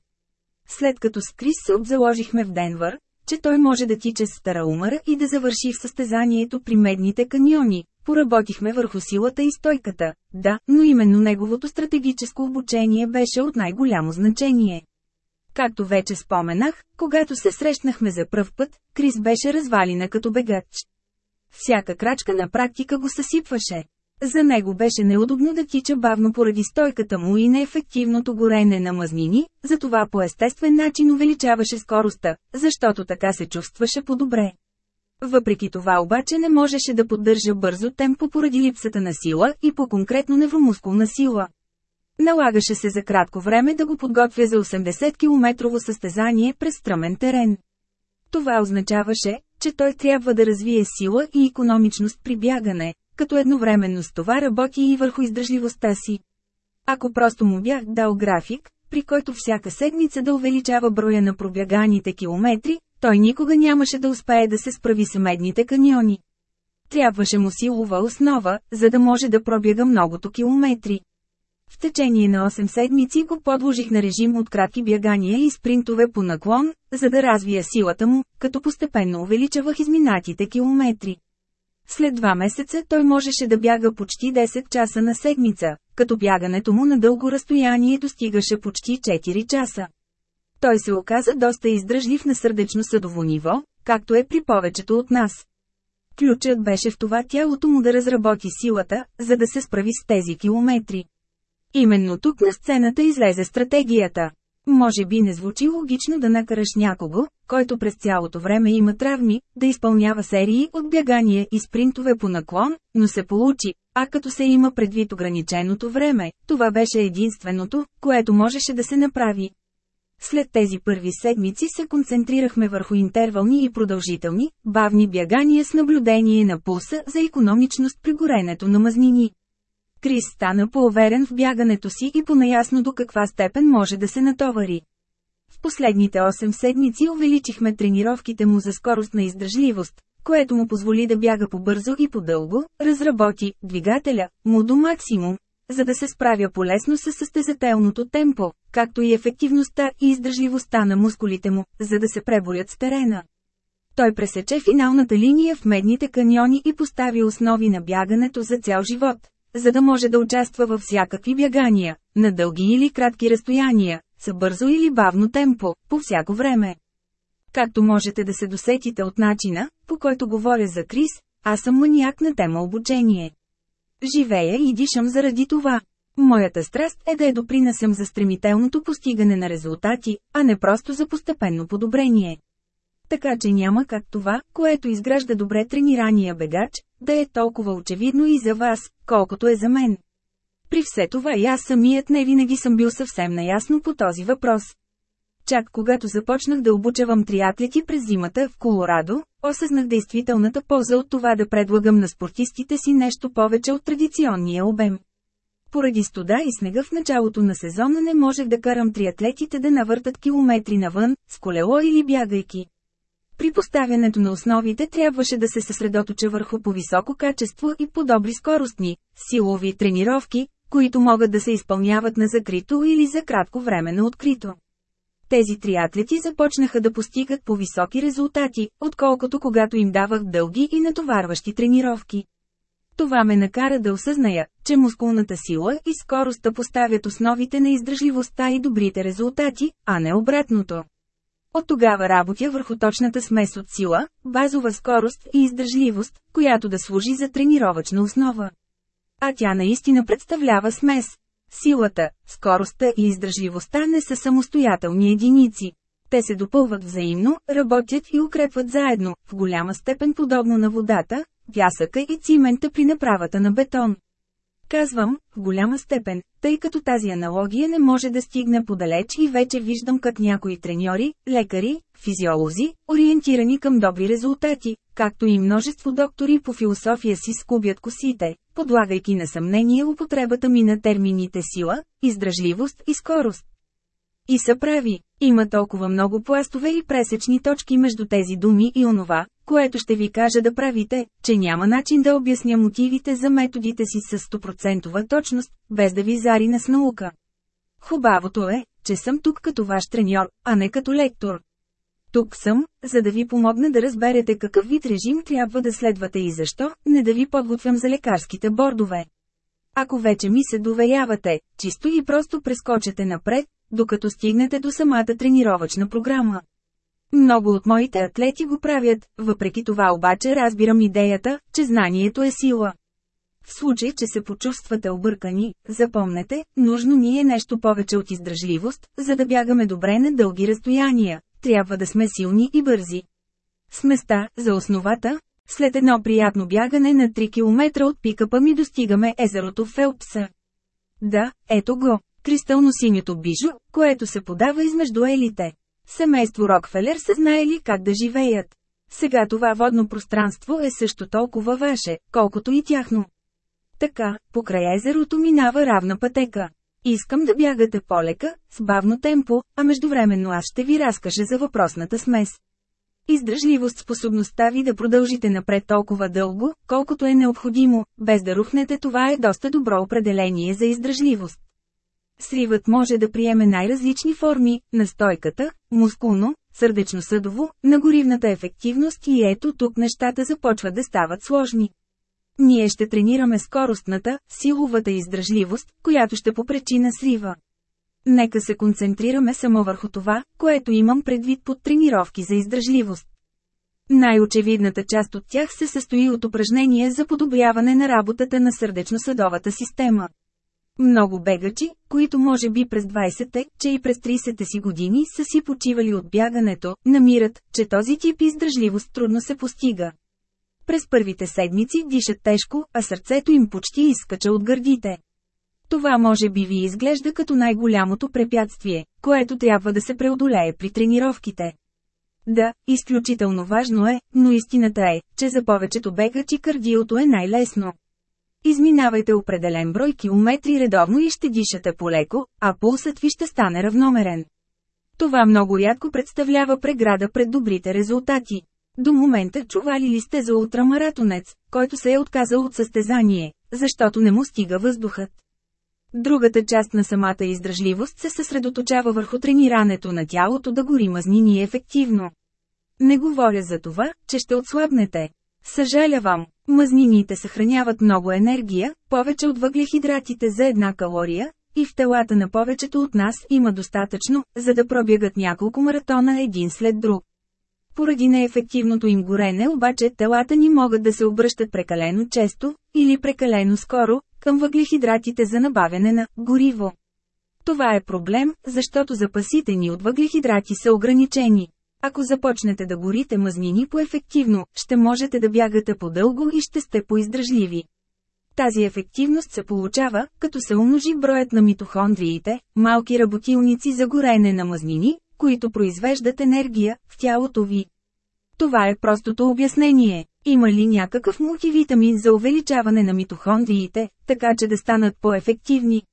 След като с Крис Сълб заложихме в Денвър, че той може да тича с умъра и да завърши в състезанието при медните каньони. Поработихме върху силата и стойката, да, но именно неговото стратегическо обучение беше от най-голямо значение. Както вече споменах, когато се срещнахме за пръв път, Крис беше развалина като бегач. Всяка крачка на практика го съсипваше. За него беше неудобно да тича бавно поради стойката му и неефективното горене на мазнини, затова по естествен начин увеличаваше скоростта, защото така се чувстваше по-добре. Въпреки това обаче не можеше да поддържа бързо темпо поради липсата на сила и по-конкретно невромускулна сила. Налагаше се за кратко време да го подготвя за 80 километрово състезание през стръмен терен. Това означаваше, че той трябва да развие сила и економичност при бягане, като едновременно с това работи и върху издръжливостта си. Ако просто му бях дал график, при който всяка седмица да увеличава броя на пробяганите километри, той никога нямаше да успее да се справи с медните каньони. Трябваше му силова основа, за да може да пробяга многото километри. В течение на 8 седмици го подложих на режим от кратки бягания и спринтове по наклон, за да развия силата му, като постепенно увеличавах изминатите километри. След два месеца той можеше да бяга почти 10 часа на седмица, като бягането му на дълго разстояние достигаше почти 4 часа. Той се оказа доста издръжлив на сърдечно-съдово ниво, както е при повечето от нас. Ключът беше в това тялото му да разработи силата, за да се справи с тези километри. Именно тук на сцената излезе стратегията. Може би не звучи логично да накараш някого, който през цялото време има травми, да изпълнява серии от бягания и спринтове по наклон, но се получи, а като се има предвид ограниченото време, това беше единственото, което можеше да се направи. След тези първи седмици се концентрирахме върху интервални и продължителни, бавни бягания с наблюдение на пулса за економичност при горенето на мазнини. Крис стана по-уверен в бягането си и понаясно до каква степен може да се натовари. В последните 8 седмици увеличихме тренировките му за скоростна издържливост, което му позволи да бяга по-бързо и по-дълго, разработи двигателя му до максимум, за да се справя полесно с състезателното темпо, както и ефективността и издържливостта на мускулите му, за да се преборят с терена. Той пресече финалната линия в медните каньони и постави основи на бягането за цял живот, за да може да участва във всякакви бягания, на дълги или кратки разстояния, с бързо или бавно темпо, по всяко време. Както можете да се досетите от начина, по който говоря за Крис, аз съм маниак на тема обучение. Живея и дишам заради това. Моята страст е да я допринасям за стремителното постигане на резултати, а не просто за постепенно подобрение. Така че няма как това, което изгражда добре тренирания бегач, да е толкова очевидно и за вас, колкото е за мен. При все това и аз самият не винаги съм бил съвсем наясно по този въпрос. Чак когато започнах да обучавам триатлети през зимата в Колорадо, осъзнах действителната полза от това да предлагам на спортистите си нещо повече от традиционния обем. Поради студа и снега в началото на сезона не можех да карам триатлетите да навъртат километри навън, с колело или бягайки. При поставянето на основите трябваше да се съсредоточа върху по-високо качество и по-добри скоростни, силови тренировки, които могат да се изпълняват на закрито или за кратко време на открито. Тези триатлети започнаха да постигат по-високи резултати, отколкото когато им давах дълги и натоварващи тренировки. Това ме накара да осъзная, че мускулната сила и скоростта поставят основите на издържливостта и добрите резултати, а не обратното. От тогава работя върху точната смес от сила, базова скорост и издържливост, която да служи за тренировъчна основа. А тя наистина представлява смес. Силата, скоростта и издържливостта не са самостоятелни единици. Те се допълват взаимно, работят и укрепват заедно, в голяма степен подобно на водата, пясъка и цимента при направата на бетон. Казвам, в голяма степен, тъй като тази аналогия не може да стигне подалеч и вече виждам как някои треньори, лекари, физиолози, ориентирани към добри резултати, както и множество доктори по философия си скубят косите, подлагайки на съмнение употребата ми на термините сила, издръжливост и скорост. И са прави, има толкова много пластове и пресечни точки между тези думи и онова, което ще ви кажа да правите, че няма начин да обясня мотивите за методите си с 100% точност, без да ви зарина с наука. Хубавото е, че съм тук като ваш треньор, а не като лектор. Тук съм, за да ви помогна да разберете какъв вид режим трябва да следвате и защо, не да ви подготвям за лекарските бордове. Ако вече ми се доверявате, чисто и просто прескочете напред, докато стигнете до самата тренировъчна програма. Много от моите атлети го правят, въпреки това обаче разбирам идеята, че знанието е сила. В случай, че се почувствате объркани, запомнете, нужно ни е нещо повече от издръжливост, за да бягаме добре на дълги разстояния. Трябва да сме силни и бързи. С места, за основата, след едно приятно бягане на 3 км от пикапа ми достигаме езерото Фелпса. Да, ето го, кристално синьото бижу, което се подава измежду елите. Семейство Рокфелер са знаели как да живеят. Сега това водно пространство е също толкова ваше, колкото и тяхно. Така, покрай езерото минава равна пътека. Искам да бягате полека, с бавно темпо, а междувременно аз ще ви разкажа за въпросната смес. Издръжливост способността ви да продължите напред толкова дълго, колкото е необходимо, без да рухнете това е доста добро определение за издръжливост. Сривът може да приеме най-различни форми – настойката, мускулно, сърдечно-съдово, на горивната ефективност и ето тук нещата започват да стават сложни. Ние ще тренираме скоростната, силовата издръжливост, която ще попречи на срива. Нека се концентрираме само върху това, което имам предвид под тренировки за издръжливост. Най-очевидната част от тях се състои от упражнения за подобряване на работата на сърдечно-съдовата система. Много бегачи, които може би през 20-те, че и през 30-те си години са си почивали от бягането, намират, че този тип издръжливост трудно се постига. През първите седмици дишат тежко, а сърцето им почти изскача от гърдите. Това може би ви изглежда като най-голямото препятствие, което трябва да се преодолее при тренировките. Да, изключително важно е, но истината е, че за повечето бегачи кардиото е най-лесно. Изминавайте определен брой километри редовно и ще дишате полеко, а пулсът ви ще стане равномерен. Това много рядко представлява преграда пред добрите резултати. До момента чували ли сте за ултрамаратонец, който се е отказал от състезание, защото не му стига въздухът? Другата част на самата издръжливост се съсредоточава върху тренирането на тялото да гори мазнини ефективно. Не говоря за това, че ще отслабнете. Съжалявам, мазнините съхраняват много енергия, повече от въглехидратите за една калория, и в телата на повечето от нас има достатъчно, за да пробягат няколко маратона един след друг. Поради неефективното им горене обаче телата ни могат да се обръщат прекалено често, или прекалено скоро, към въглехидратите за набавяне на гориво. Това е проблем, защото запасите ни от въглехидрати са ограничени. Ако започнете да горите мазнини по-ефективно, ще можете да бягате по-дълго и ще сте по-издръжливи. Тази ефективност се получава, като се умножи броят на митохондриите, малки работилници за горене на мазнини, които произвеждат енергия в тялото ви. Това е простото обяснение. Има ли някакъв мултивитамин за увеличаване на митохондриите, така че да станат по-ефективни?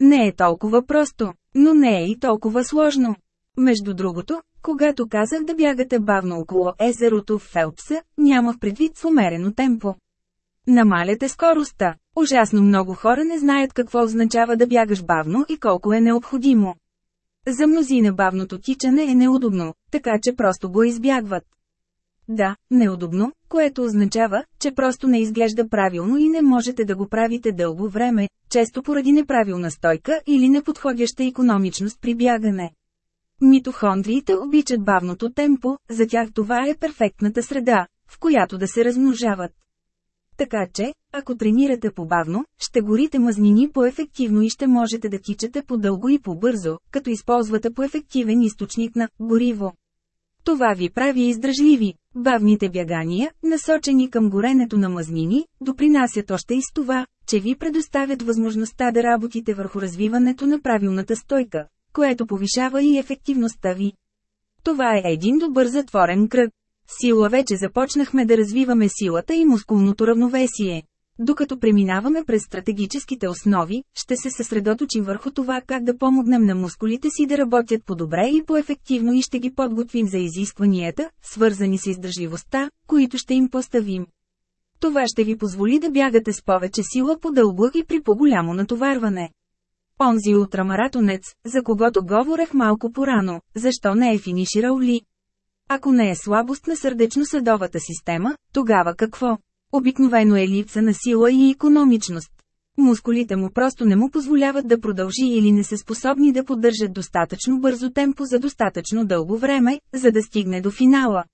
Не е толкова просто, но не е и толкова сложно. Между другото, когато казах да бягате бавно около езерото в Фелпса, нямах предвид с умерено темпо. Намаляте скоростта. Ужасно много хора не знаят какво означава да бягаш бавно и колко е необходимо. За мнозина бавното тичане е неудобно, така че просто го избягват. Да, неудобно, което означава, че просто не изглежда правилно и не можете да го правите дълго време, често поради неправилна стойка или неподходяща економичност при бягане. Митохондриите обичат бавното темпо, за тях това е перфектната среда, в която да се размножават. Така че, ако тренирате по-бавно, ще горите мазнини по-ефективно и ще можете да тичате по-дълго и по-бързо, като използвате по-ефективен източник на гориво. Това ви прави издръжливи. Бавните бягания, насочени към горенето на мазнини, допринасят още и с това, че ви предоставят възможността да работите върху развиването на правилната стойка, което повишава и ефективността ви. Това е един добър затворен кръг. Сила вече започнахме да развиваме силата и мускулното равновесие. Докато преминаваме през стратегическите основи, ще се съсредоточим върху това как да помогнем на мускулите си да работят по-добре и по-ефективно и ще ги подготвим за изискванията, свързани с издържливостта, които ще им поставим. Това ще ви позволи да бягате с повече сила по-дълго и при по-голямо натоварване. Онзи ултрамаратонец, за когото говорех малко порано, защо не е финиширал ли? Ако не е слабост на сърдечно-съдовата система, тогава какво? Обикновено е липса на сила и економичност. Мускулите му просто не му позволяват да продължи или не са способни да поддържат достатъчно бързо темпо за достатъчно дълго време, за да стигне до финала.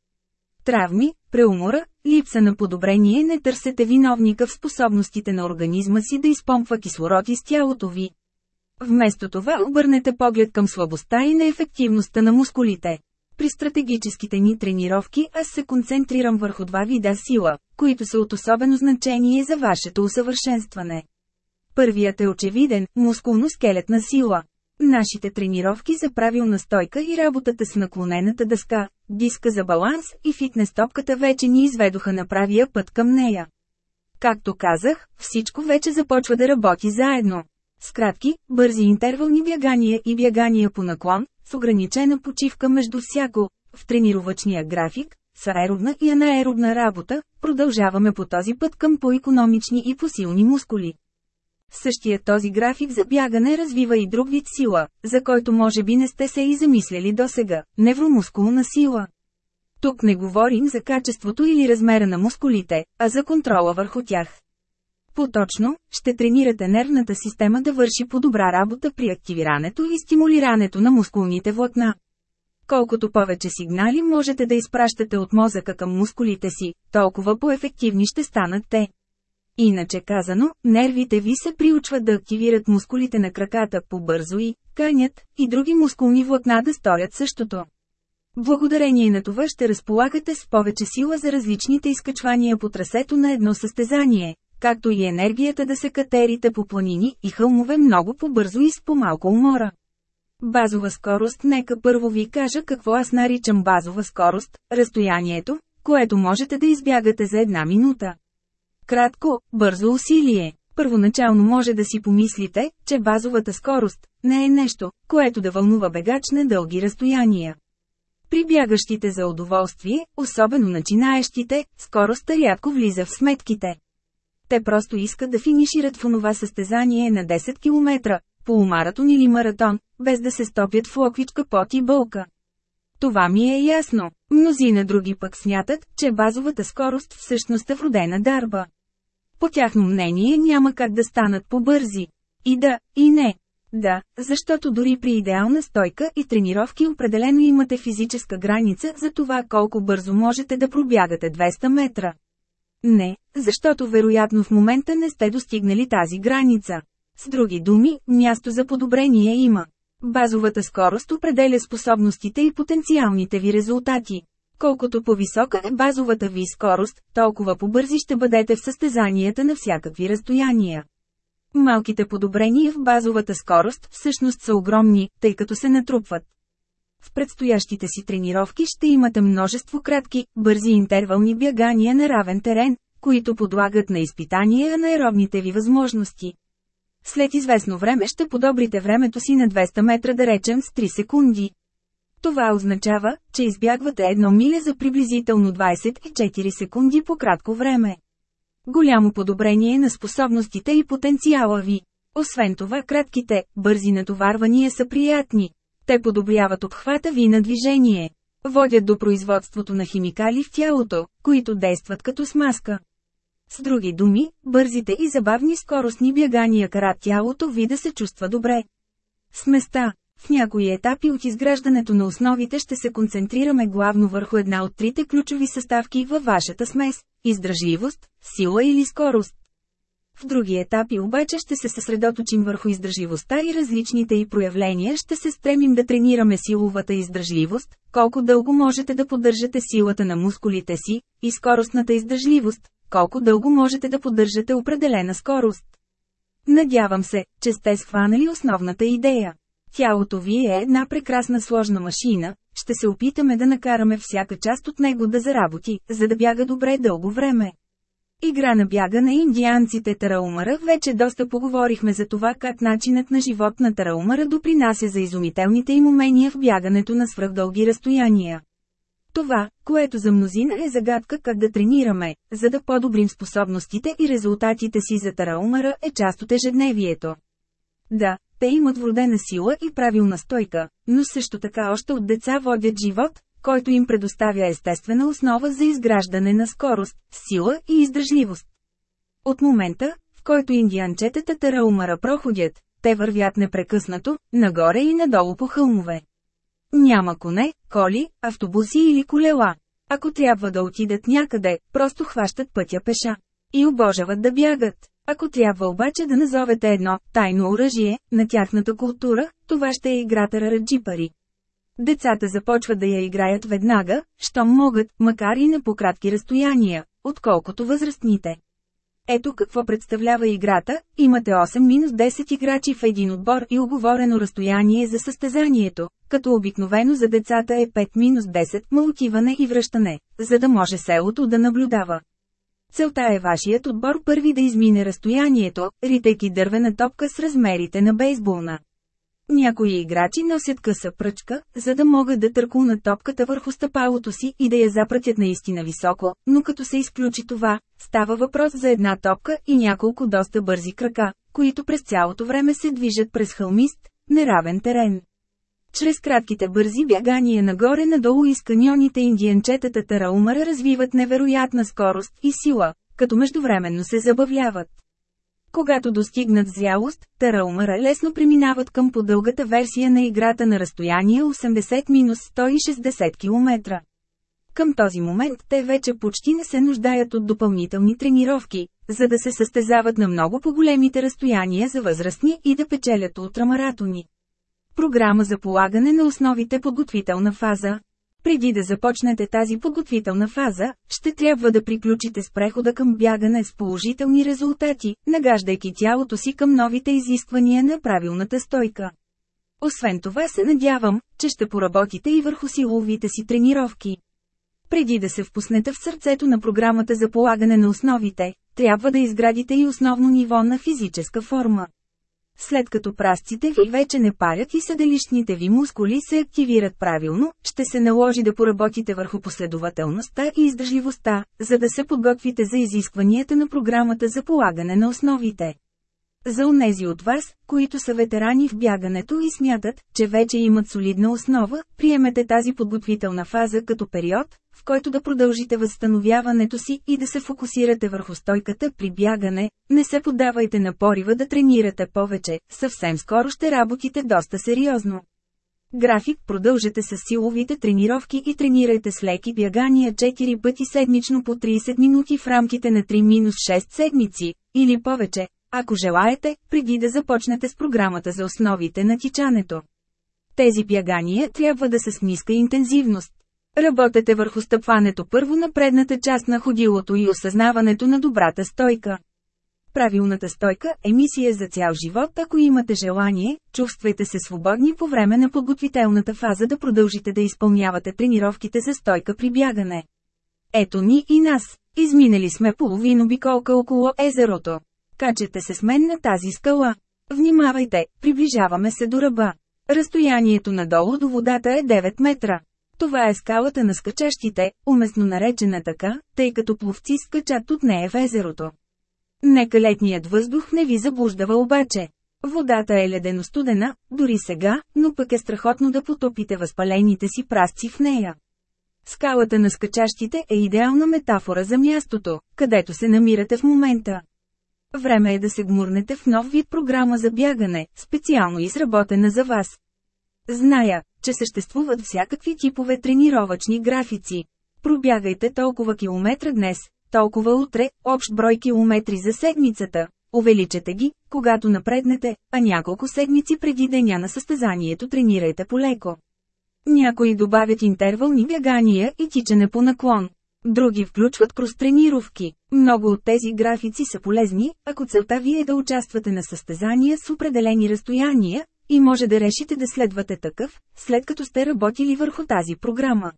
Травми, преумора, липса на подобрение не търсете виновника в способностите на организма си да изпомпва кислород из тялото ви. Вместо това обърнете поглед към слабостта и неефективността на мускулите. При стратегическите ни тренировки аз се концентрирам върху два вида сила, които са от особено значение за вашето усъвършенстване. Първият е очевиден – мускулно-скелетна сила. Нашите тренировки за правилна стойка и работата с наклонената дъска, диска за баланс и фитнес топката вече ни изведоха на правия път към нея. Както казах, всичко вече започва да работи заедно. С кратки, бързи интервални бягания и бягания по наклон, с ограничена почивка между всяко, в тренировъчния график, с аеробна и анаеробна работа, продължаваме по този път към по-економични и посилни мускули. Същия този график за бягане развива и друг вид сила, за който може би не сте се и замисляли досега – невромускулна сила. Тук не говорим за качеството или размера на мускулите, а за контрола върху тях. Поточно, ще тренирате нервната система да върши по-добра работа при активирането и стимулирането на мускулните влакна. Колкото повече сигнали можете да изпращате от мозъка към мускулите си, толкова по-ефективни ще станат те. Иначе казано, нервите ви се приучват да активират мускулите на краката по-бързо и, канят, и други мускулни влакна да сторят същото. Благодарение на това ще разполагате с повече сила за различните изкачвания по трасето на едно състезание, както и енергията да се катерите по планини и хълмове много по-бързо и с по-малко умора. Базова скорост Нека първо ви кажа какво аз наричам базова скорост, разстоянието, което можете да избягате за една минута. Кратко, бързо усилие. Първоначално може да си помислите, че базовата скорост не е нещо, което да вълнува бегач на дълги разстояния. При бягащите за удоволствие, особено начинаещите, скоростта рядко влиза в сметките. Те просто искат да финишират в онова състезание на 10 км, полумаратон или маратон, без да се стопят в локвичка пот и бълка. Това ми е ясно. Мнозина други пък смятат, че базовата скорост всъщност е вродена дарба. По тяхно мнение няма как да станат по-бързи. И да, и не. Да, защото дори при идеална стойка и тренировки определено имате физическа граница за това колко бързо можете да пробягате 200 метра. Не, защото вероятно в момента не сте достигнали тази граница. С други думи, място за подобрение има. Базовата скорост определя способностите и потенциалните ви резултати. Колкото по-висока е базовата ви скорост, толкова по-бързи ще бъдете в състезанията на всякакви разстояния. Малките подобрения в базовата скорост всъщност са огромни, тъй като се натрупват. В предстоящите си тренировки ще имате множество кратки, бързи интервални бягания на равен терен, които подлагат на изпитание анаеробните ви възможности. След известно време ще подобрите времето си на 200 метра да речем с 3 секунди. Това означава, че избягвате едно миле за приблизително 24 секунди по кратко време. Голямо подобрение на способностите и потенциала ви. Освен това кратките, бързи натоварвания са приятни. Те подобряват обхвата ви на движение. Водят до производството на химикали в тялото, които действат като смазка. С други думи, бързите и забавни скоростни бягания карат тялото ви да се чувства добре. С места, в някои етапи от изграждането на основите ще се концентрираме главно върху една от трите ключови съставки във вашата смес – издръжливост, сила или скорост. В други етапи обаче ще се съсредоточим върху издържливостта и различните й проявления ще се стремим да тренираме силовата издържливост, колко дълго можете да поддържате силата на мускулите си, и скоростната издържливост, колко дълго можете да поддържате определена скорост. Надявам се, че сте схванали основната идея. Тялото ви е една прекрасна сложна машина, ще се опитаме да накараме всяка част от него да заработи, за да бяга добре дълго време. Игра на бяга на индианците Тараумара вече доста поговорихме за това как начинът на живот на Тараумара допринася за изумителните им умения в бягането на свръхдълги разстояния. Това, което за мнозина е загадка как да тренираме, за да подобрим способностите и резултатите си за Тараумара е част от ежедневието. Да, те имат вродена сила и правилна стойка, но също така още от деца водят живот, който им предоставя естествена основа за изграждане на скорост, сила и издържливост. От момента, в който индианчетата Тараумара проходят, те вървят непрекъснато, нагоре и надолу по хълмове. Няма коне, коли, автобуси или колела. Ако трябва да отидат някъде, просто хващат пътя пеша. И обожават да бягат. Ако трябва обаче да назовете едно тайно оръжие на тяхната култура, това ще е играта раджипари. Децата започват да я играят веднага, щом могат, макар и на по-кратки разстояния, отколкото възрастните. Ето какво представлява играта, имате 8-10 играчи в един отбор и оговорено разстояние за състезанието, като обикновено за децата е 5-10 ма отиване и връщане, за да може селото да наблюдава. Целта е вашият отбор първи да измине разстоянието, ритейки дървена топка с размерите на бейсболна. Някои играчи носят къса пръчка, за да могат да търкунат топката върху стъпалото си и да я запратят наистина високо, но като се изключи това, става въпрос за една топка и няколко доста бързи крака, които през цялото време се движат през хълмист, неравен терен. Чрез кратките бързи бягания нагоре-надолу из каньоните индиенчетата Тараумара развиват невероятна скорост и сила, като междувременно се забавляват. Когато достигнат зрялост, Тараумара лесно преминават към подългата версия на играта на разстояние 80-160 км. Към този момент те вече почти не се нуждаят от допълнителни тренировки, за да се състезават на много по-големите разстояния за възрастни и да печелят ултрамаратони. Програма за полагане на основите подготвителна фаза преди да започнете тази подготвителна фаза, ще трябва да приключите с прехода към бягане с положителни резултати, нагаждайки тялото си към новите изисквания на правилната стойка. Освен това се надявам, че ще поработите и върху силовите си тренировки. Преди да се впуснете в сърцето на програмата за полагане на основите, трябва да изградите и основно ниво на физическа форма. След като прасците ви вече не парят и съделищните ви мускули се активират правилно, ще се наложи да поработите върху последователността и издържливостта, за да се подготвите за изискванията на програмата за полагане на основите. За онези от вас, които са ветерани в бягането и смятат, че вече имат солидна основа, приемете тази подготвителна фаза като период, в който да продължите възстановяването си и да се фокусирате върху стойката при бягане, не се поддавайте на порива да тренирате повече, съвсем скоро ще работите доста сериозно. График Продължете с силовите тренировки и тренирайте с леки бягания 4 пъти седмично по 30 минути в рамките на 3-6 седмици, или повече, ако желаете, преди да започнете с програмата за основите на тичането. Тези бягания трябва да са с ниска интензивност. Работете върху стъпването първо на предната част на ходилото и осъзнаването на добрата стойка. Правилната стойка е мисия за цял живот, ако имате желание, чувствайте се свободни по време на подготвителната фаза да продължите да изпълнявате тренировките за стойка при бягане. Ето ни и нас. Изминали сме половин обиколка около езерото. Качете се с мен на тази скала. Внимавайте, приближаваме се до ръба. Разстоянието надолу до водата е 9 метра. Това е скалата на скачащите, уместно наречена така, тъй като пловци скачат от нея в езерото. Нека летният въздух не ви заблуждава обаче. Водата е ледено студена, дори сега, но пък е страхотно да потопите възпалените си прасци в нея. Скалата на скачащите е идеална метафора за мястото, където се намирате в момента. Време е да се гмурнете в нов вид програма за бягане, специално изработена за вас. Зная, че съществуват всякакви типове тренировъчни графици. Пробягайте толкова километра днес, толкова утре, общ брой километри за седмицата. Увеличете ги, когато напреднете, а няколко седмици преди деня на състезанието тренирайте полеко. Някои добавят интервални бягания и тичане по наклон. Други включват крос-тренировки. Много от тези графици са полезни, ако целта ви е да участвате на състезания с определени разстояния, и може да решите да следвате такъв, след като сте работили върху тази програма.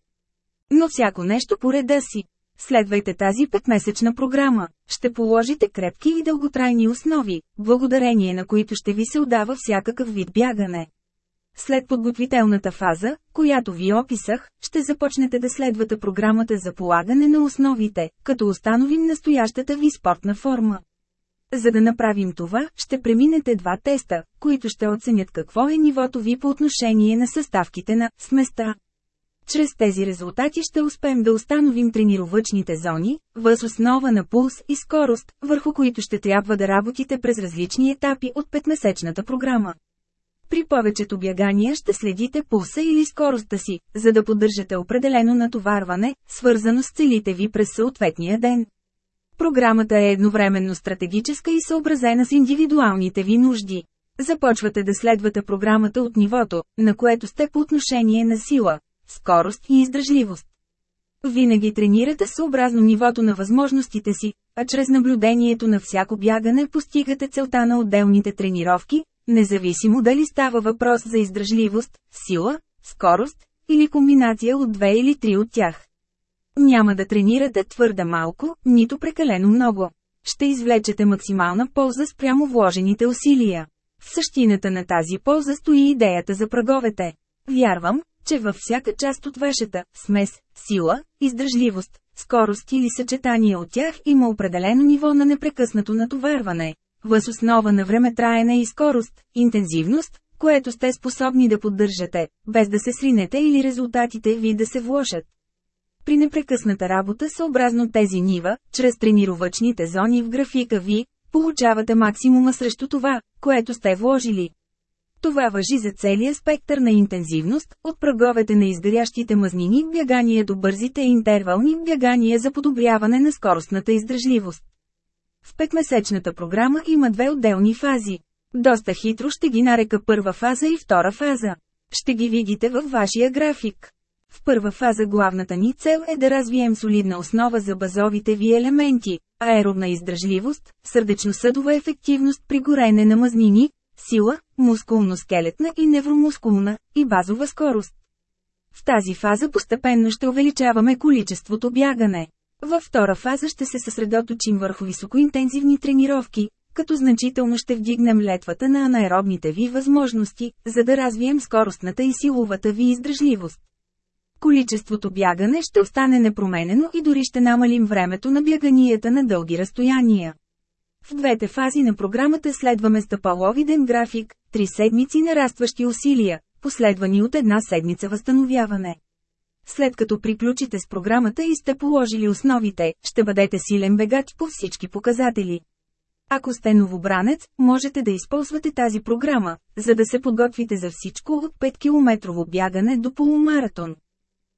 Но всяко нещо по реда си. Следвайте тази петмесечна програма. Ще положите крепки и дълготрайни основи, благодарение на които ще ви се отдава всякакъв вид бягане. След подготвителната фаза, която ви описах, ще започнете да следвате програмата за полагане на основите, като установим настоящата ви спортна форма. За да направим това, ще преминете два теста, които ще оценят какво е нивото ви по отношение на съставките на сместа. Чрез тези резултати ще успеем да установим тренировъчните зони, въз основа на пулс и скорост, върху които ще трябва да работите през различни етапи от петмесечната програма. При повечето бягания ще следите пулса или скоростта си, за да поддържате определено натоварване, свързано с целите ви през съответния ден. Програмата е едновременно стратегическа и съобразена с индивидуалните ви нужди. Започвате да следвате програмата от нивото, на което сте по отношение на сила, скорост и издържливост. Винаги тренирате съобразно нивото на възможностите си, а чрез наблюдението на всяко бягане постигате целта на отделните тренировки, независимо дали става въпрос за издръжливост, сила, скорост или комбинация от две или три от тях. Няма да тренирате твърде малко, нито прекалено много. Ще извлечете максимална полза спрямо вложените усилия. В същината на тази полза стои идеята за праговете. Вярвам, че във всяка част от вашата смес, сила, издръжливост, скорост или съчетание от тях има определено ниво на непрекъснато натоварване. Въз основа на време траене и скорост, интензивност, което сте способни да поддържате, без да се сринете или резултатите ви да се влошат. При непрекъсната работа съобразно тези нива, чрез тренировъчните зони в графика ви, получавате максимума срещу това, което сте вложили. Това въжи за целия спектър на интензивност, от праговете на изгорящите мазнини бягания до бързите интервални бягания за подобряване на скоростната издръжливост. В петмесечната програма има две отделни фази. Доста хитро ще ги нарека първа фаза и втора фаза. Ще ги видите във вашия график. В първа фаза главната ни цел е да развием солидна основа за базовите ви елементи – аеробна издръжливост, сърдечно-съдова ефективност при горене на мазнини, сила, мускулно-скелетна и невромускулна, и базова скорост. В тази фаза постепенно ще увеличаваме количеството бягане. Във втора фаза ще се съсредоточим върху високоинтензивни тренировки, като значително ще вдигнем летвата на анаеробните ви възможности, за да развием скоростната и силовата ви издръжливост. Количеството бягане ще остане непроменено и дори ще намалим времето на бяганията на дълги разстояния. В двете фази на програмата следваме стъпаловиден график, три седмици нарастващи усилия, последвани от една седмица възстановяване. След като приключите с програмата и сте положили основите, ще бъдете силен бегач по всички показатели. Ако сте новобранец, можете да използвате тази програма, за да се подготвите за всичко от 5-километрово бягане до полумаратон.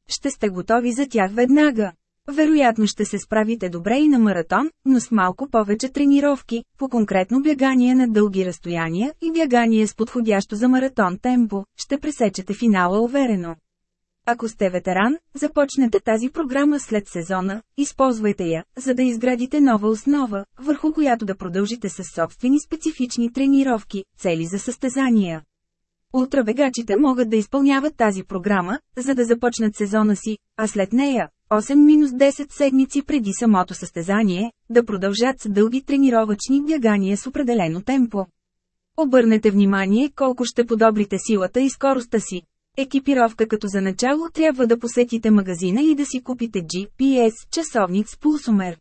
Ще сте готови за тях веднага. Вероятно ще се справите добре и на маратон, но с малко повече тренировки, по конкретно бягание на дълги разстояния и бягание с подходящо за маратон темпо, ще пресечете финала уверено. Ако сте ветеран, започнете тази програма след сезона, използвайте я, за да изградите нова основа, върху която да продължите с собствени специфични тренировки, цели за състезания. Ултрабегачите могат да изпълняват тази програма, за да започнат сезона си, а след нея, 8-10 седмици преди самото състезание, да продължат с дълги тренировъчни бягания с определено темпо. Обърнете внимание колко ще подобрите силата и скоростта си. Екипировка като за начало трябва да посетите магазина и да си купите GPS часовник с пулсомер.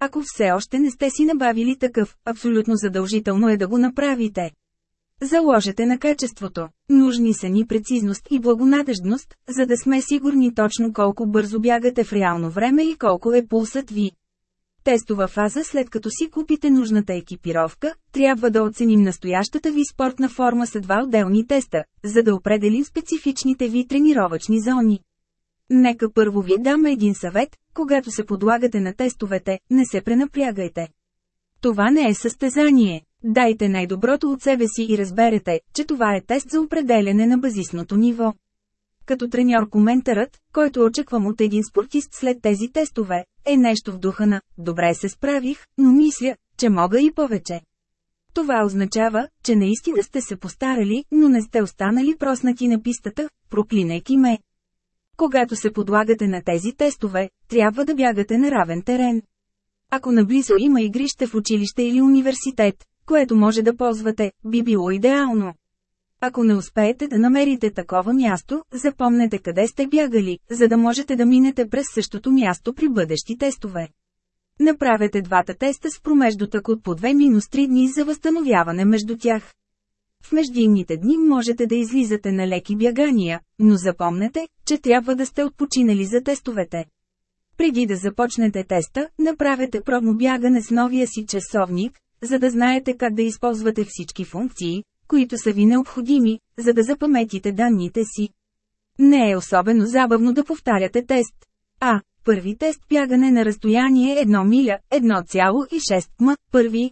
Ако все още не сте си набавили такъв, абсолютно задължително е да го направите. Заложете на качеството. Нужни са ни прецизност и благонадеждност, за да сме сигурни точно колко бързо бягате в реално време и колко е пулсът ви. Тестова фаза след като си купите нужната екипировка, трябва да оценим настоящата ви спортна форма с два отделни теста, за да определим специфичните ви тренировъчни зони. Нека първо ви дам един съвет, когато се подлагате на тестовете, не се пренапрягайте. Това не е състезание. Дайте най-доброто от себе си и разберете, че това е тест за определене на базисното ниво. Като треньор коментарът, който очаквам от един спортист след тези тестове, е нещо в духа на «добре се справих, но мисля, че мога и повече». Това означава, че наистина сте се постарали, но не сте останали проснати на пистата, проклинайки ме. Когато се подлагате на тези тестове, трябва да бягате на равен терен. Ако наблизо има игрище в училище или университет, което може да ползвате, би било идеално. Ако не успеете да намерите такова място, запомнете къде сте бягали, за да можете да минете през същото място при бъдещи тестове. Направете двата теста с промеждутък от по 2-3 дни за възстановяване между тях. В междинните дни можете да излизате на леки бягания, но запомнете, че трябва да сте отпочинали за тестовете. Преди да започнете теста, направете пробно бягане с новия си часовник, за да знаете как да използвате всички функции, които са ви необходими, за да запаметите данните си. Не е особено забавно да повтаряте тест. А. Първи тест бягане на разстояние 1 миля, 1,6 м. Първи.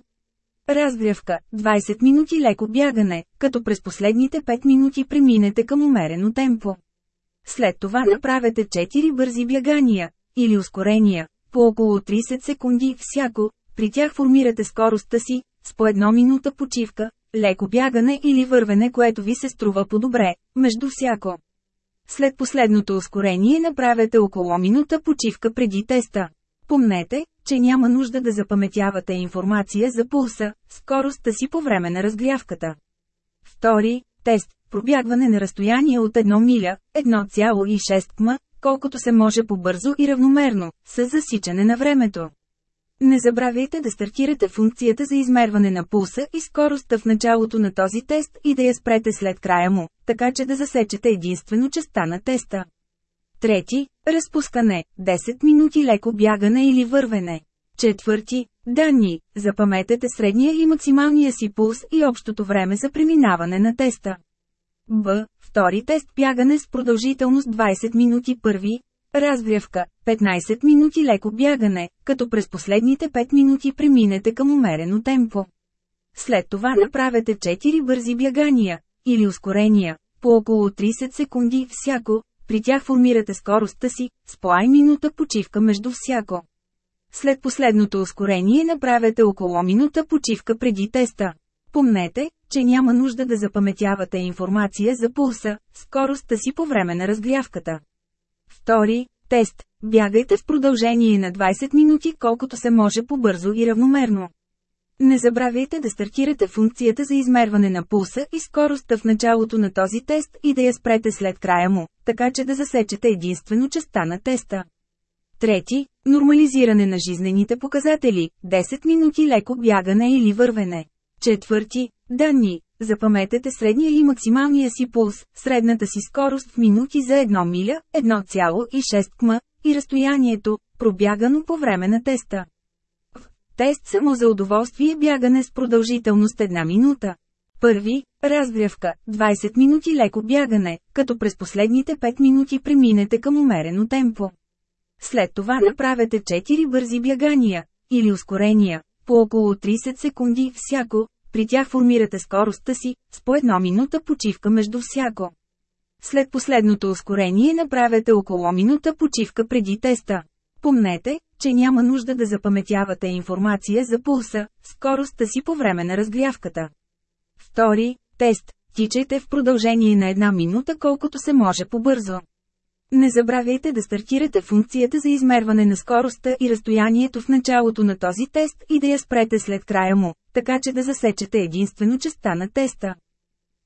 Разгрявка – 20 минути леко бягане, като през последните 5 минути преминете към умерено темпо. След това направете 4 бързи бягания, или ускорения, по около 30 секунди всяко, при тях формирате скоростта си, с по една минута почивка, леко бягане или вървене, което ви се струва по-добре, между всяко. След последното ускорение направете около минута почивка преди теста. Помнете, че няма нужда да запаметявате информация за пулса, скоростта си по време на разгрявката. Втори тест – пробягване на разстояние от 1 миля, 1,6 км, колкото се може по-бързо и равномерно, с засичане на времето. Не забравяйте да стартирате функцията за измерване на пулса и скоростта в началото на този тест и да я спрете след края му, така че да засечете единствено частта на теста. Трети – разпускане, 10 минути леко бягане или вървене. Четвърти – данни, запаметете средния и максималния си пулс и общото време за преминаване на теста. Б. Втори тест бягане с продължителност 20 минути първи, Разгрявка – 15 минути леко бягане, като през последните 5 минути преминете към умерено темпо. След това направете 4 бързи бягания, или ускорения, по около 30 секунди всяко, при тях формирате скоростта си, с по минута почивка между всяко. След последното ускорение направете около минута почивка преди теста. Помнете, че няма нужда да запаметявате информация за пулса, скоростта си по време на разгрявката. Втори тест. Бягайте в продължение на 20 минути колкото се може по-бързо и равномерно. Не забравяйте да стартирате функцията за измерване на пулса и скоростта в началото на този тест и да я спрете след края му, така че да засечете единствено частта на теста. Трети – нормализиране на жизнените показатели, 10 минути леко бягане или вървене. Четвърти – данни, Запаметете средния и максималния си пулс, средната си скорост в минути за 1 миля, 1,6 км, и разстоянието, пробягано по време на теста. В тест само за удоволствие бягане с продължителност 1 минута. Първи – разгрявка, 20 минути леко бягане, като през последните 5 минути преминете към умерено темпо. След това направете 4 бързи бягания, или ускорения, по около 30 секунди всяко, при тях формирате скоростта си, с по една минута почивка между всяко. След последното ускорение направете около минута почивка преди теста. Помнете, че няма нужда да запаметявате информация за пулса, скоростта си по време на разгрявката. Втори тест. Тичайте в продължение на една минута колкото се може по-бързо. Не забравяйте да стартирате функцията за измерване на скоростта и разстоянието в началото на този тест и да я спрете след края му, така че да засечете единствено частта на теста.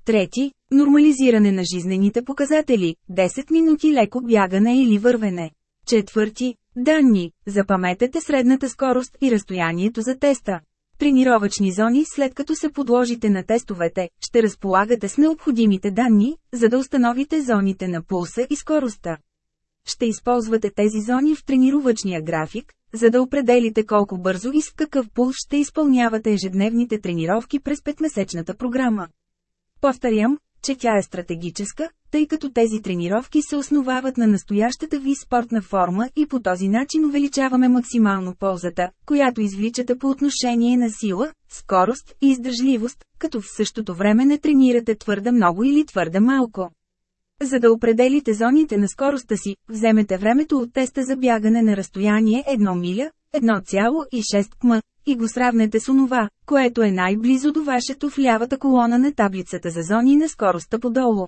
Трети – нормализиране на жизнените показатели, 10 минути леко бягане или вървене. Четвърти – данни, запаметете средната скорост и разстоянието за теста. Тренировъчни зони след като се подложите на тестовете, ще разполагате с необходимите данни, за да установите зоните на пулса и скоростта. Ще използвате тези зони в тренировъчния график, за да определите колко бързо и с какъв пулс ще изпълнявате ежедневните тренировки през петмесечната програма. Повторям, че тя е стратегическа, тъй като тези тренировки се основават на настоящата ви спортна форма и по този начин увеличаваме максимално ползата, която извличате по отношение на сила, скорост и издържливост, като в същото време не тренирате твърде много или твърде малко. За да определите зоните на скоростта си, вземете времето от теста за бягане на разстояние 1 миля, 1,6 км, и го сравнете с онова, което е най-близо до вашето в лявата колона на таблицата за зони на скоростта подолу.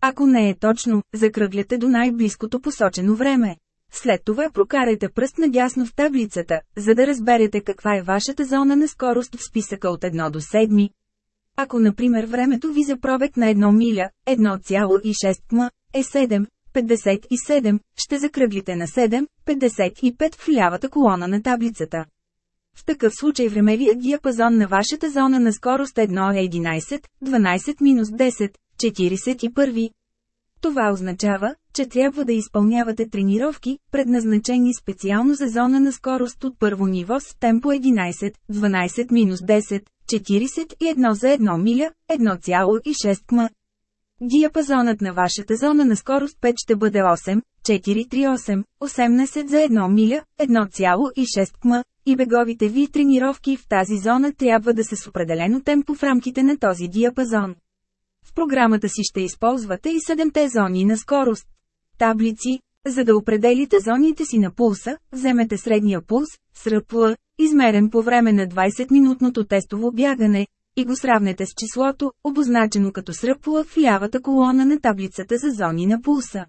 Ако не е точно, закръгляте до най-близкото посочено време. След това прокарайте пръст надясно в таблицата, за да разберете каква е вашата зона на скорост в списъка от 1 до 7. Ако например времето ви за пробег на 1 миля, 1,6 км, е 7, 57, ще закръглите на 7, 55 в лявата колона на таблицата. В такъв случай времевият диапазон на вашата зона на скорост 1 е 11, 12-10, 41. Това означава, че трябва да изпълнявате тренировки, предназначени специално за зона на скорост от първо ниво с темпо 11, 12-10, 41 за 1 миля, 1,6 км. Диапазонът на вашата зона на скорост 5 ще бъде 8, 438, 18 за 1 миля, 1,6 км, и беговите ви тренировки в тази зона трябва да са с определено темпо в рамките на този диапазон. В програмата си ще използвате и 7-те зони на скорост. Таблици. За да определите зоните си на пулса, вземете средния пулс, СРПЛ, измерен по време на 20-минутното тестово бягане, и го сравнете с числото, обозначено като СРПЛ в лявата колона на таблицата за зони на пулса.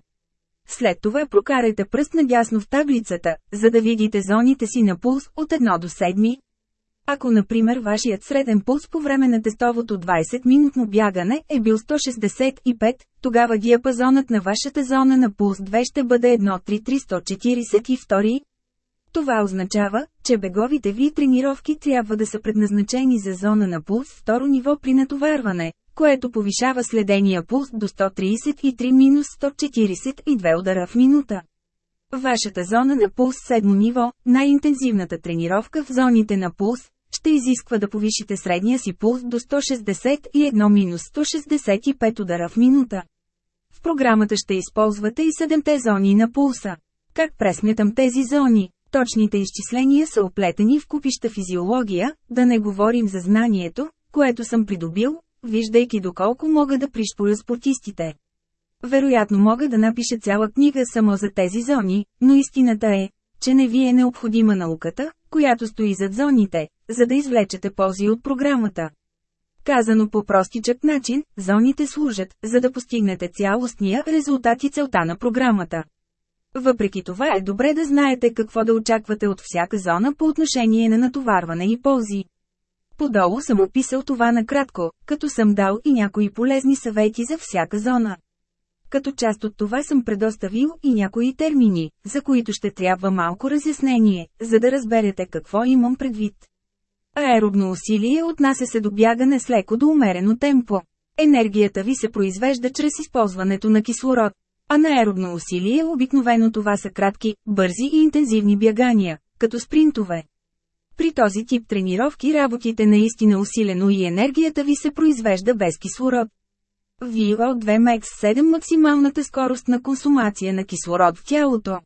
След това прокарайте пръст надясно в таблицата, за да видите зоните си на пулс от 1 до 7. Ако например вашият среден пулс по време на тестовото 20-минутно бягане е бил 165, тогава диапазонът на вашата зона на пулс 2 ще бъде 1-3-342. Това означава, че беговите ви тренировки трябва да са предназначени за зона на пулс второ ниво при натоварване, което повишава следения пулс до 133-142 удара в минута. Вашата зона на пулс седмо ниво, най-интензивната тренировка в зоните на пулс, ще изисква да повишите средния си пулс до 161-165 удара в минута. В програмата ще използвате и 7 зони на пулса. Как пресмятам тези зони? Точните изчисления са оплетени в купища физиология, да не говорим за знанието, което съм придобил, виждайки доколко мога да пришпоря спортистите. Вероятно мога да напиша цяла книга само за тези зони, но истината е, че не ви е необходима науката, която стои зад зоните, за да извлечете ползи от програмата. Казано по простичък начин, зоните служат, за да постигнете цялостния резултат и целта на програмата. Въпреки това е добре да знаете какво да очаквате от всяка зона по отношение на натоварване и ползи. Подолу съм описал това накратко, като съм дал и някои полезни съвети за всяка зона. Като част от това съм предоставил и някои термини, за които ще трябва малко разяснение, за да разберете какво имам предвид. Аеробно усилие отнася се до бягане с леко до умерено темпо. Енергията ви се произвежда чрез използването на кислород. А на аеробно усилие обикновено това са кратки, бързи и интензивни бягания, като спринтове. При този тип тренировки работите наистина усилено и енергията ви се произвежда без кислород. VO2 Max 7 максималната скорост на консумация на кислород в тялото.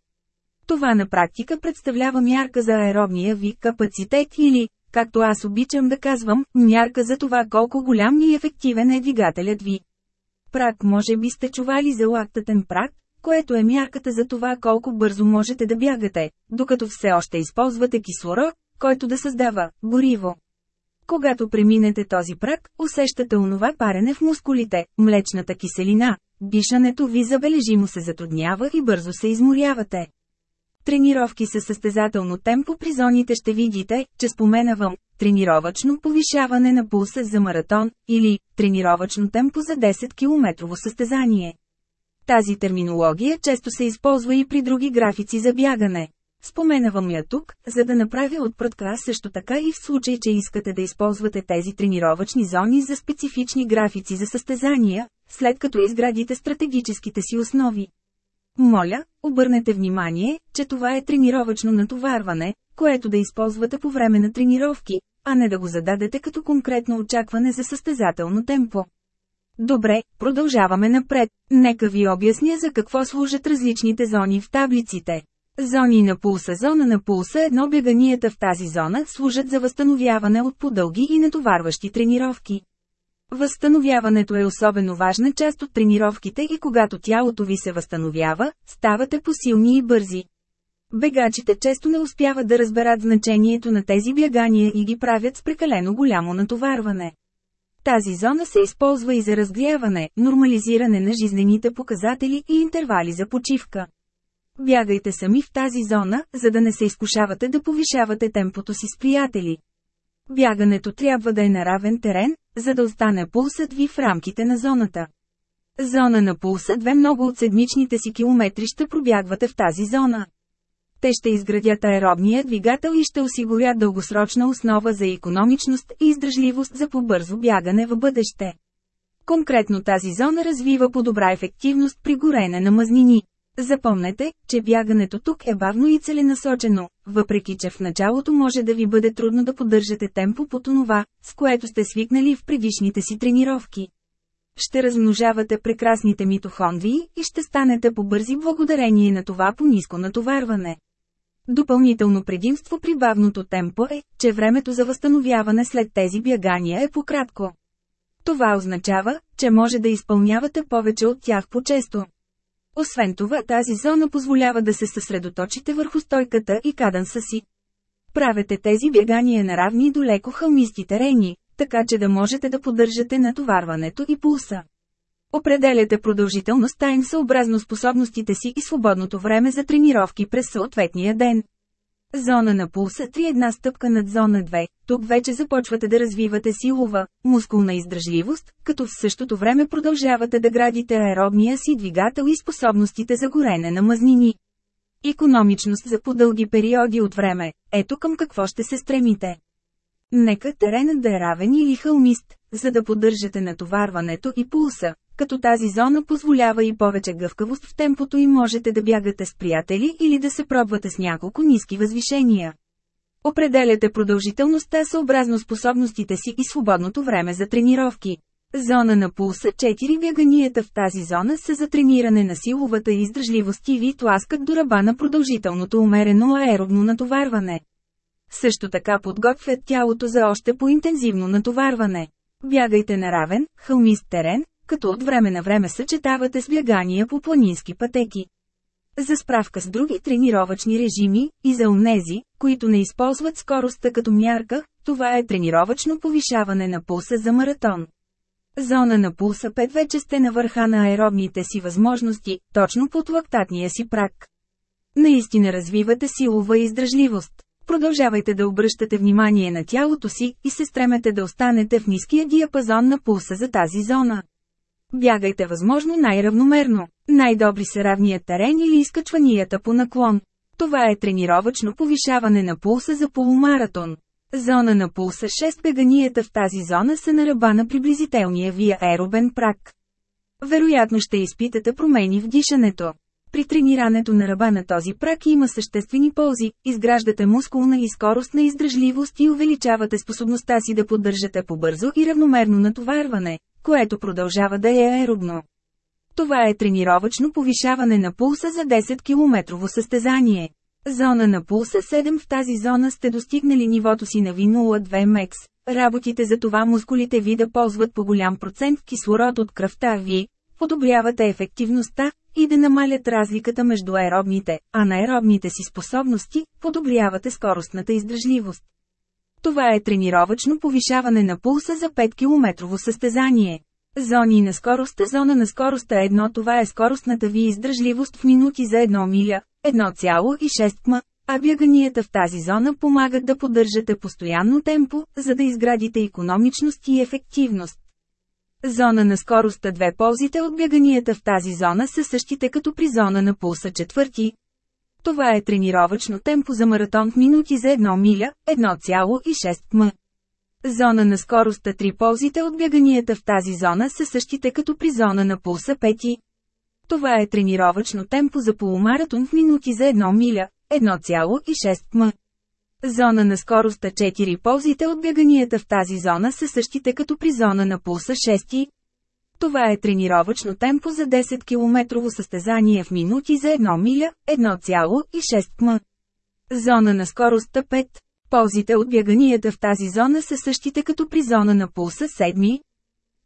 Това на практика представлява мярка за аеробния ви капацитет или, както аз обичам да казвам, мярка за това колко голям и ефективен е двигателят ви. Прак може би сте чували за лактатен прак, което е мярката за това колко бързо можете да бягате, докато все още използвате кислород, който да създава гориво. Когато преминете този прак, усещате онова парене в мускулите, млечната киселина, дишането ви забележимо се затруднява и бързо се изморявате. Тренировки със състезателно темпо при зоните ще видите, че споменавам тренировачно повишаване на пулса за маратон или тренировачно темпо за 10 км състезание. Тази терминология често се използва и при други графици за бягане. Споменавам я тук, за да направя отпрътка също така и в случай, че искате да използвате тези тренировъчни зони за специфични графици за състезания, след като изградите стратегическите си основи. Моля, обърнете внимание, че това е тренировъчно натоварване, което да използвате по време на тренировки, а не да го зададете като конкретно очакване за състезателно темпо. Добре, продължаваме напред. Нека ви обясня за какво служат различните зони в таблиците. Зони на пулса Зона на пулса едно беганията в тази зона служат за възстановяване от подълги и натоварващи тренировки. Възстановяването е особено важна част от тренировките и когато тялото ви се възстановява, ставате посилни и бързи. Бегачите често не успяват да разберат значението на тези бягания и ги правят с прекалено голямо натоварване. Тази зона се използва и за разгряване, нормализиране на жизнените показатели и интервали за почивка. Бягайте сами в тази зона, за да не се изкушавате да повишавате темпото си с приятели. Бягането трябва да е на равен терен, за да остане пулсът ви в рамките на зоната. Зона на пулса две много от седмичните си километри ще пробягвате в тази зона. Те ще изградят аеробния двигател и ще осигурят дългосрочна основа за економичност и издържливост за по-бързо бягане в бъдеще. Конкретно тази зона развива по-добра ефективност при горене на мазнини. Запомнете, че бягането тук е бавно и целенасочено, въпреки че в началото може да ви бъде трудно да поддържате темпо по това, с което сте свикнали в предишните си тренировки. Ще размножавате прекрасните митохондрии и ще станете по-бързи благодарение на това по-низко натоварване. Допълнително предимство при бавното темпо е, че времето за възстановяване след тези бягания е по-кратко. Това означава, че може да изпълнявате повече от тях по-често. Освен това тази зона позволява да се съсредоточите върху стойката и каданса си. Правете тези бягания на равни до леко хълмисти терени, така че да можете да поддържате натоварването и пулса. Определяте продължителността им съобразно способностите си и свободното време за тренировки през съответния ден. Зона на пулса 3 една стъпка над зона 2. Тук вече започвате да развивате силова, мускулна издръжливост, като в същото време продължавате да градите аеробния си двигател и способностите за горене на мазнини. Икономичност за по-дълги периоди от време – ето към какво ще се стремите. Нека теренът да е равен или хълмист, за да поддържате натоварването и пулса, като тази зона позволява и повече гъвкавост в темпото и можете да бягате с приятели или да се пробвате с няколко ниски възвишения. Определяте продължителността съобразно способностите си и свободното време за тренировки. Зона на пулса 4 бяганията в тази зона са за трениране на силовата издръжливост и ви тласкат до ръба на продължителното умерено аеробно натоварване. Също така подготвят тялото за още по-интензивно натоварване. Бягайте на равен, хълмист терен, като от време на време съчетавате с бягания по планински пътеки. За справка с други тренировъчни режими, и за унези, които не използват скоростта като мярка, това е тренировъчно повишаване на пулса за маратон. Зона на пулса 5 вече сте на върха на аеробните си възможности, точно под лактатния си прак. Наистина развивате силова издръжливост. Продължавайте да обръщате внимание на тялото си и се стремете да останете в ниския диапазон на пулса за тази зона. Бягайте възможно най-равномерно. Най-добри са равният терен или изкачванията по наклон. Това е тренировъчно повишаване на пулса за полумаратон. Зона на пулса 6 беганията в тази зона са на ръба на приблизителния вия аеробен прак. Вероятно ще изпитате промени в дишането. При тренирането на ръба на този прак има съществени ползи, изграждате мускулна и скоростна издръжливост и увеличавате способността си да поддържате по-бързо и равномерно натоварване, което продължава да е аеробно. Това е тренировъчно повишаване на пулса за 10 км състезание. Зона на пулса 7 в тази зона сте достигнали нивото си на V02 мекс. Работите за това мускулите ви да ползват по голям процент кислород от кръвта ви, подобрявате ефективността и да намалят разликата между аеробните, а наеробните си способности, подобрявате скоростната издръжливост. Това е тренировъчно повишаване на пулса за 5 км състезание. Зони на скоростта Зона на скоростта 1 Това е скоростната ви издръжливост в минути за 1 миля, 1,6 км, а бяганията в тази зона помагат да поддържате постоянно темпо, за да изградите економичност и ефективност. Зона на скоростта Две ползите от бяганията в тази зона са същите като при зона на пулса четвърти. Това е тренировъчно темпо за маратон в минути за 1 миля, 1,6 км. Зона на скоростта Три ползите от бяганията в тази зона са същите като при зона на пулса 5. Това е тренировъчно темпо за полумаратон в минути за 1 миля, 1,6 км. Зона на скоростта 4 ползите от бяганията в тази зона са същите като при зона на пулса 6. Това е тренировъчно темпо за 10 км състезание в минути за 1 миля, 1,6 км. Зона на скоростта 5. Ползите от бяганията в тази зона са същите като при зона на пулса 7.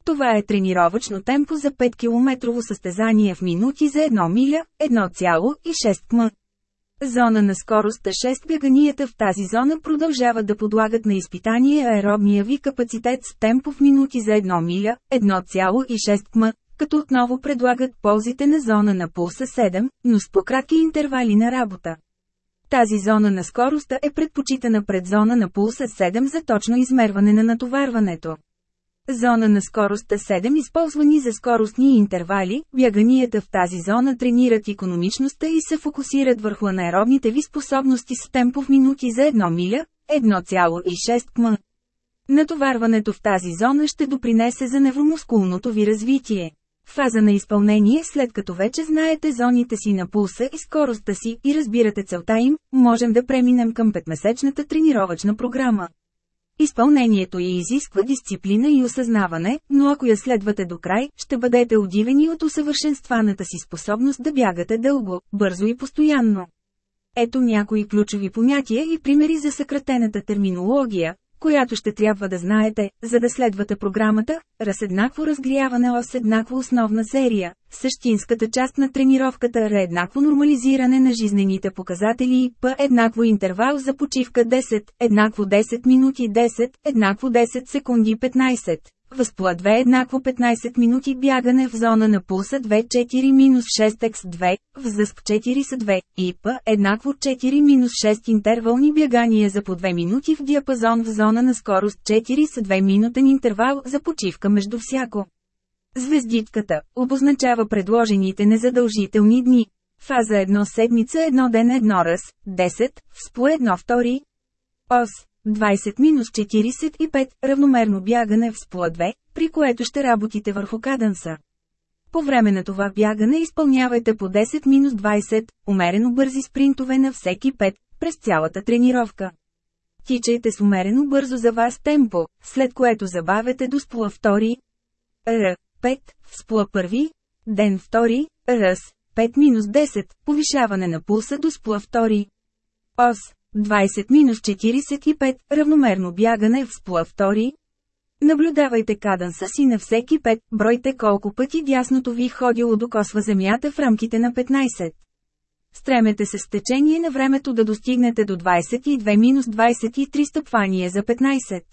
Това е тренировъчно темпо за 5 км състезание в минути за 1 миля, 1,6 км. Зона на скоростта 6 бяганията в тази зона продължават да подлагат на изпитание аеробния ви капацитет с темпо в минути за 1 миля, 1,6 км, като отново предлагат ползите на зона на пулса 7, но с пократки интервали на работа. Тази зона на скоростта е предпочитана пред зона на пулса 7 за точно измерване на натоварването. Зона на скоростта 7 използвани за скоростни интервали, бяганията в тази зона тренират економичността и се фокусират върху анаеробните ви способности с темпо в минути за 1 миля, 1,6 км. Натоварването в тази зона ще допринесе за невромускулното ви развитие. Фаза на изпълнение след като вече знаете зоните си на пулса и скоростта си и разбирате целта им, можем да преминем към 5-месечната тренировъчна програма. Изпълнението й изисква дисциплина и осъзнаване, но ако я следвате до край, ще бъдете удивени от усъвършенстваната си способност да бягате дълго, бързо и постоянно. Ето някои ключови понятия и примери за съкратената терминология, която ще трябва да знаете, за да следвате програмата, раз еднакво разгряване ос еднакво основна серия, същинската част на тренировката Р еднакво нормализиране на жизнените показатели П еднакво интервал за почивка 10, еднакво 10 минути 10, еднакво 10 секунди 15. Възпла 2 еднакво 15 минути бягане в зона на пулса 2 4-6x2, взъск 4 с 2, и П еднакво 4-6 интервални бягания за по 2 минути в диапазон в зона на скорост 4 с 2 минутен интервал за почивка между всяко. Звездичката обозначава предложените незадължителни дни. Фаза 1 седмица 1 ден 1 раз, 10, в 1 втори. Ос 20-45 равномерно бягане в спла 2, при което ще работите върху каданса. По време на това бягане изпълнявайте по 10-20, умерено бързи спринтове на всеки 5, през цялата тренировка. Тичайте с умерено бързо за вас темпо, след което забавяте до спла 2. Р. 5, в спла 1, ден 2, ръс, 5-10, повишаване на пулса до спла 2. Ос, 20-45 равномерно бягане в сплав 2. Наблюдавайте каданса си на всеки 5, бройте колко пъти дясното ви ходило докосва земята в рамките на 15. Стремете се с течение на времето да достигнете до 22-23 стъпвания за 15.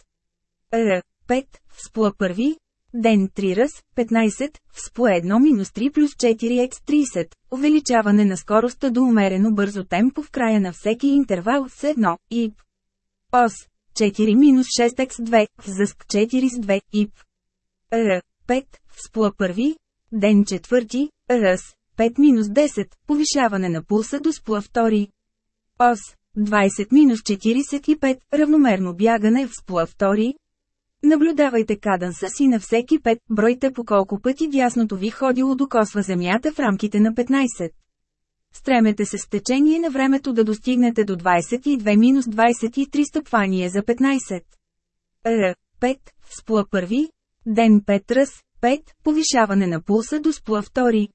Р. 5. В сплав 1. Ден 3 раз, 15, в СПО 1-3 плюс 4 x 30, увеличаване на скоростта до умерено бързо темпо в края на всеки интервал с 1, ИП. ОС, 4-6 x 2, в ЗСК 4 с 2, ИП. Р, 5, в СПО 1, ден 4, РС, 5-10, повишаване на пулса до СПО 2. ОС, 20-45, равномерно бягане в СПО 2, Наблюдавайте каданса си на всеки 5, бройте по колко пъти дясното ви ходило докосва земята в рамките на 15. Стремете се с течение на времето да достигнете до 22-23 стъпвания за 15. Р. 5. Сплъ 1. Ден 5 раз, 5. Повишаване на пулса до сплъ 2.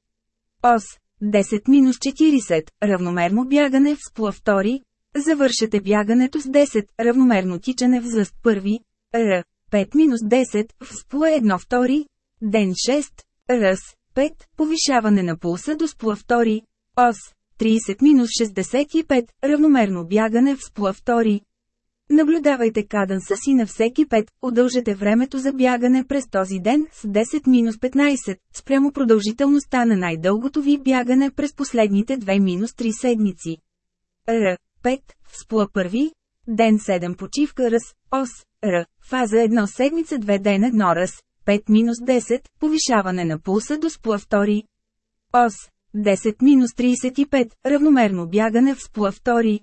Ос. 10-40. Равномерно бягане в сплъ 2. Завършете бягането с 10. Равномерно тичане в зъст 1. Р. 5-10, в сплъ 1 втори, ден 6, ръс, 5, повишаване на пулса до сплъ 2, ос, 30-65, равномерно бягане в сплъ 2. Наблюдавайте каданса си на всеки 5, удължете времето за бягане през този ден с 10-15, спрямо продължителността на най-дългото ви бягане през последните 2-3 седмици. Р. 5, в сплъ 1, ден 7 почивка раз, ос, Р. Фаза 1 седмица 2 ден 1 раз, 5-10, повишаване на пулса до сплъв 2. Ос. 10-35, равномерно бягане в сплъв 2.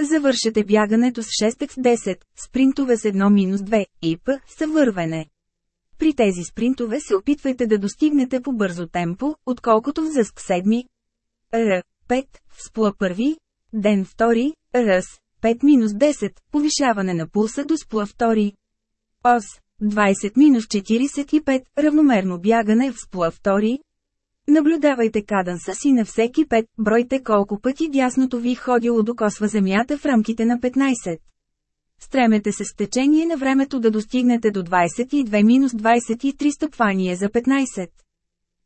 Завършете бягането с 6x10, спринтове с 1-2, и п, съвърване. При тези спринтове се опитвайте да достигнете по бързо темпо, отколкото в зъск 7. Р. 5, в спла 1, ден 2, ръс, 5-10, повишаване на пулса до сплав 2. Ос, 20-45, равномерно бягане в сплав 2. Наблюдавайте каданса си на всеки 5, бройте колко пъти дясното ви ходило докосва земята в рамките на 15. Стремете се с течение на времето да достигнете до 22-23 стъпвания за 15.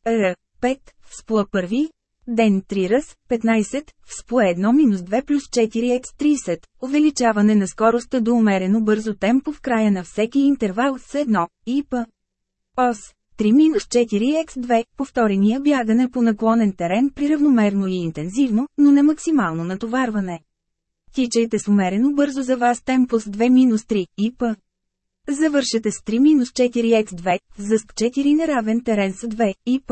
Р. 5, в сплъ 1, Ден 3 раз, 15, в СПО 1-2 плюс 4 x 30, увеличаване на скоростта до умерено бързо темпо в края на всеки интервал с 1, ИП. ОС 3-4 x 2, повторения бягане по наклонен терен при равномерно и интензивно, но не максимално натоварване. Тичайте с умерено бързо за вас темпо с 2-3, ИП. Завършете с 3-4 x 2, за 4 неравен терен с 2, ИП.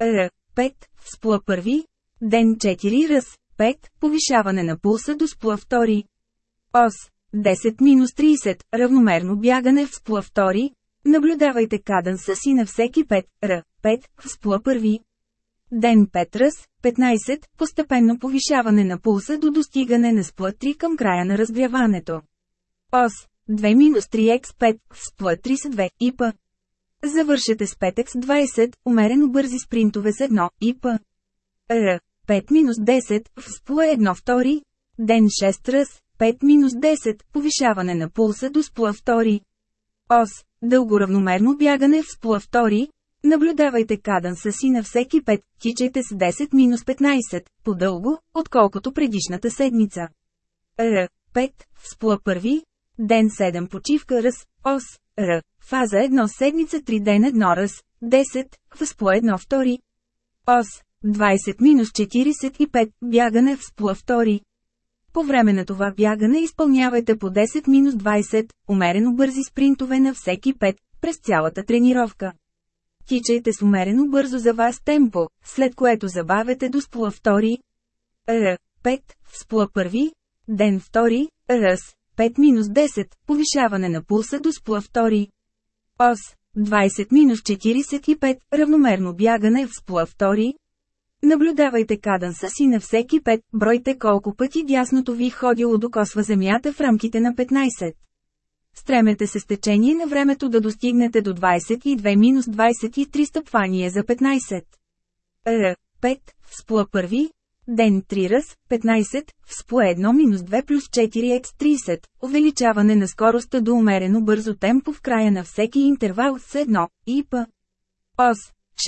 Р. 5, в сплъ първи, ден 4 раз, 5, повишаване на пулса до сплъ втори. Ос, 10-30, равномерно бягане в сплъ втори, наблюдавайте каданса си на всеки 5, р, 5, в сплъ първи. Ден 5 раз, 15, постепенно повишаване на пулса до достигане на сплъ 3 към края на разгряването. Ос, 2-3x5, в сплъ 3 с 2, ИП. Завършете с 5x20, умерено бързи спринтове с 1 и Р. 5-10, в СПЛ 1 втори, ден 6 раз, 5-10, повишаване на пулса до сплъ втори. Ос, дълго равномерно бягане в сплъ втори. Наблюдавайте каданса си на всеки 5, тичайте с 10-15, по-дълго, отколкото предишната седмица. Р. 5, в сплъ първи, ден 7 почивка раз, ос, Р. Фаза 1 седмица 3 ден 1 раз, 10, в сплъ 1 втори. Ос, 20-45, бягане в сплъ втори. По време на това бягане изпълнявайте по 10-20, умерено бързи спринтове на всеки 5, през цялата тренировка. Тичайте с умерено бързо за вас темпо, след което забавете до сплъ втори. Р. 5, сплъ първи, ден втори, ръс, 5-10, повишаване на пулса до сплъ втори. Ос, 20-45, равномерно бягане в сплъ втори, Наблюдавайте каданса си на всеки 5, бройте колко пъти дясното ви ходило докосва земята в рамките на 15. Стремете се с течение на времето да достигнете до 22-23 стъпвания за 15. Р. 5. Вспло първи. Ден 3 раз, 15, вспло 1-2 плюс 4 x 30, увеличаване на скоростта до умерено бързо темпо в края на всеки интервал с 1, и п. Ос,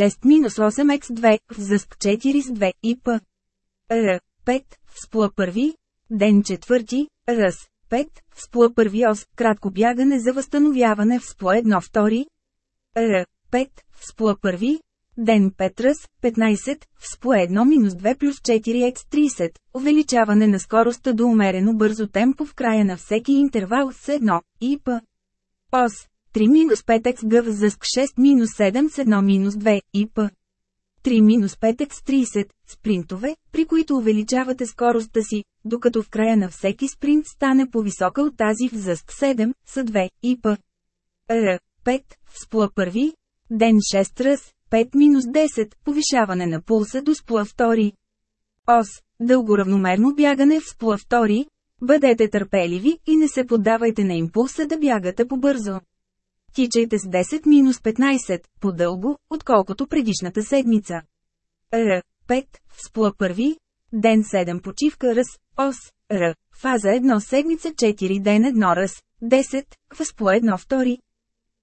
6-8x2, зъск 4 с 2, и п. Р. 5, сплъ първи, ден четвърти, ръс, 5, сплъ първи ос, кратко бягане за възстановяване в сплъ 1 втори, Р. 5, сплъ първи, ден 5 ръс, 15, в сплъ 1-2 плюс 4x 30, увеличаване на скоростта до умерено бързо темпо в края на всеки интервал с 1, и п. Ос, 3-5x гъв зъск 6-7 с 1-2 и п. 3-5x 30 спринтове, при които увеличавате скоростта си, докато в края на всеки спринт стане по-висока от тази в зъск 7 с 2 и п. Р. 5 сплъ първи, ден 6 ръс, 5-10 повишаване на пулса до сплъ втори. Ос. Дълго равномерно бягане в сплъ втори. Бъдете търпеливи и не се поддавайте на импулса да бягате побързо. Тичайте с 10-15, по-дълго, отколкото предишната седмица. Р. 5. Сплъ първи. Ден 7 почивка раз, ос, Р. Фаза 1 седмица 4 ден 1 раз, 10, възпло 1 втори.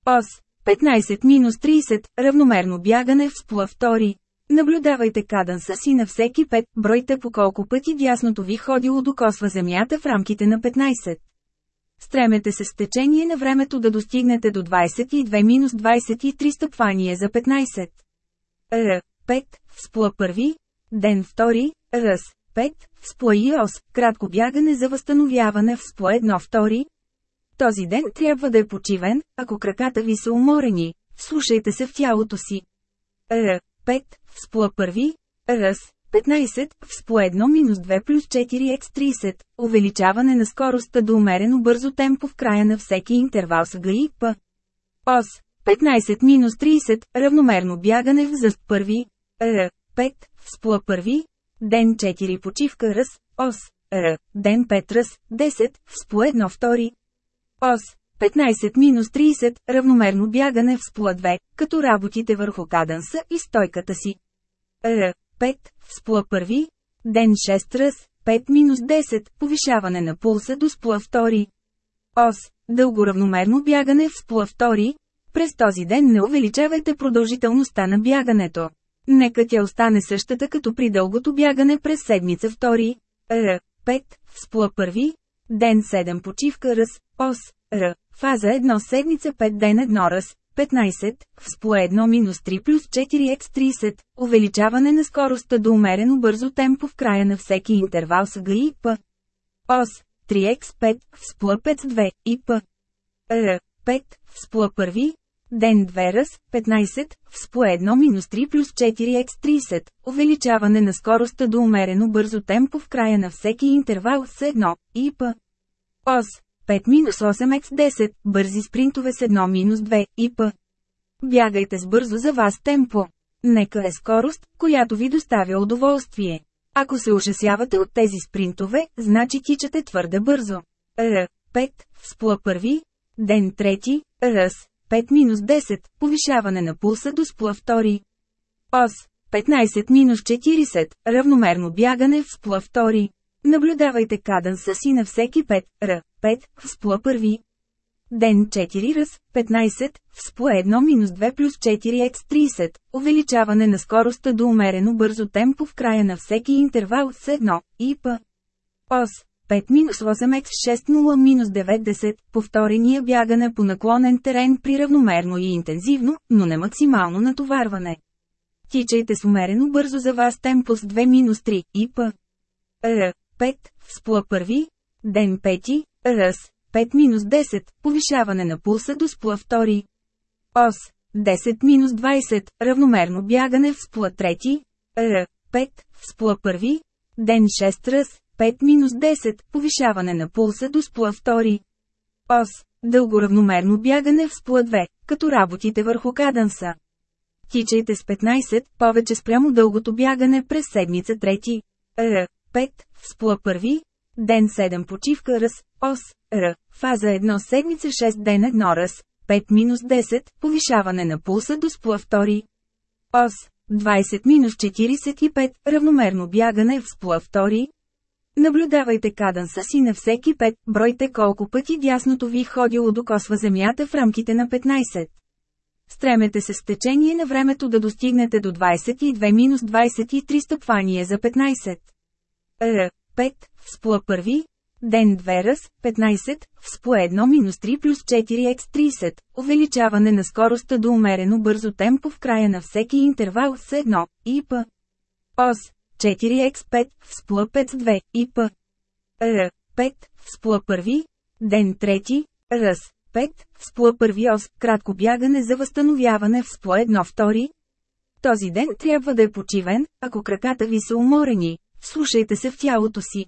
Ос. 15-30, равномерно бягане в сплъ втори. Наблюдавайте каданса си на всеки 5, бройте по колко пъти дясното ви ходило докосва земята в рамките на 15. Стремете се с течение на времето да достигнете до 22-23 стъпвания за 15. Р. 5. Всплъ първи. Ден втори. Ръс. 5. Всплъ и ос. Кратко бягане за възстановяване в сплъ 1 втори. Този ден трябва да е почивен, ако краката ви са уморени. Слушайте се в тялото си. Р. 5. Всплъ първи. Ръс. 15, в по 1-2 плюс 4x30, увеличаване на скоростта до умерено бързо темпо в края на всеки интервал с ГИ П. Ос. 15-30, равномерно бягане в зъст първи, Р. 5, в сплъ първи, ден 4 почивка ръс, ос, Р. Ден 5 ръс, 10, в сплъ 1 втори, ос. 15-30, равномерно бягане в сплъ 2, като работите върху каданса и стойката си. Р. 5, сплъ първи, ден 6 ръс, 5-10, повишаване на пулса до сплъ втори. Ос, дълго равномерно бягане в сплъ втори, през този ден не увеличавайте продължителността на бягането. Нека тя остане същата като при дългото бягане през седмица втори. Р. 5, сплъ първи, ден 7 почивка ръс, ос, Р. Фаза 1 седмица 5 ден 1 ръс, 15, в спло 1-3 плюс 4x30, увеличаване на скоростта до умерено бързо темпо в края на всеки интервал с Г и П. Ос, 3x5, в спло 5-2, и П. Р, 5, в спло 1, ден 2 раз, 15, в спло 1-3 плюс 4x30, увеличаване на скоростта до умерено бързо темпо в края на всеки интервал с 1, и П. Ос, 5-8x10, бързи спринтове с 1-2, и п. Бягайте с бързо за вас темпо. Нека е скорост, която ви доставя удоволствие. Ако се ужасявате от тези спринтове, значи тичате твърде бързо. Р. 5, сплъ първи, ден трети, ръс, 5-10, повишаване на пулса до сплъ втори. Ос, 15-40, равномерно бягане в сплъ втори. Наблюдавайте каданса си на всеки 5, р, 5, в спла първи. Ден 4 раз, 15, в спла 1-2 плюс 4 x 30, увеличаване на скоростта до умерено бързо темпо в края на всеки интервал с 1, и п. Ос, 5-8x60-90, повторения бягане по наклонен терен при равномерно и интензивно, но не максимално натоварване. Тичайте с умерено бързо за вас темпо с 2-3 и п. Р. 5, спла първи, ден 5, ръс, 5-10, повишаване на пулса до спла втори. Ос, 10-20, равномерно бягане в спла трети, Р. 5, в спла първи, ден 6 ръс, 5-10, повишаване на пулса до спла втори. Ос, дълго равномерно бягане в спла 2, като работите върху каданса. Тичайте с 15, повече спрямо дългото бягане през седмица трети. Р. 5, спла първи, ден 7 почивка раз, ос, р, фаза 1 седмица 6 ден 1 раз, 5-10, повишаване на пулса до спла втори. Ос, 20-45, равномерно бягане в спла втори. Наблюдавайте каданса си на всеки 5, бройте колко пъти дясното ви ходило докосва земята в рамките на 15. Стремете се с течение на времето да достигнете до 22-23 стъпвания за 15. Р. 5, в спла първи, ден 2 раз, 15, в спла 1-3 плюс 4 x 30, увеличаване на скоростта до умерено бързо темпо в края на всеки интервал с 1, и п. Ос, 4x5, в спла 5-2, и п. Р. 5, в спла първи, ден 3, раз, 5, в спла първи ос, кратко бягане за възстановяване в спла 1 втори. Този ден трябва да е почивен, ако краката ви са уморени, слушайте се в тялото си.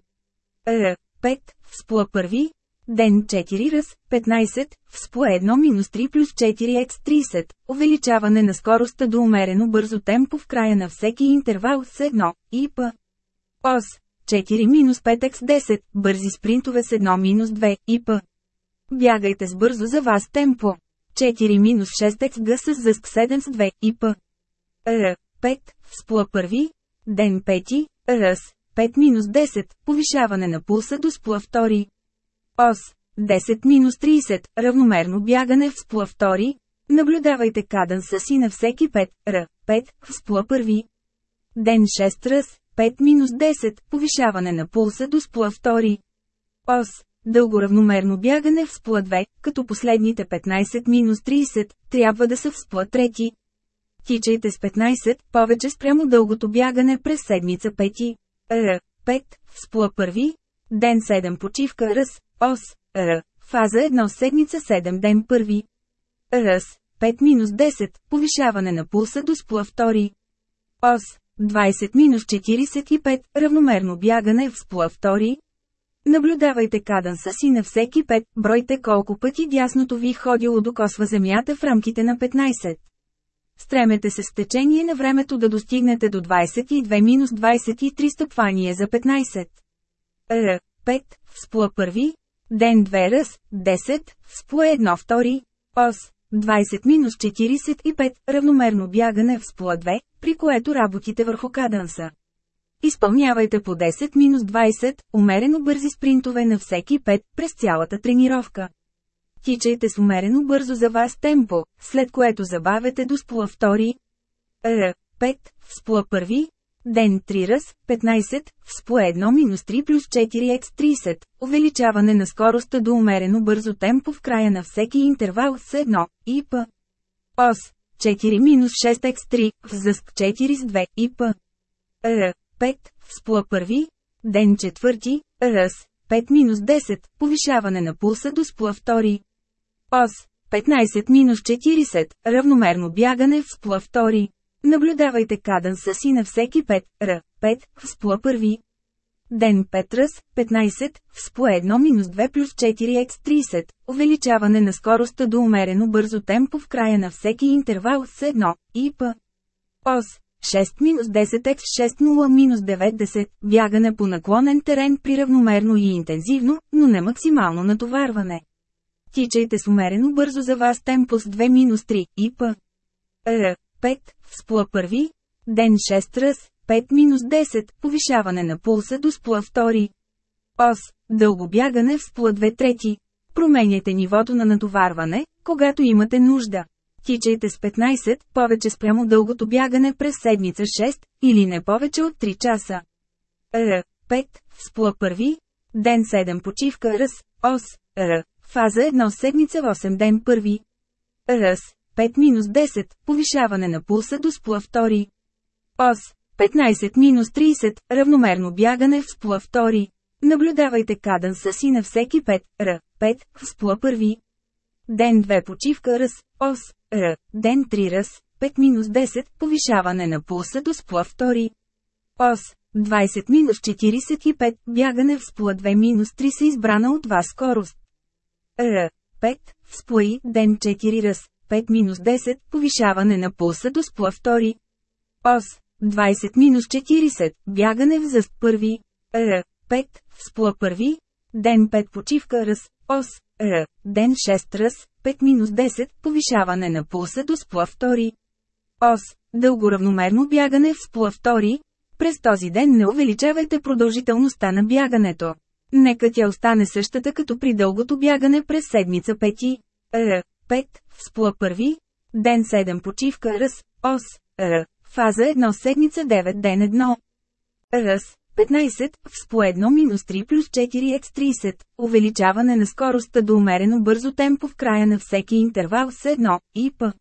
Р. 5, в спла първи, ден 4 раз, 15, в спла 1-3 плюс 4 x 30, увеличаване на скоростта до умерено бързо темпо в края на всеки интервал с 1, и п. Ос, 4-5 x 10, бързи спринтове с 1-2, и п. Бягайте с бързо за вас темпо. 4-6 x г с зъск 7 с 2, и п. Р. 5, в спла първи, ден 5, Ръс, 5-10, повишаване на пулса до спла втори. Ос, 10-30, равномерно бягане в спла втори. Наблюдавайте каданса си на всеки 5, Р, 5, в спла първи. Ден 6 ръс, 5-10, повишаване на пулса до спла втори. Ос, дълго равномерно бягане в спла 2, като последните 15-30, трябва да са в спла трети. Тичайте с 15, повече спрямо дългото бягане през седмица 5. Р. 5, в спла първи, ден 7 почивка Ръс, Ос, Р. Фаза 1 седмица 7 ден първи. Ръс, 5-10, повишаване на пулса до спла втори. Ос, 20-45, равномерно бягане в спла втори. Наблюдавайте каданса си на всеки 5, бройте колко пъти дясното ви ходило докосва земята в рамките на 15. Стремете се с течение на времето да достигнете до 22-23 стъпвания за 15. Р. 5. В спла първи. Ден 2 раз. 10. В спла 1 втори. Ос. 20-45. Равномерно бягане в спла 2, при което работите върху каданса. Изпълнявайте по 10-20, умерено бързи спринтове на всеки 5 през цялата тренировка. Тичайте с умерено бързо за вас темпо, след което забавете до спла втори. Р. 5, в спла първи. Ден 3 раз, 15, в спла 1-3 плюс 4 x 30, увеличаване на скоростта до умерено бързо темпо в края на всеки интервал с 1, и п. Ос, 4-6 x 3, в зъск 4 с 2, и п. Р. 5, в първи. Ден 4, раз, 5-10, повишаване на пулса до спла Ос 15-40, равномерно бягане в спла втори. Наблюдавайте каданса си на всеки 5, р, 5, в спла първи. Ден 5 раз, 15, в спла 1-2 плюс 4 x 30, увеличаване на скоростта до умерено бързо темпо в края на всеки интервал с 1, и п. Ос 6-10 x 6-0-90, бягане по наклонен терен при равномерно и интензивно, но не максимално натоварване. Тичайте с умерено бързо за вас темпо с 2-3 и п. Р. 5, в спла първи, ден 6 раз, 5-10, повишаване на пулса до спла втори. Ос. Дълго бягане в спла 2 трети. Променяйте нивото на натоварване, когато имате нужда. Тичайте с 15, повече спрямо дългото бягане през седмица 6, или не повече от 3 часа. Р. 5. Спла първи. Ден 7 почивка Ръс. Ос. Р. Фаза 1 седмица 8 ден първи. Ръс. 5-10. Повишаване на пулса до спла втори. Ос. 15-30. Равномерно бягане в спла втори. Наблюдавайте каданса си на всеки 5, р, 5, в спла първи. Ден 2 почивка ръс, ос, р, ден 3 ръс, 5-10, повишаване на пулса до спла втори. Ос, 20-45, бягане в спла 2-3 са избрана от вас скорост. Р, 5, в сплаи, ден. 4 ръс, 5-10, повишаване на пулса до спла. Втори. Ос, 20-40, бягане в зъст. Първи. Р, 5, Спла. Първи, ден. 5 почивка. Ръс, ос, р, ден. 6 ръс, 5-10, повишаване на пулса до спла. Втори. Ос, дълго равномерно бягане в спла. Втори, през този ден не увеличавайте продължителността на бягането. Нека тя остане същата като при дългото бягане през седмица 5. Р. 5. Спла първи. Ден 7 почивка Ръс. Ос. Р. Фаза 1 седмица 9 ден 1. Ръс. 15, в по 1 минус 3 плюс 4 x 30, увеличаване на скоростта до умерено бързо темпо в края на всеки интервал с 1, и п.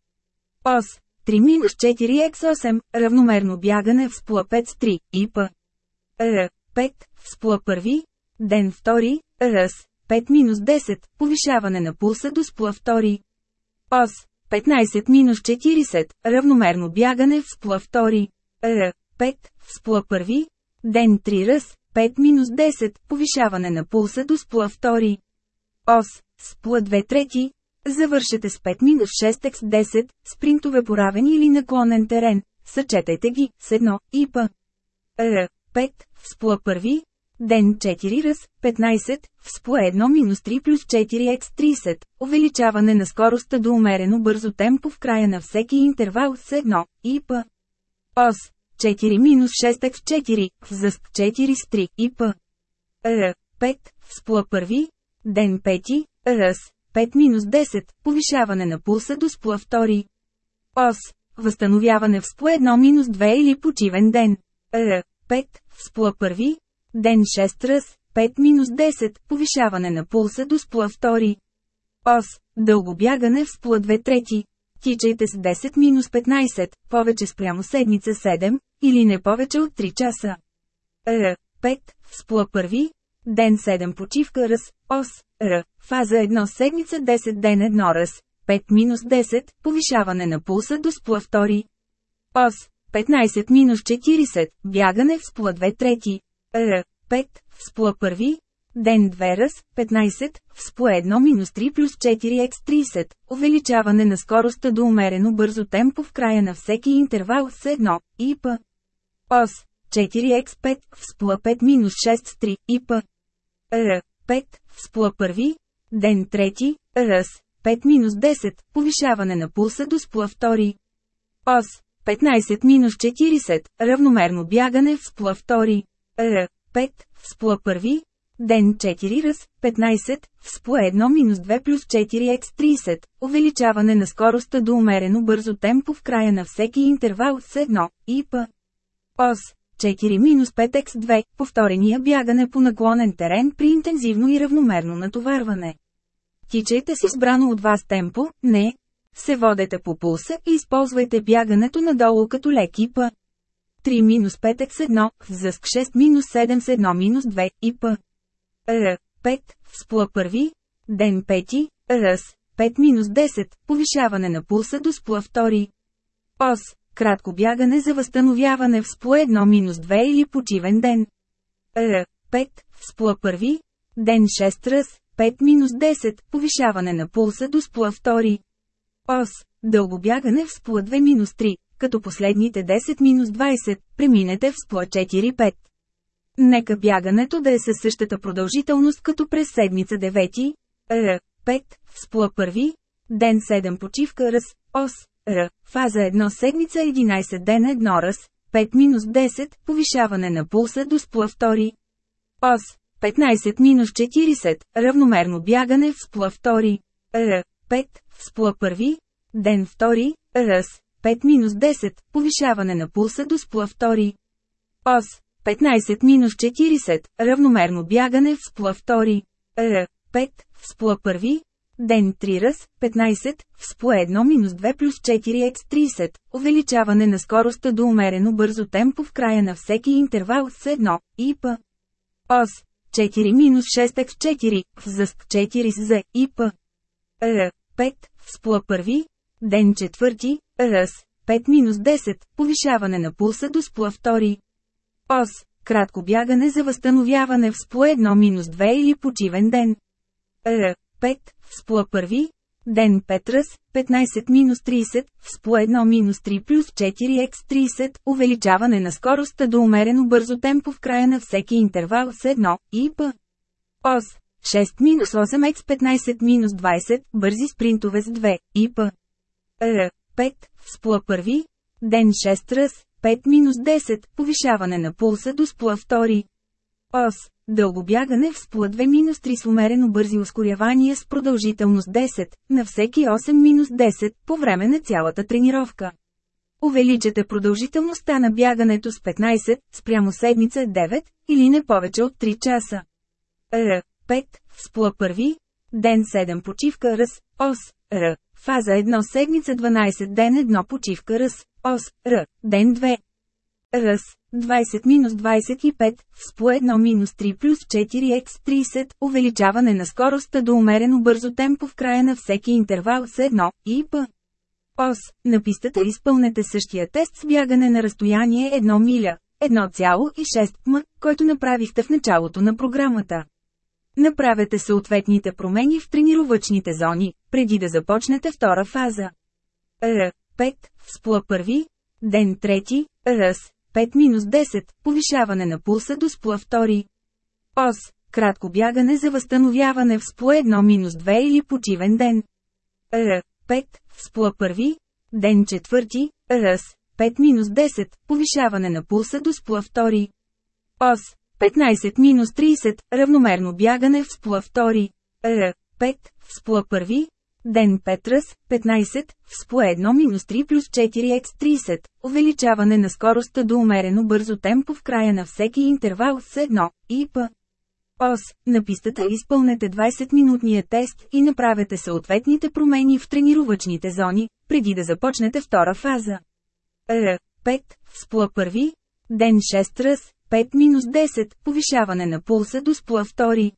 Ос, 3 минус 4 x 8, равномерно бягане в спла 5 с 3, и п. Р, 5, в спла първи, ден втори, ръс, 5 минус 10, повишаване на пулса до спла втори. Ос, 15 минус 40, равномерно бягане в спла втори. Р, 5, в спла първи, Ден 3 ръс, 5-10, повишаване на пулса до спла 2. Ос, спла 2 трети. Завършете с 5-6 x 10, спринтове по равен или наклонен терен. Съчетайте ги, с 1, и п. Р, 5, в спла първи. Ден 4 ръс, 15, в спла 1-3 плюс 4 x 30, увеличаване на скоростта до умерено бързо темпо в края на всеки интервал с 1, и п. Ос, 4-6 в 4, в зъст 4 с 3 и п. Р. 5, в спла първи, ден 5, ръс, 5-10, повишаване на пулса до спла втори. Ос. Възстановяване в спла 1-2 или почивен ден. Р. 5, в спла първи, ден 6 ръс, 5-10, повишаване на пулса до спла втори. Ос. Дълго бягане в спла 2 трети. Тичайте с 10-15, повече спрямо седмица 7, или не повече от 3 часа. Р. 5. Спла първи. Ден 7 почивка Ръс. Ос. Р. Фаза 1 седмица 10 ден 1 Ръс. 5-10. Повишаване на пулса до спла втори. Ос. 15-40. Бягане в спла 2 трети. Р. 5. Спла първи. Ден 2 раз, 15, в спо 1-3 плюс 4 x 30, увеличаване на скоростта до умерено бързо темпо в края на всеки интервал с 1, и п. Ос, 4x5, в спла 5-6 с 3, и п. Р, 5, в спла първи, ден 3, ръс, 5-10, повишаване на пулса до спла втори. Ос, 15-40, равномерно бягане в спла втори. Р, 5, в спла първи, Ден 4 раз, 15, в СПО 1-2 плюс 4 x 30, увеличаване на скоростта до умерено бързо темпо в края на всеки интервал с 1, и п. Ос, 4-5 x 2, повторения бягане по наклонен терен при интензивно и равномерно натоварване. Тичайте с избрано от вас темпо, не. Се водете по пулса и използвайте бягането надолу като леки п. 3-5 x 1, в зъск 6-7 с 1-2 и п. Р. 5, в спла първи, ден 5, ръс, 5-10, повишаване на пулса до спла втори. Ос, кратко бягане за възстановяване в спла 1-2 или почивен ден. Р. 5, в спла първи, ден 6 ръс, 5-10, повишаване на пулса до спла втори. Ос, дълго бягане в спла 2-3, като последните 10-20, преминете в спла 4-5. Нека бягането да е със същата продължителност като през седмица 9, Р, 5, спла първи, ден 7 почивка Ръс, Ос, Р, фаза 1 седмица 11 ден 1 Ръс, 5-10, повишаване на пулса до спла втори. Ос, 15-40, равномерно бягане в сплъв втори. Р. 5, в сплъв първи. Ден втори. Ръс. 5-10, повишаване на пулса до сплъв втори. Ос. 15-40, равномерно бягане в сплъв втори. Р. 5, в сплъв първи. Ден 3 раз, 15, в СПО 1-2 плюс 4 x 30, увеличаване на скоростта до умерено бързо темпо в края на всеки интервал с 1, ИП. ОС, 4-6 x 4, в ЗСК 4 с З, ИП. Р, 5, в СПО първи, ден 4, РС, 5-10, повишаване на пулса до СПО втори. ОС, кратко бягане за възстановяване в СПО 1-2 или почивен ден. Р, 5, в СПЛА първи, ден 5 раз, 15-30, в СПЛА 1-3 плюс 4x30, увеличаване на скоростта до умерено бързо темпо в края на всеки интервал с 1, и П. ОС, 6-8x15-20, бързи спринтове с 2, и П. Р, 5, в СПЛА първи, ден 6 раз, 5-10, повишаване на пулса до СПЛА втори. ОС, Дълго бягане в сплът 2-3 с умерено бързи ускорявания с продължителност 10, на всеки 8-10, по време на цялата тренировка. Увеличете продължителността на бягането с 15, спрямо седмица 9, или не повече от 3 часа. Р. 5, в спла първи, ден 7 почивка ръс, ос, Р. Фаза 1 седмица 12 ден 1 почивка ръс, ос, Р. Ден 2. Ръс, 20-25, в СПО 1-3 плюс 4x30, увеличаване на скоростта до умерено бързо темпо в края на всеки интервал с 1, и П. ОС, на пистата изпълнете същия тест с бягане на разстояние 1 миля, 1,6 м, който направихте в началото на програмата. Направете съответните промени в тренировъчните зони, преди да започнете втора фаза. Р. 5, в СПЛА първи, ден 3, РС, 5-10, повишаване на пулса до СПЛА втори. ОС, кратко бягане за възстановяване в СПЛА 1-2 или почивен ден. Р, 5, в СПЛА първи, ден четвърти, РС, 5-10, повишаване на пулса до СПЛА втори. ОС, 15-30, равномерно бягане в СПЛА втори. Р, 5, в СПЛА първи, Ден Петрас, 15, в СПО 1-3 плюс 4x30, увеличаване на скоростта до умерено бързо темпо в края на всеки интервал с 1, ИП. ОС, на пистата изпълнете 20-минутния тест и направете съответните промени в тренировъчните зони, преди да започнете втора фаза. Р. 5, в СПО първи, ден 6 раз, 5-10, повишаване на пулса до СПО втори.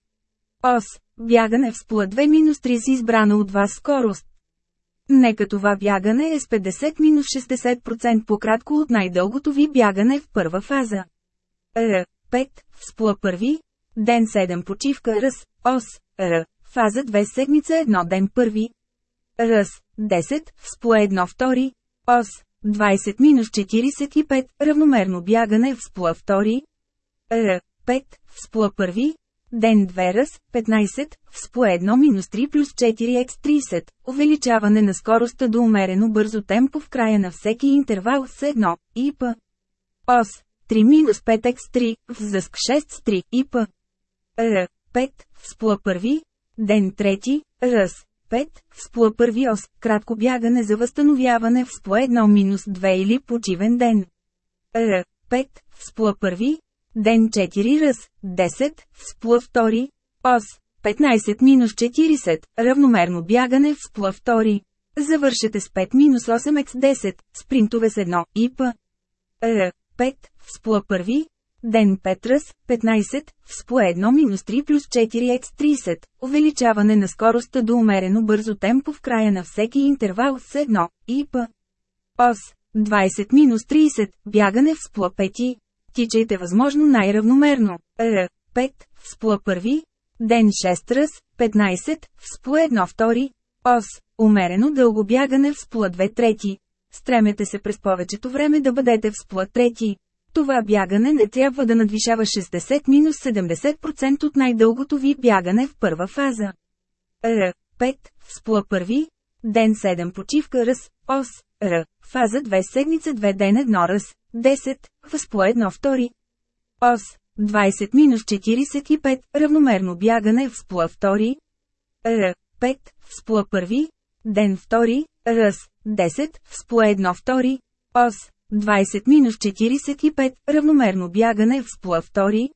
ОС, Бягане в сплът 2-3 с избрана от вас скорост. Нека това бягане е с 50-60% по-кратко от най-дългото ви бягане в първа фаза. Р. 5. В спла първи. Ден 7 почивка Ръс. Ос. Р. Фаза 2 седмица 1 ден първи. Ръс. 10. В спла 1 втори. Ос. 20-45. Равномерно бягане в спла втори. Р. 5. В спла първи. Ден 2 раз, 15, в СПО 1-3 плюс 4x30, увеличаване на скоростта до умерено бързо темпо в края на всеки интервал с 1, ИП. ОС, 3-5x3, в ЗСК 6 с 3, ИП. Р, 5, в СПО първи, ден 3, РС, 5, в СПО първи ОС, кратко бягане за възстановяване в СПО 1-2 или почивен ден. Р, 5, в СПО първи, Ден 4 раз, 10, сплъв втори, ос, 15-40, равномерно бягане в сплъв втори. Завършете с 5-8x10, спринтове с 1, ИП. Р, 5, в сплъв първи, Ден 5 раз, 15, в СПО 1-3 плюс 4x30, увеличаване на скоростта до умерено бързо темпо в края на всеки интервал с 1, ИП. ОС, 20-30, бягане в СПО 5 тичайте възможно най-равномерно. Р. 5. В спла първи. Ден 6 раз. 15. В спла 1 втори. Ос. Умерено дълго бягане в спла 2 трети. Стремете се през повечето време да бъдете в спла трети. Това бягане не трябва да надвишава 60-70% от най-дългото ви бягане в първа фаза. Р. 5. В спла първи. Ден 7 почивка раз. Ос. Р. Фаза 2 седмица 2 ден 1 раз. 10. Възпо 1 втори. Ос. 20-45, равномерно бягане в сплъ втори. Р. 5, в сплъ първи. Ден втори. Ръс. 10, в сплъ 1 втори. Ос. 20-45, равномерно бягане в сплъ втори.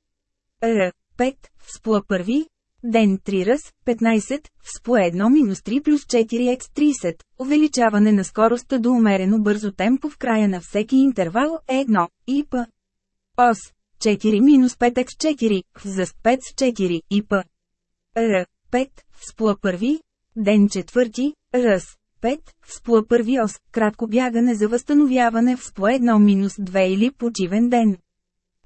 Р. 5, в сплъ първи. Ден 3 раз, 15, в СПО 1-3 плюс 4 x 30, увеличаване на скоростта до умерено бързо темпо в края на всеки интервал е 1, и п. Ос, 4-5 x 4, в ЗС 5 с 4, и п. Р, 5, в СПО първи, ден четвърти, Ръс, 5, в СПО първи ос, кратко бягане за възстановяване в СПО 1-2 или почивен ден.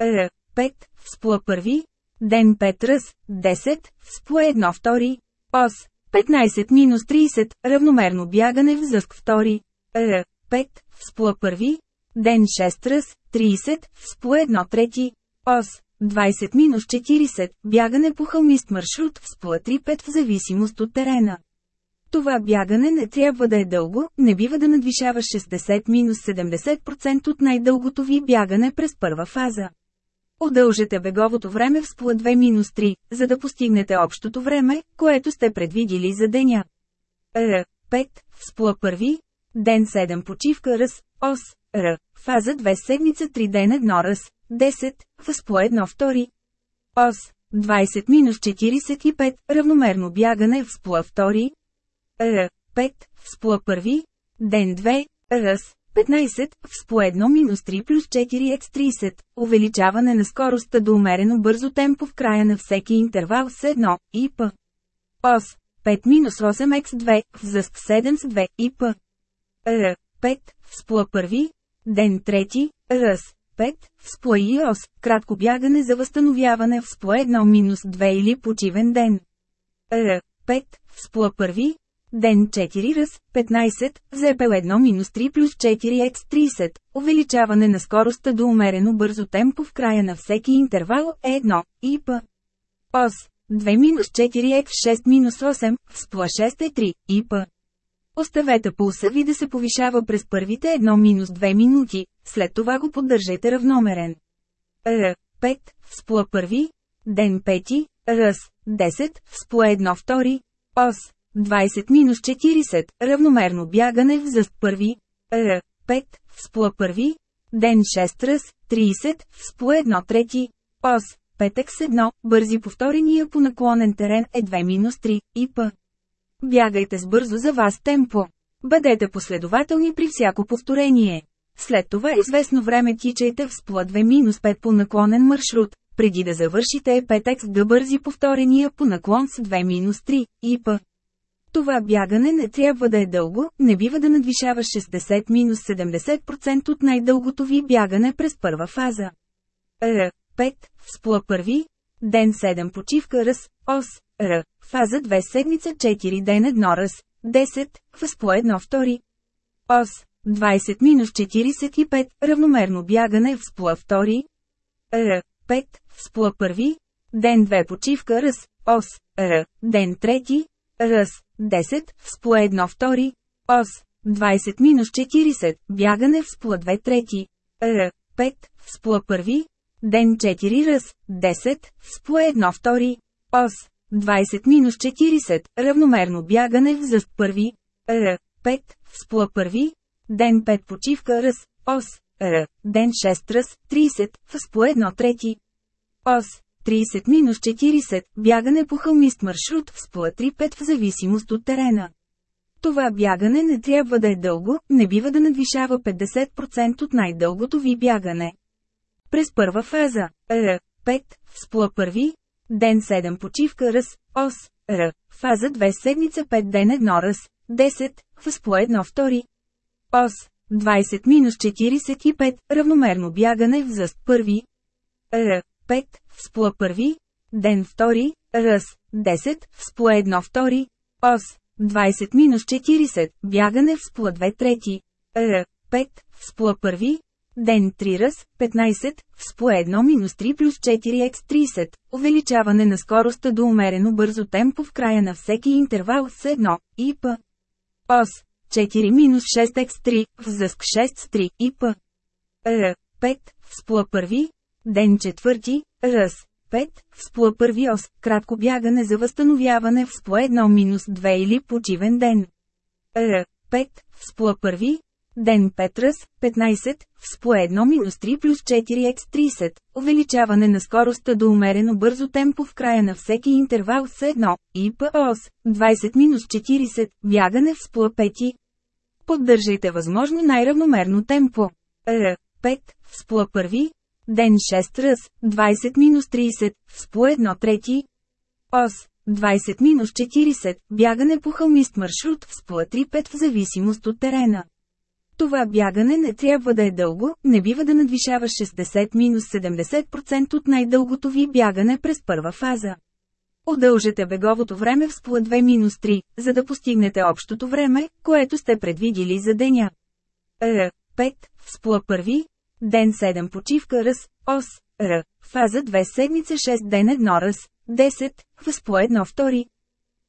Р, 5, в СПО първи, Ден 5 раз, 10, с по 1 втори, ос, 15-30, равномерно бягане в зъск втори, р, 5, с по първи, ден 6 раз, 30, с по 1 трети, ос, 20-40, бягане по хълмист маршрут в СПЛА 3-5 в зависимост от терена. Това бягане не трябва да е дълго, не бива да надвишава 60-70% от най-дългото ви бягане през първа фаза. Удължете беговото време в спла 2-3, за да постигнете общото време, което сте предвидили за деня. Р. 5. В спла първи. Ден 7 почивка Ръс. Ос. Р. Фаза 2 седмица 3 ден 1 Ръс. 10. В спла 1 втори. Ос. 20-45. Равномерно бягане в спла втори. Р. 5. В спла първи. Ден 2. Ръс. 15, в СПО 1-3 плюс 4 x 30, увеличаване на скоростта до умерено бързо темпо в края на всеки интервал с 1, и п. ОС, 5-8 x 2, в ЗСК 7 с 2, и п. Р, 5, в СПО първи, ден трети, РС, 5, в СПО и ОС, кратко бягане за възстановяване в СПО 1-2 или почивен ден. Р, 5, в СПО първи, Ден 4 раз, 15, ЗПЛ 1-3 плюс 4 x 30, увеличаване на скоростта до умерено бързо темпо в края на всеки интервал е 1, и п. ОС, 2-4 x 6-8, в СПЛА 6 е 3, и п. Оставете пулса ви да се повишава през първите 1-2 минути, след това го поддържайте равномерен. Р. 5, в СПЛА първи, ден 5, РС, 10, в СПЛА 1 втори, ОС, 20-40, равномерно бягане в зъст първи, Р, 5, в спла първи, ден 6 раз, 30, в спла 1 трети, ос, петък с 1, бързи повторения по наклонен терен е 2-3, и п. Бягайте с бързо за вас темпо. Бъдете последователни при всяко повторение. След това известно време тичайте в спла 2-5 по наклонен маршрут, преди да завършите е 5 г бързи повторения по наклон с 2-3, и п. Това бягане не трябва да е дълго, не бива да надвишава 60-70% от най-дългото ви бягане през първа фаза. Р. 5. Спла първи. Ден 7 почивка Ръс. Ос. Р. Фаза 2 седмица 4 ден 1 Ръс. 10. В спла 1 втори. Ос. 20-45 равномерно бягане в втори. Р. 5. Спла първи. Ден 2 почивка Ръс. Ос. Р. Ден 3. Ръс, 10, в спла 1 втори, ос, 20-40, бягане в спла 2 трети, р, 5, в спла първи, ден 4 ръс, 10, в спла 1 втори, ос, 20-40, равномерно бягане в зъст първи, р, 5, в спла първи, ден 5 почивка ръс, ос, р, ден 6 ръс, 30, в спла 1 трети, ос, 30-40, бягане по хълмист маршрут в спла 3-5 в зависимост от терена. Това бягане не трябва да е дълго, не бива да надвишава 50% от най-дългото ви бягане. През първа фаза, Р, 5, в спла първи, ден 7 почивка Ръс, Ос, Р, фаза 2 седмица 5 ден 1 Ръс, 10, в спла 1 втори, Ос, 20-45, равномерно бягане в зъст първи, Р, 5, в спла първи, ден втори, ръс, 10, в спла 1 втори, ос, 20-40, бягане в спла 2 трети, р, 5, в спла първи, ден 3 раз, 15, в спла 1-3 плюс 4 x 30, увеличаване на скоростта до умерено бързо темпо в края на всеки интервал с 1, и п. Ос, 4-6 x 3, в зъск 6 с 3, и п. Р, 5, в спла първи, Ден четвърти, Ръс. 5, в първи ос, кратко бягане за възстановяване в СПО 1-2 или почивен ден. Р. 5, в първи, Ден 5 ръс, 15, в СПО 1-3 плюс 4 x 30, увеличаване на скоростта до умерено бързо темпо в края на всеки интервал с 1, и ос, 20-40, бягане в СПО 5. Поддържайте възможно най-равномерно темпо. Р. 5, в СПО първи, Ден 6 ръс, 20-30, в СПО 1 трети. Ос, 20-40, бягане по хълмист маршрут в СПО 3-5 в зависимост от терена. Това бягане не трябва да е дълго, не бива да надвишава 60-70% от най-дългото ви бягане през първа фаза. Удължете беговото време в спла 2-3, за да постигнете общото време, което сте предвидили за деня. Р. 5. В спла първи. Ден 7 почивка ръс, ос, Р. Фаза 2 седмица 6 ден 1 ръс, 10. В спла 1 втори.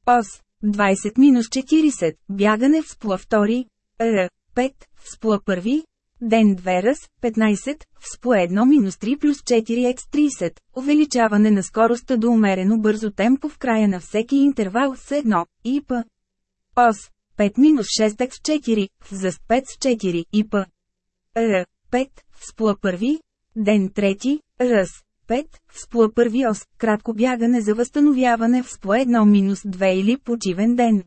Ос. 20-40. Бягане в спла втори. Р. 5, в СПЛА първи, Ден 2 раз, 15, в СПО 1-3 плюс 4 x 30, увеличаване на скоростта до умерено бързо темпо в края на всеки интервал с 1, ИП. ОС, 5-6 x 4, в ЗАС 5 с 4, ИП. Р, 5, в СПЛА първи, Ден 3, РАС, 5, в СПЛА първи ос, кратко бягане за възстановяване в СПО 1-2 или почивен ден.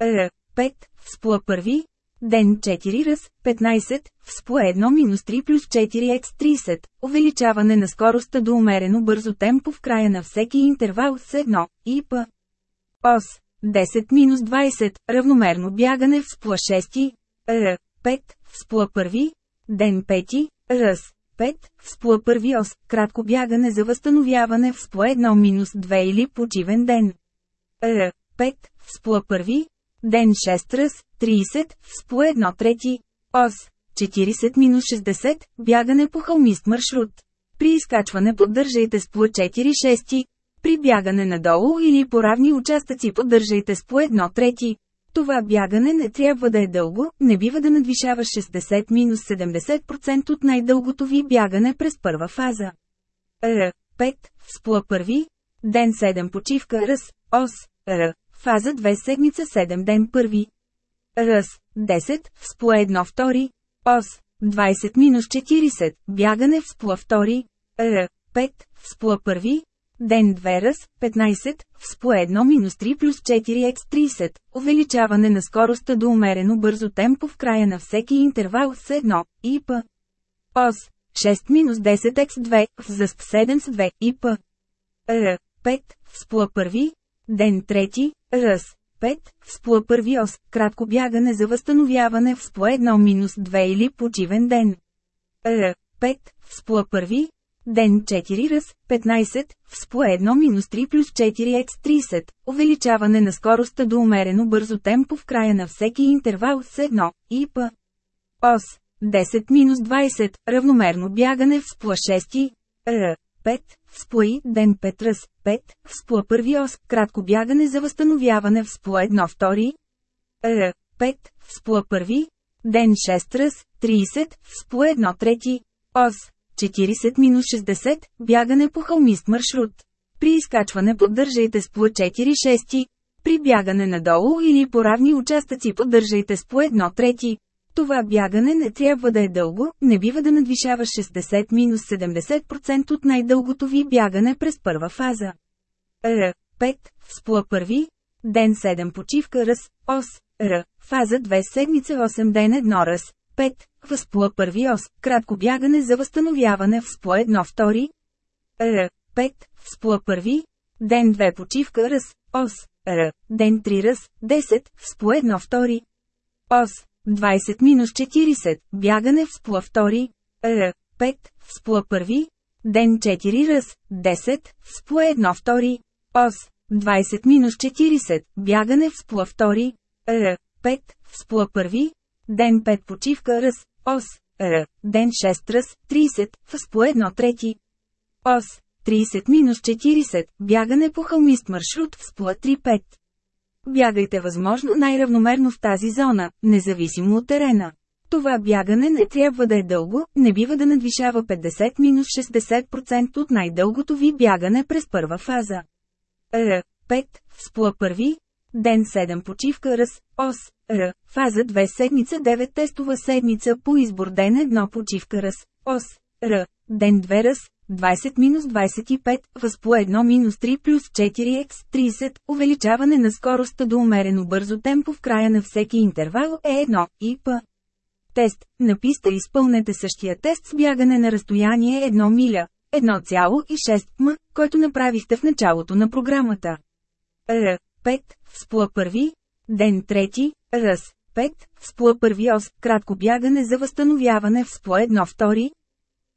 Р, 5, в СПЛА първи, Ден 4 раз, 15, в СПО 1-3 плюс 4 x 30, увеличаване на скоростта до умерено бързо темпо в края на всеки интервал с 1, ИП. ОС, 10-20, равномерно бягане в СПО 6, Р, 5, в СПО 1, Ден 5, РС, 5, в СПО 1 ОС, кратко бягане за възстановяване в СПО 1-2 или почивен ден. Р, 5, в СПО 1, Ден 6 ръс, 30, в СПО 1 трети. Ос, 40-60, бягане по хълмист маршрут. При изкачване поддържайте СПО 4 шести. При бягане надолу или по равни участъци поддържайте СПО 1 трети. Това бягане не трябва да е дълго, не бива да надвишава 60-70% от най-дългото ви бягане през първа фаза. Р. 5. В СПО първи. Ден 7 почивка Ръс. Ос. Р. Фаза 2 седмица 7 ден първи. Ръс, 10, в СПО 1 втори. Ос, 20-40, бягане в СПО втори. Р, 5, в СПО първи. Ден 2 раз, 15, в СПО 1-3 плюс 4 x 30, увеличаване на скоростта до умерено бързо темпо в края на всеки интервал с 1, ИП. ОС, 6-10 x 2, в ЗАСП 7 с 2, ИП. Р, 5, в СПО първи. Ден 3, Ръс. 5. В СПЛА първи ос, кратко бягане за възстановяване в СПЛА 1-2 или почивен ден. Р. 5. В СПЛА първи. Ден 4 раз, 15, в СПЛА 1-3 плюс 4 x 30, увеличаване на скоростта до умерено бързо темпо в края на всеки интервал с 1, ИП. ОС. 10-20, равномерно бягане в СПЛА 6, Р. 5, в СПЛАИ, ден 5 раз, 5, в СПЛА първи ос, кратко бягане за възстановяване в СПЛА 1 втори, Р. 5, в СПЛА първи, ден 6 раз, 30, в СПЛА 1 трети, ос, 40-60, бягане по хълмист маршрут. При изкачване поддържайте СПЛА 4 шести, при бягане надолу или по равни участъци поддържайте СПЛА 1 трети, това бягане не трябва да е дълго, не бива да надвишава 60-70% от най-дългото ви бягане през първа фаза. Р. 5. В СПЛА първи. Ден 7 почивка Ръс. Ос. Р. Фаза 2 седмица 8 ден 1 Ръс. 5. В СПЛА първи ос. Кратко бягане за възстановяване в СПЛА 1 втори. Р. 5. В СПЛА първи. Ден 2 почивка Ръс. Ос. Р. Ден 3 Ръс. 10. В СПЛА 1 втори. Ос. 20-40, бягане в СПЛА втори, Р, 5, в СПЛА първи, Ден 4 раз, 10, в СПЛА 1 втори, ОС, 20-40, бягане в СПЛА втори, Р, 5, в СПЛА първи, Ден 5 почивка раз, ОС, Р, Ден 6 раз, 30, в СПЛА 1 трети, ОС, 30-40, бягане по хълмист маршрут в СПЛА 3-5. Бягайте възможно най-равномерно в тази зона, независимо от терена. Това бягане не трябва да е дълго, не бива да надвишава 50-60% от най-дългото ви бягане през първа фаза. Р. 5. Спла първи. Ден 7 почивка Ръс. Ос. Р. Фаза 2 седмица 9 тестова седмица по избор Ден 1 почивка Ръс. Ос. Р. Ден 2 Ръс. 20-25, възпо 1-3 плюс 4 x 30, увеличаване на скоростта до умерено бързо темпо в края на всеки интервал е 1, и п. Тест. На писта изпълнете същия тест с бягане на разстояние 1 миля, 1,6 м, който направихте в началото на програмата. Р. 5. Спла първи. Ден 3. Ръс. 5. Спла първи ос. Кратко бягане за възстановяване в спла 1 втори.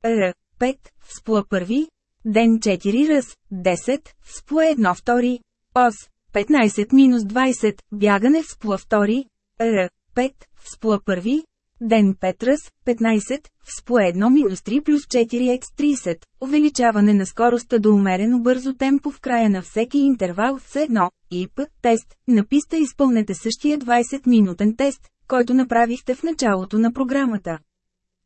Р. 5, спла първи, ден 4 ръс, 10, спла 1 втори, ос, 15-20, бягане в спла втори, р, 5, спла първи, ден 5 ръс, 15, спла 1-3 плюс 4 x 30, увеличаване на скоростта до умерено бързо темпо в края на всеки интервал с 1, и п, тест, на писта изпълнете същия 20-минутен тест, който направихте в началото на програмата.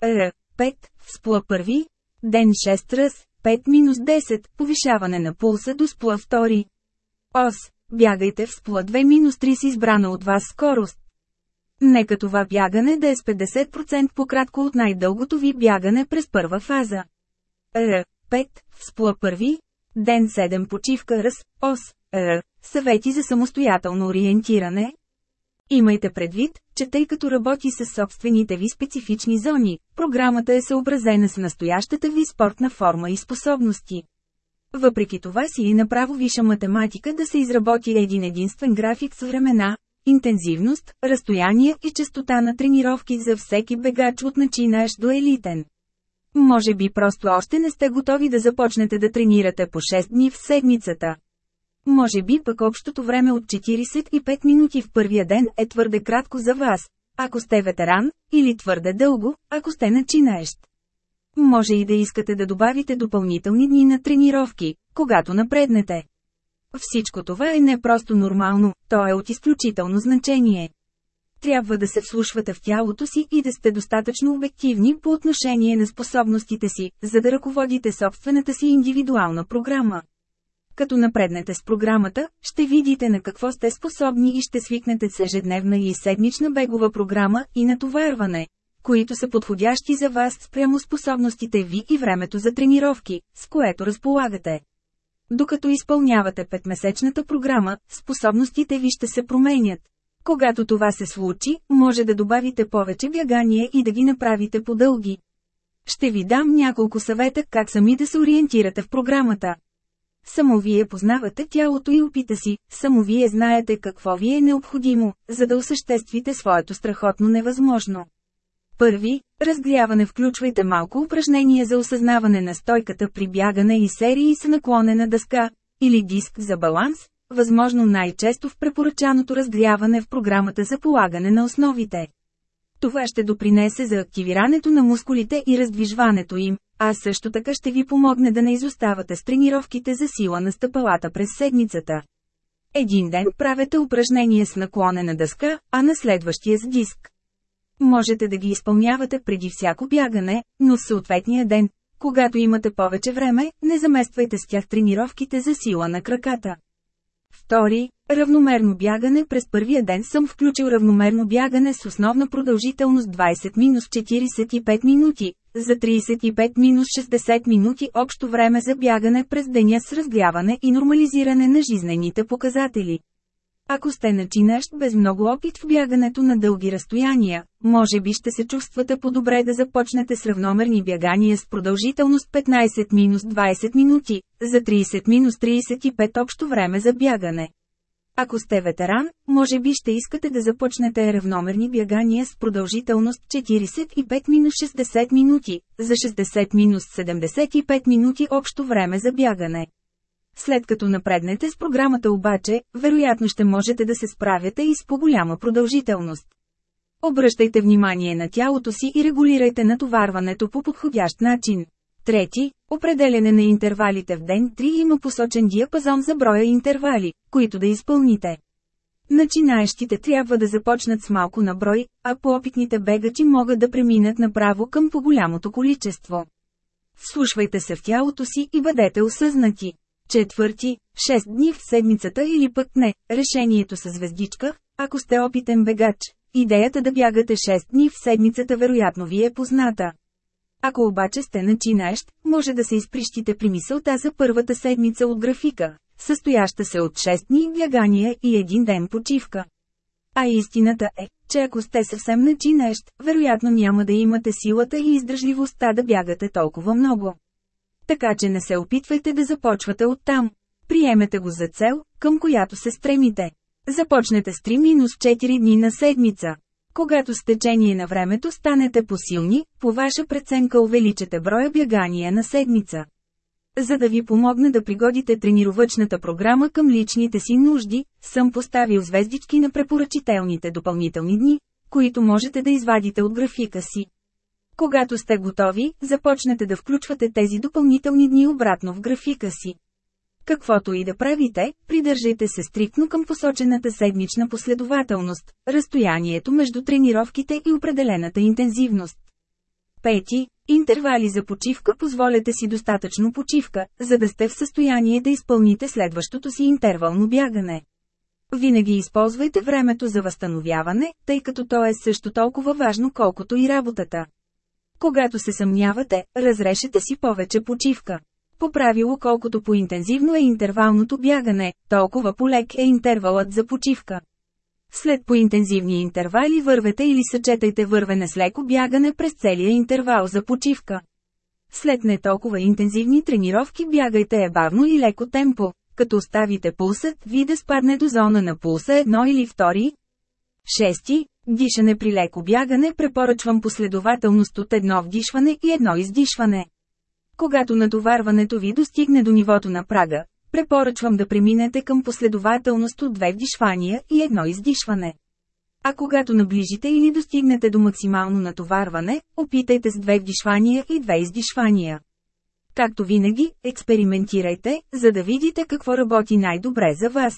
Р. 5, спла първи, Ден 6 ръс, 5-10, повишаване на пулса до спла 2. Ос, бягайте в спла 2-3 с избрана от вас скорост. Нека това бягане да е с 50% по-кратко от най-дългото ви бягане през първа фаза. Р. 5. Спла първи. Ден 7 почивка Ръс. Ос. Р. Съвети за самостоятелно ориентиране. Имайте предвид, че тъй като работи с собствените ви специфични зони, програмата е съобразена с настоящата ви спортна форма и способности. Въпреки това си и направо виша математика да се изработи един единствен график с времена, интензивност, разстояние и частота на тренировки за всеки бегач от начинаещ до елитен. Може би просто още не сте готови да започнете да тренирате по 6 дни в седмицата. Може би пък общото време от 45 минути в първия ден е твърде кратко за вас, ако сте ветеран, или твърде дълго, ако сте начинаещ. Може и да искате да добавите допълнителни дни на тренировки, когато напреднете. Всичко това е не просто нормално, то е от изключително значение. Трябва да се вслушвате в тялото си и да сте достатъчно обективни по отношение на способностите си, за да ръководите собствената си индивидуална програма. Като напреднете с програмата, ще видите на какво сте способни и ще свикнете с ежедневна и седмична бегова програма и натоварване, които са подходящи за вас спрямо способностите ви и времето за тренировки, с което разполагате. Докато изпълнявате петмесечната програма, способностите ви ще се променят. Когато това се случи, може да добавите повече бягание и да ги направите по-дълги. Ще ви дам няколко съвета как сами да се ориентирате в програмата. Само вие познавате тялото и опита си, само вие знаете какво ви е необходимо, за да осъществите своето страхотно невъзможно. Първи, разгряване включвайте малко упражнение за осъзнаване на стойката при бягане и серии с наклонена дъска, или диск за баланс, възможно най-често в препоръчаното разгряване в програмата за полагане на основите. Това ще допринесе за активирането на мускулите и раздвижването им, а също така ще ви помогне да не изоставате с тренировките за сила на стъпалата през седмицата. Един ден правете упражнение с наклонена дъска, а на следващия с диск. Можете да ги изпълнявате преди всяко бягане, но в съответния ден, когато имате повече време, не замествайте с тях тренировките за сила на краката. Втори, равномерно бягане през първия ден съм включил равномерно бягане с основна продължителност 20-45 минути, за 35-60 минути общо време за бягане през деня с разгряване и нормализиране на жизнените показатели. Ако сте начинащ без много опит в бягането на дълги разстояния, може би ще се чувствате по-добре да започнете с равномерни бягания с продължителност 15-20 минути, за 30-35 общо време за бягане. Ако сте ветеран, може би ще искате да започнете равномерни бягания с продължителност 45-60 минути, за 60-75 минути общо време за бягане. След като напреднете с програмата обаче, вероятно ще можете да се справяте и с по-голяма продължителност. Обръщайте внимание на тялото си и регулирайте натоварването по подходящ начин. Трети, определене на интервалите в ден 3 има посочен диапазон за броя интервали, които да изпълните. Начинаещите трябва да започнат с малко наброй, а по-опитните бегачи могат да преминат направо към по-голямото количество. Слушвайте се в тялото си и бъдете осъзнати. Четвърти, 6 дни в седмицата или пък не, решението с звездичка, ако сте опитен бегач. Идеята да бягате 6 дни в седмицата вероятно ви е позната. Ако обаче сте начинаещ, може да се изприщите при мисълта за първата седмица от графика, състояща се от 6 дни бягания и един ден почивка. А истината е, че ако сте съвсем начинаещ, вероятно няма да имате силата и издръжливостта да бягате толкова много. Така че не се опитвайте да започвате оттам. Приемете го за цел, към която се стремите. Започнете с 3-4 дни на седмица. Когато с течение на времето станете посилни, по ваша преценка увеличете броя бягания на седмица. За да ви помогне да пригодите тренировъчната програма към личните си нужди, съм поставил звездички на препоръчителните допълнителни дни, които можете да извадите от графика си. Когато сте готови, започнете да включвате тези допълнителни дни обратно в графика си. Каквото и да правите, придържайте се стриктно към посочената седмична последователност, разстоянието между тренировките и определената интензивност. Пети, интервали за почивка позволете си достатъчно почивка, за да сте в състояние да изпълните следващото си интервално бягане. Винаги използвайте времето за възстановяване, тъй като то е също толкова важно колкото и работата. Когато се съмнявате, разрешете си повече почивка. По правило колкото по-интензивно е интервалното бягане, толкова полек е интервалът за почивка. След по-интензивни интервали вървете или съчетайте вървене с леко бягане през целия интервал за почивка. След не толкова интензивни тренировки бягайте е бавно и леко темпо, като оставите пулсът ви да спадне до зона на пулса едно или втори. Шести, дишане при леко бягане препоръчвам последователност от едно вдишване и едно издишване. Когато натоварването ви достигне до нивото на прага, препоръчвам да преминете към последователност от две вдишвания и едно издишване. А когато наближите или достигнете до максимално натоварване, опитайте с две вдишвания и две издишвания. Както винаги, експериментирайте, за да видите какво работи най-добре за вас.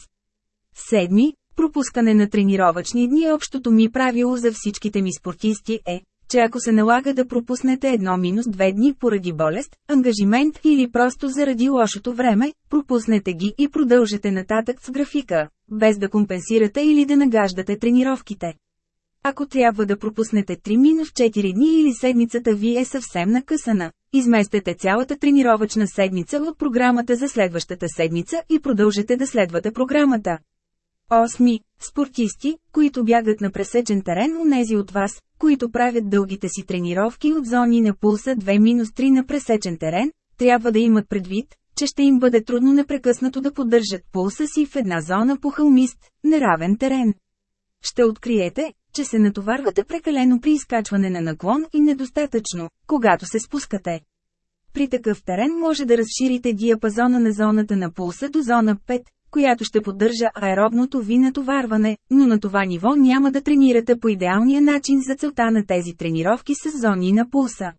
Седми, пропускане на тренировъчни дни общото ми правило за всичките ми спортисти е, че ако се налага да пропуснете едно минус две дни поради болест, ангажимент или просто заради лошото време, пропуснете ги и продължете нататък с графика, без да компенсирате или да нагаждате тренировките. Ако трябва да пропуснете 3 минус 4 дни или седмицата ви е съвсем накъсана, изместете цялата тренировъчна седмица от програмата за следващата седмица и продължете да следвате програмата. 8. Спортисти, които бягат на пресечен терен нези от вас, които правят дългите си тренировки от зони на пулса 2-3 на пресечен терен, трябва да имат предвид, че ще им бъде трудно непрекъснато да поддържат пулса си в една зона по хълмист, неравен терен. Ще откриете, че се натоварвате прекалено при изкачване на наклон и недостатъчно, когато се спускате. При такъв терен може да разширите диапазона на зоната на пулса до зона 5, която ще поддържа аеробното ви натоварване, но на това ниво няма да тренирате по идеалния начин за целта на тези тренировки с зони на пулса.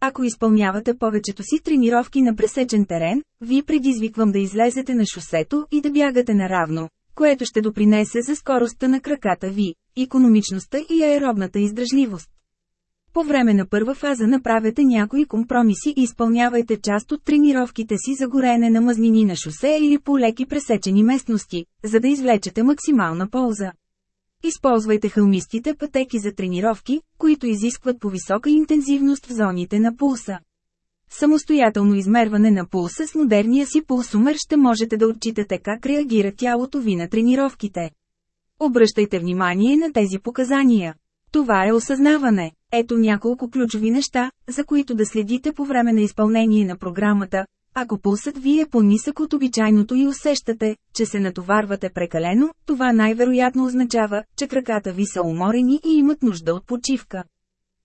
Ако изпълнявате повечето си тренировки на пресечен терен, ви предизвиквам да излезете на шосето и да бягате наравно, което ще допринесе за скоростта на краката ви, економичността и аеробната издръжливост. По време на първа фаза направете някои компромиси и изпълнявайте част от тренировките си за горене на мазнини на шосе или по леки пресечени местности, за да извлечете максимална полза. Използвайте хълмистите пътеки за тренировки, които изискват по висока интензивност в зоните на пулса. Самостоятелно измерване на пулса с модерния си пулсомер ще можете да отчитате как реагира тялото ви на тренировките. Обръщайте внимание на тези показания. Това е осъзнаване. Ето няколко ключови неща, за които да следите по време на изпълнение на програмата. Ако пулсът ви е по-нисък от обичайното и усещате, че се натоварвате прекалено, това най-вероятно означава, че краката ви са уморени и имат нужда от почивка.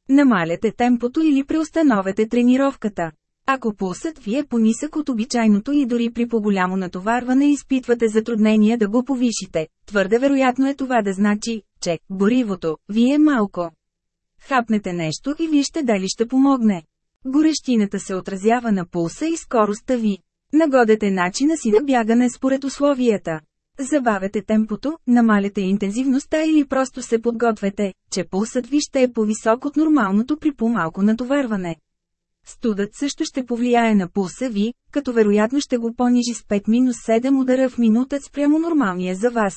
Намаляте темпото или преустановете тренировката. Ако пулсът ви е по-нисък от обичайното и дори при по-голямо натоварване изпитвате затруднения да го повишите, твърде вероятно е това да значи, че горивото ви е малко. Хапнете нещо и вижте дали ще помогне. Горещината се отразява на пулса и скоростта ви. Нагодете начина си на бягане според условията. Забавете темпото, намаляте интензивността или просто се подгответе, че пулсът ви ще е по-висок от нормалното при по-малко натоварване. Студът също ще повлияе на пулса ви, като вероятно ще го понижи с 5-7 удара в минута спрямо нормалния за вас.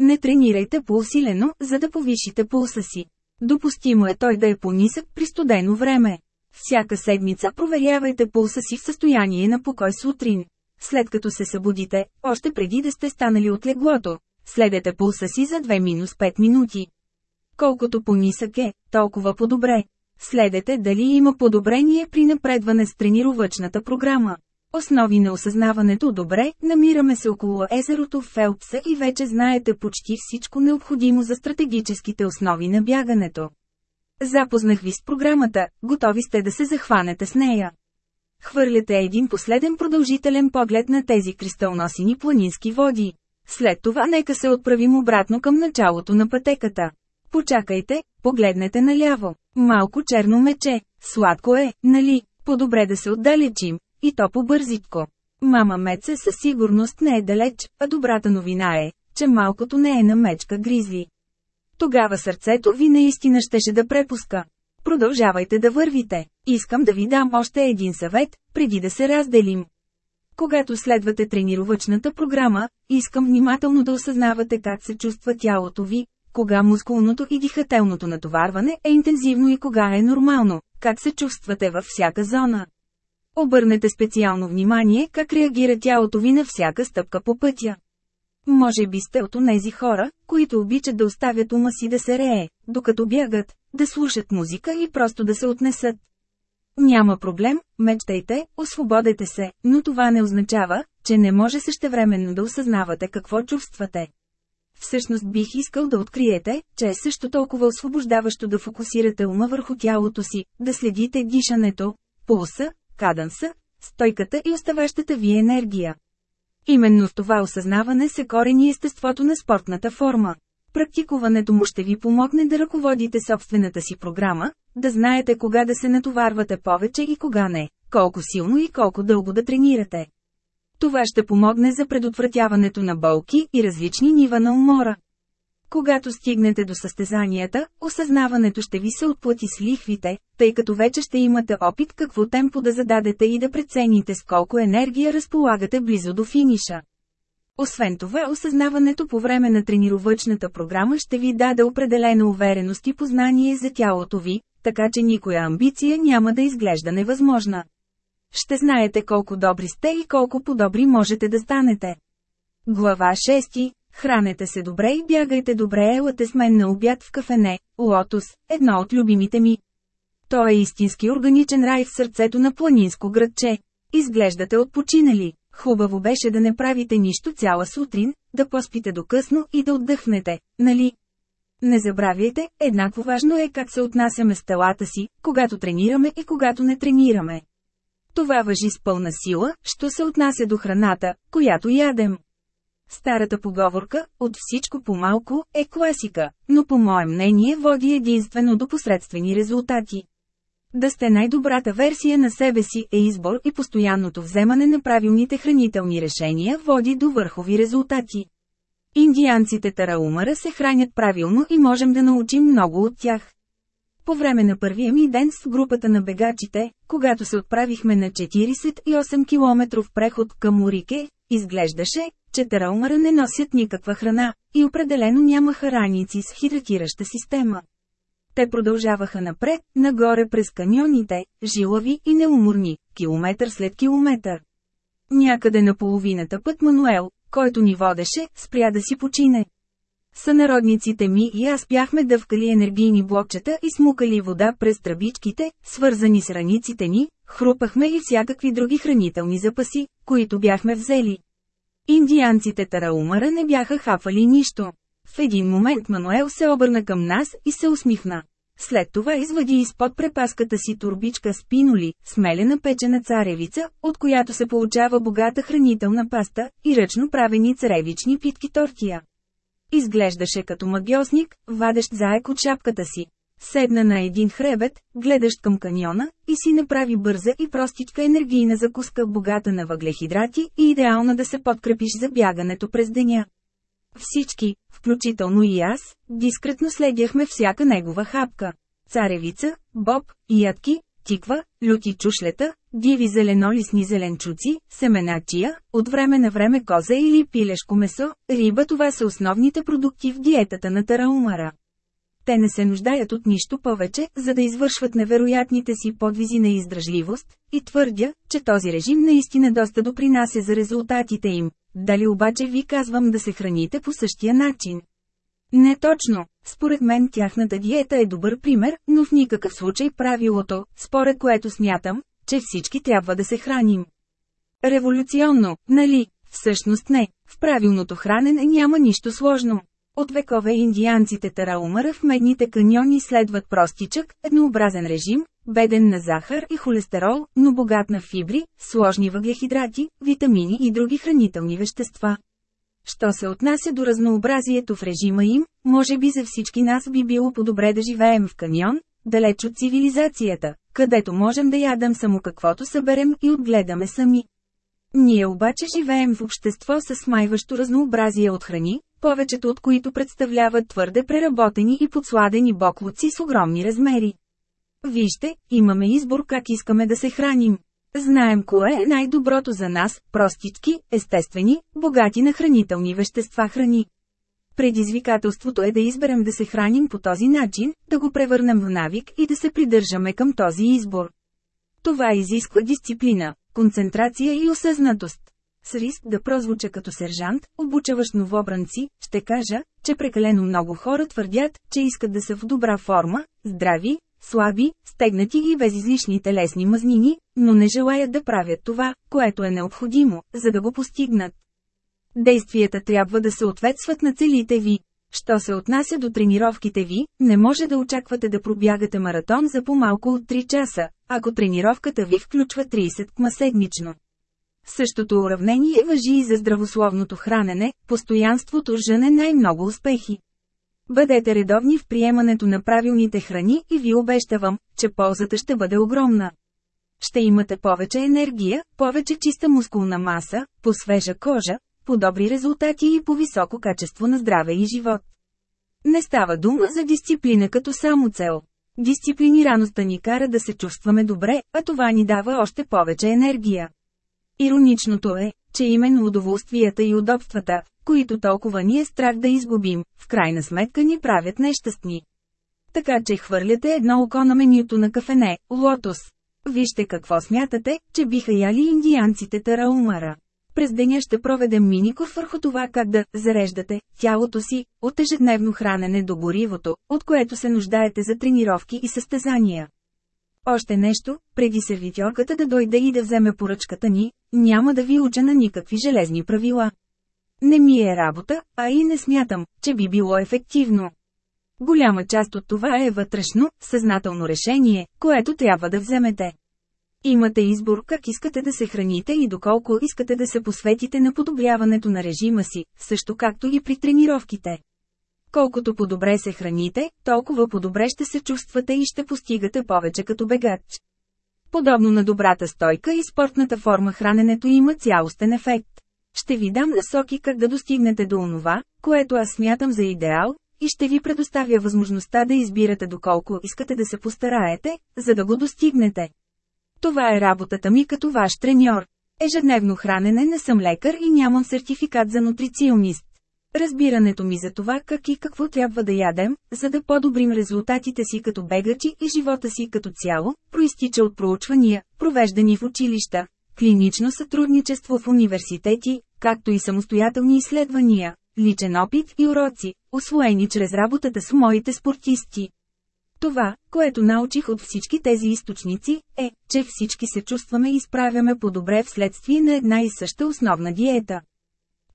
Не тренирайте поусилено, за да повишите пулса си. Допустимо е той да е по-нисък при студено време. Всяка седмица проверявайте пулса си в състояние на покой сутрин. След като се събудите, още преди да сте станали от леглото, следете пулса си за 2-5 минути. Колкото по-нисък е, толкова по-добре. Следете дали има подобрение при напредване с тренировъчната програма. Основи на осъзнаването добре, намираме се около езерото в Фелпса и вече знаете почти всичко необходимо за стратегическите основи на бягането. Запознах ви с програмата, готови сте да се захванете с нея. Хвърляте един последен продължителен поглед на тези кристалносини планински води. След това нека се отправим обратно към началото на пътеката. Почакайте, погледнете наляво. Малко черно мече. Сладко е, нали? По-добре да се отдалечим. И то по-бързитко. Мама Меце със сигурност не е далеч, а добрата новина е, че малкото не е на мечка гризли. Тогава сърцето ви наистина щеше да препуска. Продължавайте да вървите. Искам да ви дам още един съвет, преди да се разделим. Когато следвате тренировъчната програма, искам внимателно да осъзнавате как се чувства тялото ви, кога мускулното и дихателното натоварване е интензивно и кога е нормално, как се чувствате във всяка зона. Обърнете специално внимание как реагира тялото ви на всяка стъпка по пътя. Може би сте от онези хора, които обичат да оставят ума си да се рее, докато бягат, да слушат музика и просто да се отнесат. Няма проблем, мечтайте, освободете се, но това не означава, че не може същевременно да осъзнавате какво чувствате. Всъщност бих искал да откриете, че е също толкова освобождаващо да фокусирате ума върху тялото си, да следите дишането, пулса, каданса, стойката и оставащата ви енергия. Именно в това осъзнаване се корени естеството на спортната форма. Практикуването му ще ви помогне да ръководите собствената си програма, да знаете кога да се натоварвате повече и кога не, колко силно и колко дълго да тренирате. Това ще помогне за предотвратяването на болки и различни нива на умора. Когато стигнете до състезанията, осъзнаването ще ви се отплати с лихвите, тъй като вече ще имате опит какво темпо да зададете и да прецените с колко енергия разполагате близо до финиша. Освен това, осъзнаването по време на тренировъчната програма ще ви даде определена увереност и познание за тялото ви, така че никоя амбиция няма да изглежда невъзможна. Ще знаете колко добри сте и колко по-добри можете да станете. Глава 6. Хранете се добре и бягайте добре елате с мен на обяд в кафене, Лотос, едно от любимите ми. То е истински органичен рай в сърцето на планинско градче. Изглеждате отпочинали. Хубаво беше да не правите нищо цяла сутрин, да поспите до късно и да отдъхнете, нали? Не забравяйте, еднакво важно е как се отнасяме с телата си, когато тренираме и когато не тренираме. Това въжи с пълна сила, що се отнася до храната, която ядем. Старата поговорка, от всичко по-малко, е класика, но по мое мнение води единствено до посредствени резултати. Да сте най-добрата версия на себе си е избор и постоянното вземане на правилните хранителни решения води до върхови резултати. Индианците Тараумара се хранят правилно и можем да научим много от тях. По време на първия ми ден с групата на бегачите, когато се отправихме на 48 км преход към Урике, изглеждаше, че Тараумара не носят никаква храна, и определено нямаха раници с хидратираща система. Те продължаваха напред, нагоре през каньоните, жилави и неуморни, километър след километър. Някъде на половината път Мануел, който ни водеше, спря да си почине. Сънародниците ми и аз бяхме дъвкали енергийни блокчета и смукали вода през тръбичките, свързани с раниците ни, хрупахме и всякакви други хранителни запаси, които бяхме взели. Индианците Тараумара не бяха хапали нищо. В един момент Мануел се обърна към нас и се усмихна. След това извади изпод препаската си турбичка с пиноли, смелена печена царевица, от която се получава богата хранителна паста, и ръчно правени царевични питки тортия. Изглеждаше като магиосник, вадещ заек от шапката си. Седна на един хребет, гледащ към каньона, и си направи бърза и простичка енергийна закуска богата на въглехидрати и идеална да се подкрепиш за бягането през деня. Всички, включително и аз, дискретно следяхме всяка негова хапка. Царевица, боб, ядки, тиква, люти чушлета, диви зеленолисни зеленчуци, семеначия, от време на време коза или пилешко месо, риба това са основните продукти в диетата на тараумара. Те не се нуждаят от нищо повече, за да извършват невероятните си подвизи на издръжливост, и твърдя, че този режим наистина доста допринася за резултатите им. Дали обаче ви казвам да се храните по същия начин? Не точно. Според мен тяхната диета е добър пример, но в никакъв случай правилото, според което смятам, че всички трябва да се храним. Революционно, нали? Всъщност не. В правилното хранене няма нищо сложно. От векове индианците Тараумара в медните каньони следват простичък, еднообразен режим, беден на захар и холестерол, но богат на фибри, сложни въглехидрати, витамини и други хранителни вещества. Що се отнася до разнообразието в режима им, може би за всички нас би било по-добре да живеем в каньон, далеч от цивилизацията, където можем да ядем само каквото съберем и отгледаме сами. Ние обаче живеем в общество с смайващо разнообразие от храни, повечето от които представляват твърде преработени и подсладени боклуци с огромни размери. Вижте, имаме избор как искаме да се храним. Знаем кое е най-доброто за нас, простички, естествени, богати на хранителни вещества храни. Предизвикателството е да изберем да се храним по този начин, да го превърнем в навик и да се придържаме към този избор. Това изисква дисциплина, концентрация и осъзнатост. С риск да прозвуча като сержант, обучаващ новобранци, ще кажа, че прекалено много хора твърдят, че искат да са в добра форма, здрави, слаби, стегнати и без излишни телесни мазнини, но не желаят да правят това, което е необходимо, за да го постигнат. Действията трябва да съответстват на целите ви. Що се отнася до тренировките ви, не може да очаквате да пробягате маратон за по-малко от 3 часа, ако тренировката ви включва 30 кма седмично. Същото уравнение въжи и за здравословното хранене, постоянството жъне най-много успехи. Бъдете редовни в приемането на правилните храни и ви обещавам, че ползата ще бъде огромна. Ще имате повече енергия, повече чиста мускулна маса, по свежа кожа, по добри резултати и по високо качество на здраве и живот. Не става дума за дисциплина като само цел. Дисциплинираността ни кара да се чувстваме добре, а това ни дава още повече енергия. Ироничното е, че именно удоволствията и удобствата, които толкова ни е страх да изгубим, в крайна сметка ни правят нещастни. Така че хвърляте едно око на менюто на кафене, лотос. Вижте какво смятате, че биха яли индианците Тараумара. През деня ще проведем миников върху това как да зареждате тялото си от ежедневно хранене до горивото, от което се нуждаете за тренировки и състезания. Още нещо, преди сервитьорката да дойде и да вземе поръчката ни, няма да ви уча на никакви железни правила. Не ми е работа, а и не смятам, че би било ефективно. Голяма част от това е вътрешно, съзнателно решение, което трябва да вземете. Имате избор как искате да се храните и доколко искате да се посветите на подобряването на режима си, също както и при тренировките. Колкото по-добре се храните, толкова по-добре ще се чувствате и ще постигате повече като бегач. Подобно на добрата стойка и спортната форма храненето има цялостен ефект. Ще ви дам насоки как да достигнете до онова, което аз смятам за идеал, и ще ви предоставя възможността да избирате доколко искате да се постараете, за да го достигнете. Това е работата ми като ваш треньор. Ежедневно хранене не съм лекар и нямам сертификат за нутриционист. Разбирането ми за това как и какво трябва да ядем, за да подобрим резултатите си като бегачи и живота си като цяло, проистича от проучвания, провеждани в училища, клинично сътрудничество в университети, както и самостоятелни изследвания, личен опит и уроци, освоени чрез работата с моите спортисти. Това, което научих от всички тези източници, е, че всички се чувстваме и справяме по-добре вследствие на една и съща основна диета.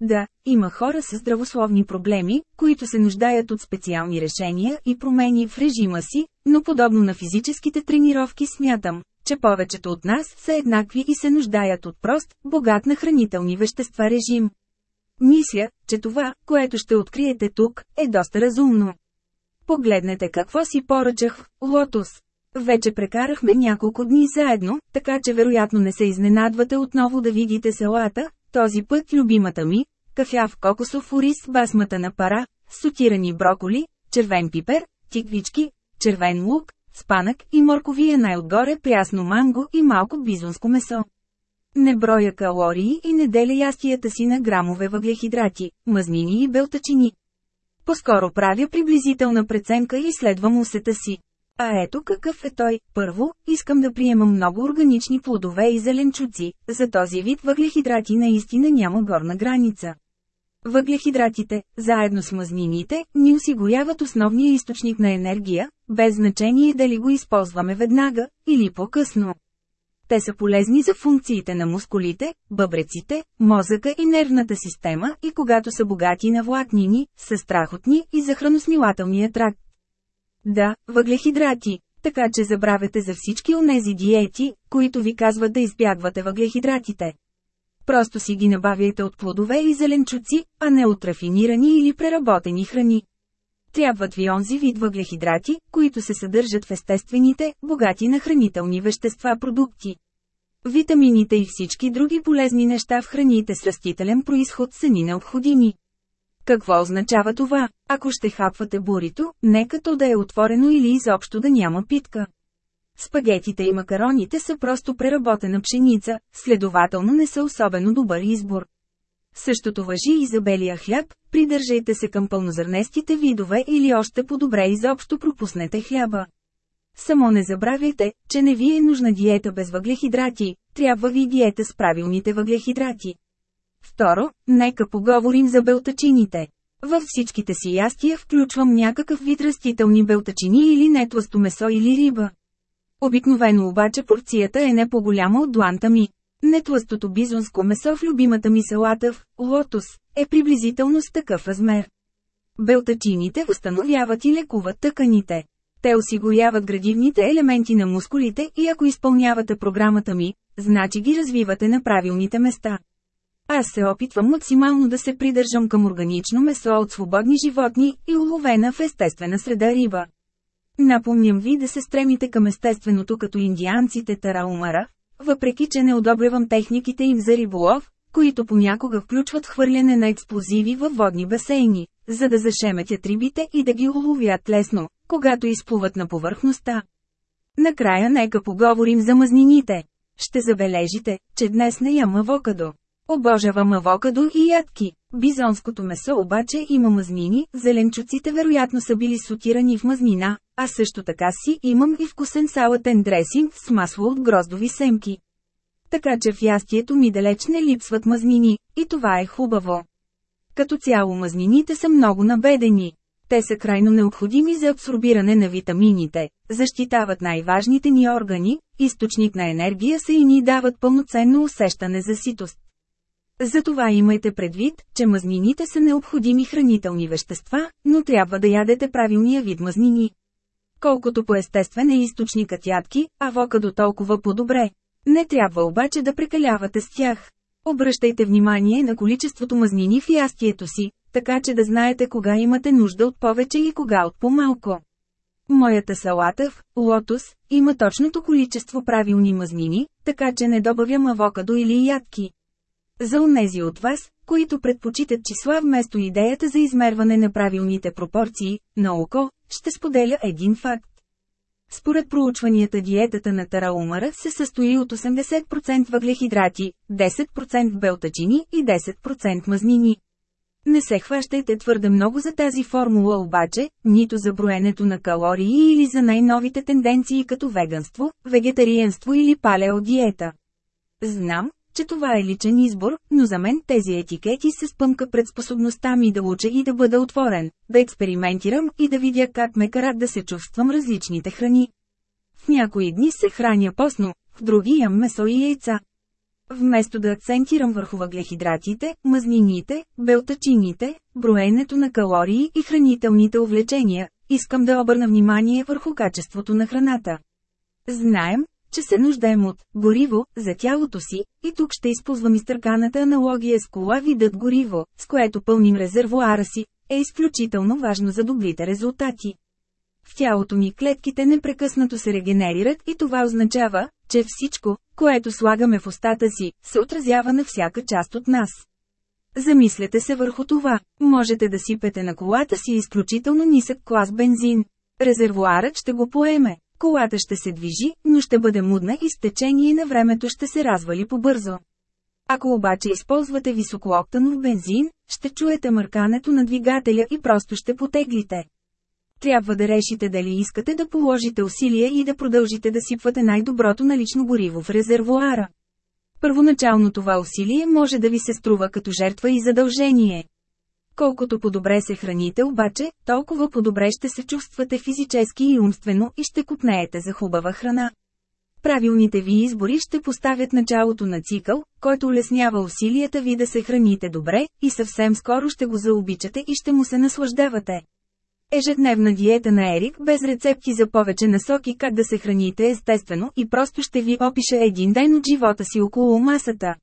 Да, има хора с здравословни проблеми, които се нуждаят от специални решения и промени в режима си, но подобно на физическите тренировки смятам, че повечето от нас са еднакви и се нуждаят от прост, богат на хранителни вещества режим. Мисля, че това, което ще откриете тук, е доста разумно. Погледнете какво си поръчах, лотос. Вече прекарахме няколко дни заедно, така че вероятно не се изненадвате отново да видите селата, този път любимата ми, кафяв кокосов ориз с басмата на пара, сотирани броколи, червен пипер, тиквички, червен лук, спанък и морковия най-отгоре прясно манго и малко бизонско месо. Не броя калории и не деля ястията си на грамове въглехидрати, мазнини и белтачини. По-скоро правя приблизителна преценка и следвам усета си. А ето какъв е той. Първо, искам да приемам много органични плодове и зеленчуци, за този вид въглехидрати наистина няма горна граница. Въглехидратите, заедно с мазнините, ни осигуряват основния източник на енергия, без значение дали го използваме веднага, или по-късно. Те са полезни за функциите на мускулите, бъбреците, мозъка и нервната система и когато са богати на влакнини, са страхотни и за храносмилателния тракт. Да, въглехидрати, така че забравяте за всички онези диети, които ви казват да избягвате въглехидратите. Просто си ги набавяйте от плодове и зеленчуци, а не от рафинирани или преработени храни. Трябват ви онзи вид въглехидрати, които се съдържат в естествените, богати на хранителни вещества продукти. Витамините и всички други полезни неща в храните с растителен происход са ни необходими. Какво означава това? Ако ще хапвате бурито, нека то да е отворено или изобщо да няма питка. Спагетите и макароните са просто преработена пшеница, следователно не са особено добър избор. Същото въжи и за белия хляб, придържайте се към пълнозърнестите видове или още по-добре изобщо пропуснете хляба. Само не забравяйте, че не ви е нужна диета без въглехидрати, трябва ви диета с правилните въглехидрати. Второ, нека поговорим за белтачините. Във всичките си ястия включвам някакъв вид растителни белтачини или нетласто месо или риба. Обикновено обаче порцията е не по-голяма от дуанта ми. Нетластото бизонско месо в любимата ми салата в лотос е приблизително с такъв размер. Белтачините възстановяват и лекуват тъканите. Те осигуряват градивните елементи на мускулите и ако изпълнявате програмата ми, значи ги развивате на правилните места. Аз се опитвам максимално да се придържам към органично месо от свободни животни и уловена в естествена среда риба. Напомням ви да се стремите към естественото като индианците Тараумара, въпреки че не одобрявам техниките им за риболов, които понякога включват хвърляне на експлозиви във водни басейни, за да зашеметят рибите и да ги уловят лесно, когато изплуват на повърхността. Накрая нека поговорим за мазнините. Ще забележите, че днес не ям авокадо. Обожавам авокадо и ядки. Бизонското месо обаче има мазнини, зеленчуците вероятно са били сотирани в мазнина, а също така си имам и вкусен салатен дресинг с масло от гроздови семки. Така че в ястието ми далеч не липсват мазнини, и това е хубаво. Като цяло мазнините са много набедени. Те са крайно необходими за абсорбиране на витамините, защитават най-важните ни органи, източник на енергия са и ни дават пълноценно усещане за ситост. Затова имайте предвид, че мазнините са необходими хранителни вещества, но трябва да ядете правилния вид мазнини. Колкото по-естествен е източникът ядки, авокадо толкова по-добре. Не трябва обаче да прекалявате с тях. Обръщайте внимание на количеството мазнини в ястието си, така че да знаете кога имате нужда от повече и кога от по-малко. Моята салата в лотос има точното количество правилни мазнини, така че не добавям авокадо или ядки. За унези от вас, които предпочитат числа вместо идеята за измерване на правилните пропорции, на око, ще споделя един факт. Според проучванията диетата на тараумара се състои от 80% въглехидрати, 10% белтачини и 10% мазнини. Не се хващайте твърде много за тази формула обаче, нито за броенето на калории или за най-новите тенденции като веганство, вегетариенство или палеодиета. Знам, че това е личен избор, но за мен тези етикети се спъмка пред способността ми да уча и да бъда отворен, да експериментирам и да видя как ме карат да се чувствам различните храни. В някои дни се храня постно, в други ям месо и яйца. Вместо да акцентирам върху въглехидратите, мазнините, белтачините, броенето на калории и хранителните увлечения, искам да обърна внимание върху качеството на храната. Знаем, че се нуждаем от гориво за тялото си, и тук ще използвам изтърканата аналогия с кола видът гориво, с което пълним резервуара си, е изключително важно за добрите резултати. В тялото ми клетките непрекъснато се регенерират и това означава, че всичко, което слагаме в устата си, се отразява на всяка част от нас. Замислете се върху това. Можете да сипете на колата си изключително нисък клас бензин. Резервуарът ще го поеме. Колата ще се движи, но ще бъде мудна и с течение на времето ще се развали побързо. Ако обаче използвате високооктанов бензин, ще чуете мъркането на двигателя и просто ще потеглите. Трябва да решите дали искате да положите усилия и да продължите да сипвате най-доброто налично гориво в резервуара. Първоначално това усилие може да ви се струва като жертва и задължение. Колкото по-добре се храните обаче, толкова по-добре ще се чувствате физически и умствено и ще купнеете за хубава храна. Правилните ви избори ще поставят началото на цикъл, който улеснява усилията ви да се храните добре, и съвсем скоро ще го заобичате и ще му се наслаждавате. Ежедневна диета на Ерик без рецепти за повече насоки как да се храните естествено и просто ще ви опише един ден от живота си около масата.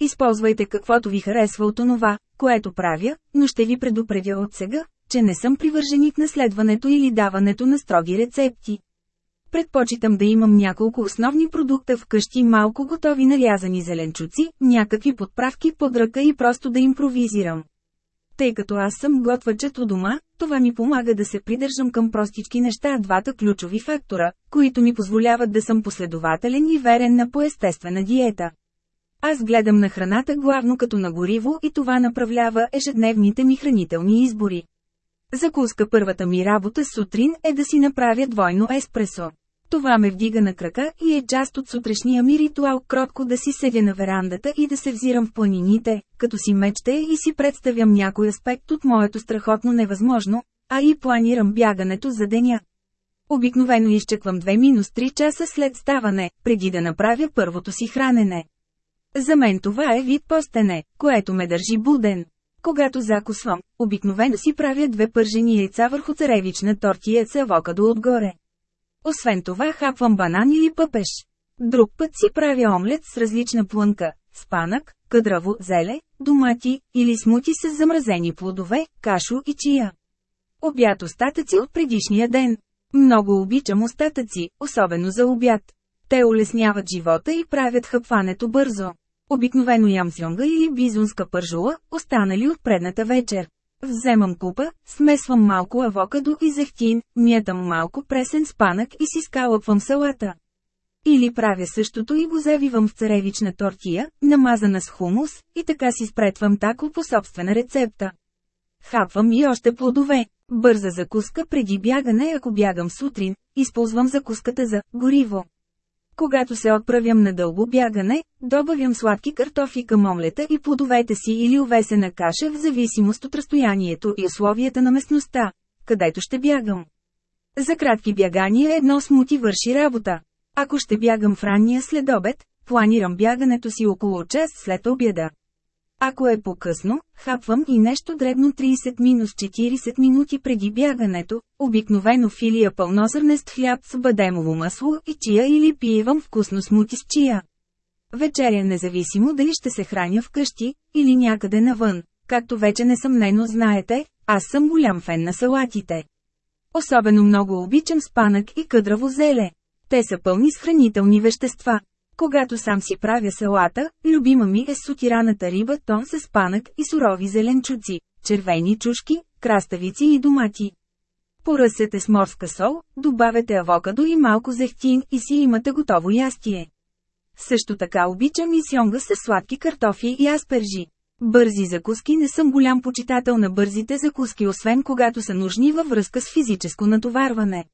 Използвайте каквото ви харесва от онова, което правя, но ще ви предупредя от сега, че не съм привърженик на следването или даването на строги рецепти. Предпочитам да имам няколко основни продукта вкъщи малко готови нарязани зеленчуци, някакви подправки под ръка и просто да импровизирам. Тъй като аз съм готвачът у дома, това ми помага да се придържам към простички неща двата ключови фактора, които ми позволяват да съм последователен и верен на поестествена диета. Аз гледам на храната главно като на гориво и това направлява ежедневните ми хранителни избори. Закуска първата ми работа сутрин е да си направя двойно еспресо. Това ме вдига на крака и е част от сутрешния ми ритуал кротко да си седя на верандата и да се взирам в планините, като си мечте и си представям някой аспект от моето страхотно невъзможно, а и планирам бягането за деня. Обикновено изчеквам 2-3 часа след ставане, преди да направя първото си хранене. За мен това е вид постене, което ме държи буден. Когато закусвам, обикновено си правя две пържени яйца върху царевична тортия с авокадо отгоре. Освен това хапвам банан или пъпеш. Друг път си правя омлет с различна плънка, спанък, къдраво, зеле, домати, или смути с замразени плодове, кашо и чия. Обяд остатъци от предишния ден. Много обичам остатъци, особено за обяд. Те улесняват живота и правят хъпването бързо. Обикновено ям сьонга или бизонска пържула, останали от предната вечер. Вземам купа, смесвам малко авокадо и зехтин, мятам малко пресен спанък и си скалъпвам салата. Или правя същото и го завивам в царевична тортия, намазана с хумус, и така си спретвам тако по собствена рецепта. Хапвам и още плодове. Бърза закуска преди бягане ако бягам сутрин, използвам закуската за гориво. Когато се отправям на дълго бягане, добавям сладки картофи към омлета и плодовете си или увесена каша в зависимост от разстоянието и условията на местността, където ще бягам. За кратки бягания едно смути върши работа. Ако ще бягам в ранния следобед, планирам бягането си около час след обяда. Ако е по-късно, хапвам и нещо дребно 30-40 минути преди бягането, обикновено филия пълнозърнест хляб с бадемово масло и чия или пиевам вкусно смути с чия. Вечеря независимо дали ще се храня вкъщи, или някъде навън, както вече несъмнено знаете, аз съм голям фен на салатите. Особено много обичам спанък и къдраво зеле. Те са пълни с хранителни вещества. Когато сам си правя салата, любима ми е сутираната риба тон с панък и сурови зеленчуци, червени чушки, краставици и домати. Поръсете с морска сол, добавете авокадо и малко зехтин и си имате готово ястие. Също така обичам и сьонга с сладки картофи и аспержи. Бързи закуски не съм голям почитател на бързите закуски освен когато са нужни във връзка с физическо натоварване.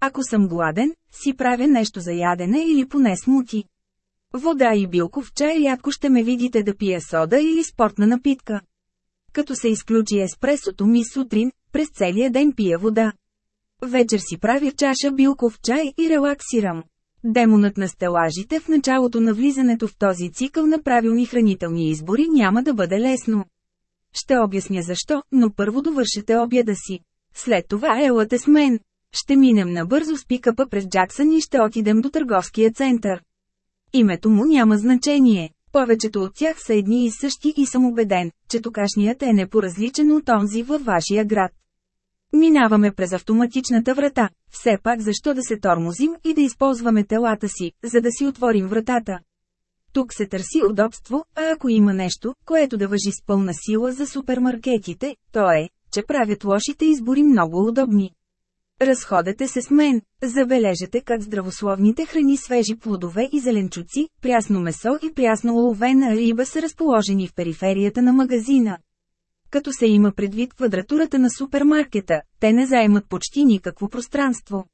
Ако съм гладен, си правя нещо за ядене или поне смути. Вода и билков чай рядко ще ме видите да пия сода или спортна напитка. Като се изключи еспресото ми сутрин, през целия ден пия вода. Вечер си правя чаша билков чай и релаксирам. Демонът на стелажите в началото на влизането в този цикъл на правилни хранителни избори няма да бъде лесно. Ще обясня защо, но първо довършете обяда си. След това елате с мен. Ще минем набързо с пикапа през Джаксън и ще отидем до търговския център. Името му няма значение. Повечето от тях са едни и същи и съм убеден, че токашният е непоразличен от онзи във вашия град. Минаваме през автоматичната врата. Все пак защо да се тормозим и да използваме телата си, за да си отворим вратата? Тук се търси удобство, а ако има нещо, което да въжи с пълна сила за супермаркетите, то е, че правят лошите избори много удобни. Разходете се с мен, забележете как здравословните храни свежи плодове и зеленчуци, прясно месо и прясно уловена риба са разположени в периферията на магазина. Като се има предвид квадратурата на супермаркета, те не заемат почти никакво пространство.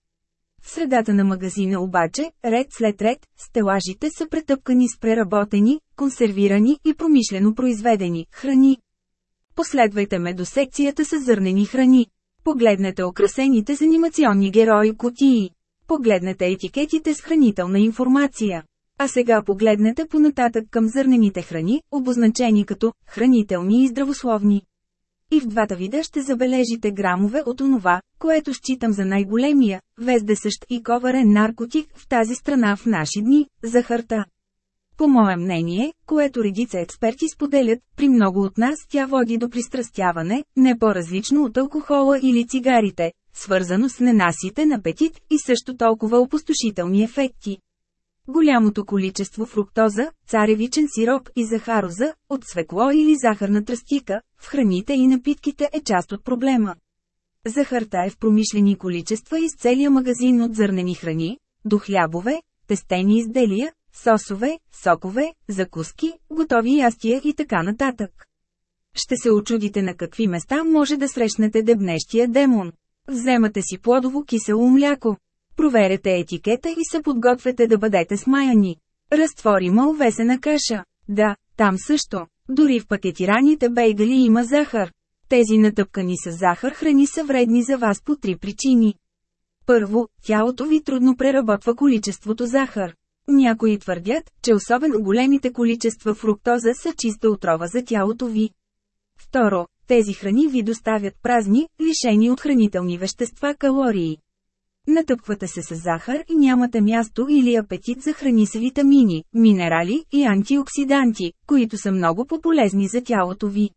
В средата на магазина обаче, ред след ред, стелажите са претъпкани с преработени, консервирани и промишлено произведени храни. Последвайте ме до секцията с зърнени храни. Погледнете украсените с анимационни герои кутии. Погледнете етикетите с хранителна информация. А сега погледнете понататък към зърнените храни, обозначени като хранителни и здравословни. И в двата вида ще забележите грамове от онова, което считам за най-големия, вездесъщ и коварен наркотик в тази страна в наши дни – захарта. По мое мнение, което редица експерти споделят, при много от нас тя води до пристрастяване, не по-различно от алкохола или цигарите, свързано с ненаситен апетит и също толкова опустошителни ефекти. Голямото количество фруктоза, царевичен сироп и захароза, от свекло или захарна тръстика, в храните и напитките е част от проблема. Захарта е в промишлени количества из целия магазин от зърнени храни, до хлябове, тестени изделия, сосове, сокове, закуски, готови ястия и така нататък. Ще се очудите на какви места може да срещнете дебнещия демон. Вземате си плодово кисело мляко. Проверете етикета и се подгответе да бъдете смаяни. Разтворима овесена каша. Да, там също. Дори в пакетираните бейгали има захар. Тези натъпкани с захар храни са вредни за вас по три причини. Първо, тялото ви трудно преработва количеството захар. Някои твърдят, че особено големите количества фруктоза са чиста отрова за тялото ви. Второ, тези храни ви доставят празни, лишени от хранителни вещества калории. Натъпквате се с захар и нямате място или апетит за храни с витамини, минерали и антиоксиданти, които са много по-полезни за тялото ви.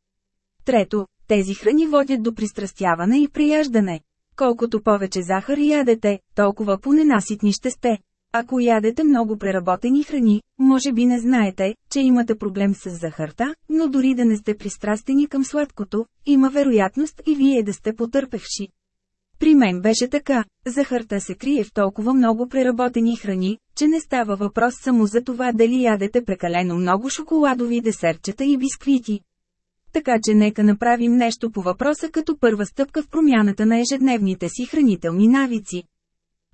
Трето, тези храни водят до пристрастяване и прияждане. Колкото повече захар ядете, толкова поненаситни ще сте. Ако ядете много преработени храни, може би не знаете, че имате проблем с захарта, но дори да не сте пристрастени към сладкото, има вероятност и вие да сте потърпевши. При мен беше така, захарта се крие в толкова много преработени храни, че не става въпрос само за това дали ядете прекалено много шоколадови десертчета и бисквити. Така че нека направим нещо по въпроса като първа стъпка в промяната на ежедневните си хранителни навици.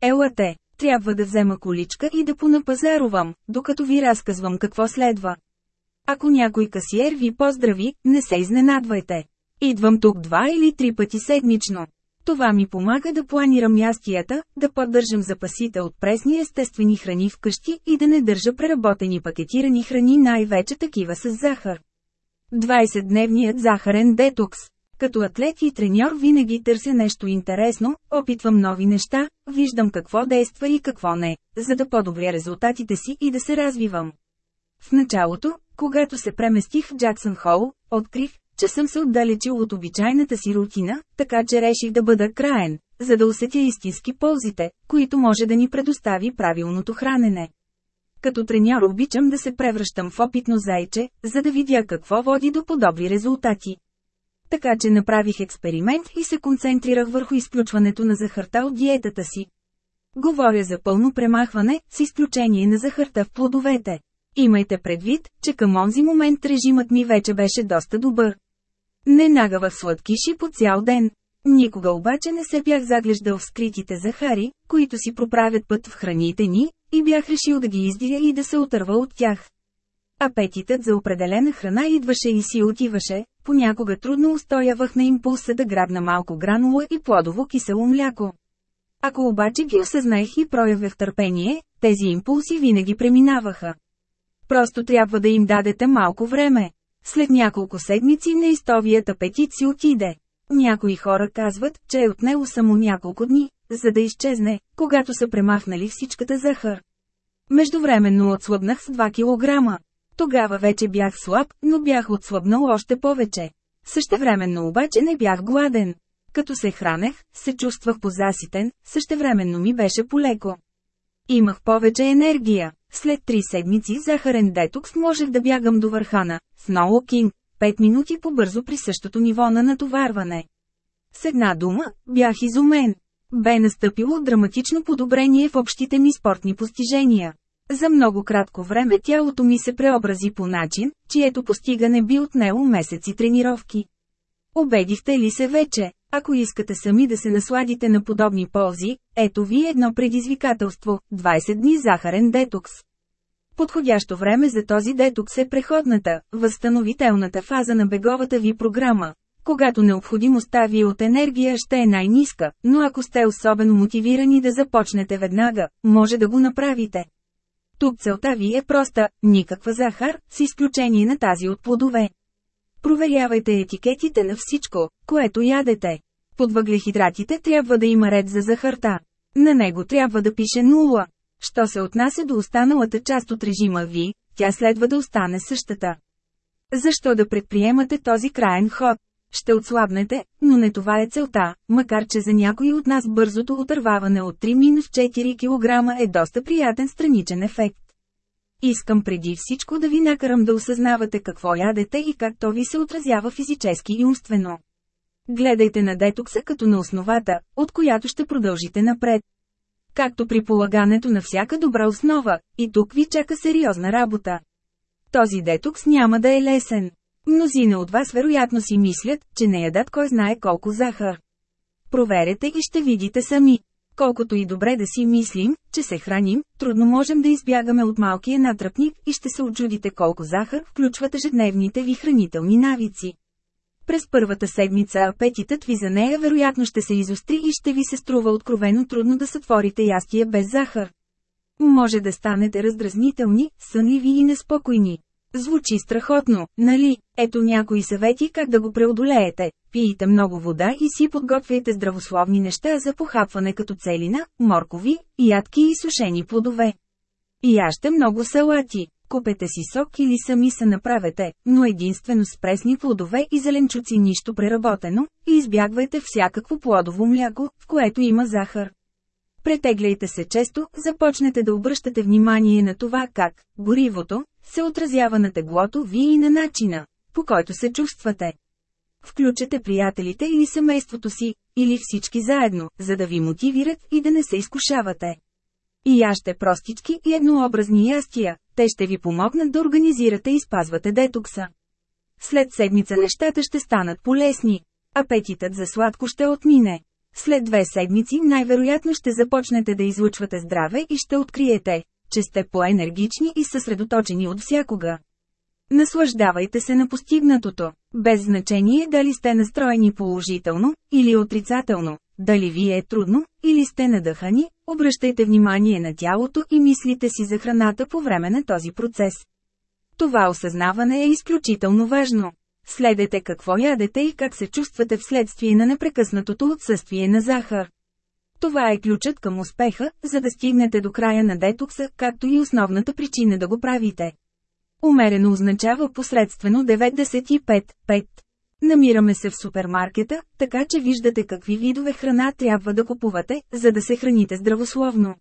Елате, трябва да взема количка и да понапазарувам, докато ви разказвам какво следва. Ако някой касиер ви поздрави, не се изненадвайте. Идвам тук два или три пъти седмично. Това ми помага да планирам ястията, да поддържам запасите от пресни естествени храни вкъщи и да не държа преработени пакетирани храни най-вече такива с захар. 20-дневният захарен детокс като атлет и треньор винаги търся нещо интересно, опитвам нови неща, виждам какво действа и какво не, за да подобря резултатите си и да се развивам. В началото, когато се преместих в Джаксън Хол, открих, че съм се отдалечил от обичайната си рутина, така че реших да бъда краен, за да усетя истински ползите, които може да ни предостави правилното хранене. Като треньор обичам да се превръщам в опитно зайче, за да видя какво води до подобри резултати. Така че направих експеримент и се концентрирах върху изключването на захарта от диетата си. Говоря за пълно премахване, с изключение на захарта в плодовете. Имайте предвид, че към онзи момент режимът ми вече беше доста добър. Не нагавах сладкиши по цял ден. Никога обаче не се бях заглеждал в скритите захари, които си проправят път в храните ни, и бях решил да ги издиря и да се отърва от тях. Апетитът за определена храна идваше и си отиваше, понякога трудно устоявах на импулса да грабна малко гранула и плодово кисело мляко. Ако обаче ги осъзнаех и проявях търпение, тези импулси винаги преминаваха. Просто трябва да им дадете малко време. След няколко седмици неистовият апетит си отиде. Някои хора казват, че е отнело само няколко дни, за да изчезне, когато са премахнали всичката захар. Междувременно отслабнах с 2 кг. Тогава вече бях слаб, но бях отслабнал още повече. Същевременно обаче не бях гладен. Като се хранех, се чувствах позаситен, същевременно ми беше полеко. Имах повече енергия. След три седмици захарен детокс можех да бягам до върхана, с Кинг, 5 минути по-бързо при същото ниво на натоварване. С една дума, бях изумен. Бе настъпило драматично подобрение в общите ми спортни постижения. За много кратко време тялото ми се преобрази по начин, чието постигане би отнело месеци тренировки. Обедихте ли се вече? Ако искате сами да се насладите на подобни ползи, ето ви едно предизвикателство – 20 дни захарен детокс. Подходящо време за този детокс е преходната, възстановителната фаза на беговата ви програма, когато необходимостта ви от енергия ще е най-ниска, но ако сте особено мотивирани да започнете веднага, може да го направите. Тук целта ви е проста – никаква захар, с изключение на тази от плодове. Проверявайте етикетите на всичко, което ядете. Под въглехидратите трябва да има ред за захарта. На него трябва да пише нула. Що се отнася до останалата част от режима ви, тя следва да остане същата. Защо да предприемате този краен ход? Ще отслабнете, но не това е целта, макар че за някои от нас бързото отърваване от 3-4 кг е доста приятен страничен ефект. Искам преди всичко да ви накарам да осъзнавате какво ядете и как то ви се отразява физически и умствено. Гледайте на детокса като на основата, от която ще продължите напред. Както при полагането на всяка добра основа, и тук ви чака сериозна работа. Този детокс няма да е лесен. Мнозина от вас вероятно си мислят, че не ядат кой знае колко захар. Проверете и ще видите сами. Колкото и добре да си мислим, че се храним, трудно можем да избягаме от малкия натръпник и ще се очудите колко захар включват ежедневните ви хранителни навици. През първата седмица апетитът ви за нея вероятно ще се изостри и ще ви се струва откровено трудно да сътворите ястия без захар. Може да станете раздразнителни, сънливи и неспокойни. Звучи страхотно, нали? Ето някои съвети как да го преодолеете. Пийте много вода и си подготвяйте здравословни неща за похапване като целина, моркови, ядки и сушени плодове. И много салати. Купете си сок или сами се направете, но единствено с пресни плодове и зеленчуци нищо преработено, и избягвайте всякакво плодово мляко, в което има захар. Претегляйте се често, започнете да обръщате внимание на това как горивото се отразява на теглото ви и на начина, по който се чувствате. Включете приятелите или семейството си, или всички заедно, за да ви мотивират и да не се изкушавате. И яще простички и еднообразни ястия, те ще ви помогнат да организирате и спазвате детокса. След седмица нещата ще станат полезни. Апетитът за сладко ще отмине. След две седмици най-вероятно ще започнете да излучвате здраве и ще откриете, че сте по-енергични и съсредоточени от всякога. Наслаждавайте се на постигнатото, без значение дали сте настроени положително или отрицателно, дали ви е трудно или сте надъхани, обръщайте внимание на тялото и мислите си за храната по време на този процес. Това осъзнаване е изключително важно. Следете какво ядете и как се чувствате вследствие на непрекъснатото отсъствие на захар. Това е ключът към успеха, за да стигнете до края на детокса, както и основната причина да го правите. Умерено означава посредствено 95-5. Намираме се в супермаркета, така че виждате какви видове храна трябва да купувате, за да се храните здравословно.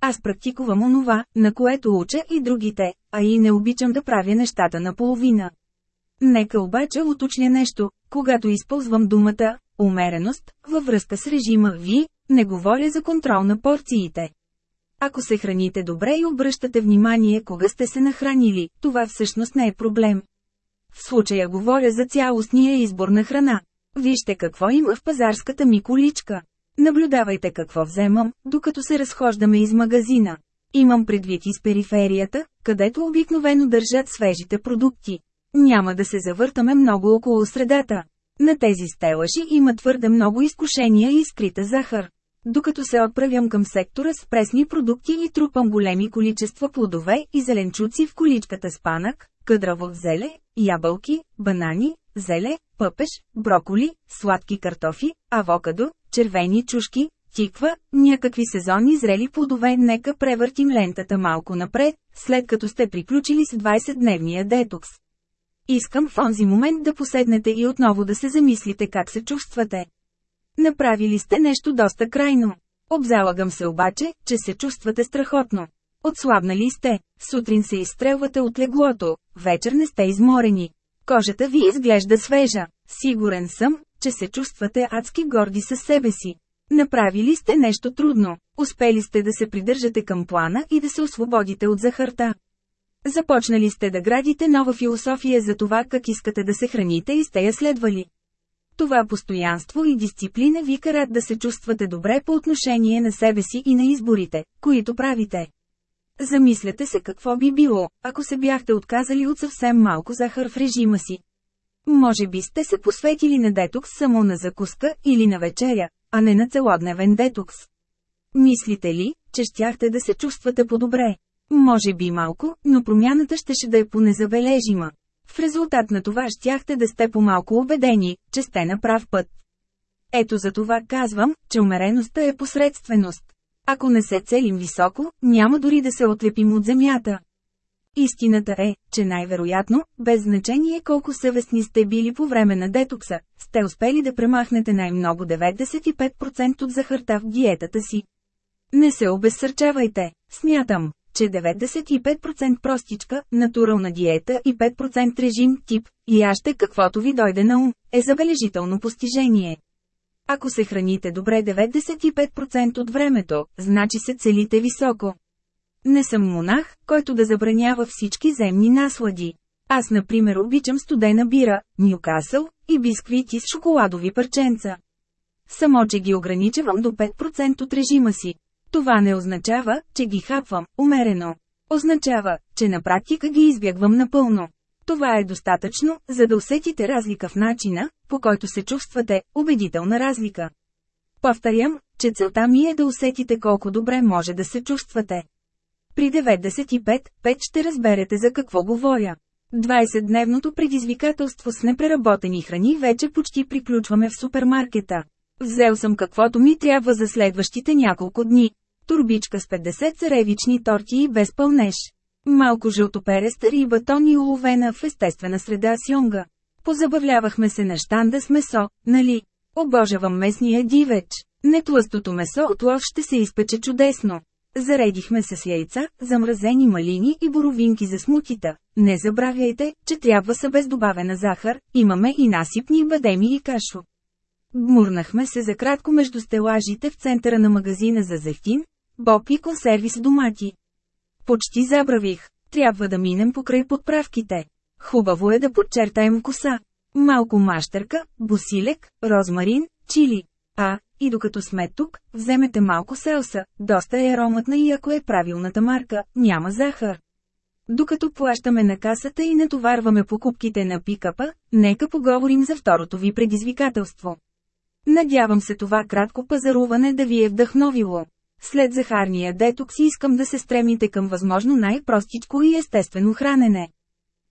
Аз практикувам онова, на което уча и другите, а и не обичам да правя нещата наполовина. Нека обаче уточня нещо, когато използвам думата «умереност» във връзка с режима ви, не говоря за контрол на порциите. Ако се храните добре и обръщате внимание кога сте се нахранили, това всъщност не е проблем. В случая говоря за цялостния избор на храна. Вижте какво има в пазарската ми количка. Наблюдавайте какво вземам, докато се разхождаме из магазина. Имам предвид из периферията, където обикновено държат свежите продукти. Няма да се завъртаме много около средата. На тези стелажи има твърде много изкушения и скрита захар. Докато се отправям към сектора с пресни продукти и трупам големи количества плодове и зеленчуци в количката с панък, къдраво зеле, ябълки, банани, зеле, пъпеш, броколи, сладки картофи, авокадо, червени чушки, тиква, някакви сезонни зрели плодове, нека превъртим лентата малко напред, след като сте приключили с 20-дневния детокс. Искам в онзи момент да поседнете и отново да се замислите как се чувствате. Направили сте нещо доста крайно. Обзалагам се обаче, че се чувствате страхотно. Отслабнали сте, сутрин се изстрелвате от леглото, вечер не сте изморени. Кожата ви изглежда свежа. Сигурен съм, че се чувствате адски горди със себе си. Направили сте нещо трудно, успели сте да се придържате към плана и да се освободите от захарта. Започнали сте да градите нова философия за това как искате да се храните и сте я следвали. Това постоянство и дисциплина ви карат да се чувствате добре по отношение на себе си и на изборите, които правите. Замислете се какво би било, ако се бяхте отказали от съвсем малко захар в режима си. Може би сте се посветили на детокс само на закуска или на вечеря, а не на целодневен детокс. Мислите ли, че щяхте да се чувствате по-добре? Може би малко, но промяната щеше да е понезабележима. В резултат на това щяхте да сте по-малко убедени, че сте на прав път. Ето за това казвам, че умереността е посредственост. Ако не се целим високо, няма дори да се отлепим от земята. Истината е, че най-вероятно, без значение колко съвестни сте били по време на детокса, сте успели да премахнете най-много 95% от захарта в диетата си. Не се обезсърчавайте, смятам, че 95% простичка, натурална диета и 5% режим тип, и яще каквото ви дойде на ум, е забележително постижение. Ако се храните добре 95% от времето, значи се целите високо. Не съм монах, който да забранява всички земни наслади. Аз например обичам студена бира, Нюкасъл и бисквити с шоколадови парченца. Само че ги ограничавам до 5% от режима си. Това не означава, че ги хапвам, умерено. Означава, че на практика ги избягвам напълно. Това е достатъчно, за да усетите разлика в начина, по който се чувствате, убедителна разлика. Повторям, че целта ми е да усетите колко добре може да се чувствате. При 95, 5 ще разберете за какво говоря. 20-дневното предизвикателство с непреработени храни вече почти приключваме в супермаркета. Взел съм каквото ми трябва за следващите няколко дни. Турбичка с 50 царевични торти и без пълнеж. Малко жълтопереста риба тони уловена в естествена среда с йонга. Позабавлявахме се на щанда с месо, нали? Обожавам местния дивеч. Нетлъстото месо от лъв ще се изпече чудесно. Заредихме се с яйца, замразени малини и боровинки за смутита. Не забравяйте, че трябва са без добавена захар, имаме и насипни бадеми и кашо. Гмурнахме се за кратко между стелажите в центъра на магазина за зехтин, боб и консерви с домати. Почти забравих, трябва да минем покрай подправките. Хубаво е да подчертаем коса. Малко мащърка, босилек, розмарин, чили. А, и докато сме тук, вземете малко селса, доста е ароматна и ако е правилната марка, няма захар. Докато плащаме на касата и натоварваме покупките на пикапа, нека поговорим за второто ви предизвикателство. Надявам се това кратко пазаруване да ви е вдъхновило. След захарния детокс искам да се стремите към възможно най-простичко и естествено хранене.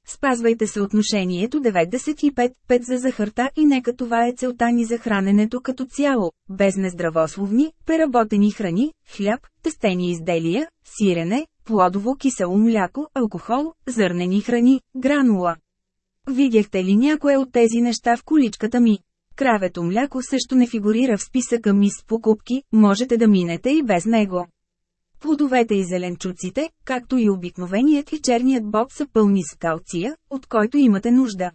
Спазвайте съотношението 95-5 за захарта и нека това е целта ни за храненето като цяло, без нездравословни, преработени храни, хляб, тестени изделия, сирене, плодово кисело мляко, алкохол, зърнени храни, гранула. Видяхте ли някое от тези неща в количката ми? Кравето мляко също не фигурира в списъка ми с покупки, можете да минете и без него. Плодовете и зеленчуците, както и обикновеният и черният боб са пълни с калция, от който имате нужда.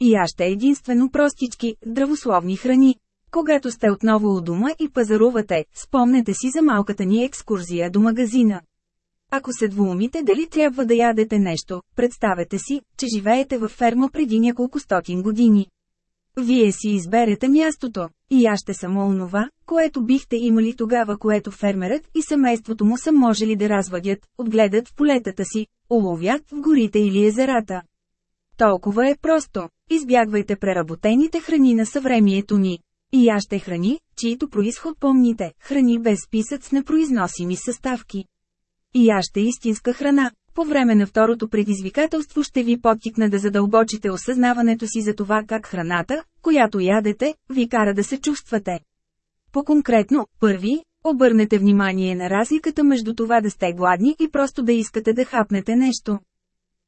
И ще единствено простички, здравословни храни. Когато сте отново у дома и пазарувате, спомнете си за малката ни екскурзия до магазина. Ако се двумите дали трябва да ядете нещо, представете си, че живеете във ферма преди няколко стотин години. Вие си изберете мястото, и аз ще съм онова, което бихте имали тогава, което фермерът и семейството му са можели да развадят, отгледат в полетата си, уловят в горите или езерата. Толкова е просто. Избягвайте преработените храни на съвремието ни. И аз ще храни, чието происход помните, храни без списък с непроизносими съставки. И аз ще истинска храна, по време на второто предизвикателство ще ви подтикна да задълбочите осъзнаването си за това как храната, която ядете, ви кара да се чувствате. По-конкретно, първи, обърнете внимание на разликата между това да сте гладни и просто да искате да хапнете нещо.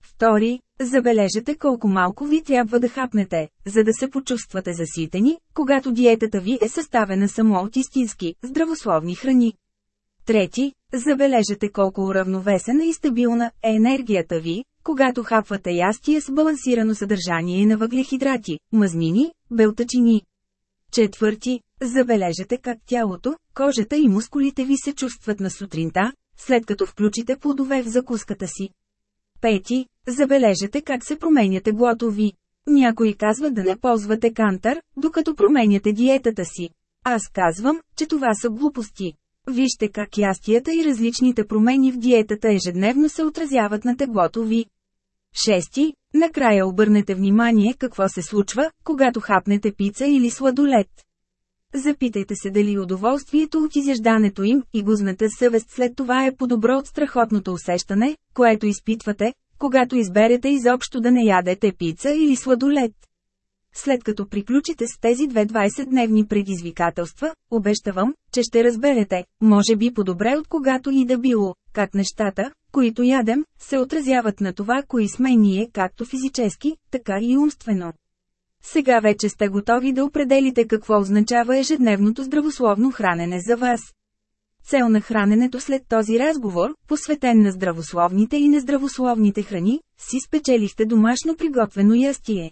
Втори, забележете колко малко ви трябва да хапнете, за да се почувствате заситени, когато диетата ви е съставена само от истински, здравословни храни. Трети, забележете колко уравновесена и стабилна е енергията ви, когато хапвате ястия с балансирано съдържание на въглехидрати, мазнини, белтачини. Четвърти, забележете как тялото, кожата и мускулите ви се чувстват на сутринта, след като включите плодове в закуската си. Пети, забележете как се променя теглото ви. Някои казват да не ползвате кантар, докато променяте диетата си. Аз казвам, че това са глупости. Вижте как ястията и различните промени в диетата ежедневно се отразяват на теглото ви. Шести, накрая обърнете внимание какво се случва, когато хапнете пица или сладолет. Запитайте се дали удоволствието от изяждането им и гузната съвест след това е по-добро от страхотното усещане, което изпитвате, когато изберете изобщо да не ядете пица или сладолет. След като приключите с тези две 20-дневни предизвикателства, обещавам, че ще разберете, може би по-добре от когато и да било, как нещата, които ядем, се отразяват на това, кои сме ние както физически, така и умствено. Сега вече сте готови да определите какво означава ежедневното здравословно хранене за вас. Цел на храненето след този разговор, посветен на здравословните и нездравословните храни, си спечелихте домашно приготвено ястие.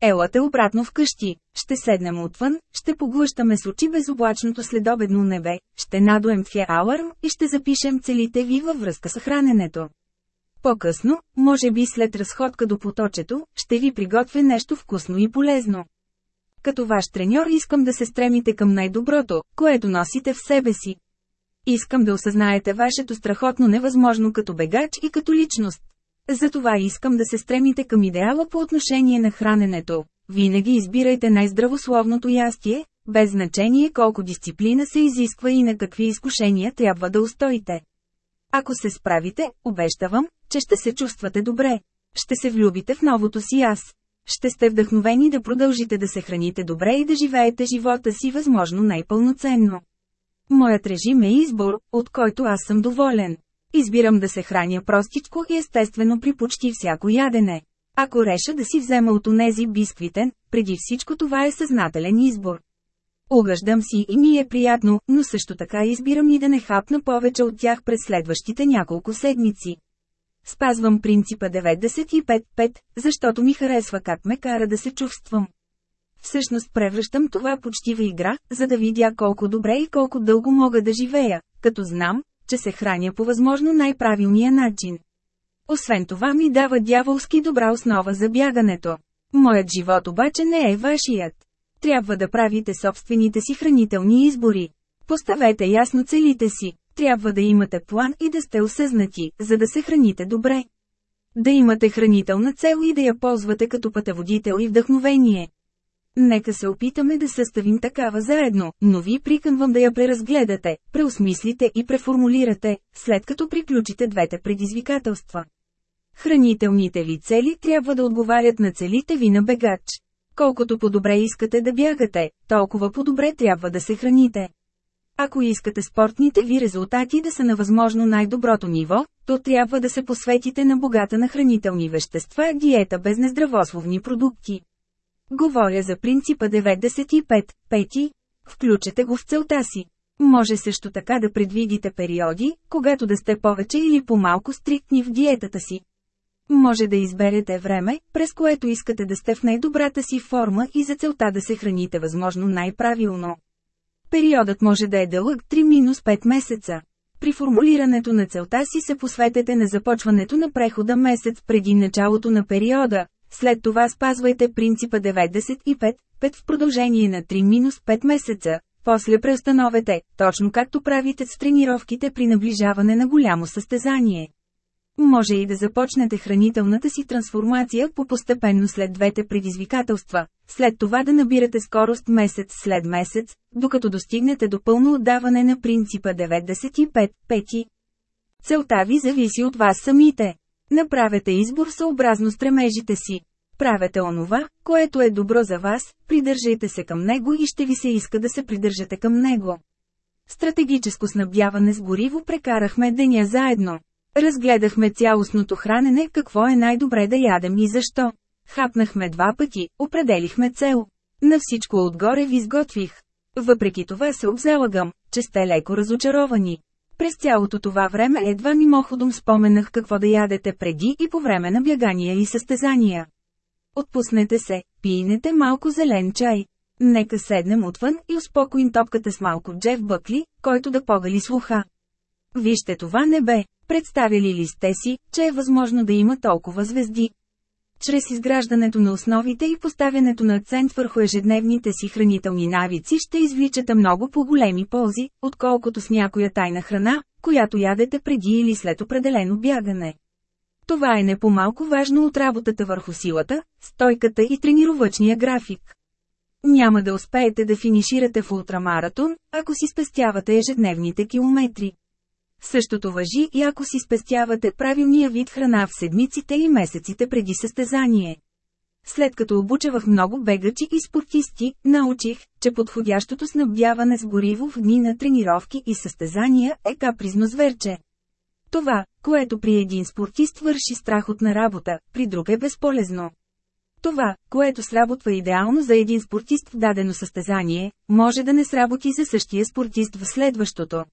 Елате обратно вкъщи, ще седнем отвън, ще поглъщаме с очи безоблачното следобедно небе, ще надуем в аларм и ще запишем целите ви във връзка с храненето. По-късно, може би след разходка до поточето, ще ви приготвя нещо вкусно и полезно. Като ваш треньор искам да се стремите към най-доброто, което носите в себе си. Искам да осъзнаете вашето страхотно невъзможно като бегач и като личност. Затова искам да се стремите към идеала по отношение на храненето. Винаги избирайте най-здравословното ястие, без значение колко дисциплина се изисква и на какви изкушения трябва да устоите. Ако се справите, обещавам, че ще се чувствате добре. Ще се влюбите в новото си аз. Ще сте вдъхновени да продължите да се храните добре и да живеете живота си възможно най-пълноценно. Моят режим е избор, от който аз съм доволен. Избирам да се храня простичко и естествено при почти всяко ядене. Ако реша да си взема от онези бисквитен, преди всичко това е съзнателен избор. Угъждам си и ми е приятно, но също така избирам и да не хапна повече от тях през следващите няколко седмици. Спазвам принципа 95-5, защото ми харесва как ме кара да се чувствам. Всъщност превръщам това почти в игра, за да видя колко добре и колко дълго мога да живея, като знам, че се храня по възможно най-правилния начин. Освен това ми дава дяволски добра основа за бягането. Моят живот обаче не е вашият. Трябва да правите собствените си хранителни избори. Поставете ясно целите си. Трябва да имате план и да сте осъзнати, за да се храните добре. Да имате хранителна цел и да я ползвате като пътеводител и вдъхновение. Нека се опитаме да съставим такава заедно, но ви приканвам да я преразгледате, преосмислите и преформулирате, след като приключите двете предизвикателства. Хранителните ви цели трябва да отговарят на целите ви на бегач. Колкото по-добре искате да бягате, толкова по-добре трябва да се храните. Ако искате спортните ви резултати да са на възможно най-доброто ниво, то трябва да се посветите на богата на хранителни вещества диета без нездравословни продукти. Говоря за принципа 95, пети. Включете го в целта си. Може също така да предвидите периоди, когато да сте повече или по-малко стриктни в диетата си. Може да изберете време, през което искате да сте в най-добрата си форма и за целта да се храните възможно най-правилно. Периодът може да е дълъг 3-5 месеца. При формулирането на целта си се посветете на започването на прехода месец преди началото на периода, след това спазвайте принципа 95, 5 в продължение на 3-5 месеца, после преустановете, точно както правите с тренировките при наближаване на голямо състезание. Може и да започнете хранителната си трансформация по-постепенно след двете предизвикателства, след това да набирате скорост месец след месец, докато достигнете до пълно отдаване на принципа 95 пети. Целта ви зависи от вас самите. Направете избор съобразно стремежите си. Правете онова, което е добро за вас, придържайте се към него и ще ви се иска да се придържате към него. Стратегическо снабдяване с гориво прекарахме деня заедно. Разгледахме цялостното хранене, какво е най-добре да ядем и защо. Хапнахме два пъти, определихме цел. На всичко отгоре ви изготвих. Въпреки това се обзалагам, че сте леко разочаровани. През цялото това време едва мимоходом споменах какво да ядете преди и по време на бягания и състезания. Отпуснете се, пийнете малко зелен чай. Нека седнем отвън и успокоим топката с малко Джеф Бъкли, който да погали слуха. Вижте това небе, представили ли сте си, че е възможно да има толкова звезди? Чрез изграждането на основите и поставянето на акцент върху ежедневните си хранителни навици ще извличате много по-големи ползи, отколкото с някоя тайна храна, която ядете преди или след определено бягане. Това е не по-малко важно от работата върху силата, стойката и тренировъчния график. Няма да успеете да финиширате в ултрамаратон, ако си спестявате ежедневните километри. Същото въжи и ако си спестявате правилния вид храна в седмиците и месеците преди състезание. След като обучавах много бегачи и спортисти, научих, че подходящото снабдяване с гориво в дни на тренировки и състезания е капризно зверче. Това, което при един спортист върши страхотна работа, при друг е безполезно. Това, което сработва идеално за един спортист в дадено състезание, може да не сработи за същия спортист в следващото.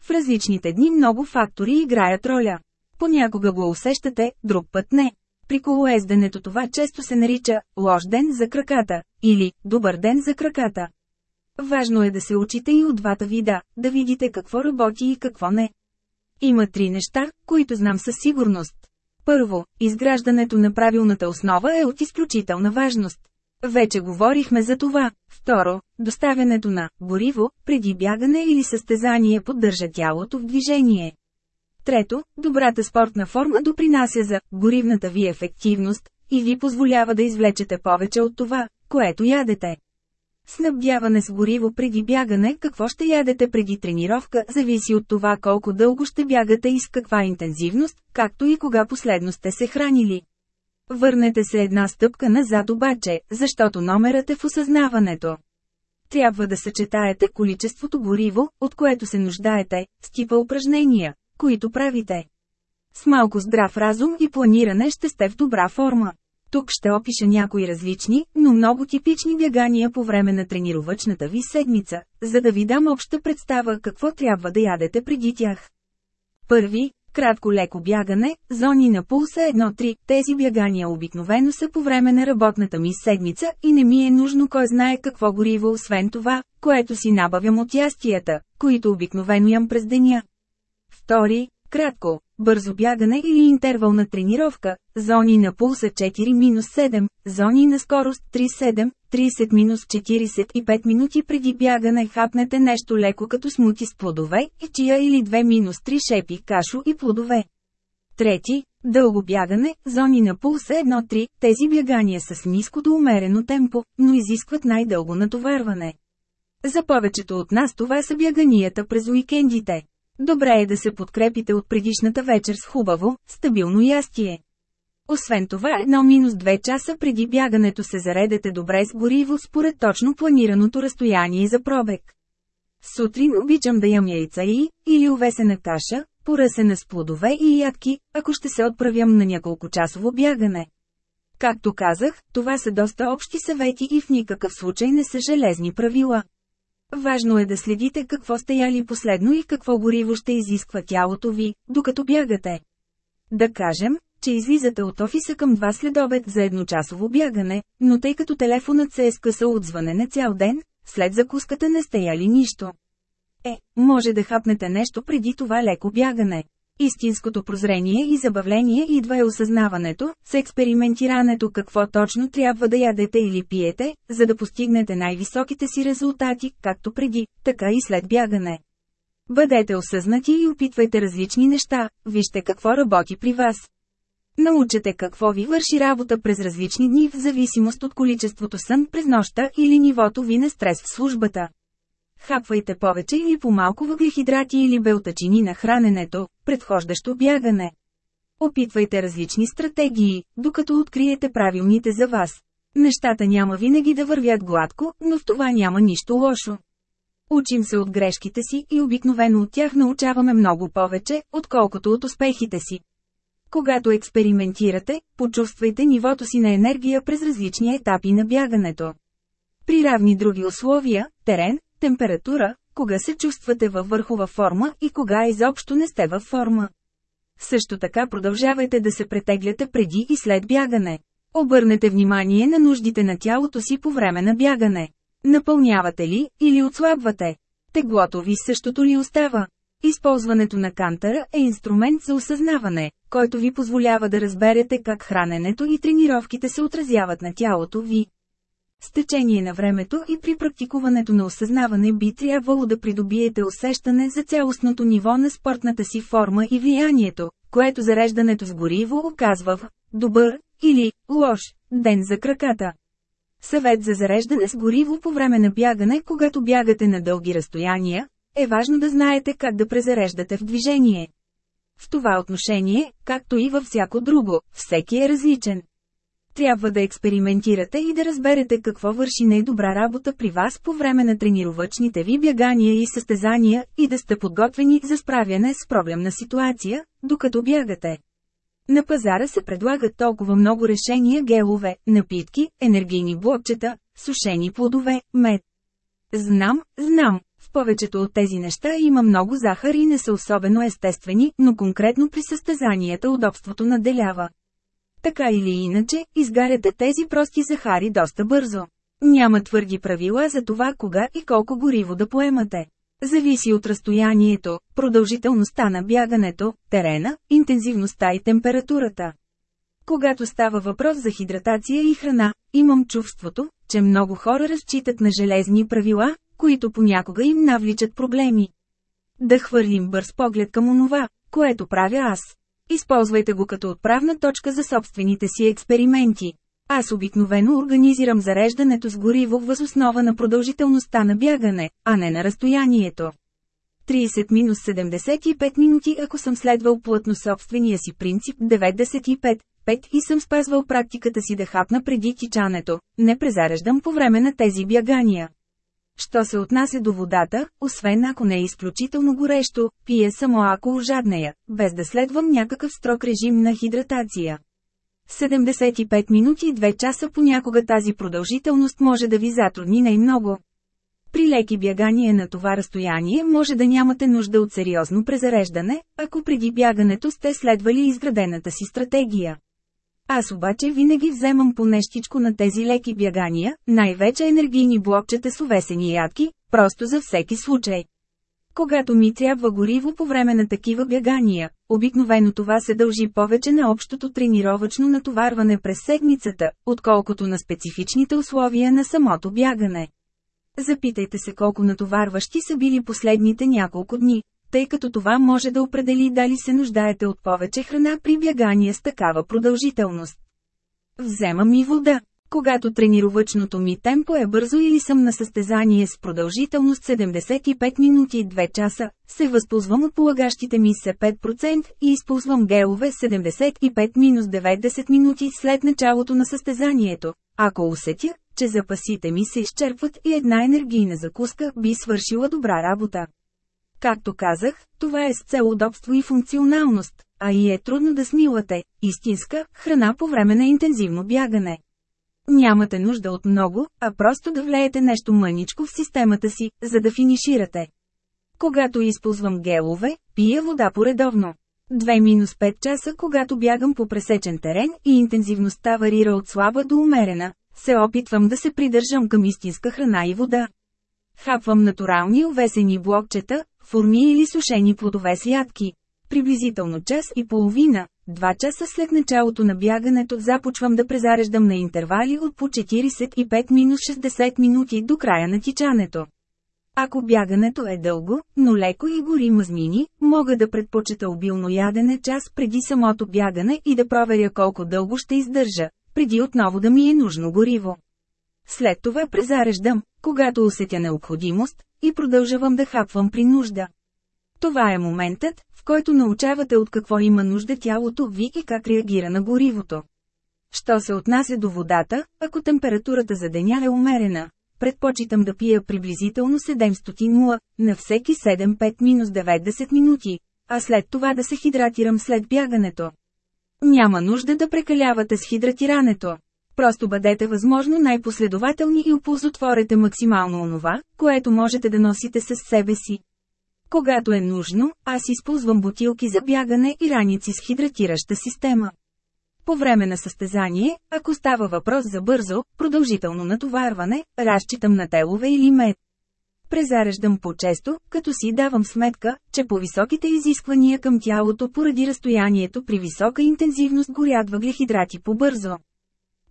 В различните дни много фактори играят роля. Понякога го усещате, друг път не. При колоезденето това често се нарича «лош ден за краката» или «добър ден за краката». Важно е да се учите и от двата вида, да видите какво работи и какво не. Има три неща, които знам със сигурност. Първо, изграждането на правилната основа е от изключителна важност. Вече говорихме за това. Второ, доставянето на гориво преди бягане или състезание поддържа тялото в движение. Трето, добрата спортна форма допринася за горивната ви ефективност и ви позволява да извлечете повече от това, което ядете. Снабдяване с гориво преди бягане, какво ще ядете преди тренировка, зависи от това колко дълго ще бягате и с каква интензивност, както и кога последно сте се хранили. Върнете се една стъпка назад обаче, защото номерът е в осъзнаването. Трябва да съчетаете количеството гориво, от което се нуждаете, с типа упражнения, които правите. С малко здрав разум и планиране ще сте в добра форма. Тук ще опиша някои различни, но много типични бягания по време на тренировъчната ви седмица, за да ви дам обща представа какво трябва да ядете преди тях. Първи, Кратко леко бягане, зони на пулса 1-3, тези бягания обикновено са по време на работната ми седмица и не ми е нужно кой знае какво гориво освен това, което си набавям от ястията, които обикновено ям през деня. Втори, кратко, бързо бягане или интервална тренировка, зони на пулса 4-7, зони на скорост 3-7, 30-45 минути преди бягане хапнете нещо леко като смути с плодове и чия или 2-3 шепи кашо и плодове. Трети, дълго бягане, зони на пулса 1-3, тези бягания са с ниско до умерено темпо, но изискват най-дълго натоварване. За повечето от нас това са бяганията през уикендите. Добре е да се подкрепите от предишната вечер с хубаво, стабилно ястие. Освен това, едно-две часа преди бягането се заредете добре с гориво според точно планираното разстояние за пробег. Сутрин обичам да ям яйца и, или увесена каша, поръсена с плодове и ядки, ако ще се отправям на няколко часово бягане. Както казах, това са доста общи съвети и в никакъв случай не са железни правила. Важно е да следите какво сте яли последно и какво гориво ще изисква тялото ви, докато бягате. Да кажем, че излизате от офиса към 2 следобед за едночасово бягане, но тъй като телефонът се е скъсал от звънене цял ден, след закуската не сте яли нищо. Е, може да хапнете нещо преди това леко бягане. Истинското прозрение и забавление идва е осъзнаването, с експериментирането какво точно трябва да ядете или пиете, за да постигнете най-високите си резултати, както преди, така и след бягане. Бъдете осъзнати и опитвайте различни неща, вижте какво работи при вас. Научете какво ви върши работа през различни дни в зависимост от количеството сън през нощта или нивото ви на стрес в службата. Хапвайте повече или по-малко въглехидрати или белтачини на храненето, предхождащо бягане. Опитвайте различни стратегии, докато откриете правилните за вас. Нещата няма винаги да вървят гладко, но в това няма нищо лошо. Учим се от грешките си и обикновено от тях научаваме много повече, отколкото от успехите си. Когато експериментирате, почувствайте нивото си на енергия през различни етапи на бягането. При равни други условия, терен, температура, кога се чувствате във върхова форма и кога изобщо не сте във форма. Също така продължавайте да се претегляте преди и след бягане. Обърнете внимание на нуждите на тялото си по време на бягане. Напълнявате ли или отслабвате? Теглото ви същото ли остава? Използването на кантара е инструмент за осъзнаване, който ви позволява да разберете как храненето и тренировките се отразяват на тялото ви. С течение на времето и при практикуването на осъзнаване би трябвало да придобиете усещане за цялостното ниво на спортната си форма и влиянието, което зареждането с гориво оказва в добър или лош ден за краката. Съвет за зареждане с гориво по време на бягане, когато бягате на дълги разстояния, е важно да знаете как да презареждате в движение. В това отношение, както и във всяко друго, всеки е различен. Трябва да експериментирате и да разберете какво върши най-добра работа при вас по време на тренировъчните ви бягания и състезания и да сте подготвени за справяне с проблемна ситуация, докато бягате. На пазара се предлагат толкова много решения гелове, напитки, енергийни блокчета, сушени плодове, мед. Знам, знам, в повечето от тези неща има много захар и не са особено естествени, но конкретно при състезанията удобството наделява. Така или иначе, изгаряте тези прости захари доста бързо. Няма твърди правила за това кога и колко гориво да поемате. Зависи от разстоянието, продължителността на бягането, терена, интензивността и температурата. Когато става въпрос за хидратация и храна, имам чувството, че много хора разчитат на железни правила, които понякога им навличат проблеми. Да хвърлим бърз поглед към онова, което правя аз. Използвайте го като отправна точка за собствените си експерименти. Аз обикновено организирам зареждането с гориво въз основа на продължителността на бягане, а не на разстоянието. 30-75 минути ако съм следвал плътно собствения си принцип 95, 5 и съм спазвал практиката си да хапна преди тичането, не презареждам по време на тези бягания. Що се отнася до водата, освен ако не е изключително горещо, пие само ако ожаднея, без да следвам някакъв строг режим на хидратация. 75 минути и 2 часа понякога тази продължителност може да ви затрудни най-много. При леки бягания на това разстояние може да нямате нужда от сериозно презареждане, ако преди бягането сте следвали изградената си стратегия. Аз обаче винаги вземам по нещичко на тези леки бягания, най-вече енергийни блокчета с увесени ядки, просто за всеки случай. Когато ми трябва гориво по време на такива бягания, обикновено това се дължи повече на общото тренировъчно натоварване през седмицата, отколкото на специфичните условия на самото бягане. Запитайте се колко натоварващи са били последните няколко дни, тъй като това може да определи дали се нуждаете от повече храна при бягания с такава продължителност. Вземам и вода. Когато тренировъчното ми темпо е бързо или съм на състезание с продължителност 75 минути и 2 часа, се възползвам от полагащите ми се 5% и използвам гелове 75-90 минути след началото на състезанието. Ако усетя, че запасите ми се изчерпват и една енергийна закуска би свършила добра работа. Както казах, това е с цел удобство и функционалност, а и е трудно да смилате истинска храна по време на интензивно бягане. Нямате нужда от много, а просто да влеете нещо мъничко в системата си, за да финиширате. Когато използвам гелове, пия вода поредовно. 2-5 часа когато бягам по пресечен терен и интензивността варира от слаба до умерена, се опитвам да се придържам към истинска храна и вода. Хапвам натурални овесени блокчета, форми или сушени плодове с ядки. Приблизително час и половина, два часа след началото на бягането започвам да презареждам на интервали от по 45-60 минути до края на тичането. Ако бягането е дълго, но леко и гори мазнини, мога да предпочета обилно ядене час преди самото бягане и да проверя колко дълго ще издържа, преди отново да ми е нужно гориво. След това презареждам, когато усетя необходимост, и продължавам да хапвам при нужда. Това е моментът, в който научавате от какво има нужда тялото ви и как реагира на горивото. Що се отнася до водата, ако температурата за деня е умерена, предпочитам да пия приблизително 700 мл на всеки 7-5-90 минути, а след това да се хидратирам след бягането. Няма нужда да прекалявате с хидратирането. Просто бъдете възможно най-последователни и оползотворете максимално онова, което можете да носите с себе си. Когато е нужно, аз използвам бутилки за бягане и раници с хидратираща система. По време на състезание, ако става въпрос за бързо, продължително натоварване, разчитам на телове или мед. Презареждам по-често, като си давам сметка, че по високите изисквания към тялото поради разстоянието при висока интензивност горят въглехидрати по-бързо.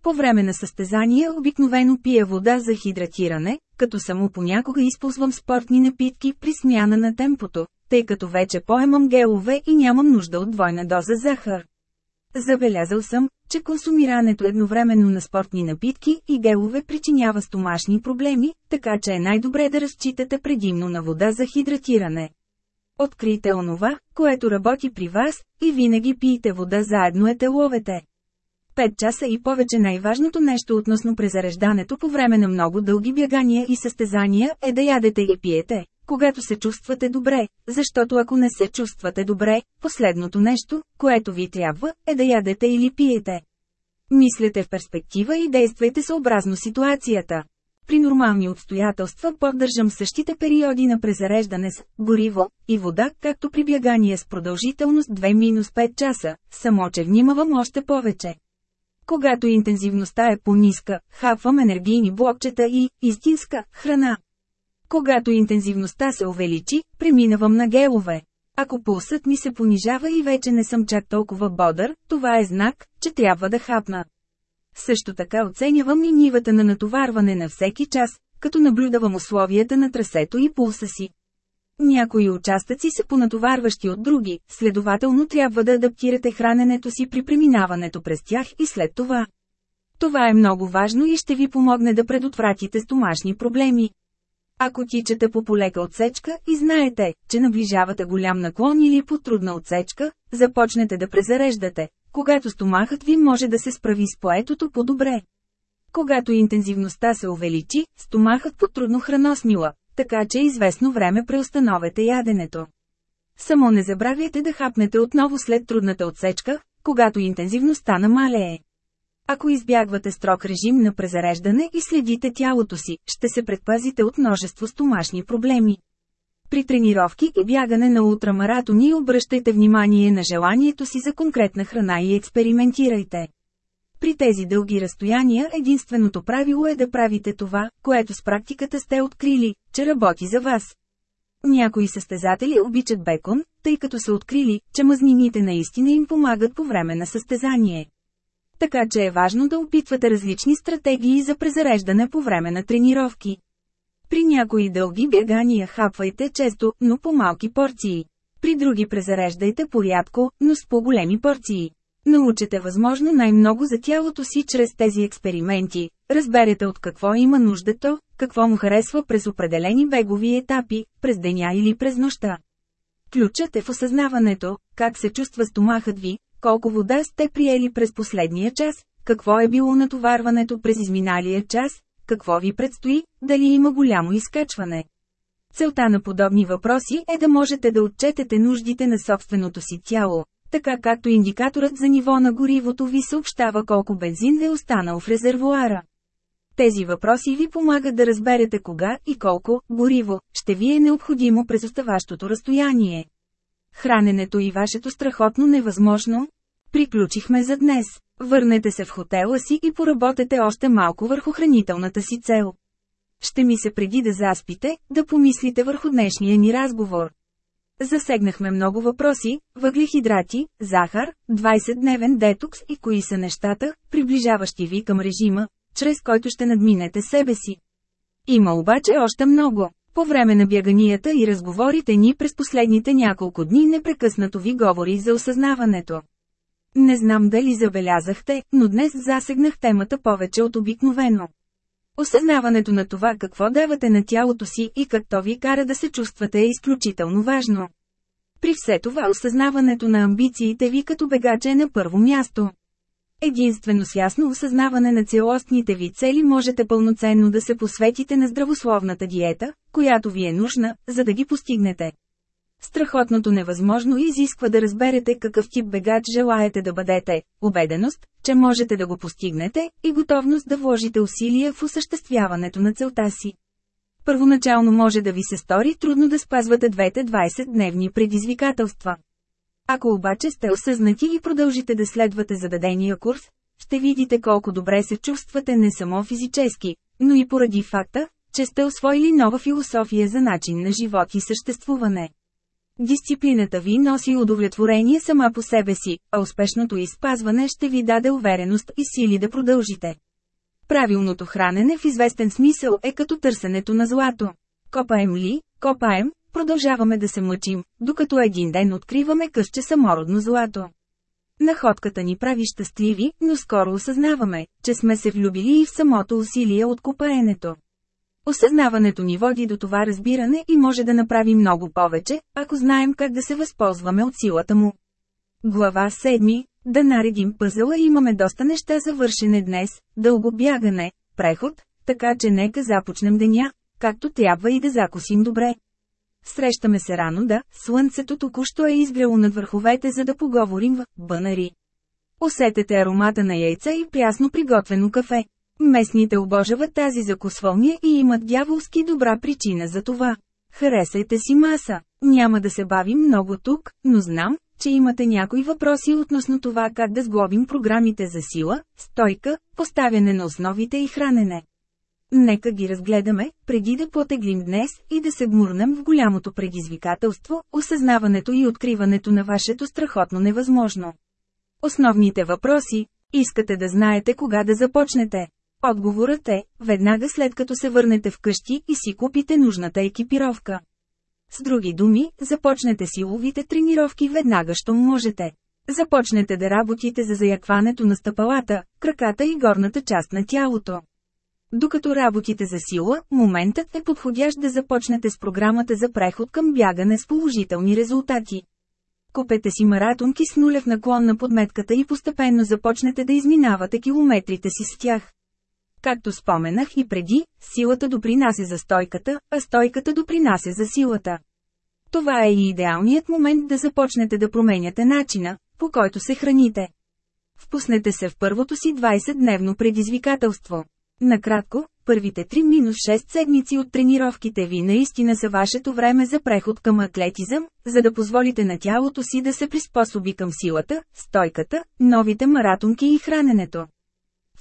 По време на състезания обикновено пия вода за хидратиране, като само понякога използвам спортни напитки при смяна на темпото, тъй като вече поемам гелове и нямам нужда от двойна доза захар. Забелязал съм, че консумирането едновременно на спортни напитки и гелове причинява стомашни проблеми, така че е най-добре да разчитате предимно на вода за хидратиране. Открийте онова, което работи при вас, и винаги пийте вода заедно е ловете. 5 часа и повече най-важното нещо относно презареждането по време на много дълги бягания и състезания е да ядете и пиете, когато се чувствате добре, защото ако не се чувствате добре, последното нещо, което ви трябва, е да ядете или пиете. Мислете в перспектива и действайте съобразно ситуацията. При нормални обстоятелства поддържам същите периоди на презареждане с гориво и вода, както при бягания с продължителност 2-5 часа, само че внимавам още повече. Когато интензивността е по-ниска, хапвам енергийни блокчета и истинска храна. Когато интензивността се увеличи, преминавам на гелове. Ако пулсът ми се понижава и вече не съм чак толкова бодър, това е знак, че трябва да хапна. Също така оценявам и нивата на натоварване на всеки час, като наблюдавам условията на трасето и пулса си. Някои участъци са понатоварващи от други, следователно трябва да адаптирате храненето си при преминаването през тях и след това. Това е много важно и ще ви помогне да предотвратите стомашни проблеми. Ако тичате по полека отсечка и знаете, че наближавате голям наклон или по трудна отсечка, започнете да презареждате, когато стомахът ви може да се справи с поетото по-добре. Когато интензивността се увеличи, стомахът по трудно храносмила, така че известно време преустановете яденето. Само не забравяйте да хапнете отново след трудната отсечка, когато интензивността намалее. Ако избягвате строг режим на презареждане и следите тялото си, ще се предпазите от множество стомашни проблеми. При тренировки и бягане на ултрамаратони обръщайте внимание на желанието си за конкретна храна и експериментирайте. При тези дълги разстояния единственото правило е да правите това, което с практиката сте открили, че работи за вас. Някои състезатели обичат бекон, тъй като са открили, че мазнините наистина им помагат по време на състезание. Така че е важно да опитвате различни стратегии за презареждане по време на тренировки. При някои дълги бягания хапвайте често, но по малки порции. При други презареждайте порядко, но с по-големи порции. Научете възможно най-много за тялото си чрез тези експерименти, разберете от какво има нуждато, какво му харесва през определени бегови етапи, през деня или през нощта. Ключът е в осъзнаването, как се чувства стомахът ви, колко вода сте приели през последния час, какво е било натоварването през изминалия час, какво ви предстои, дали има голямо изкачване. Целта на подобни въпроси е да можете да отчетете нуждите на собственото си тяло, така както индикаторът за ниво на горивото ви съобщава колко бензин е останал в резервуара. Тези въпроси ви помагат да разберете кога и колко гориво ще ви е необходимо през оставащото разстояние. Храненето и вашето страхотно невъзможно? Приключихме за днес. Върнете се в хотела си и поработете още малко върху хранителната си цел. Ще ми се преди да заспите, да помислите върху днешния ни разговор. Засегнахме много въпроси, въглехидрати, захар, 20-дневен детокс и кои са нещата, приближаващи ви към режима, чрез който ще надминете себе си. Има обаче още много. По време на бяганията и разговорите ни през последните няколко дни непрекъснато ви говори за осъзнаването. Не знам дали забелязахте, но днес засегнах темата повече от обикновено. Осъзнаването на това какво давате на тялото си и как то ви кара да се чувствате е изключително важно. При все това осъзнаването на амбициите ви като бегаче е на първо място. Единствено с ясно осъзнаване на целостните ви цели можете пълноценно да се посветите на здравословната диета, която ви е нужна, за да ги постигнете. Страхотното невъзможно изисква да разберете какъв тип бегач желаете да бъдете, убеденост, че можете да го постигнете, и готовност да вложите усилия в осъществяването на целта си. Първоначално може да ви се стори трудно да спазвате двете 20-дневни предизвикателства. Ако обаче сте осъзнати и продължите да следвате зададения курс, ще видите колко добре се чувствате не само физически, но и поради факта, че сте освоили нова философия за начин на живот и съществуване. Дисциплината ви носи удовлетворение сама по себе си, а успешното изпазване ще ви даде увереност и сили да продължите. Правилното хранене в известен смисъл е като търсенето на злато. Копаем ли, копаем, продължаваме да се мъчим, докато един ден откриваме къще самородно злато. Находката ни прави щастливи, но скоро осъзнаваме, че сме се влюбили и в самото усилие от копаенето. Осъзнаването ни води до това разбиране и може да направи много повече, ако знаем как да се възползваме от силата му. Глава 7. Да наредим пъзела имаме доста неща за вършене днес, дълго бягане, преход, така че нека започнем деня, както трябва и да закусим добре. Срещаме се рано да, слънцето току-що е изгрело над върховете за да поговорим в бънари. Усетете аромата на яйца и прясно приготвено кафе. Местните обожават тази закусвалния и имат дяволски добра причина за това. Харесайте си маса. Няма да се бавим много тук, но знам, че имате някои въпроси относно това как да сглобим програмите за сила, стойка, поставяне на основите и хранене. Нека ги разгледаме, преди да потеглим днес и да се гмурнем в голямото предизвикателство, осъзнаването и откриването на вашето страхотно невъзможно. Основните въпроси – искате да знаете кога да започнете. Отговорът е, веднага след като се върнете вкъщи и си купите нужната екипировка. С други думи, започнете силовите тренировки веднага, що можете. Започнете да работите за заякването на стъпалата, краката и горната част на тялото. Докато работите за сила, моментът е подходящ да започнете с програмата за преход към бягане с положителни резултати. Купете си маратонки с нулев наклон на подметката и постепенно започнете да изминавате километрите си с тях. Както споменах и преди, силата допринася за стойката, а стойката допринася за силата. Това е и идеалният момент да започнете да променяте начина, по който се храните. Впуснете се в първото си 20-дневно предизвикателство. Накратко, първите 3-6 седмици от тренировките ви наистина са вашето време за преход към атлетизъм, за да позволите на тялото си да се приспособи към силата, стойката, новите маратонки и храненето.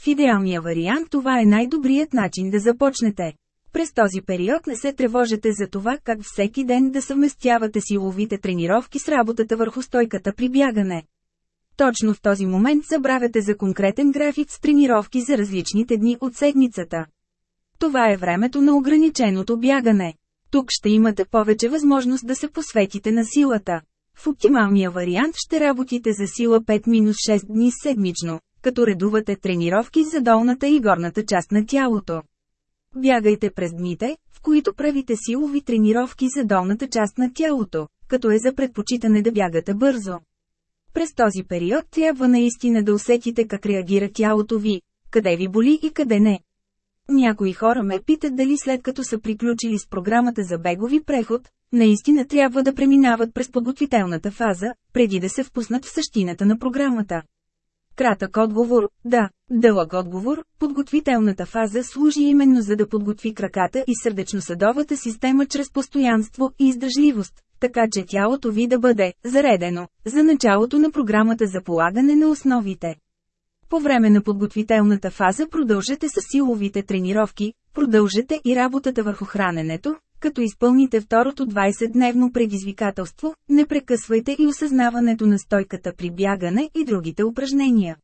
В идеалния вариант това е най-добрият начин да започнете. През този период не се тревожете за това как всеки ден да съвместявате силовите тренировки с работата върху стойката при бягане. Точно в този момент забравяте за конкретен график с тренировки за различните дни от седмицата. Това е времето на ограниченото бягане. Тук ще имате повече възможност да се посветите на силата. В оптималния вариант ще работите за сила 5-6 дни седмично, като редувате тренировки за долната и горната част на тялото. Бягайте през дните, в които правите силови тренировки за долната част на тялото, като е за предпочитане да бягате бързо. През този период трябва наистина да усетите как реагира тялото ви, къде ви боли и къде не. Някои хора ме питат дали след като са приключили с програмата за бегови преход, наистина трябва да преминават през подготвителната фаза, преди да се впуснат в същината на програмата. Кратък отговор – да. Дълъг отговор – подготвителната фаза служи именно за да подготви краката и сърдечно-съдовата система чрез постоянство и издържливост, така че тялото ви да бъде заредено за началото на програмата за полагане на основите. По време на подготвителната фаза продължете с силовите тренировки, продължете и работата върху храненето, като изпълните второто 20-дневно предизвикателство, не прекъсвайте и осъзнаването на стойката при бягане и другите упражнения.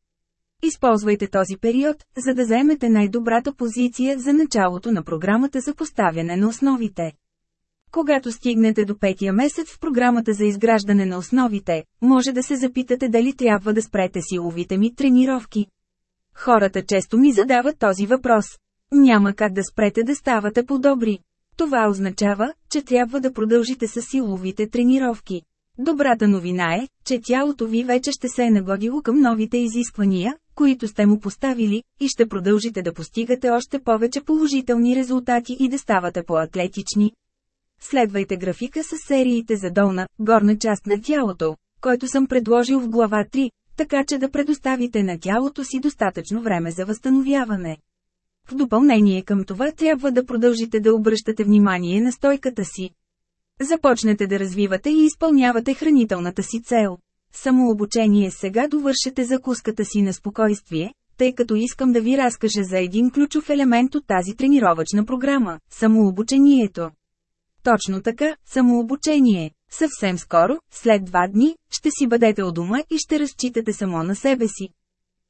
Използвайте този период, за да заемете най-добрата позиция за началото на програмата за поставяне на основите. Когато стигнете до петия месец в програмата за изграждане на основите, може да се запитате дали трябва да спрете силовите ми тренировки. Хората често ми задават този въпрос. Няма как да спрете да ставате по-добри. Това означава, че трябва да продължите с силовите тренировки. Добрата новина е, че тялото ви вече ще се е нагодило към новите изисквания, които сте му поставили, и ще продължите да постигате още повече положителни резултати и да ставате по-атлетични. Следвайте графика с сериите за долна, горна част на тялото, който съм предложил в глава 3, така че да предоставите на тялото си достатъчно време за възстановяване. В допълнение към това трябва да продължите да обръщате внимание на стойката си. Започнете да развивате и изпълнявате хранителната си цел. Самообучение сега довършете закуската си на спокойствие, тъй като искам да ви разкажа за един ключов елемент от тази тренировъчна програма – самообучението. Точно така, самообучение. Съвсем скоро, след два дни, ще си бъдете у дома и ще разчитате само на себе си.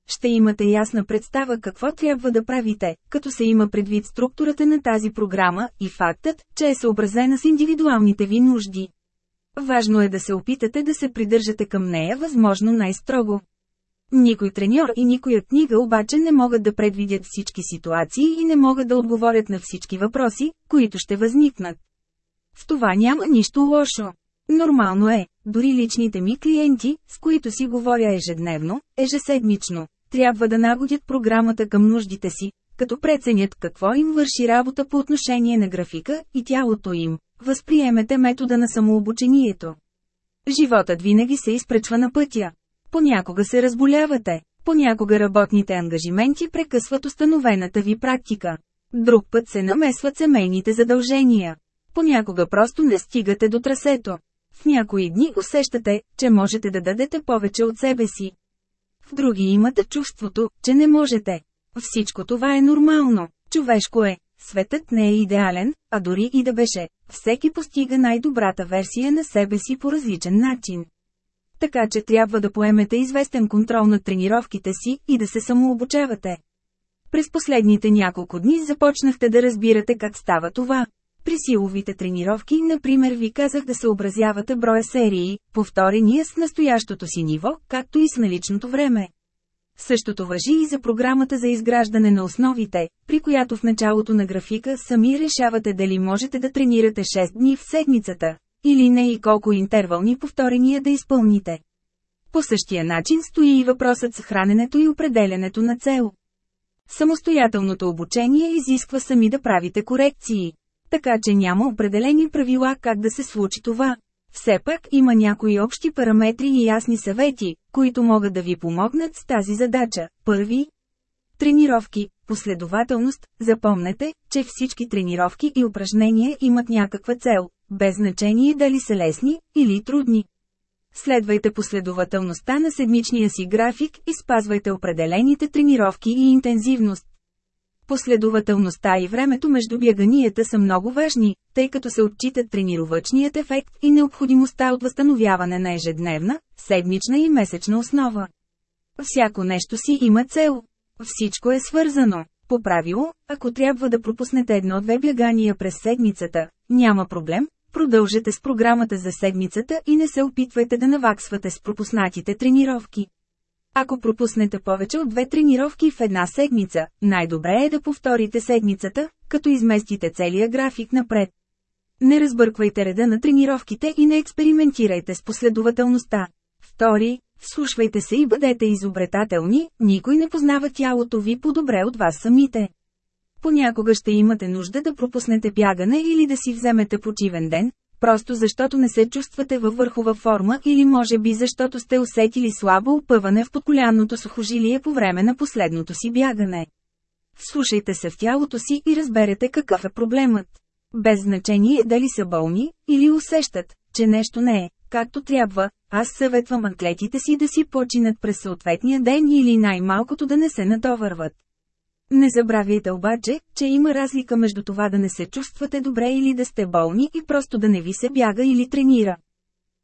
Ще имате ясна представа какво трябва да правите, като се има предвид структурата на тази програма и фактът, че е съобразена с индивидуалните ви нужди. Важно е да се опитате да се придържате към нея възможно най-строго. Никой треньор и никоя книга обаче не могат да предвидят всички ситуации и не могат да отговорят на всички въпроси, които ще възникнат. В това няма нищо лошо. Нормално е, дори личните ми клиенти, с които си говоря ежедневно, ежеседмично, трябва да нагодят програмата към нуждите си, като преценят какво им върши работа по отношение на графика и тялото им. Възприемете метода на самообучението. Животът винаги се изпречва на пътя. Понякога се разболявате, понякога работните ангажименти прекъсват установената ви практика. Друг път се намесват семейните задължения. Понякога просто не стигате до трасето. В някои дни усещате, че можете да дадете повече от себе си. В други имате чувството, че не можете. Всичко това е нормално, човешко е. Светът не е идеален, а дори и да беше, всеки постига най-добрата версия на себе си по различен начин. Така че трябва да поемете известен контрол над тренировките си и да се самообучавате. През последните няколко дни започнахте да разбирате как става това. При силовите тренировки, например, ви казах да съобразявате броя серии, повторения с настоящото си ниво, както и с наличното време. Същото въжи и за програмата за изграждане на основите, при която в началото на графика сами решавате дали можете да тренирате 6 дни в седмицата, или не и колко интервални повторения да изпълните. По същия начин стои и въпросът с храненето и определенето на цел. Самостоятелното обучение изисква сами да правите корекции. Така че няма определени правила как да се случи това. Все пак има някои общи параметри и ясни съвети, които могат да ви помогнат с тази задача. Първи Тренировки, последователност, запомнете, че всички тренировки и упражнения имат някаква цел, без значение дали са лесни или трудни. Следвайте последователността на седмичния си график и спазвайте определените тренировки и интензивност. Последователността и времето между бяганията са много важни, тъй като се отчитат тренировъчният ефект и необходимостта от възстановяване на ежедневна, седмична и месечна основа. Всяко нещо си има цел. Всичко е свързано. По правило, ако трябва да пропуснете едно-две бягания през седмицата, няма проблем, продължете с програмата за седмицата и не се опитвайте да наваксвате с пропуснатите тренировки. Ако пропуснете повече от две тренировки в една седмица, най-добре е да повторите седмицата, като изместите целия график напред. Не разбърквайте реда на тренировките и не експериментирайте с последователността. Втори, вслушвайте се и бъдете изобретателни, никой не познава тялото ви по-добре от вас самите. Понякога ще имате нужда да пропуснете бягане или да си вземете почивен ден, просто защото не се чувствате във върхова форма или може би защото сте усетили слабо опъване в подколянното сухожилие по време на последното си бягане. Слушайте се в тялото си и разберете какъв е проблемът. Без значение дали са болни, или усещат, че нещо не е, както трябва, аз съветвам атлетите си да си починат през съответния ден или най-малкото да не се натовърват. Не забравяйте обаче, че има разлика между това да не се чувствате добре или да сте болни и просто да не ви се бяга или тренира.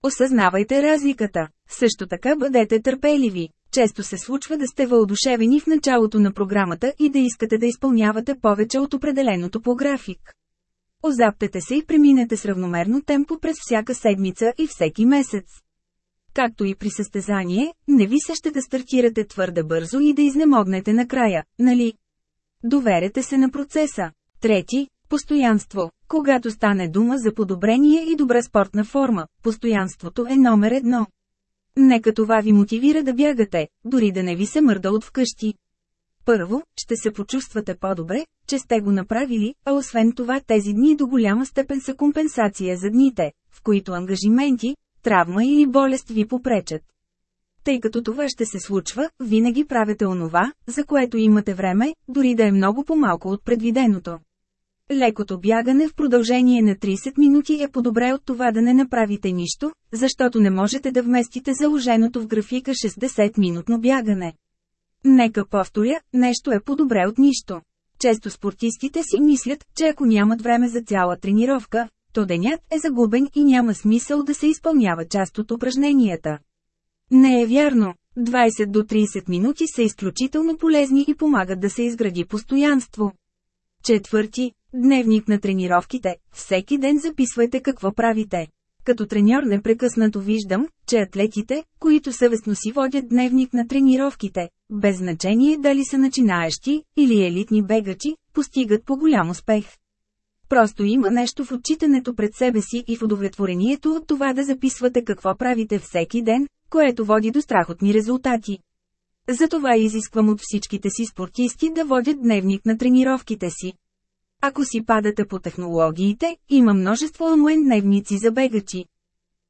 Осъзнавайте разликата. Също така бъдете търпеливи. Често се случва да сте въодушевени в началото на програмата и да искате да изпълнявате повече от определеното по график. Озаптете се и преминете с равномерно темпо през всяка седмица и всеки месец. Както и при състезание, не ви се ще да стартирате твърде бързо и да изнемогнете накрая, нали? Доверете се на процеса. Трети – постоянство. Когато стане дума за подобрение и добра спортна форма, постоянството е номер едно. Нека това ви мотивира да бягате, дори да не ви се мърда от вкъщи. Първо, ще се почувствате по-добре, че сте го направили, а освен това тези дни до голяма степен са компенсация за дните, в които ангажименти, травма или болест ви попречат. Тъй като това ще се случва, винаги правете онова, за което имате време, дори да е много по-малко от предвиденото. Лекото бягане в продължение на 30 минути е по-добре от това да не направите нищо, защото не можете да вместите заложеното в графика 60-минутно бягане. Нека повторя, нещо е по-добре от нищо. Често спортистите си мислят, че ако нямат време за цяла тренировка, то денят е загубен и няма смисъл да се изпълнява част от упражненията. Не е вярно. 20 до 30 минути са изключително полезни и помагат да се изгради постоянство. Четвърти, дневник на тренировките. Всеки ден записвайте какво правите. Като треньор непрекъснато виждам, че атлетите, които съвестно си водят дневник на тренировките, без значение дали са начинаещи или елитни бегачи, постигат по голям успех. Просто има нещо в отчитането пред себе си и в удовлетворението от това да записвате какво правите всеки ден, което води до страхотни резултати. Затова изисквам от всичките си спортисти да водят дневник на тренировките си. Ако си падате по технологиите, има множество онлайн дневници за бегачи.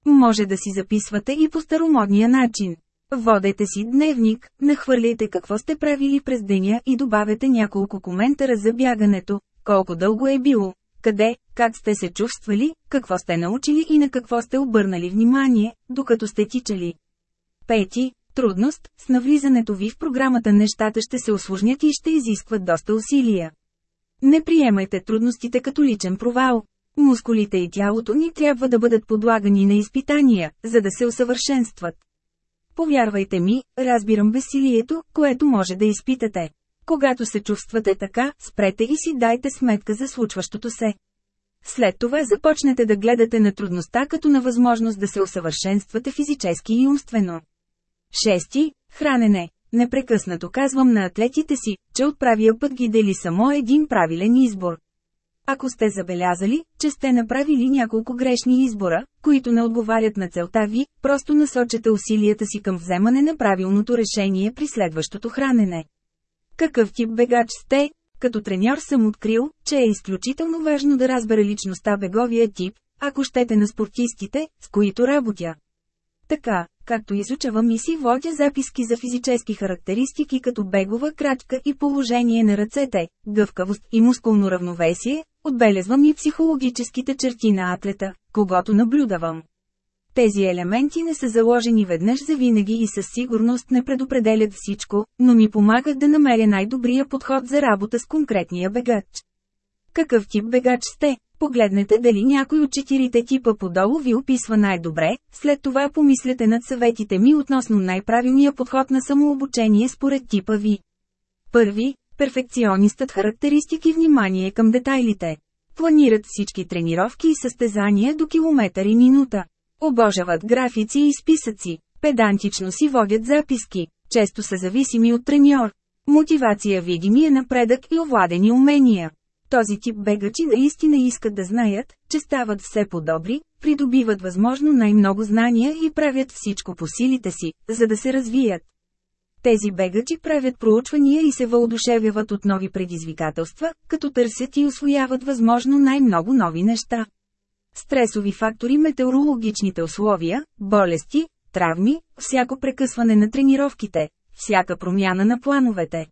Може да си записвате и по старомодния начин. Водете си дневник, нахвърляйте какво сте правили през деня и добавете няколко коментара за бягането, колко дълго е било, къде, как сте се чувствали, какво сте научили и на какво сте обърнали внимание, докато сте тичали. Пети, трудност, с навлизането ви в програмата нещата ще се осложнят и ще изискват доста усилия. Не приемайте трудностите като личен провал. Мускулите и тялото ни трябва да бъдат подлагани на изпитания, за да се усъвършенстват. Повярвайте ми, разбирам безсилието, което може да изпитате. Когато се чувствате така, спрете и си дайте сметка за случващото се. След това започнете да гледате на трудността като на възможност да се усъвършенствате физически и умствено. Шести – хранене. Непрекъснато казвам на атлетите си, че от правия път ги дели само един правилен избор. Ако сте забелязали, че сте направили няколко грешни избора, които не отговарят на целта ви, просто насочете усилията си към вземане на правилното решение при следващото хранене. Какъв тип бегач сте? Като треньор съм открил, че е изключително важно да разбера личността беговия тип, ако щете на спортистите, с които работя. Така, както изучавам и си водя записки за физически характеристики като бегова крачка и положение на ръцете, гъвкавост и мускулно равновесие, отбелезвам и психологическите черти на атлета, когато наблюдавам. Тези елементи не са заложени веднъж за винаги и със сигурност не предопределят всичко, но ми помагат да намеря най-добрия подход за работа с конкретния бегач. Какъв тип бегач сте? Погледнете дали някой от четирите типа подолу ви описва най-добре, след това помислете над съветите ми относно най-правилния подход на самообучение според типа ви. Първи, перфекционистът характеристики внимание към детайлите. Планират всички тренировки и състезания до километър и минута. Обожават графици и списъци. Педантично си водят записки. Често са зависими от треньор. Мотивация видимия напредък и овладени умения. Този тип бегачи наистина искат да знаят, че стават все по-добри, придобиват възможно най-много знания и правят всичко по силите си, за да се развият. Тези бегачи правят проучвания и се въодушевяват от нови предизвикателства, като търсят и освояват възможно най-много нови неща. Стресови фактори метеорологичните условия, болести, травми, всяко прекъсване на тренировките, всяка промяна на плановете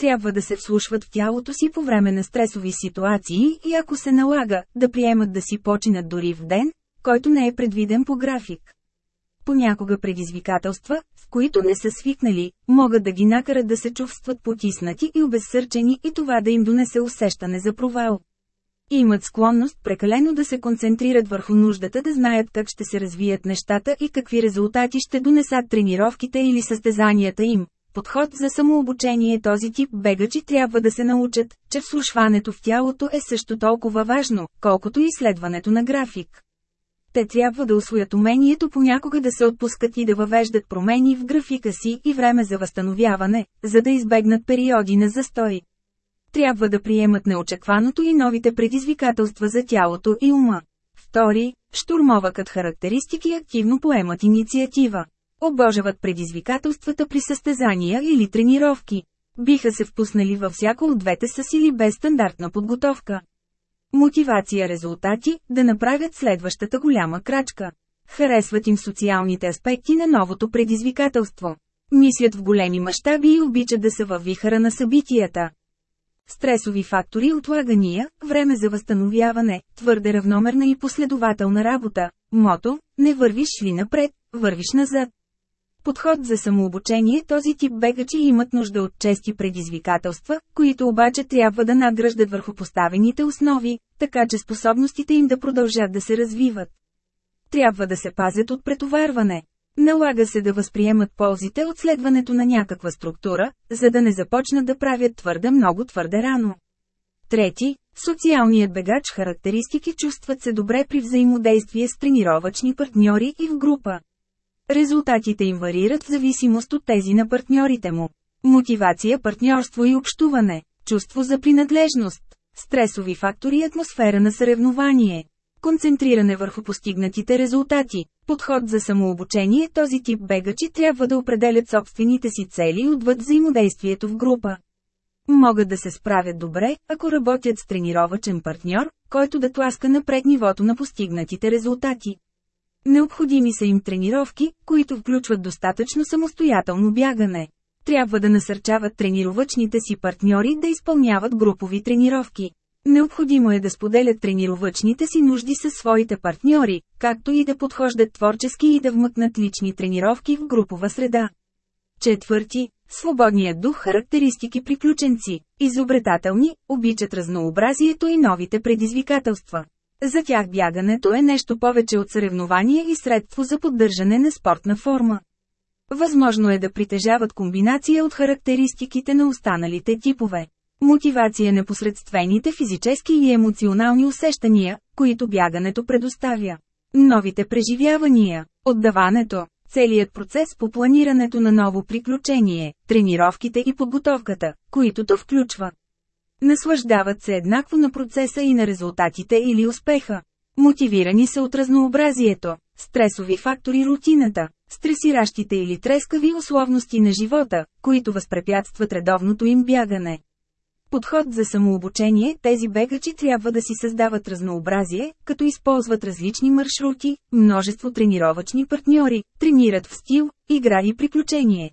трябва да се вслушват в тялото си по време на стресови ситуации и ако се налага, да приемат да си починат дори в ден, който не е предвиден по график. Понякога предизвикателства, с които не са свикнали, могат да ги накарат да се чувстват потиснати и обезсърчени и това да им донесе усещане за провал. Имат склонност прекалено да се концентрират върху нуждата да знаят как ще се развият нещата и какви резултати ще донесат тренировките или състезанията им подход за самообучение този тип бегачи трябва да се научат, че вслушването в тялото е също толкова важно, колкото и изследването на график. Те трябва да освоят умението понякога да се отпускат и да въвеждат промени в графика си и време за възстановяване, за да избегнат периоди на застой. Трябва да приемат неочакваното и новите предизвикателства за тялото и ума. Втори, штурмовъкът характеристики активно поемат инициатива. Обожават предизвикателствата при състезания или тренировки. Биха се впуснали във всяко от двете с или без стандартна подготовка. Мотивация резултати – да направят следващата голяма крачка. Харесват им социалните аспекти на новото предизвикателство. Мислят в големи мащаби и обичат да са във вихара на събитията. Стресови фактори отлагания, време за възстановяване, твърде равномерна и последователна работа. Мото – не вървиш ли напред, вървиш назад. Подход за самообучение Този тип бегачи имат нужда от чести предизвикателства, които обаче трябва да надграждат върху поставените основи, така че способностите им да продължат да се развиват. Трябва да се пазят от претоварване. Налага се да възприемат ползите от следването на някаква структура, за да не започнат да правят твърде много твърде рано. Трети, социалният бегач характеристики чувстват се добре при взаимодействие с тренировъчни партньори и в група. Резултатите им варират в зависимост от тези на партньорите му. Мотивация, партньорство и общуване, чувство за принадлежност, стресови фактори и атмосфера на съревнование. Концентриране върху постигнатите резултати. Подход за самообучение Този тип бегачи трябва да определят собствените си цели отвъд взаимодействието в група. Могат да се справят добре, ако работят с тренировачен партньор, който да тласка напред нивото на постигнатите резултати. Необходими са им тренировки, които включват достатъчно самостоятелно бягане. Трябва да насърчават тренировъчните си партньори да изпълняват групови тренировки. Необходимо е да споделят тренировъчните си нужди със своите партньори, както и да подхождат творчески и да вмъкнат лични тренировки в групова среда. Четвърти, свободният дух характеристики приключенци, изобретателни, обичат разнообразието и новите предизвикателства. За тях бягането е нещо повече от съревнование и средство за поддържане на спортна форма. Възможно е да притежават комбинация от характеристиките на останалите типове. Мотивация непосредствените физически и емоционални усещания, които бягането предоставя. Новите преживявания, отдаването, целият процес по планирането на ново приключение, тренировките и подготовката, които то включва. Наслаждават се еднакво на процеса и на резултатите или успеха. Мотивирани са от разнообразието, стресови фактори рутината, стресиращите или трескави условности на живота, които възпрепятстват редовното им бягане. Подход за самообучение Тези бегачи трябва да си създават разнообразие, като използват различни маршрути, множество тренировъчни партньори, тренират в стил, игра и приключение.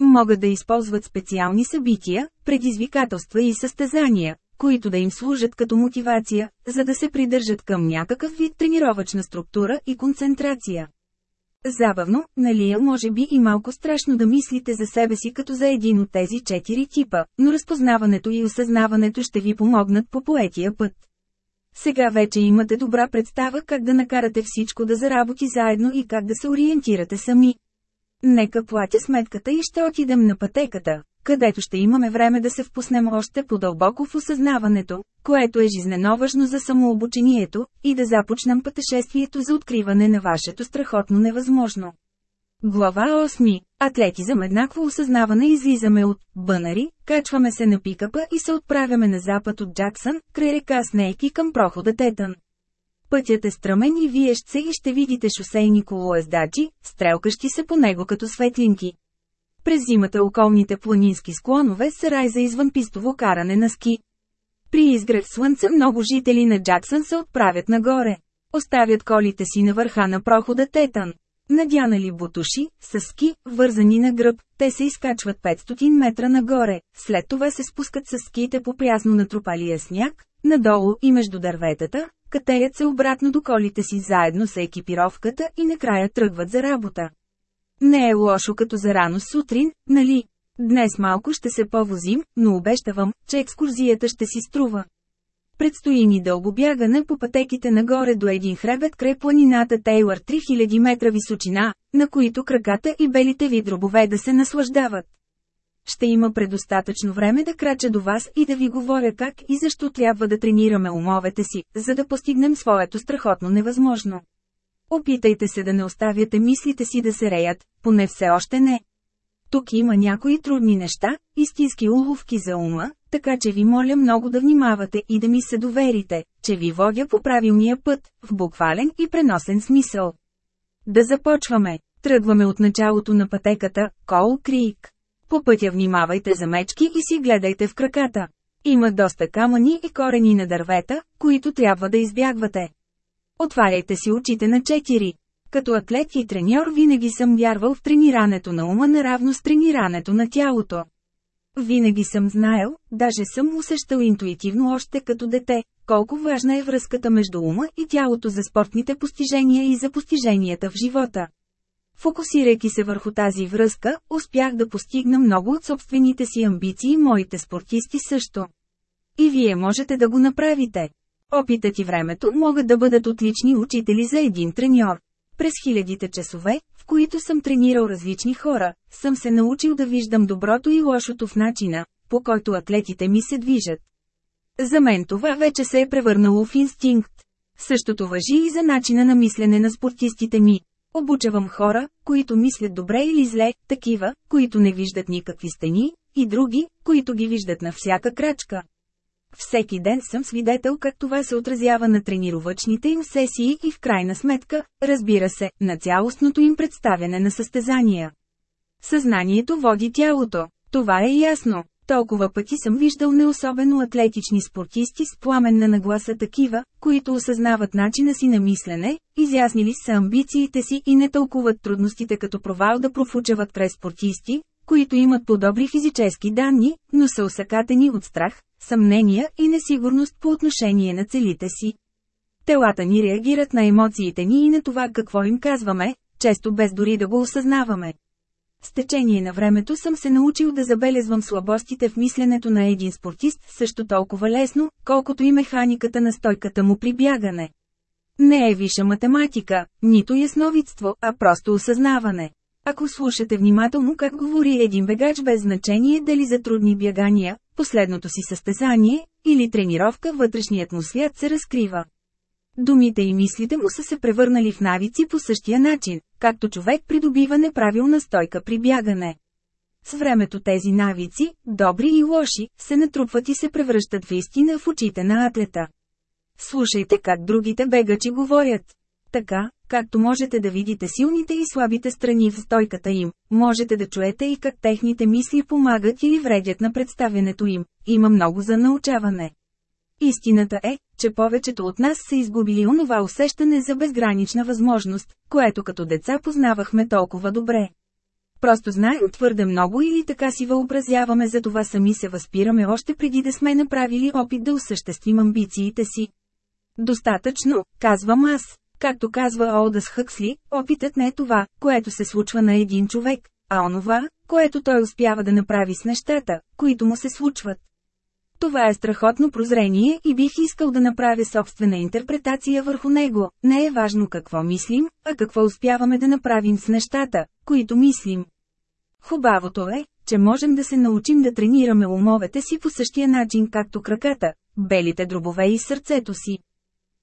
Могат да използват специални събития, предизвикателства и състезания, които да им служат като мотивация, за да се придържат към някакъв вид тренировъчна структура и концентрация. Забавно, нали е може би и малко страшно да мислите за себе си като за един от тези четири типа, но разпознаването и осъзнаването ще ви помогнат по поетия път. Сега вече имате добра представа как да накарате всичко да заработи заедно и как да се ориентирате сами. Нека платя сметката и ще отидем на пътеката, където ще имаме време да се впуснем още по-дълбоко в осъзнаването, което е жизнено важно за самообучението, и да започнем пътешествието за откриване на вашето страхотно невъзможно. Глава 8. Атлетизъм еднакво осъзнаване излизаме от Бънари, качваме се на пикапа и се отправяме на запад от Джаксън, край река Снейки към прохода Тетън. Пътят е стръмен и виещ се и ще видите шосейни колоездачи, стрелкащи се по него като светлинки. През зимата околните планински склонове са рай за извънпистово каране на ски. При изгрев слънце много жители на Джаксън се отправят нагоре. Оставят колите си на върха на прохода Тетан. Надянали бутуши, с ски, вързани на гръб, те се изкачват 500 метра нагоре, след това се спускат с ските по прясно натрупалия сняг, надолу и между дърветата, катеят се обратно до колите си заедно с екипировката и накрая тръгват за работа. Не е лошо като за рано сутрин, нали? Днес малко ще се повозим, но обещавам, че екскурзията ще си струва. Предстои ни дълго бягане по пътеките нагоре до един хребет край планината Тейлър 3000 метра височина, на които краката и белите ви дробове да се наслаждават. Ще има предостатъчно време да крача до вас и да ви говоря как и защо трябва да тренираме умовете си, за да постигнем своето страхотно невъзможно. Опитайте се да не оставяте мислите си да се реят, поне все още не. Тук има някои трудни неща, истински уловки за ума, така че ви моля много да внимавате и да ми се доверите, че ви водя по правилния път, в буквален и преносен смисъл. Да започваме. Тръгваме от началото на пътеката, Кол Крик. По пътя внимавайте за мечки и си гледайте в краката. Има доста камъни и корени на дървета, които трябва да избягвате. Отваряйте си очите на четири. Като атлет и треньор винаги съм вярвал в тренирането на ума наравно с тренирането на тялото. Винаги съм знаел, даже съм усещал интуитивно още като дете, колко важна е връзката между ума и тялото за спортните постижения и за постиженията в живота. Фокусирайки се върху тази връзка, успях да постигна много от собствените си амбиции и моите спортисти също. И вие можете да го направите. Опитът и времето могат да бъдат отлични учители за един треньор. През хилядите часове, в които съм тренирал различни хора, съм се научил да виждам доброто и лошото в начина, по който атлетите ми се движат. За мен това вече се е превърнало в инстинкт. Същото въжи и за начина на мислене на спортистите ми. Обучавам хора, които мислят добре или зле, такива, които не виждат никакви стени, и други, които ги виждат на всяка крачка. Всеки ден съм свидетел как това се отразява на тренировъчните им сесии и в крайна сметка, разбира се, на цялостното им представяне на състезания. Съзнанието води тялото. Това е ясно. Толкова пъти съм виждал неособено атлетични спортисти с пламенна нагласа такива, които осъзнават начина си на мислене, изяснили са амбициите си и не тълкуват трудностите като провал да профучават край спортисти, които имат подобри физически данни, но са усъкатени от страх, съмнения и несигурност по отношение на целите си. Телата ни реагират на емоциите ни и на това какво им казваме, често без дори да го осъзнаваме. С течение на времето съм се научил да забелезвам слабостите в мисленето на един спортист също толкова лесно, колкото и механиката на стойката му при бягане. Не е виша математика, нито ясновидство, а просто осъзнаване. Ако слушате внимателно как говори един бегач без значение дали за трудни бягания, последното си състезание, или тренировка вътрешният му свят се разкрива. Думите и мислите му са се превърнали в навици по същия начин, както човек придобива неправилна стойка при бягане. С времето тези навици, добри и лоши, се натрупват и се превръщат в истина в очите на атлета. Слушайте как другите бегачи говорят. Така, както можете да видите силните и слабите страни в стойката им, можете да чуете и как техните мисли помагат или вредят на представянето им. Има много за научаване. Истината е, че повечето от нас са изгубили онова усещане за безгранична възможност, което като деца познавахме толкова добре. Просто знаем твърде много или така си въобразяваме за това сами се възпираме още преди да сме направили опит да осъществим амбициите си. Достатъчно, казвам аз. Както казва Олдъс Хъксли, опитът не е това, което се случва на един човек, а онова, което той успява да направи с нещата, които му се случват. Това е страхотно прозрение и бих искал да направя собствена интерпретация върху него. Не е важно какво мислим, а какво успяваме да направим с нещата, които мислим. Хубавото е, че можем да се научим да тренираме умовете си по същия начин както краката, белите дробове и сърцето си.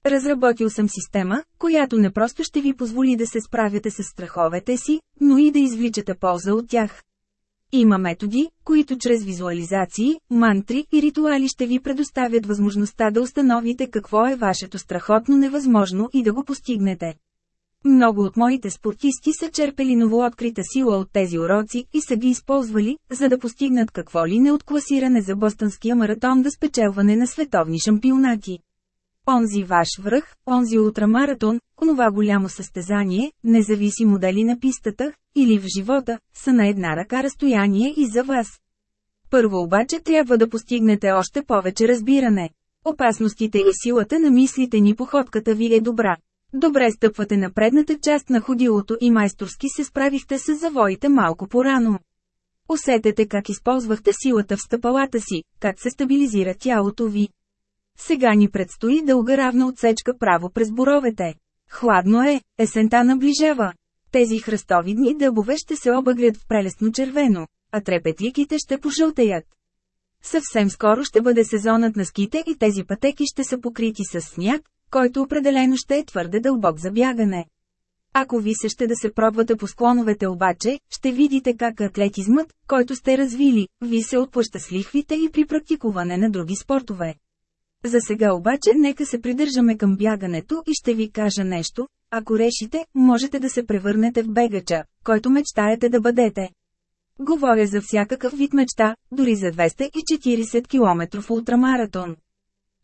Разработил съм система, която не просто ще ви позволи да се справяте с страховете си, но и да извличате полза от тях. Има методи, които чрез визуализации, мантри и ритуали ще ви предоставят възможността да установите какво е вашето страхотно невъзможно и да го постигнете. Много от моите спортисти са черпели новооткрита сила от тези уроци и са ги използвали, за да постигнат какво ли не от класиране за бостонския маратон да спечелване на световни шампионати. Онзи ваш връх, онзи ултрамаратон, онова голямо състезание, независимо дали на пистата, или в живота, са на една ръка разстояние и за вас. Първо обаче трябва да постигнете още повече разбиране. Опасностите и силата на мислите ни походката ви е добра. Добре стъпвате на предната част на ходилото и майсторски се справихте с завоите малко по-рано. Усетете как използвахте силата в стъпалата си, как се стабилизира тялото ви. Сега ни предстои дълга равна отсечка право през боровете. Хладно е, есента наближава. Тези хръстовидни дъбове ще се обагрят в прелестно червено, а трепетликите ще пожълтеят. Съвсем скоро ще бъде сезонът на ските и тези пътеки ще са покрити с сняг, който определено ще е твърде дълбок за бягане. Ако ви се ще да се пробвате по склоновете обаче, ще видите как атлетизмът, който сте развили, ви се отплаща с лихвите и при практикуване на други спортове. За сега обаче нека се придържаме към бягането и ще ви кажа нещо, Ако решите, можете да се превърнете в бегача, който мечтаете да бъдете. Говоря за всякакъв вид мечта, дори за 240 км в ултрамаратон.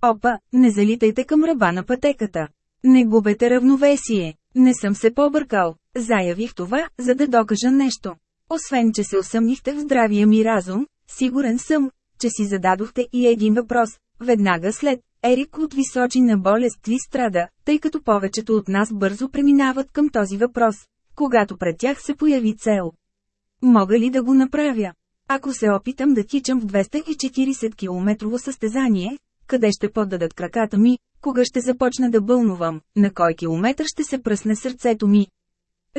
Опа, не залитайте към ръба на пътеката. Не губете равновесие. Не съм се побъркал. Заявих това, за да докажа нещо. Освен, че се усъмнихте в здравия ми разум, сигурен съм, че си зададохте и един въпрос. Веднага след, Ерик от височина болест ли страда, тъй като повечето от нас бързо преминават към този въпрос, когато пред тях се появи цел. Мога ли да го направя? Ако се опитам да тичам в 240 км състезание, къде ще поддадат краката ми, кога ще започна да бълнувам, на кой километър ще се пръсне сърцето ми.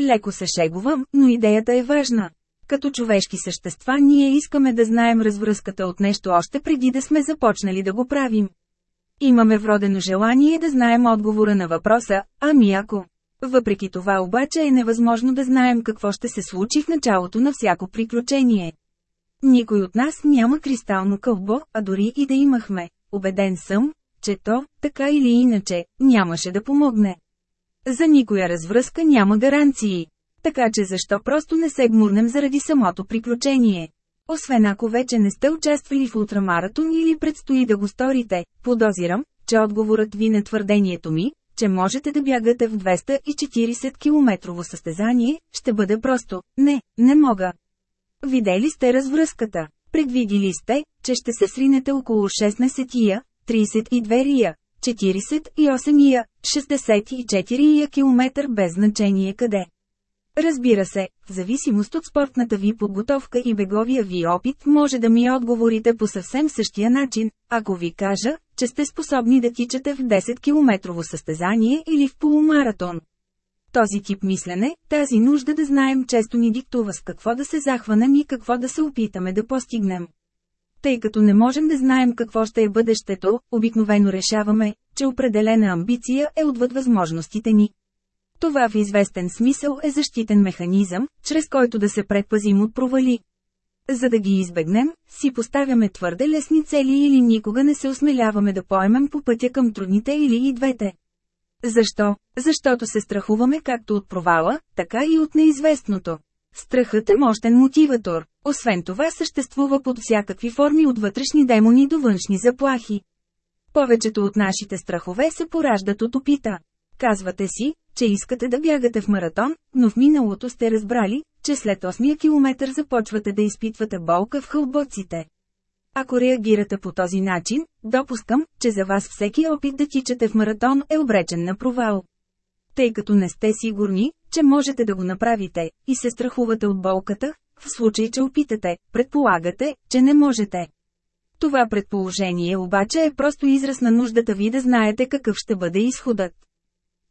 Леко се шегувам, но идеята е важна. Като човешки същества ние искаме да знаем развръзката от нещо още преди да сме започнали да го правим. Имаме вродено желание да знаем отговора на въпроса, ами ако. Въпреки това обаче е невъзможно да знаем какво ще се случи в началото на всяко приключение. Никой от нас няма кристално кълбо, а дори и да имахме. Обеден съм, че то, така или иначе, нямаше да помогне. За никоя развръзка няма гаранции. Така че защо просто не се гмурнем заради самото приключение? Освен ако вече не сте участвали в ултрамаратон или предстои да го сторите, подозирам, че отговорът ви на твърдението ми, че можете да бягате в 240 км състезание, ще бъде просто – не, не мога. Видели сте развръзката. Предвидили сте, че ще се сринете около 16-я, 32-я, 48-я, 64-я км без значение къде. Разбира се, в зависимост от спортната ви подготовка и беговия ви опит може да ми отговорите по съвсем същия начин, ако ви кажа, че сте способни да тичате в 10 км състезание или в полумаратон. Този тип мислене, тази нужда да знаем често ни диктува с какво да се захванем и какво да се опитаме да постигнем. Тъй като не можем да знаем какво ще е бъдещето, обикновено решаваме, че определена амбиция е отвъд възможностите ни. Това в известен смисъл е защитен механизъм, чрез който да се предпазим от провали. За да ги избегнем, си поставяме твърде лесни цели или никога не се осмеляваме да поемем по пътя към трудните или и двете. Защо? Защото се страхуваме както от провала, така и от неизвестното. Страхът е мощен мотиватор. Освен това съществува под всякакви форми от вътрешни демони до външни заплахи. Повечето от нашите страхове се пораждат от опита. Казвате си, че искате да бягате в маратон, но в миналото сте разбрали, че след 8 километър започвате да изпитвате болка в хълбоците. Ако реагирате по този начин, допускам, че за вас всеки опит да тичате в маратон е обречен на провал. Тъй като не сте сигурни, че можете да го направите, и се страхувате от болката, в случай, че опитате, предполагате, че не можете. Това предположение обаче е просто израз на нуждата ви да знаете какъв ще бъде изходът.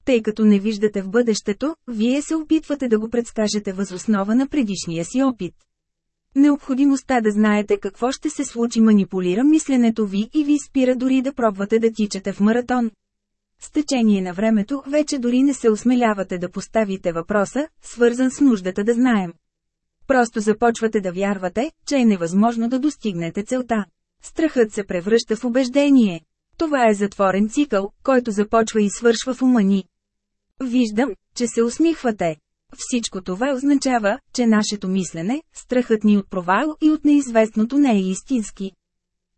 Тъй като не виждате в бъдещето, вие се опитвате да го предскажете възоснова на предишния си опит. Необходимостта да знаете какво ще се случи манипулира мисленето ви и ви спира дори да пробвате да тичате в маратон. С течение на времето вече дори не се осмелявате да поставите въпроса, свързан с нуждата да знаем. Просто започвате да вярвате, че е невъзможно да достигнете целта. Страхът се превръща в убеждение. Това е затворен цикъл, който започва и свършва в ума ни. Виждам, че се усмихвате. Всичко това означава, че нашето мислене, страхът ни от провал и от неизвестното не е истински.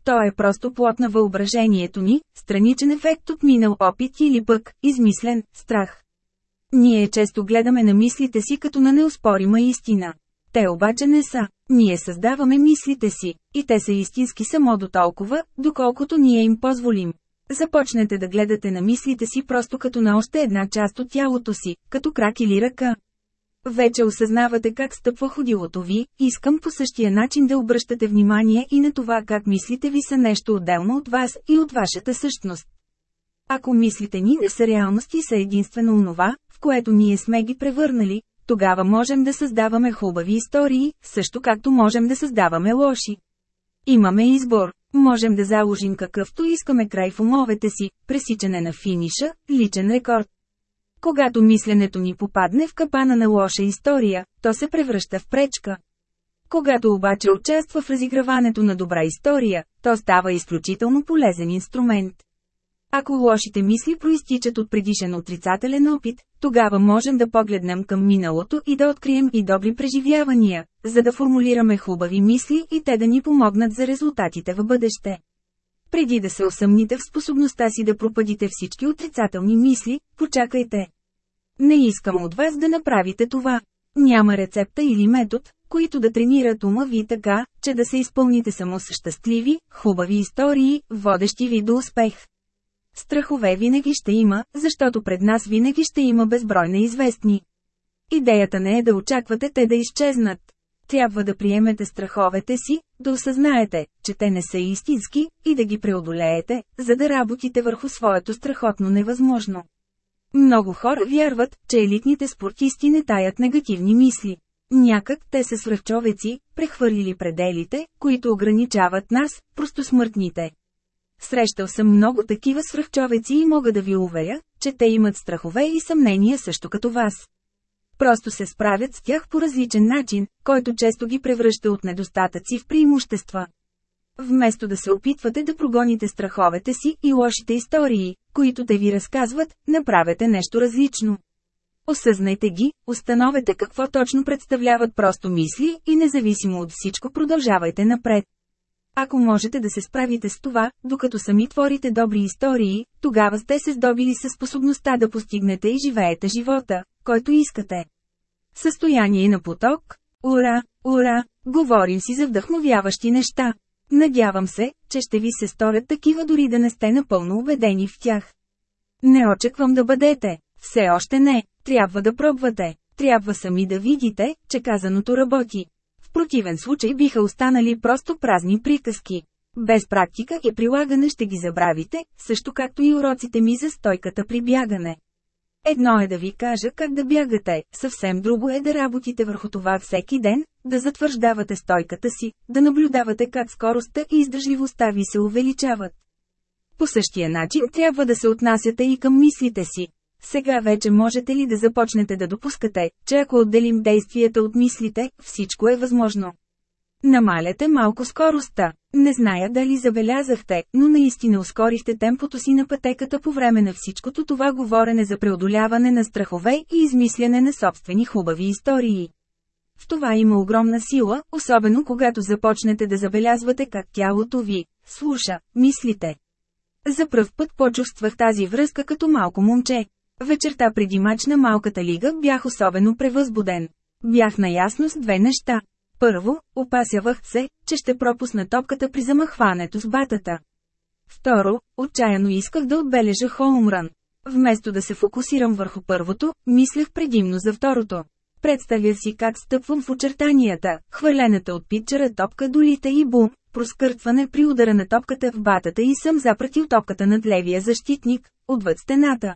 То е просто плод на въображението ни, страничен ефект от минал опит или пък, измислен, страх. Ние често гледаме на мислите си като на неоспорима истина. Те обаче не са. Ние създаваме мислите си, и те са истински само до толкова, доколкото ние им позволим. Започнете да гледате на мислите си просто като на още една част от тялото си, като крак или ръка. Вече осъзнавате как стъпва ходилото ви, искам по същия начин да обръщате внимание и на това как мислите ви са нещо отделно от вас и от вашата същност. Ако мислите ни не са реалности са единствено онова, в което ние сме ги превърнали, тогава можем да създаваме хубави истории, също както можем да създаваме лоши. Имаме избор. Можем да заложим какъвто искаме край в умовете си, пресичане на финиша, личен рекорд. Когато мисленето ни попадне в капана на лоша история, то се превръща в пречка. Когато обаче участва в разиграването на добра история, то става изключително полезен инструмент. Ако лошите мисли проистичат от предишен отрицателен опит, Тогава можем да погледнем към миналото и да открием и добри преживявания, за да формулираме хубави мисли и те да ни помогнат за резултатите в бъдеще. Преди да се усъмните в способността си да пропадите всички отрицателни мисли, почакайте. Не искам от вас да направите това. Няма рецепта или метод, които да тренират ума ви така, че да се изпълните само с щастливи, хубави истории, водещи ви до успех. Страхове винаги ще има, защото пред нас винаги ще има безброй неизвестни. Идеята не е да очаквате те да изчезнат. Трябва да приемете страховете си, да осъзнаете, че те не са истински, и да ги преодолеете, за да работите върху своето страхотно невъзможно. Много хора вярват, че елитните спортисти не таят негативни мисли. Някак те са свръхчовеци, прехвърлили пределите, които ограничават нас, просто смъртните. Срещал съм много такива свръхчовеци и мога да ви уверя, че те имат страхове и съмнения също като вас. Просто се справят с тях по различен начин, който често ги превръща от недостатъци в преимущества. Вместо да се опитвате да прогоните страховете си и лошите истории, които те ви разказват, направете нещо различно. Осъзнайте ги, установете какво точно представляват просто мисли и независимо от всичко продължавайте напред. Ако можете да се справите с това, докато сами творите добри истории, тогава сте се здобили със способността да постигнете и живеете живота, който искате. Състояние на поток Ура, ура, говорим си за вдъхновяващи неща. Надявам се, че ще ви се сторят такива дори да не сте напълно убедени в тях. Не очаквам да бъдете. Все още не. Трябва да пробвате. Трябва сами да видите, че казаното работи противен случай биха останали просто празни приказки. Без практика и прилагане ще ги забравите, също както и уроците ми за стойката при бягане. Едно е да ви кажа как да бягате, съвсем друго е да работите върху това всеки ден, да затвърждавате стойката си, да наблюдавате как скоростта и издържливостта ви се увеличават. По същия начин трябва да се отнасяте и към мислите си. Сега вече можете ли да започнете да допускате, че ако отделим действията от мислите, всичко е възможно. Намаляте малко скоростта. Не зная дали забелязахте, но наистина ускорихте темпото си на пътеката по време на всичкото това говорене за преодоляване на страхове и измисляне на собствени хубави истории. В това има огромна сила, особено когато започнете да забелязвате как тялото ви слуша, мислите. За пръв път почувствах тази връзка като малко момче. Вечерта преди мач на малката лига бях особено превъзбуден. Бях наясно с две неща. Първо, опасявах се, че ще пропусна топката при замахването с батата. Второ, отчаяно исках да отбележа хоумран. Вместо да се фокусирам върху първото, мислех предимно за второто. Представя си как стъпвам в очертанията, хвърлената от питчера топка долите и бум, проскъртване при удара на топката в батата и съм запратил топката над левия защитник, отвъд стената.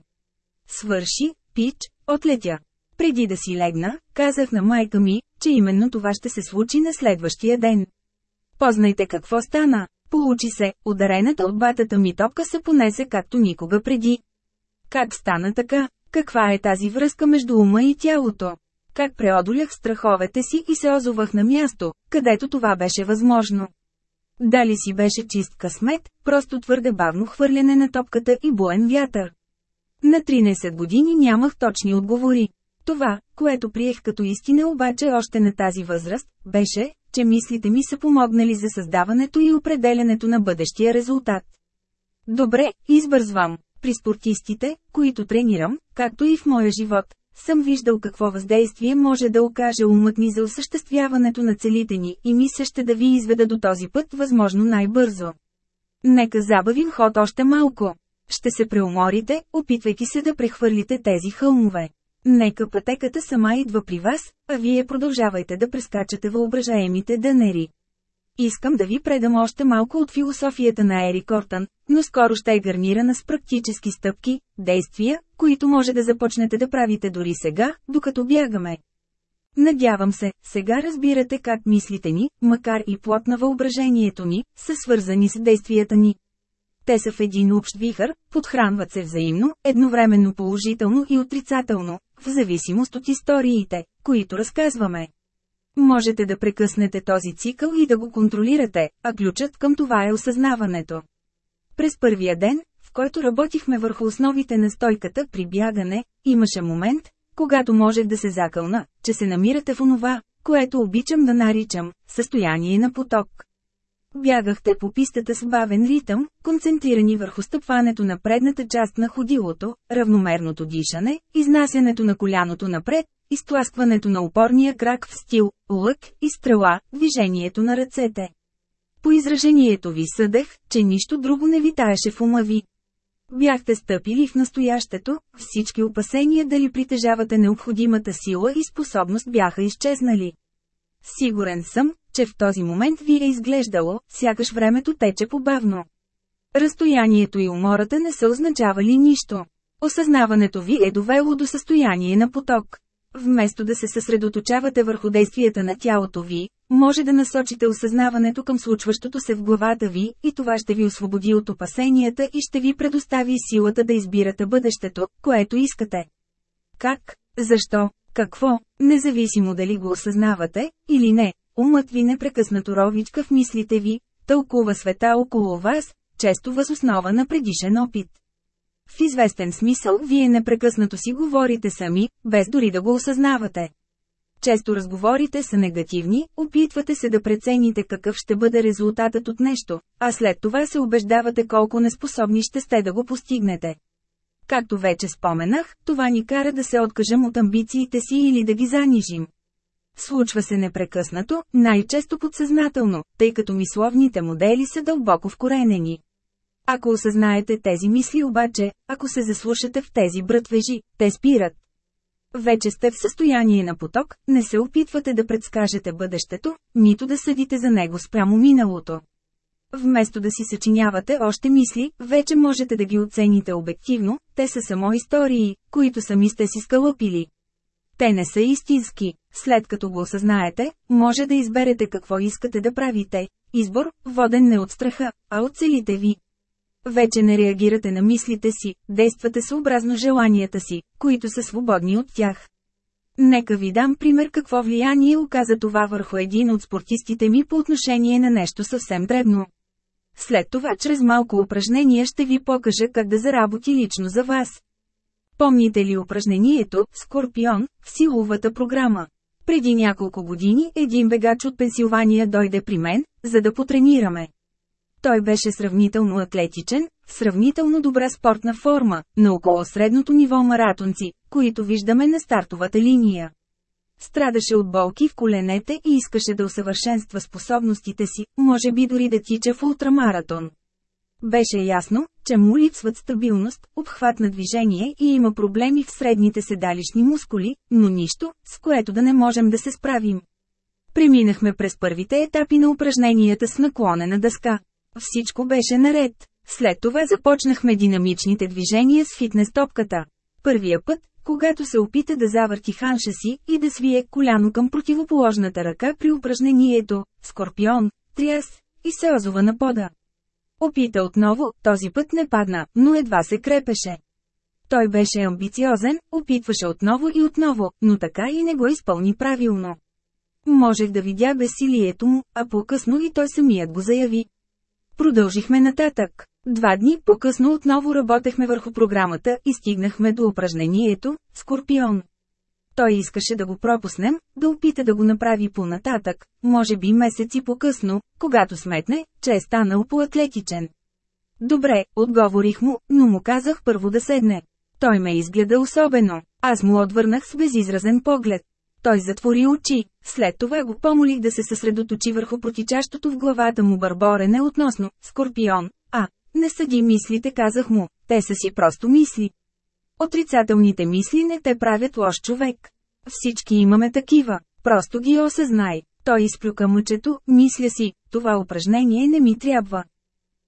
Свърши, пич, отлетя. Преди да си легна, казах на майка ми, че именно това ще се случи на следващия ден. Познайте какво стана. Получи се, ударената от батата ми топка се понесе както никога преди. Как стана така? Каква е тази връзка между ума и тялото? Как преодолях страховете си и се озовах на място, където това беше възможно? Дали си беше чист късмет, просто твърде бавно хвърляне на топката и буен вятър. На 13 години нямах точни отговори. Това, което приех като истина обаче още на тази възраст, беше, че мислите ми са помогнали за създаването и определенето на бъдещия резултат. Добре, избързвам. При спортистите, които тренирам, както и в моя живот, съм виждал какво въздействие може да окаже умът ни за осъществяването на целите ни и ми се ще да ви изведа до този път възможно най-бързо. Нека забавим ход още малко. Ще се преуморите, опитвайки се да прехвърлите тези хълмове. Нека пътеката сама идва при вас, а вие продължавайте да прескачате въображаемите дънери. Искам да ви предам още малко от философията на Ери Кортън, но скоро ще е гарнирана с практически стъпки, действия, които може да започнете да правите дори сега, докато бягаме. Надявам се, сега разбирате как мислите ни, макар и плод на въображението ни, са свързани с действията ни. Те са в един общ вихър, подхранват се взаимно, едновременно положително и отрицателно, в зависимост от историите, които разказваме. Можете да прекъснете този цикъл и да го контролирате, а ключът към това е осъзнаването. През първия ден, в който работихме върху основите на стойката при бягане, имаше момент, когато можех да се закълна, че се намирате в онова, което обичам да наричам състояние на поток. Бягахте по пистата с бавен ритъм, концентрирани върху стъпването на предната част на ходилото, равномерното дишане, изнасянето на коляното напред, изтласкването на опорния крак в стил, лък и стрела, движението на ръцете. По изражението ви съдех, че нищо друго не витаеше в ума ви. Бяхте стъпили в настоящето, всички опасения дали притежавате необходимата сила и способност бяха изчезнали. Сигурен съм, че в този момент ви е изглеждало, сякаш времето тече побавно. Разстоянието и умората не са означавали нищо. Осъзнаването ви е довело до състояние на поток. Вместо да се съсредоточавате върху действията на тялото ви, може да насочите осъзнаването към случващото се в главата ви, и това ще ви освободи от опасенията и ще ви предостави силата да избирате бъдещето, което искате. Как? Защо? Какво? Независимо дали го осъзнавате, или не, умът ви непрекъснато ровичка в мислите ви, тълкува света около вас, често възоснова на предишен опит. В известен смисъл вие непрекъснато си говорите сами, без дори да го осъзнавате. Често разговорите са негативни, опитвате се да прецените какъв ще бъде резултатът от нещо, а след това се убеждавате колко неспособни ще сте да го постигнете. Както вече споменах, това ни кара да се откажем от амбициите си или да ги занижим. Случва се непрекъснато, най-често подсъзнателно, тъй като мисловните модели са дълбоко вкоренени. Ако осъзнаете тези мисли обаче, ако се заслушате в тези брътвежи, те спират. Вече сте в състояние на поток, не се опитвате да предскажете бъдещето, нито да съдите за него спрямо миналото. Вместо да си съчинявате още мисли, вече можете да ги оцените обективно, те са само истории, които сами сте си скалъпили. Те не са истински. След като го осъзнаете, може да изберете какво искате да правите. Избор, воден не от страха, а от целите ви. Вече не реагирате на мислите си, действате съобразно желанията си, които са свободни от тях. Нека ви дам пример какво влияние оказа това върху един от спортистите ми по отношение на нещо съвсем дребно. След това чрез малко упражнение ще ви покажа как да заработи лично за вас. Помните ли упражнението «Скорпион» в силовата програма? Преди няколко години един бегач от Пенсилвания дойде при мен, за да потренираме. Той беше сравнително атлетичен, в сравнително добра спортна форма, на около средното ниво маратонци, които виждаме на стартовата линия. Страдаше от болки в коленете и искаше да усъвършенства способностите си, може би дори да тича в ултрамаратон. Беше ясно, че му липсват стабилност, обхват на движение и има проблеми в средните седалищни мускули, но нищо, с което да не можем да се справим. Преминахме през първите етапи на упражненията с наклонена дъска. Всичко беше наред. След това започнахме динамичните движения с фитнес топката. Първия път, когато се опита да завърти ханша си и да свие коляно към противоположната ръка при упражнението «Скорпион», «Триас» и се на пода. Опита отново, този път не падна, но едва се крепеше. Той беше амбициозен, опитваше отново и отново, но така и не го изпълни правилно. Можех да видя безсилието му, а по-късно и той самият го заяви. Продължихме нататък. Два дни по-късно отново работехме върху програмата и стигнахме до упражнението «Скорпион». Той искаше да го пропуснем, да опита да го направи по-нататък, може би месеци по-късно, когато сметне, че е станал по-атлетичен. Добре, отговорих му, но му казах първо да седне. Той ме изгледа особено. Аз му отвърнах с безизразен поглед. Той затвори очи, след това го помолих да се съсредоточи върху протичащото в главата му бърборене относно Скорпион. А, не съди мислите, казах му, те са си просто мисли. Отрицателните мисли не те правят лош човек. Всички имаме такива, просто ги осъзнай. Той изплюка мъчето, мисля си, това упражнение не ми трябва.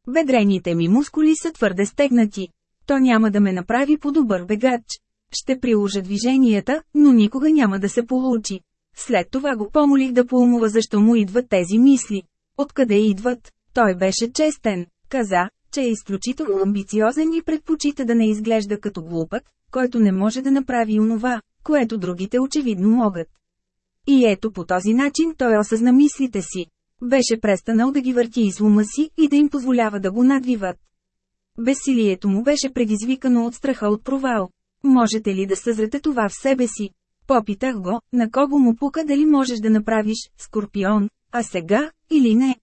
Бедрените ми мускули са твърде стегнати. То няма да ме направи по-добър бегач. Ще приложа движенията, но никога няма да се получи. След това го помолих да поумува защо му идват тези мисли. Откъде идват? Той беше честен. Каза, че е изключително амбициозен и предпочита да не изглежда като глупак, който не може да направи онова, което другите очевидно могат. И ето по този начин той осъзна мислите си. Беше престанал да ги върти из ума си и да им позволява да го надвиват. Бесилието му беше предизвикано от страха от провал. Можете ли да съзрете това в себе си? Попитах го, на кого му пука дали можеш да направиш скорпион, а сега, или не.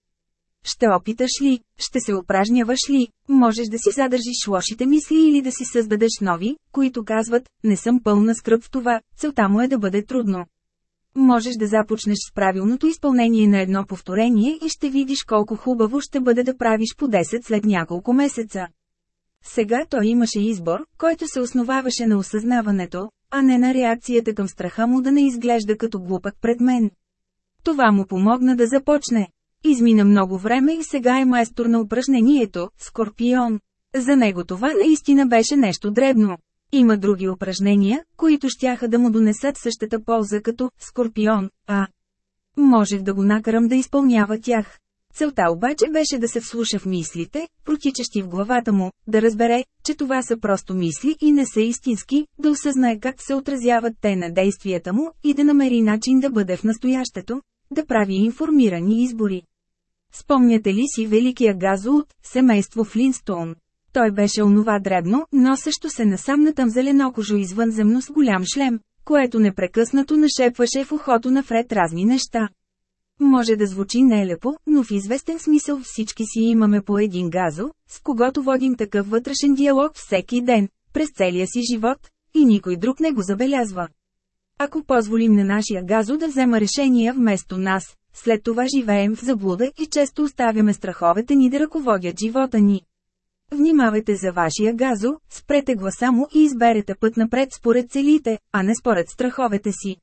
Ще опиташ ли, ще се упражняваш ли, можеш да си задържиш лошите мисли или да си създадеш нови, които казват, не съм пълна скръп в това, целта му е да бъде трудно. Можеш да започнеш с правилното изпълнение на едно повторение и ще видиш колко хубаво ще бъде да правиш по 10 след няколко месеца. Сега той имаше избор, който се основаваше на осъзнаването, а не на реакцията към страха му да не изглежда като глупак пред мен. Това му помогна да започне. Измина много време и сега е майстор на упражнението – Скорпион. За него това наистина беше нещо дребно. Има други упражнения, които щяха да му донесат същата полза като Скорпион, а можех да го накарам да изпълнява тях. Целта обаче беше да се вслуша в мислите, протичащи в главата му, да разбере, че това са просто мисли и не са истински, да осъзнае как се отразяват те на действията му и да намери начин да бъде в настоящето, да прави информирани избори. Спомняте ли си великия газо от семейство Флинстоун? Той беше онова дребно, но също се насам натъм зеленокожо извънземно с голям шлем, което непрекъснато нашепваше в ухото на Фред разни неща. Може да звучи нелепо, но в известен смисъл всички си имаме по един газо, с когото водим такъв вътрешен диалог всеки ден, през целия си живот, и никой друг не го забелязва. Ако позволим на нашия газо да взема решения вместо нас, след това живеем в заблуда и често оставяме страховете ни да ръководят живота ни. Внимавайте за вашия газо, спрете гласа му и изберете път напред според целите, а не според страховете си.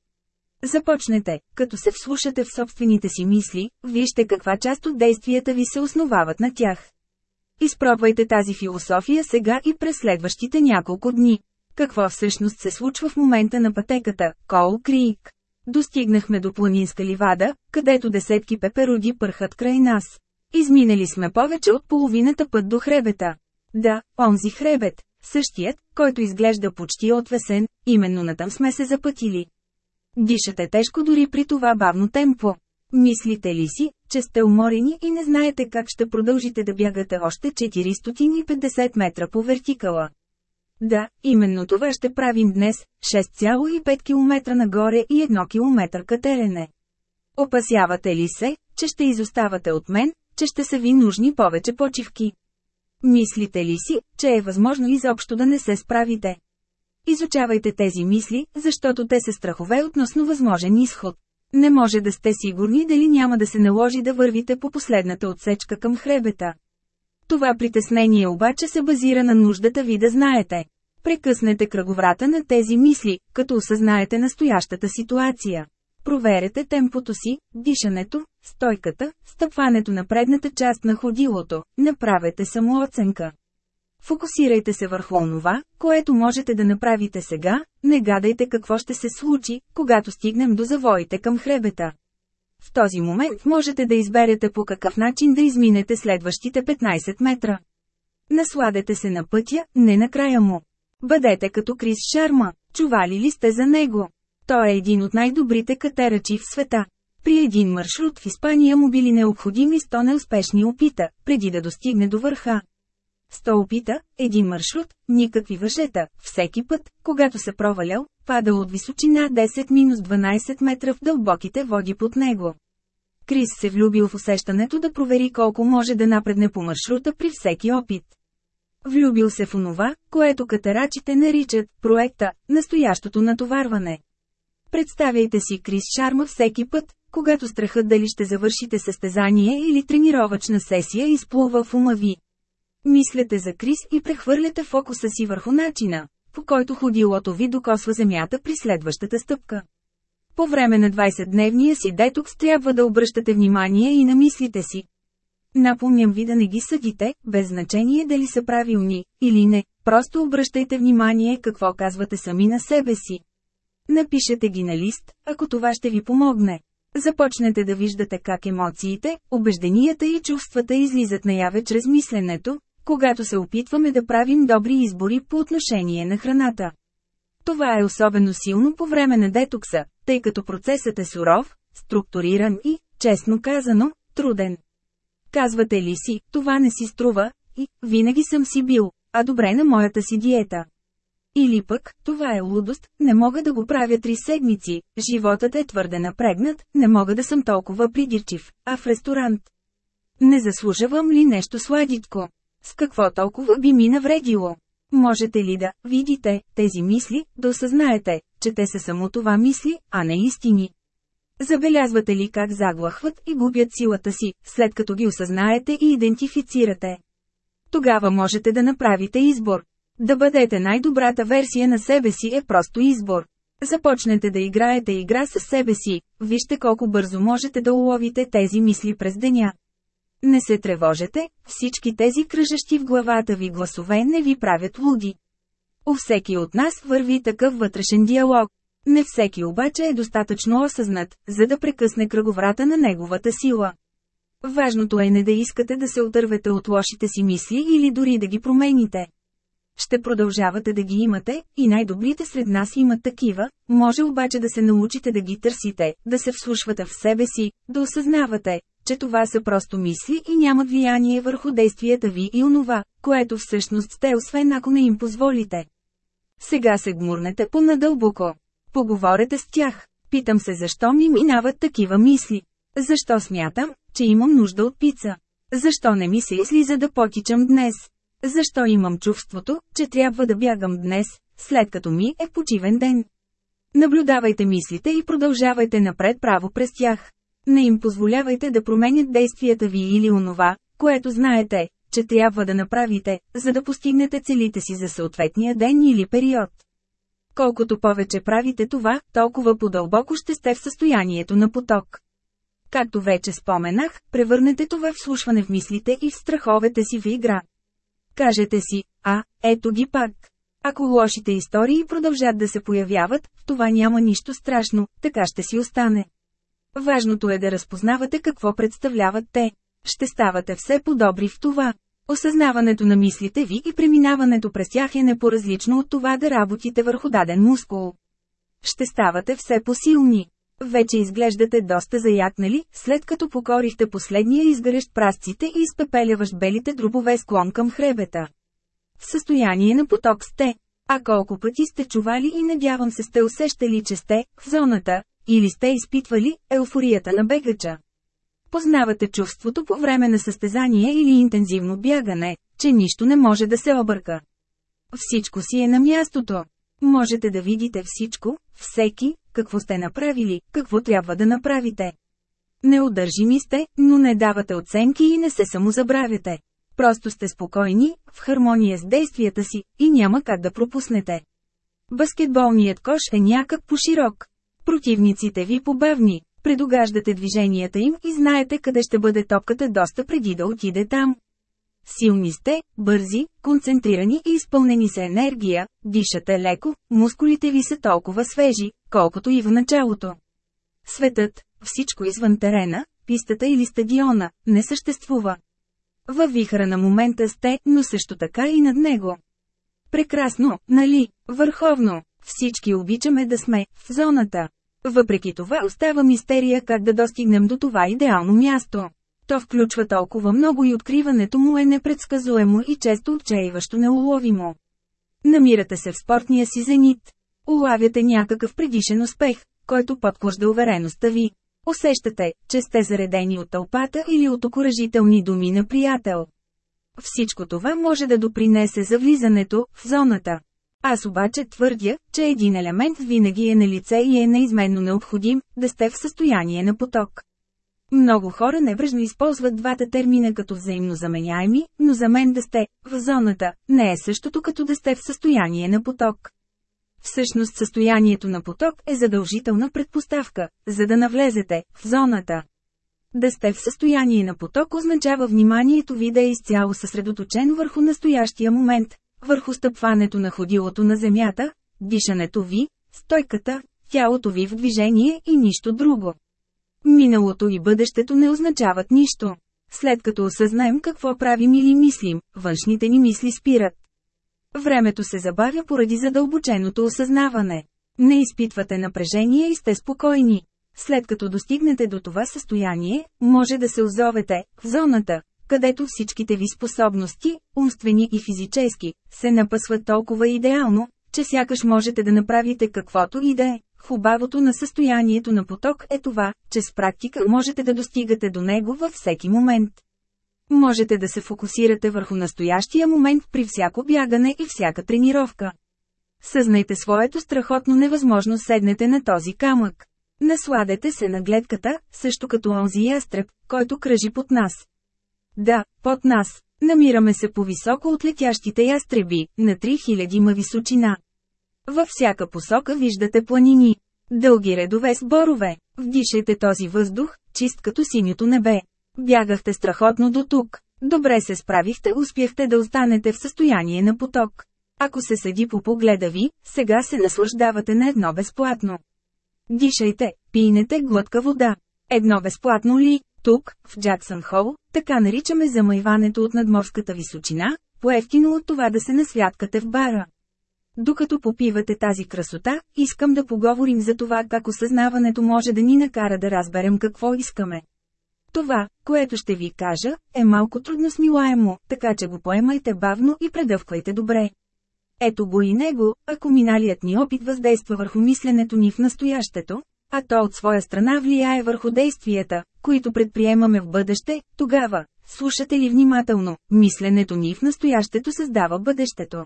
Започнете, като се вслушате в собствените си мисли, вижте каква част от действията ви се основават на тях. Изпробвайте тази философия сега и през следващите няколко дни. Какво всъщност се случва в момента на пътеката, Кол Крик? Достигнахме до планинска ливада, където десетки пеперуди пърхат край нас. Изминали сме повече от половината път до хребета. Да, онзи хребет, същият, който изглежда почти отвесен, именно натам сме се запътили. Дишате тежко дори при това бавно темпо. Мислите ли си, че сте уморени и не знаете как ще продължите да бягате още 450 метра по вертикала? Да, именно това ще правим днес, 6,5 км нагоре и 1 км катерене. Опасявате ли се, че ще изоставате от мен, че ще са ви нужни повече почивки? Мислите ли си, че е възможно изобщо да не се справите? Изучавайте тези мисли, защото те се страхове относно възможен изход. Не може да сте сигурни дали няма да се наложи да вървите по последната отсечка към хребета. Това притеснение обаче се базира на нуждата ви да знаете. Прекъснете кръговрата на тези мисли, като осъзнаете настоящата ситуация. Проверете темпото си, дишането, стойката, стъпването на предната част на ходилото, направете самооценка. Фокусирайте се върху онова, което можете да направите сега, не гадайте какво ще се случи, когато стигнем до завоите към хребета. В този момент можете да изберете по какъв начин да изминете следващите 15 метра. Насладете се на пътя, не на края му. Бъдете като Крис Шарма, чували ли сте за него? Той е един от най-добрите катерачи в света. При един маршрут в Испания му били необходими 100 неуспешни опита, преди да достигне до върха. 100 опита, един маршрут, никакви въжета, всеки път, когато се провалял, падал от височина 10-12 метра в дълбоките води под него. Крис се влюбил в усещането да провери колко може да напредне по маршрута при всеки опит. Влюбил се в онова, което катерачите наричат проекта, настоящото натоварване. Представяйте си Крис Шарма всеки път, когато страхът дали ще завършите състезание или тренировъчна сесия изплува в ума ви. Мислете за Крис и прехвърляте фокуса си върху начина, по който ходилото ви докосва земята при следващата стъпка. По време на 20-дневния си детокс трябва да обръщате внимание и на мислите си. Напомням ви да не ги съдите, без значение дали са правилни, или не, просто обръщайте внимание какво казвате сами на себе си. Напишете ги на лист, ако това ще ви помогне. Започнете да виждате как емоциите, убежденията и чувствата излизат наяве чрез мисленето, когато се опитваме да правим добри избори по отношение на храната. Това е особено силно по време на детокса, тъй като процесът е суров, структуриран и, честно казано, труден. Казвате ли си, това не си струва, и «Винаги съм си бил, а добре на моята си диета». Или пък, това е лудост, не мога да го правя три седмици, животът е твърде напрегнат, не мога да съм толкова придирчив, а в ресторант. Не заслужавам ли нещо сладичко? С какво толкова би ми навредило? Можете ли да видите тези мисли, да осъзнаете, че те са само това мисли, а не истини? Забелязвате ли как заглъхват и губят силата си, след като ги осъзнаете и идентифицирате? Тогава можете да направите избор. Да бъдете най-добрата версия на себе си е просто избор. Започнете да играете игра с себе си, вижте колко бързо можете да уловите тези мисли през деня. Не се тревожете, всички тези кръжащи в главата ви гласове не ви правят луди. У всеки от нас върви такъв вътрешен диалог. Не всеки обаче е достатъчно осъзнат, за да прекъсне кръговрата на неговата сила. Важното е не да искате да се отървете от лошите си мисли или дори да ги промените. Ще продължавате да ги имате, и най-добрите сред нас имат такива, може обаче да се научите да ги търсите, да се вслушвате в себе си, да осъзнавате, че това са просто мисли и нямат влияние върху действията ви и онова, което всъщност сте освен ако не им позволите. Сега се гмурнете по-надълбоко. Поговорете с тях. Питам се защо ми минават такива мисли. Защо смятам, че имам нужда от пица? Защо не ми се излиза да потичам днес? Защо имам чувството, че трябва да бягам днес, след като ми е почивен ден? Наблюдавайте мислите и продължавайте напред право през тях. Не им позволявайте да променят действията ви или онова, което знаете, че трябва да направите, за да постигнете целите си за съответния ден или период. Колкото повече правите това, толкова по-дълбоко ще сте в състоянието на поток. Както вече споменах, превърнете това вслушване в мислите и в страховете си в игра. Кажете си, а, ето ги пак. Ако лошите истории продължат да се появяват, това няма нищо страшно, така ще си остане. Важното е да разпознавате какво представляват те. Ще ставате все по-добри в това. Осъзнаването на мислите ви и преминаването през тях е непоразлично от това да работите върху даден мускул. Ще ставате все по-силни. Вече изглеждате доста заякнали, след като покорихте последния изгарящ прасците и изпепеляващ белите дробове склон към хребета. В състояние на поток сте. А колко пъти сте чували и надявам се сте усещали, че сте в зоната, или сте изпитвали еуфорията на бегача. Познавате чувството по време на състезание или интензивно бягане, че нищо не може да се обърка. Всичко си е на мястото. Можете да видите всичко, всеки, какво сте направили, какво трябва да направите. Неудържими сте, но не давате оценки и не се самозабравяте. Просто сте спокойни, в хармония с действията си, и няма как да пропуснете. Баскетболният кош е някак по-широк. Противниците ви побавни, предогаждате движенията им и знаете къде ще бъде топката доста преди да отиде там. Силни сте, бързи, концентрирани и изпълнени с енергия, дишате леко, мускулите ви са толкова свежи, колкото и в началото. Светът, всичко извън терена, пистата или стадиона, не съществува. Във вихара на момента сте, но също така и над него. Прекрасно, нали? Върховно. Всички обичаме да сме в зоната. Въпреки това остава мистерия как да достигнем до това идеално място. То включва толкова много и откриването му е непредсказуемо и често отчаиващо неуловимо. Намирате се в спортния си зенит. Улавяте някакъв предишен успех, който подклажда увереността ви. Усещате, че сте заредени от тълпата или от окоръжителни думи на приятел. Всичко това може да допринесе за влизането в зоната. Аз обаче твърдя, че един елемент винаги е на лице и е неизменно необходим, да сте в състояние на поток. Много хора невръжно използват двата термина като взаимно заменяеми, но за мен да сте в зоната не е същото като да сте в състояние на поток. Всъщност състоянието на поток е задължителна предпоставка, за да навлезете в зоната. Да сте в състояние на поток означава вниманието ви да е изцяло съсредоточено върху настоящия момент, върху стъпването на ходилото на земята, дишането ви, стойката, тялото ви в движение и нищо друго. Миналото и бъдещето не означават нищо. След като осъзнаем какво правим или мислим, външните ни мисли спират. Времето се забавя поради задълбоченото осъзнаване. Не изпитвате напрежение и сте спокойни. След като достигнете до това състояние, може да се озовете в зоната, където всичките ви способности, умствени и физически, се напъсват толкова идеално, че сякаш можете да направите каквото и да е. Хубавото на състоянието на поток е това, че с практика можете да достигате до него във всеки момент. Можете да се фокусирате върху настоящия момент при всяко бягане и всяка тренировка. Съзнайте своето страхотно невъзможно седнете на този камък. Насладете се на гледката, също като онзи ястреб, който кръжи под нас. Да, под нас. Намираме се по-високо от летящите ястреби, на 3000 ма височина. Във всяка посока виждате планини. Дълги редове с борове. Вдишайте този въздух, чист като синьото небе. Бягахте страхотно до тук. Добре се справихте, успяхте да останете в състояние на поток. Ако се седи по погледа ви, сега се наслаждавате на едно безплатно. Дишайте, пийнете глътка вода. Едно безплатно ли, тук, в Джаксън Хол, така наричаме замайването от надморската височина, поевтино от това да се насвяткате в бара. Докато попивате тази красота, искам да поговорим за това как осъзнаването може да ни накара да разберем какво искаме. Това, което ще ви кажа, е малко трудно смилаемо, така че го поемайте бавно и предъвквайте добре. Ето го и него, ако миналият ни опит въздейства върху мисленето ни в настоящето, а то от своя страна влияе върху действията, които предприемаме в бъдеще, тогава, слушате ли внимателно, мисленето ни в настоящето създава бъдещето.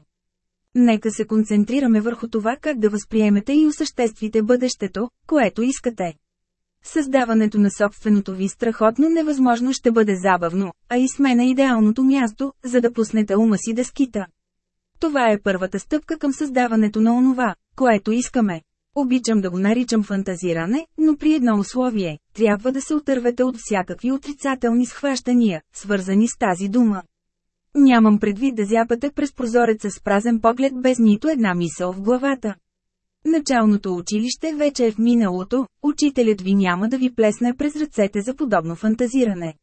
Нека се концентрираме върху това как да възприемете и осъществите бъдещето, което искате. Създаването на собственото ви страхотно невъзможно ще бъде забавно, а и смена идеалното място, за да пуснете ума си да скита. Това е първата стъпка към създаването на онова, което искаме. Обичам да го наричам фантазиране, но при едно условие – трябва да се отървете от всякакви отрицателни схващания, свързани с тази дума. Нямам предвид да зяпате през прозореца с празен поглед без нито една мисъл в главата. Началното училище вече е в миналото, учителят ви няма да ви плесне през ръцете за подобно фантазиране.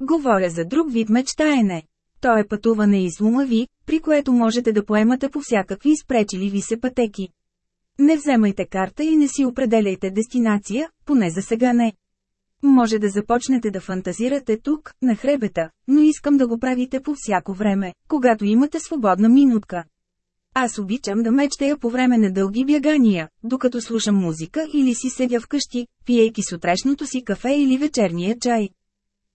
Говоря за друг вид мечтаене. То е пътуване из ума ви, при което можете да поемате по всякакви изпречили ви се пътеки. Не вземайте карта и не си определяйте дестинация, поне за сега не. Може да започнете да фантазирате тук, на хребета, но искам да го правите по всяко време, когато имате свободна минутка. Аз обичам да мечтая по време на дълги бягания, докато слушам музика или си седя вкъщи, пиейки сутрешното си кафе или вечерния чай.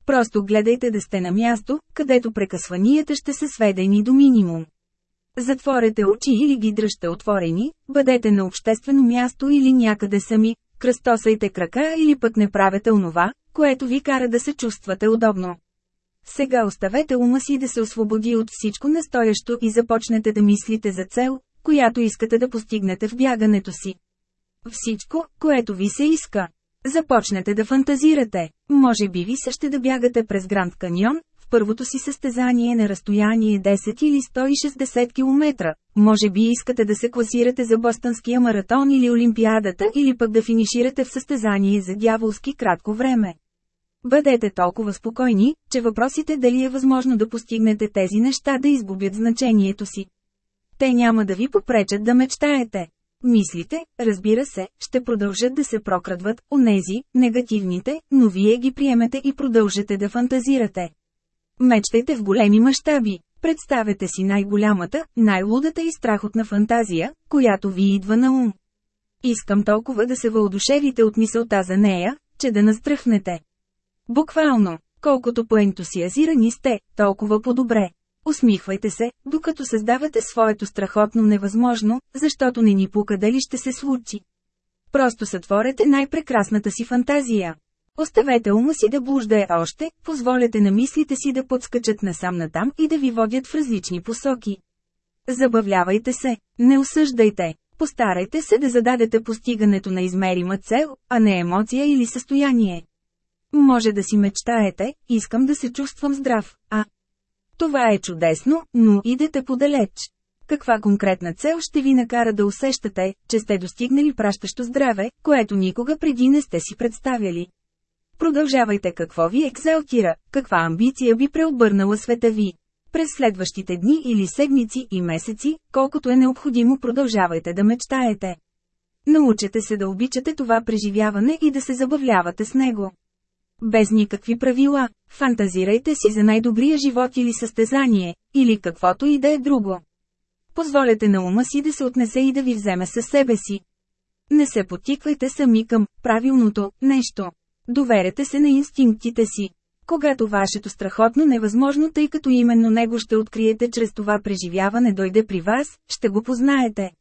Просто гледайте да сте на място, където прекъсванията ще се сведени до минимум. Затворете очи или ги дръжте отворени, бъдете на обществено място или някъде сами, кръстосайте крака или пък не правете онова, което ви кара да се чувствате удобно. Сега оставете ума си да се освободи от всичко настоящо и започнете да мислите за цел, която искате да постигнете в бягането си. Всичко, което ви се иска. Започнете да фантазирате. Може би ви също да бягате през Гранд Каньон, първото си състезание на разстояние 10 или 160 км. Може би искате да се класирате за Бостонския маратон или Олимпиадата или пък да финиширате в състезание за дяволски кратко време. Бъдете толкова спокойни, че въпросите дали е възможно да постигнете тези неща да изгубят значението си. Те няма да ви попречат да мечтаете. Мислите, разбира се, ще продължат да се прокрадват, онези, негативните, но вие ги приемете и продължете да фантазирате. Мечтайте в големи мащаби. Представете си най-голямата, най-лудата и страхотна фантазия, която ви идва на ум. Искам толкова да се въодушевите от мисълта за нея, че да настръхнете. Буквално, колкото по-ентусиазирани сте, толкова по-добре. Усмихвайте се, докато създавате своето страхотно невъзможно, защото не ни пука дали ще се случи. Просто сътворете най-прекрасната си фантазия. Оставете ума си да блуждае още, позволете на мислите си да подскачат насам натам и да ви водят в различни посоки. Забавлявайте се, не осъждайте. Постарайте се да зададете постигането на измерима цел, а не емоция или състояние. Може да си мечтаете, искам да се чувствам здрав, а... Това е чудесно, но идете подалеч. Каква конкретна цел ще ви накара да усещате, че сте достигнали пращащо здраве, което никога преди не сте си представяли? Продължавайте какво ви екзалтира, каква амбиция би преобърнала света ви. През следващите дни или седмици и месеци, колкото е необходимо продължавайте да мечтаете. Научете се да обичате това преживяване и да се забавлявате с него. Без никакви правила, фантазирайте си за най-добрия живот или състезание, или каквото и да е друго. Позволете на ума си да се отнесе и да ви вземе със себе си. Не се потиквайте сами към правилното нещо. Доверете се на инстинктите си. Когато вашето страхотно невъзможно, тъй като именно него ще откриете чрез това преживяване дойде при вас, ще го познаете.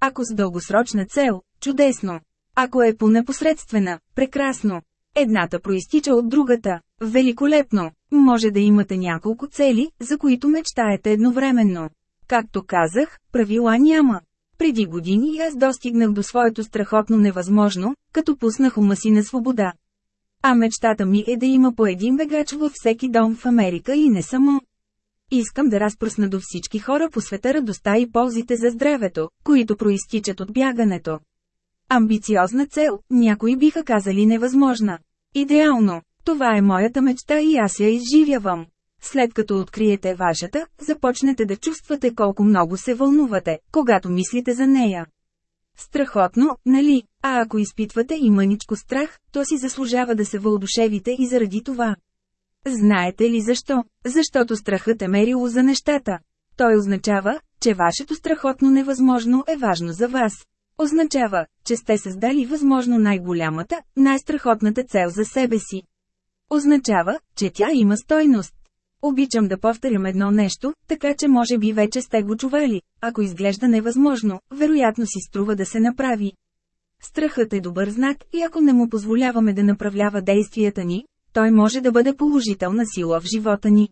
Ако с дългосрочна цел, чудесно. Ако е по-непосредствена, прекрасно. Едната проистича от другата. Великолепно! Може да имате няколко цели, за които мечтаете едновременно. Както казах, правила няма. Преди години аз достигнах до своето страхотно невъзможно, като пуснах ума си на свобода. А мечтата ми е да има по един бегач във всеки дом в Америка и не само. Искам да разпръсна до всички хора по света радостта и ползите за здравето, които проистичат от бягането. Амбициозна цел, някои биха казали невъзможна. Идеално, това е моята мечта и аз я изживявам. След като откриете вашата, започнете да чувствате колко много се вълнувате, когато мислите за нея. Страхотно, нали? А ако изпитвате и мъничко страх, то си заслужава да се вълдушевите и заради това. Знаете ли защо? Защото страхът е мерило за нещата. Той означава, че вашето страхотно невъзможно е важно за вас. Означава, че сте създали възможно най-голямата, най-страхотната цел за себе си. Означава, че тя има стойност. Обичам да повторям едно нещо, така че може би вече сте го чували. Ако изглежда невъзможно, вероятно си струва да се направи. Страхът е добър знак и ако не му позволяваме да направлява действията ни, той може да бъде положителна сила в живота ни.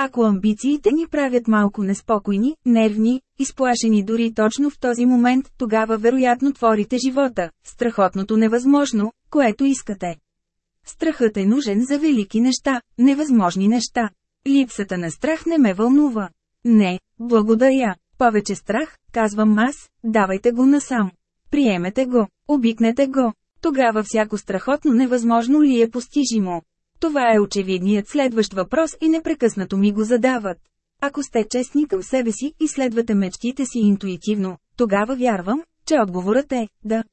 Ако амбициите ни правят малко неспокойни, нервни, изплашени дори точно в този момент, тогава вероятно творите живота, страхотното невъзможно, което искате. Страхът е нужен за велики неща, невъзможни неща. Липсата на страх не ме вълнува. Не, благодаря. Повече страх, казвам аз, давайте го насам. Приемете го, обикнете го. Тогава всяко страхотно невъзможно ли е постижимо? Това е очевидният следващ въпрос и непрекъснато ми го задават. Ако сте честни към себе си и следвате мечтите си интуитивно, тогава вярвам, че отговорът е – да.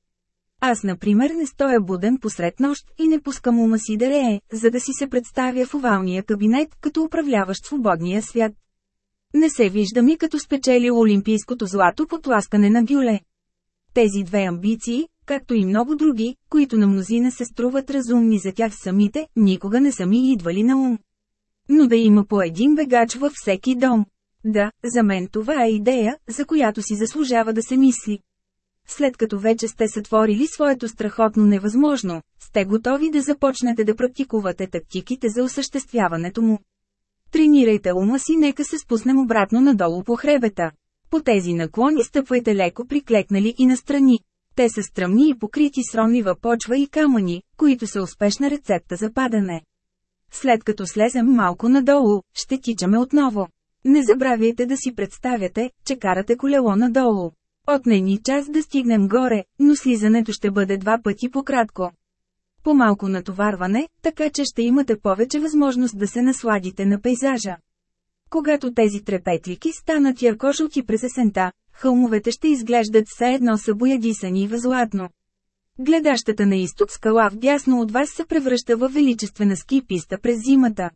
Аз, например, не стоя буден посред нощ и не пускам ума си да рее, за да си се представя в овалния кабинет, като управляващ свободния свят. Не се виждам и като спечелил олимпийското злато по тласкане на гюле. Тези две амбиции, както и много други, които на мнозина се струват разумни за тях самите, никога не са ми идвали на ум. Но да има по един бегач във всеки дом. Да, за мен това е идея, за която си заслужава да се мисли. След като вече сте сътворили своето страхотно невъзможно, сте готови да започнете да практикувате тактиките за осъществяването му. Тренирайте ума си, нека се спуснем обратно надолу по хребета. По тези наклони стъпвайте леко приклекнали и настрани. Те са стръмни и покрити с ронлива почва и камъни, които са успешна рецепта за падане. След като слезем малко надолу, ще тичаме отново. Не забравяйте да си представяте, че карате колело надолу. Отне ни час да стигнем горе, но слизането ще бъде два пъти по-кратко. По-малко натоварване, така че ще имате повече възможност да се насладите на пейзажа. Когато тези трепетлики станат яркожълти през есента, хълмовете ще изглеждат все едно са боядисани възлатно. Гледащата на изток скала в дясно от вас се превръща в величествена ски писта през зимата.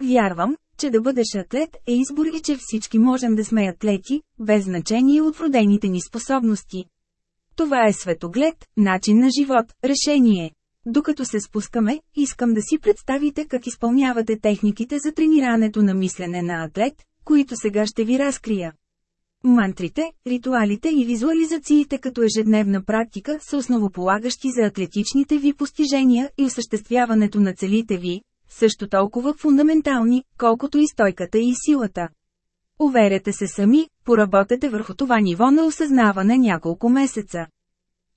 Вярвам, че да бъдеш атлет е избор и че всички можем да сме атлети, без значение от родените ни способности. Това е светоглед, начин на живот, решение. Докато се спускаме, искам да си представите как изпълнявате техниките за тренирането на мислене на атлет, които сега ще ви разкрия. Мантрите, ритуалите и визуализациите като ежедневна практика са основополагащи за атлетичните ви постижения и осъществяването на целите ви, също толкова фундаментални, колкото и стойката и силата. Уверете се сами, поработете върху това ниво на осъзнаване няколко месеца.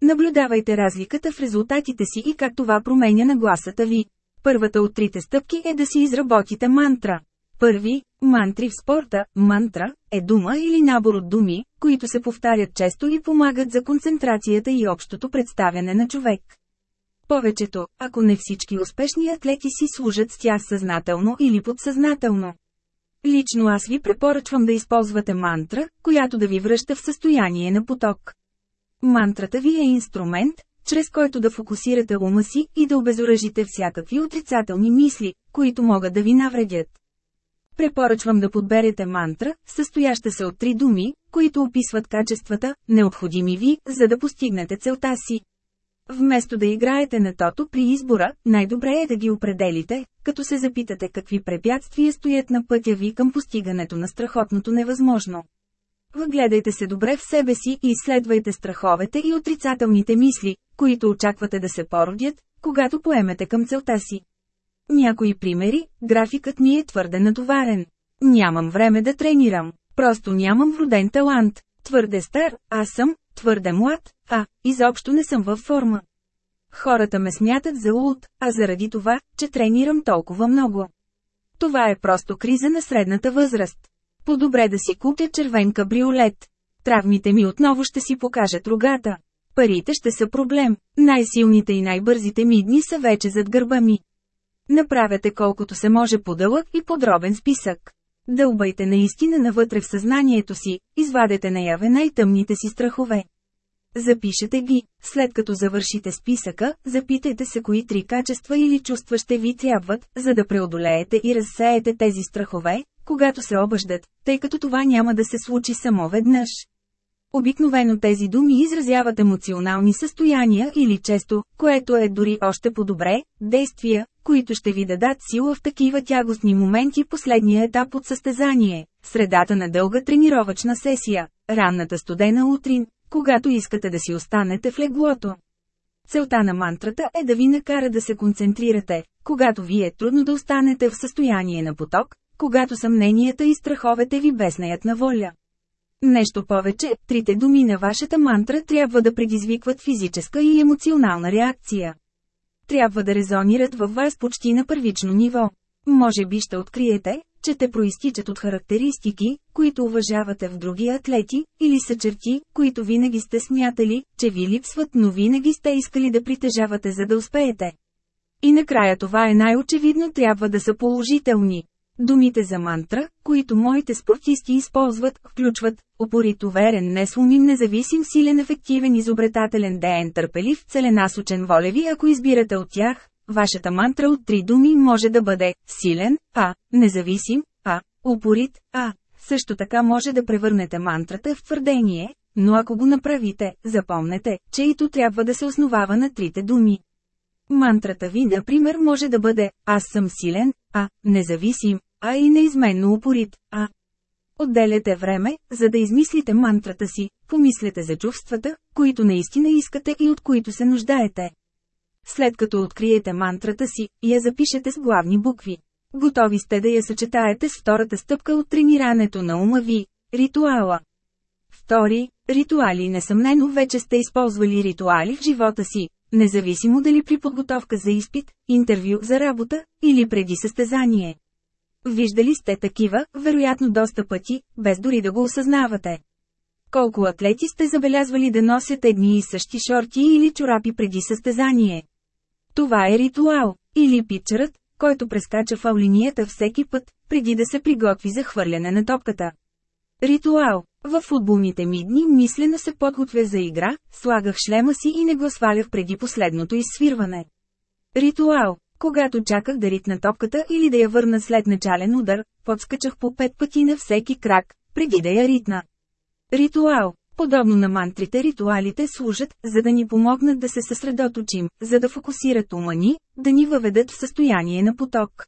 Наблюдавайте разликата в резултатите си и как това променя нагласата ви. Първата от трите стъпки е да си изработите мантра. Първи, мантри в спорта, мантра, е дума или набор от думи, които се повтарят често и помагат за концентрацията и общото представяне на човек. Повечето, ако не всички успешни атлети си служат с тях съзнателно или подсъзнателно. Лично аз ви препоръчвам да използвате мантра, която да ви връща в състояние на поток. Мантрата ви е инструмент, чрез който да фокусирате ума си и да обезоръжите всякакви отрицателни мисли, които могат да ви навредят. Препоръчвам да подберете мантра, състояща се от три думи, които описват качествата, необходими ви, за да постигнете целта си. Вместо да играете на тото при избора, най-добре е да ги определите, като се запитате какви препятствия стоят на пътя ви към постигането на страхотното невъзможно. Въгледайте се добре в себе си и изследвайте страховете и отрицателните мисли, които очаквате да се породят, когато поемете към целта си. Някои примери, графикът ми е твърде натоварен. Нямам време да тренирам, просто нямам вроден талант. Твърде стар, аз съм, твърде млад, а, изобщо не съм във форма. Хората ме смятат за луд, а заради това, че тренирам толкова много. Това е просто криза на средната възраст. По-добре да си купя червен кабриолет. Травмите ми отново ще си покажат рогата. Парите ще са проблем. Най-силните и най-бързите ми дни са вече зад гърба ми. Направете колкото се може по-дълъг и подробен списък. Дълбайте наистина навътре в съзнанието си, извадете наяве най-тъмните си страхове. Запишете ги. След като завършите списъка, запитайте се кои три качества или чувства ще ви трябват, за да преодолеете и разсеете тези страхове, когато се обаждат, тъй като това няма да се случи само веднъж. Обикновено тези думи изразяват емоционални състояния или често, което е дори още по-добре, действия, които ще ви дадат сила в такива тягостни моменти последния етап от състезание, средата на дълга тренировъчна сесия, ранната студена утрин, когато искате да си останете в леглото. Целта на мантрата е да ви накара да се концентрирате, когато ви е трудно да останете в състояние на поток, когато съмненията и страховете ви безнеят на воля. Нещо повече, трите думи на вашата мантра трябва да предизвикват физическа и емоционална реакция. Трябва да резонират във вас почти на първично ниво. Може би ще откриете, че те проистичат от характеристики, които уважавате в други атлети, или са черти, които винаги сте смятали, че ви липсват, но винаги сте искали да притежавате за да успеете. И накрая това е най-очевидно трябва да са положителни. Думите за мантра, които моите спортисти използват, включват упорит уверен, несломим, независим, силен, ефективен, изобретателен, деен, търпелив, целенасочен, волеви. Ако избирате от тях, вашата мантра от три думи може да бъде силен, а, независим, а, упорит, а. Също така може да превърнете мантрата в твърдение, но ако го направите, запомнете, че и то трябва да се основава на трите думи. Мантрата ви, например, може да бъде «Аз съм силен», а «Независим», а и неизменно упорит, а. Отделяте време, за да измислите мантрата си, помислете за чувствата, които наистина искате и от които се нуждаете. След като откриете мантрата си, я запишете с главни букви. Готови сте да я съчетаете с втората стъпка от тренирането на ума ви – ритуала. Втори, ритуали несъмнено вече сте използвали ритуали в живота си, независимо дали при подготовка за изпит, интервю за работа или преди състезание. Виждали сте такива, вероятно доста пъти, без дори да го осъзнавате. Колко атлети сте забелязвали да носят едни и същи шорти или чорапи преди състезание? Това е ритуал, или питчерът, който прескача фаулинията всеки път, преди да се приготви за хвърляне на топката. Ритуал. В футболните ми дни мислено се подготвя за игра, слагах шлема си и не го свалях преди последното изсвирване. Ритуал. Когато чаках да ритна топката или да я върна след начален удар, подскачах по пет пъти на всеки крак, преди да я ритна. Ритуал Подобно на мантрите ритуалите служат, за да ни помогнат да се съсредоточим, за да фокусират ума ни, да ни въведат в състояние на поток.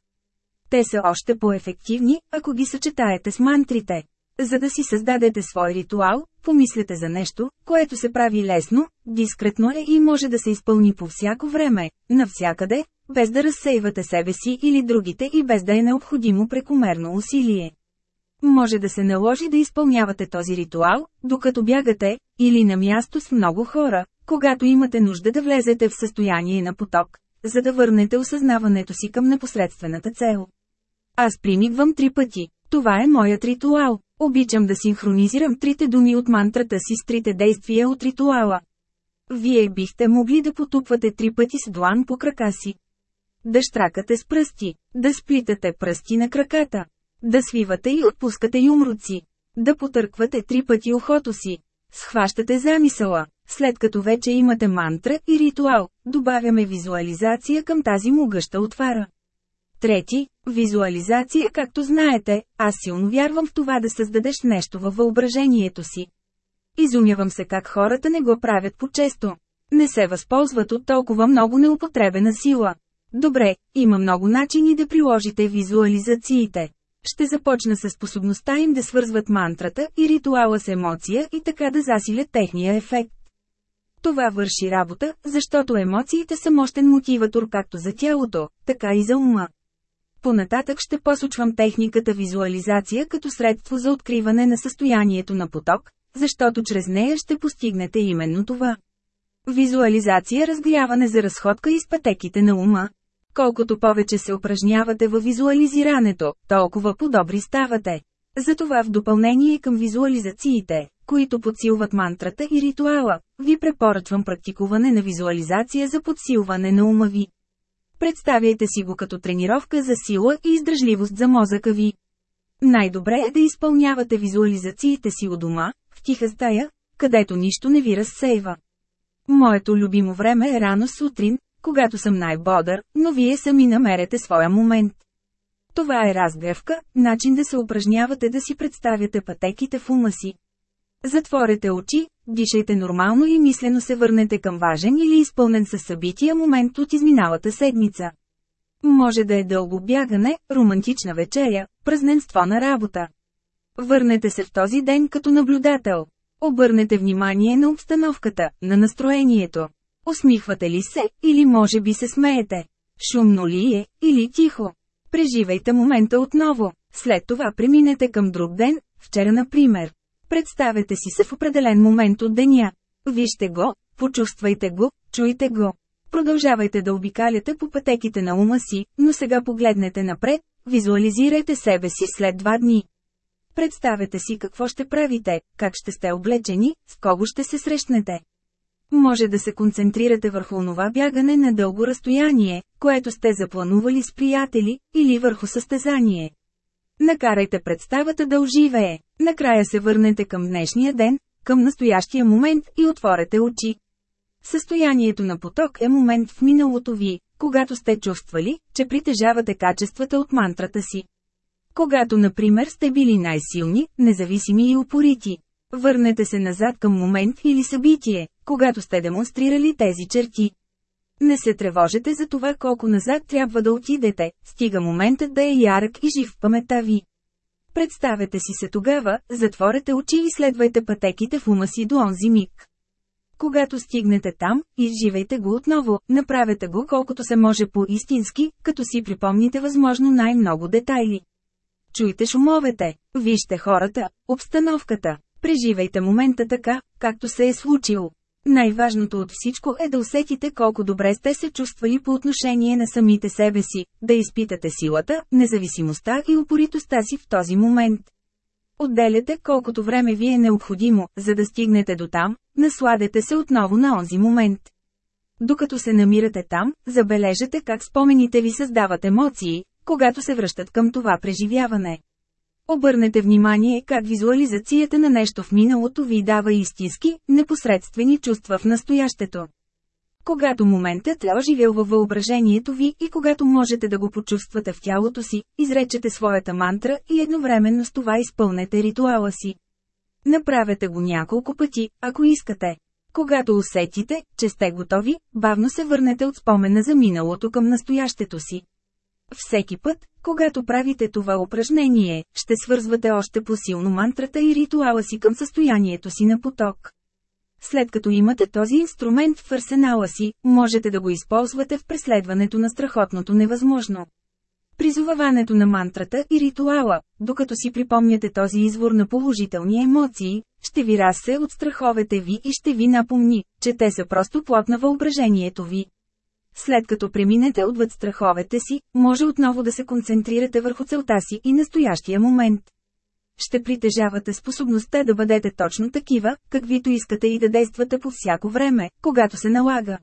Те са още по-ефективни, ако ги съчетаете с мантрите. За да си създадете свой ритуал, помислете за нещо, което се прави лесно, дискретно е и може да се изпълни по всяко време, навсякъде, без да разсейвате себе си или другите и без да е необходимо прекомерно усилие. Може да се наложи да изпълнявате този ритуал, докато бягате, или на място с много хора, когато имате нужда да влезете в състояние на поток, за да върнете осъзнаването си към непосредствената цел. Аз примигвам три пъти. Това е моят ритуал. Обичам да синхронизирам трите думи от мантрата си с трите действия от ритуала. Вие бихте могли да потупвате три пъти с длан по крака си. Да штракате с пръсти, да сплитате пръсти на краката, да свивате и отпускате юмруци, да потърквате три пъти ухото си, схващате замисъла, След като вече имате мантра и ритуал, добавяме визуализация към тази могъща отвара. Трети, визуализация както знаете, аз силно вярвам в това да създадеш нещо във въображението си. Изумявам се как хората не го правят по-често. Не се възползват от толкова много неупотребена сила. Добре, има много начини да приложите визуализациите. Ще започна с способността им да свързват мантрата и ритуала с емоция и така да засилят техния ефект. Това върши работа, защото емоциите са мощен мотиватор както за тялото, така и за ума. Понататък ще посочвам техниката визуализация като средство за откриване на състоянието на поток, защото чрез нея ще постигнете именно това. Визуализация разгряване за разходка из пътеките на ума. Колкото повече се упражнявате във визуализирането, толкова по-добри ставате. Затова в допълнение към визуализациите, които подсилват мантрата и ритуала, ви препоръчвам практикуване на визуализация за подсилване на ума ви. Представяйте си го като тренировка за сила и издръжливост за мозъка ви. Най-добре е да изпълнявате визуализациите си у дома, в тиха стая, където нищо не ви разсейва. Моето любимо време е рано сутрин, когато съм най-бодър, но вие сами намерете своя момент. Това е разгревка, начин да се упражнявате да си представяте пътеките в ума си. Затворете очи, дишайте нормално и мислено се върнете към важен или изпълнен със събития момент от изминалата седмица. Може да е дълго бягане, романтична вечеря, празненство на работа. Върнете се в този ден като наблюдател. Обърнете внимание на обстановката, на настроението. Усмихвате ли се, или може би се смеете? Шумно ли е, или тихо? Преживейте момента отново. След това преминете към друг ден, вчера например. Представете си се в определен момент от деня. Вижте го, почувствайте го, чуйте го. Продължавайте да обикаляте по пътеките на ума си, но сега погледнете напред, визуализирайте себе си след два дни. Представете си какво ще правите, как ще сте облечени, с кого ще се срещнете. Може да се концентрирате върху онова бягане на дълго разстояние, което сте запланували с приятели, или върху състезание. Накарайте представата да оживее. Накрая се върнете към днешния ден, към настоящия момент и отворете очи. Състоянието на поток е момент в миналото ви, когато сте чувствали, че притежавате качествата от мантрата си. Когато, например, сте били най-силни, независими и упорити. Върнете се назад към момент или събитие, когато сте демонстрирали тези черти. Не се тревожете за това колко назад трябва да отидете, стига моментът да е ярък и жив в памета ви. Представете си се тогава, затворете очи и следвайте пътеките в ума си до онзи миг. Когато стигнете там, изживейте го отново, направете го колкото се може по-истински, като си припомните възможно най-много детайли. Чуйте шумовете, вижте хората, обстановката, преживейте момента така, както се е случило. Най-важното от всичко е да усетите колко добре сте се чувствали по отношение на самите себе си, да изпитате силата, независимостта и упоритостта си в този момент. Отделяте колкото време ви е необходимо, за да стигнете до там, насладете се отново на онзи момент. Докато се намирате там, забележете как спомените ви създават емоции, когато се връщат към това преживяване. Обърнете внимание как визуализацията на нещо в миналото ви дава истински, непосредствени чувства в настоящето. Когато моментът е оживел във въображението ви и когато можете да го почувствате в тялото си, изречете своята мантра и едновременно с това изпълнете ритуала си. Направете го няколко пъти, ако искате. Когато усетите, че сте готови, бавно се върнете от спомена за миналото към настоящето си. Всеки път, когато правите това упражнение, ще свързвате още по-силно мантрата и ритуала си към състоянието си на поток. След като имате този инструмент в арсенала си, можете да го използвате в преследването на страхотното невъзможно. Призоваването на мантрата и ритуала, докато си припомняте този извор на положителни емоции, ще ви разсе от страховете ви и ще ви напомни, че те са просто плод на въображението ви. След като преминете отвъд страховете си, може отново да се концентрирате върху целта си и настоящия момент. Ще притежавате способността да бъдете точно такива, каквито искате и да действате по всяко време, когато се налага.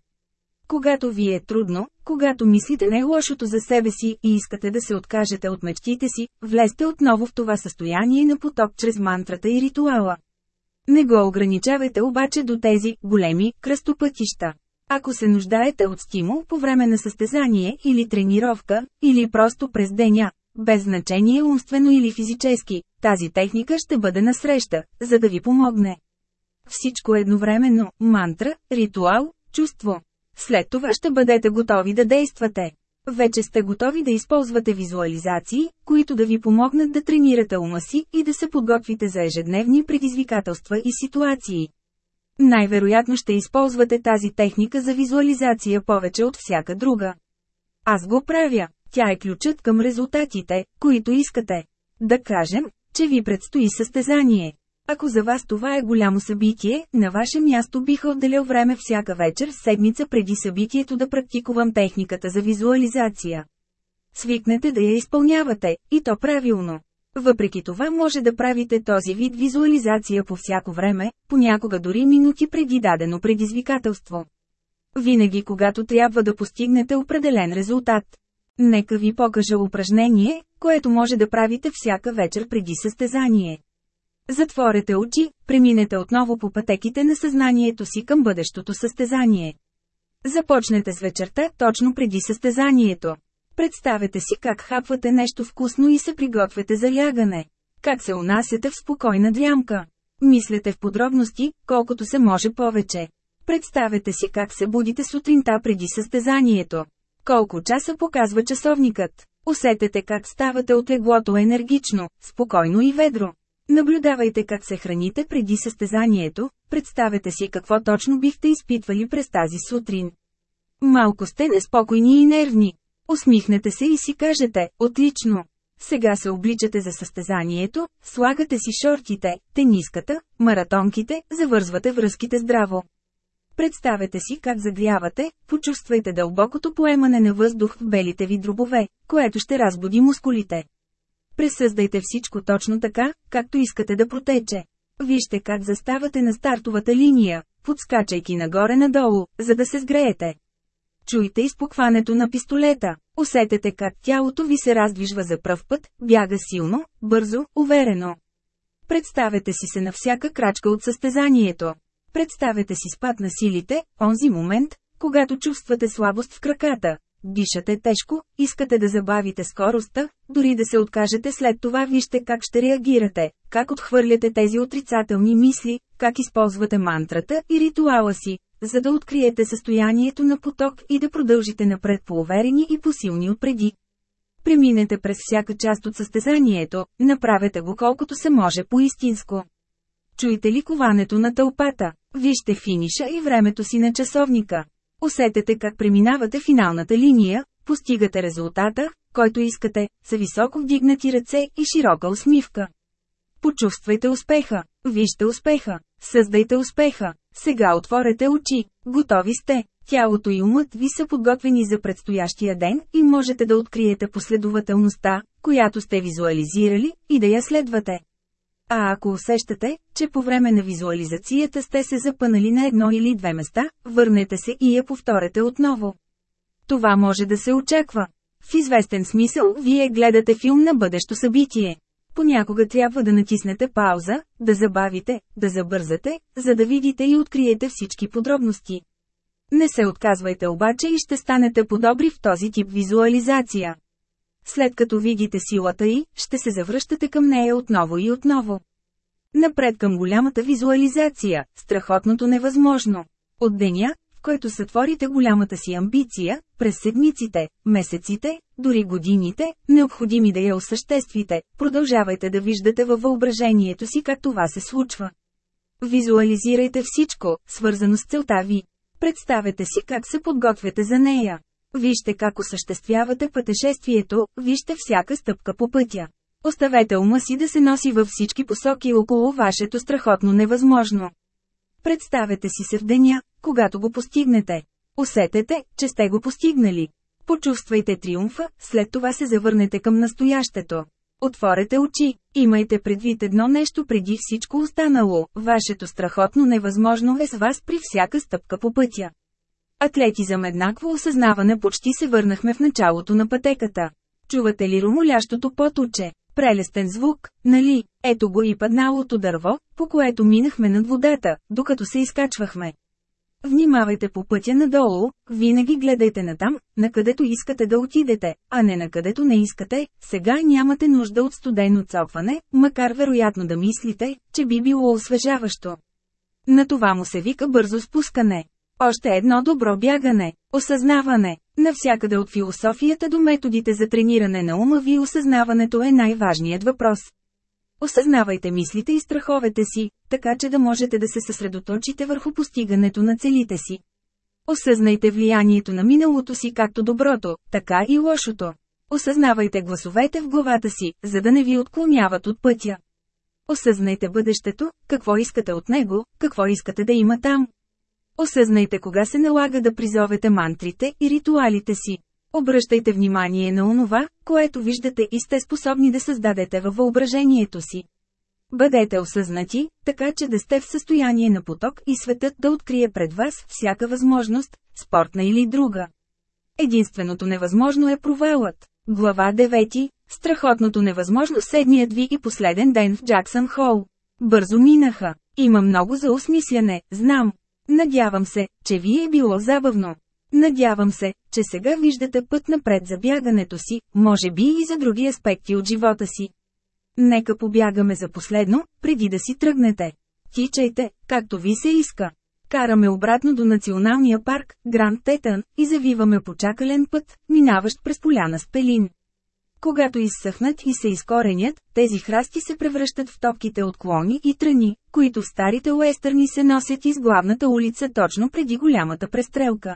Когато ви е трудно, когато мислите най-лошото за себе си и искате да се откажете от мечтите си, влезте отново в това състояние на поток чрез мантрата и ритуала. Не го ограничавайте обаче до тези големи кръстопътища. Ако се нуждаете от стимул по време на състезание или тренировка, или просто през деня, без значение умствено или физически, тази техника ще бъде насреща, за да ви помогне. Всичко едновременно – мантра, ритуал, чувство. След това ще бъдете готови да действате. Вече сте готови да използвате визуализации, които да ви помогнат да тренирате ума си и да се подготвите за ежедневни предизвикателства и ситуации. Най-вероятно ще използвате тази техника за визуализация повече от всяка друга. Аз го правя. Тя е ключът към резултатите, които искате. Да кажем, че ви предстои състезание. Ако за вас това е голямо събитие, на ваше място биха отделял време всяка вечер седмица преди събитието да практикувам техниката за визуализация. Свикнете да я изпълнявате, и то правилно. Въпреки това може да правите този вид визуализация по всяко време, понякога дори минути преди дадено предизвикателство. Винаги когато трябва да постигнете определен резултат. Нека ви покажа упражнение, което може да правите всяка вечер преди състезание. Затворете очи, преминете отново по пътеките на съзнанието си към бъдещото състезание. Започнете с вечерта точно преди състезанието. Представете си как хапвате нещо вкусно и се приготвяте за лягане. Как се унасяте в спокойна дрямка. Мислете в подробности, колкото се може повече. Представете си как се будите сутринта преди състезанието. Колко часа показва часовникът. Усетете как ставате от леглото енергично, спокойно и ведро. Наблюдавайте как се храните преди състезанието, представете си какво точно бихте изпитвали през тази сутрин. Малко сте неспокойни и нервни. Усмихнете се и си кажете, отлично. Сега се обличате за състезанието, слагате си шортите, тениската, маратонките, завързвате връзките здраво. Представете си как загрявате, почувствайте дълбокото поемане на въздух в белите ви дробове, което ще разбуди мускулите. Пресъздайте всичко точно така, както искате да протече. Вижте как заставате на стартовата линия, подскачайки нагоре-надолу, за да се сгреете. Чуйте изпукването на пистолета. Усетете как тялото ви се раздвижва за пръв път, бяга силно, бързо, уверено. Представете си се на всяка крачка от състезанието. Представете си спад на силите, онзи момент, когато чувствате слабост в краката, дишате тежко, искате да забавите скоростта, дори да се откажете след това вижте как ще реагирате, как отхвърляте тези отрицателни мисли, как използвате мантрата и ритуала си, за да откриете състоянието на поток и да продължите напред по-уверени и посилни отпреди. Преминете през всяка част от състезанието, направете го колкото се може по-истинско. Чуете ли коването на тълпата? Вижте финиша и времето си на часовника. Усетете как преминавате финалната линия, постигате резултата, който искате, с високо вдигнати ръце и широка усмивка. Почувствайте успеха, вижте успеха, създайте успеха. Сега отворете очи, готови сте. Тялото и умът ви са подготвени за предстоящия ден и можете да откриете последователността, която сте визуализирали, и да я следвате. А ако усещате, че по време на визуализацията сте се запънали на едно или две места, върнете се и я повторете отново. Това може да се очаква. В известен смисъл, вие гледате филм на бъдещо събитие. Понякога трябва да натиснете пауза, да забавите, да забързате, за да видите и откриете всички подробности. Не се отказвайте обаче и ще станете подобри в този тип визуализация. След като видите силата й, ще се завръщате към нея отново и отново. Напред към голямата визуализация, страхотното невъзможно. От деня, в който сътворите голямата си амбиция, през седмиците, месеците, дори годините, необходими да я осъществите, продължавайте да виждате във въображението си как това се случва. Визуализирайте всичко, свързано с целта ви. Представете си как се подготвяте за нея. Вижте как осъществявате пътешествието, вижте всяка стъпка по пътя. Оставете ума си да се носи във всички посоки около вашето страхотно невъзможно. Представете си се в деня, когато го постигнете. Усетете, че сте го постигнали. Почувствайте триумфа, след това се завърнете към настоящето. Отворете очи, имайте предвид едно нещо преди всичко останало, вашето страхотно невъзможно е с вас при всяка стъпка по пътя. Атлетизъм еднакво осъзнаване почти се върнахме в началото на пътеката. Чувате ли румолящото потуче? Прелестен звук, нали? Ето го и падналото дърво, по което минахме над водата, докато се изкачвахме. Внимавайте по пътя надолу, винаги гледайте натам, на където искате да отидете, а не на където не искате, сега нямате нужда от студено цопване, макар вероятно да мислите, че би било освежаващо. На това му се вика бързо спускане. Още едно добро бягане, осъзнаване. Навсякъде от философията до методите за трениране на ума ви осъзнаването е най-важният въпрос. Осъзнавайте мислите и страховете си, така че да можете да се съсредоточите върху постигането на целите си. Осъзнайте влиянието на миналото си както доброто, така и лошото. Осъзнавайте гласовете в главата си, за да не ви отклоняват от пътя. Осъзнайте бъдещето, какво искате от него, какво искате да има там. Осъзнайте кога се налага да призовете мантрите и ритуалите си. Обръщайте внимание на онова, което виждате и сте способни да създадете във въображението си. Бъдете осъзнати, така че да сте в състояние на поток и светът да открие пред вас всяка възможност, спортна или друга. Единственото невъзможно е провалът. Глава 9. Страхотното невъзможно седмият ви и последен ден в Джаксън Хол. Бързо минаха. Има много за осмисляне, знам. Надявам се, че ви е било забавно. Надявам се, че сега виждате път напред за бягането си, може би и за други аспекти от живота си. Нека побягаме за последно, преди да си тръгнете. Тичайте, както ви се иска. Караме обратно до националния парк, Гранд Тетън, и завиваме по чакален път, минаващ през поляна с пелин. Когато изсъхнат и се изкоренят, тези храсти се превръщат в топките от клони и тръни, които в старите уестърни се носят из главната улица точно преди голямата престрелка.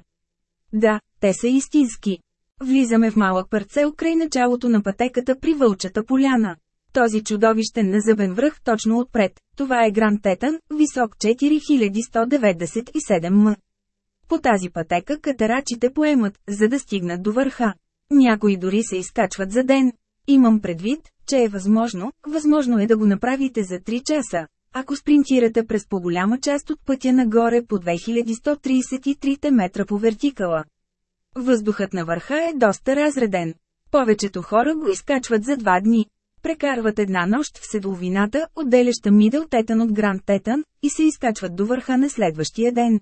Да, те са истински. Влизаме в малък парцел край началото на пътеката при Вълчата поляна. Този чудовищен назъбен връх точно отпред, това е Гранд Тетън, висок 4197 м. По тази пътека катерачите поемат, за да стигнат до върха. Някои дори се изкачват за ден. Имам предвид, че е възможно, възможно е да го направите за 3 часа, ако спринтирате през по-голяма част от пътя нагоре по 2133 метра по вертикала. Въздухът на върха е доста разреден. Повечето хора го изкачват за два дни. Прекарват една нощ в седловината, отделяща Мидъл Тетън от Гранд Тетън, и се изкачват до върха на следващия ден.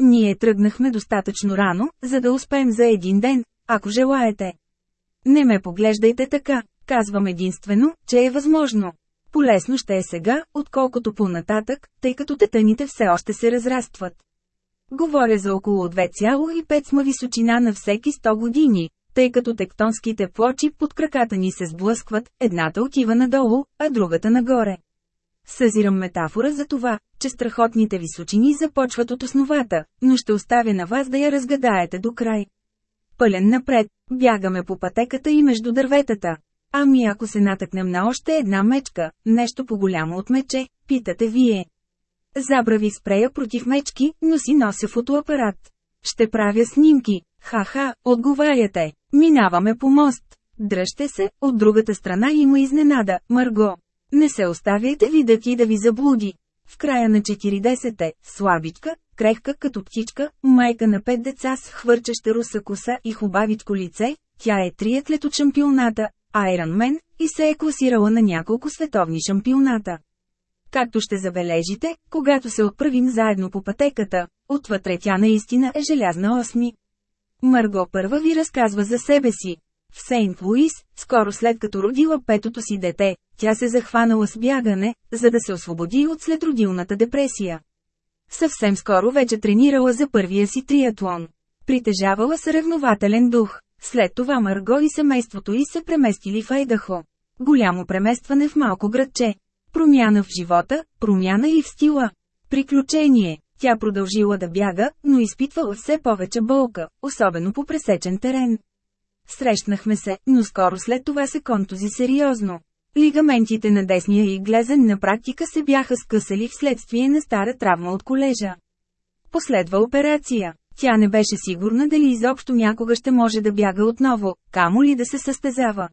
Ние тръгнахме достатъчно рано, за да успеем за един ден, ако желаете. Не ме поглеждайте така, казвам единствено, че е възможно. Полесно ще е сега, отколкото по-нататък, тъй като тетаните все още се разрастват. Говоря за около 2,5 сма височина на всеки 100 години, тъй като тектонските плочи под краката ни се сблъскват, едната отива надолу, а другата нагоре. Съзирам метафора за това, че страхотните височини започват от основата, но ще оставя на вас да я разгадаете до край. Пълен напред, бягаме по пътеката и между дърветата. Ами ако се натъкнем на още една мечка, нещо по-голямо от мече, питате вие. Забрави спрея против мечки, но си нося фотоапарат. Ще правя снимки. Ха-ха, отговаряте. Минаваме по мост. Дръжте се, от другата страна има изненада, Марго. Не се оставяйте видът и да ви заблуди. В края на 40-те, слабичка, крехка като птичка, майка на пет деца с хвърчеща руса коса и хубавичко лице, тя е триатлет от шампионата, Айронмен, и се е класирала на няколко световни шампионата. Както ще забележите, когато се отправим заедно по пътеката, отвътре тя наистина е желязна осми. Марго първа ви разказва за себе си. В Сейнт Луис, скоро след като родила петото си дете, тя се захванала с бягане, за да се освободи от следродилната депресия. Съвсем скоро вече тренирала за първия си триатлон. Притежавала съревнователен дух. След това Марго и семейството й се преместили в Айдахо. Голямо преместване в малко градче. Промяна в живота, промяна и в стила. Приключение. Тя продължила да бяга, но изпитвала все повече болка, особено по пресечен терен. Срещнахме се, но скоро след това се контузи сериозно. Лигаментите на десния и глезен на практика се бяха скъсали вследствие на стара травма от колежа. Последва операция. Тя не беше сигурна дали изобщо някога ще може да бяга отново, камо ли да се състезава.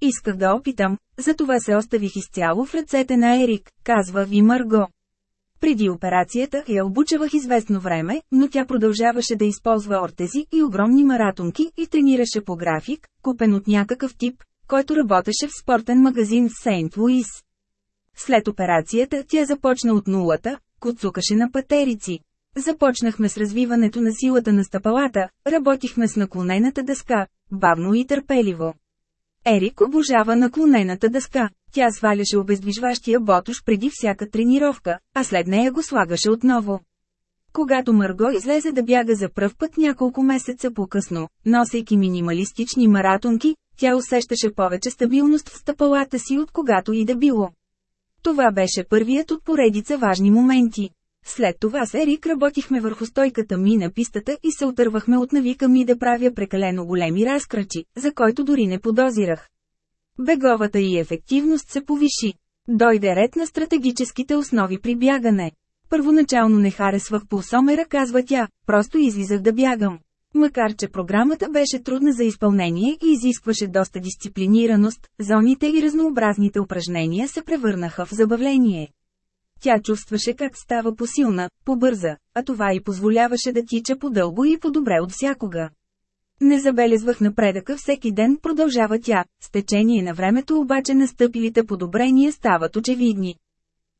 Исках да опитам, затова се оставих изцяло в ръцете на Ерик, казва Ви Марго. Преди операцията я обучавах известно време, но тя продължаваше да използва ортези и огромни маратонки и тренираше по график, купен от някакъв тип, който работеше в спортен магазин в Сейнт Луис. След операцията тя започна от нулата, коцукаше на патерици. Започнахме с развиването на силата на стъпалата, работихме с наклонената дъска, бавно и търпеливо. Ерик обожава наклонената дъска. Тя сваляше обездвижващия ботош преди всяка тренировка, а след нея го слагаше отново. Когато Марго излезе да бяга за пръв път няколко месеца по-късно, носейки минималистични маратонки, тя усещаше повече стабилност в стъпалата си от когато и да било. Това беше първият от поредица важни моменти. След това с Ерик работихме върху стойката ми на пистата и се отървахме от навика ми да правя прекалено големи разкрачи, за който дори не подозирах. Беговата и ефективност се повиши. Дойде ред на стратегическите основи при бягане. Първоначално не харесвах пулсомера, казва тя, просто излизах да бягам. Макар че програмата беше трудна за изпълнение и изискваше доста дисциплинираност, зоните и разнообразните упражнения се превърнаха в забавление. Тя чувстваше как става посилна, побърза, а това и позволяваше да тича по-дълго и по-добре от всякога. Не забелезвах напредъка всеки ден, продължава тя, с течение на времето обаче настъпилите подобрения стават очевидни.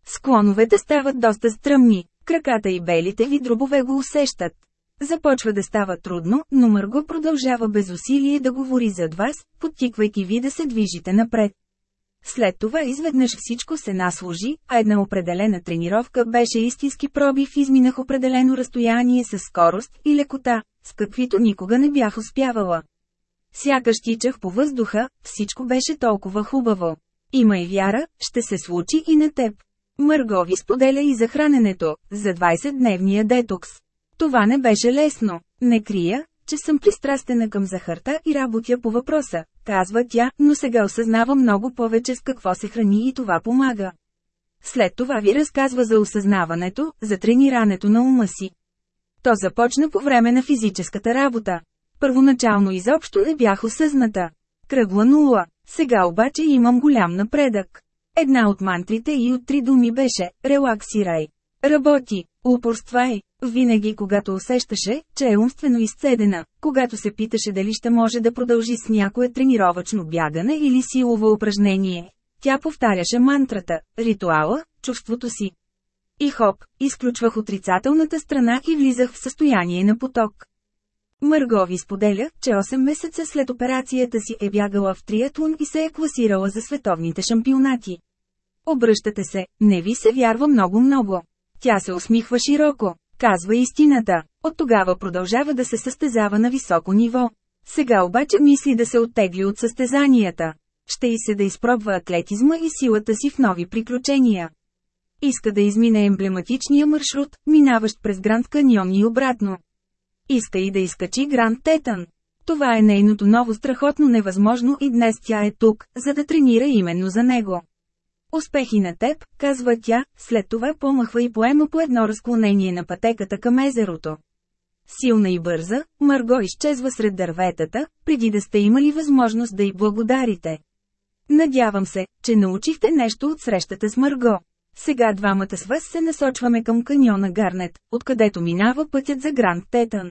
Склоновете стават доста стръмни, краката и белите ви дробове го усещат. Започва да става трудно, но Мърго продължава без усилие да говори зад вас, подтиквайки ви да се движите напред. След това изведнъж всичко се наслужи, а една определена тренировка беше истински пробив изминах определено разстояние с скорост и лекота, с каквито никога не бях успявала. Сякаш тичах по въздуха, всичко беше толкова хубаво. Има и вяра, ще се случи и на теб. Мъргови споделя и за храненето, за 20-дневния детокс. Това не беше лесно. Не крия, че съм пристрастена към захарта и работя по въпроса, казва тя, но сега осъзнава много повече с какво се храни и това помага. След това ви разказва за осъзнаването, за тренирането на ума си. То започна по време на физическата работа. Първоначално изобщо не бях осъзната. Кръгла нула. Сега обаче имам голям напредък. Една от мантрите и от три думи беше «Релаксирай». Работи, упорствай. Винаги когато усещаше, че е умствено изцедена, когато се питаше дали ще може да продължи с някое тренировачно бягане или силово упражнение, тя повтаряше мантрата, ритуала, чувството си. И хоп, изключвах отрицателната страна и влизах в състояние на поток. Мъргови споделя, че 8 месеца след операцията си е бягала в триатлон и се е класирала за световните шампионати. Обръщате се, не ви се вярва много-много. Тя се усмихва широко, казва истината. От тогава продължава да се състезава на високо ниво. Сега обаче мисли да се оттегли от състезанията. Ще и се да изпробва атлетизма и силата си в нови приключения. Иска да измине емблематичния маршрут, минаващ през Гранд Каньон и обратно. Иска и да изкачи Гранд Тетън. Това е нейното ново страхотно невъзможно и днес тя е тук, за да тренира именно за него. Успехи на теб, казва тя, след това помахва и поема по едно разклонение на пътеката към езерото. Силна и бърза, Марго изчезва сред дърветата, преди да сте имали възможност да й благодарите. Надявам се, че научихте нещо от срещата с Марго. Сега двамата с вас се насочваме към каньона Гарнет, откъдето минава пътят за Гранд Тетън.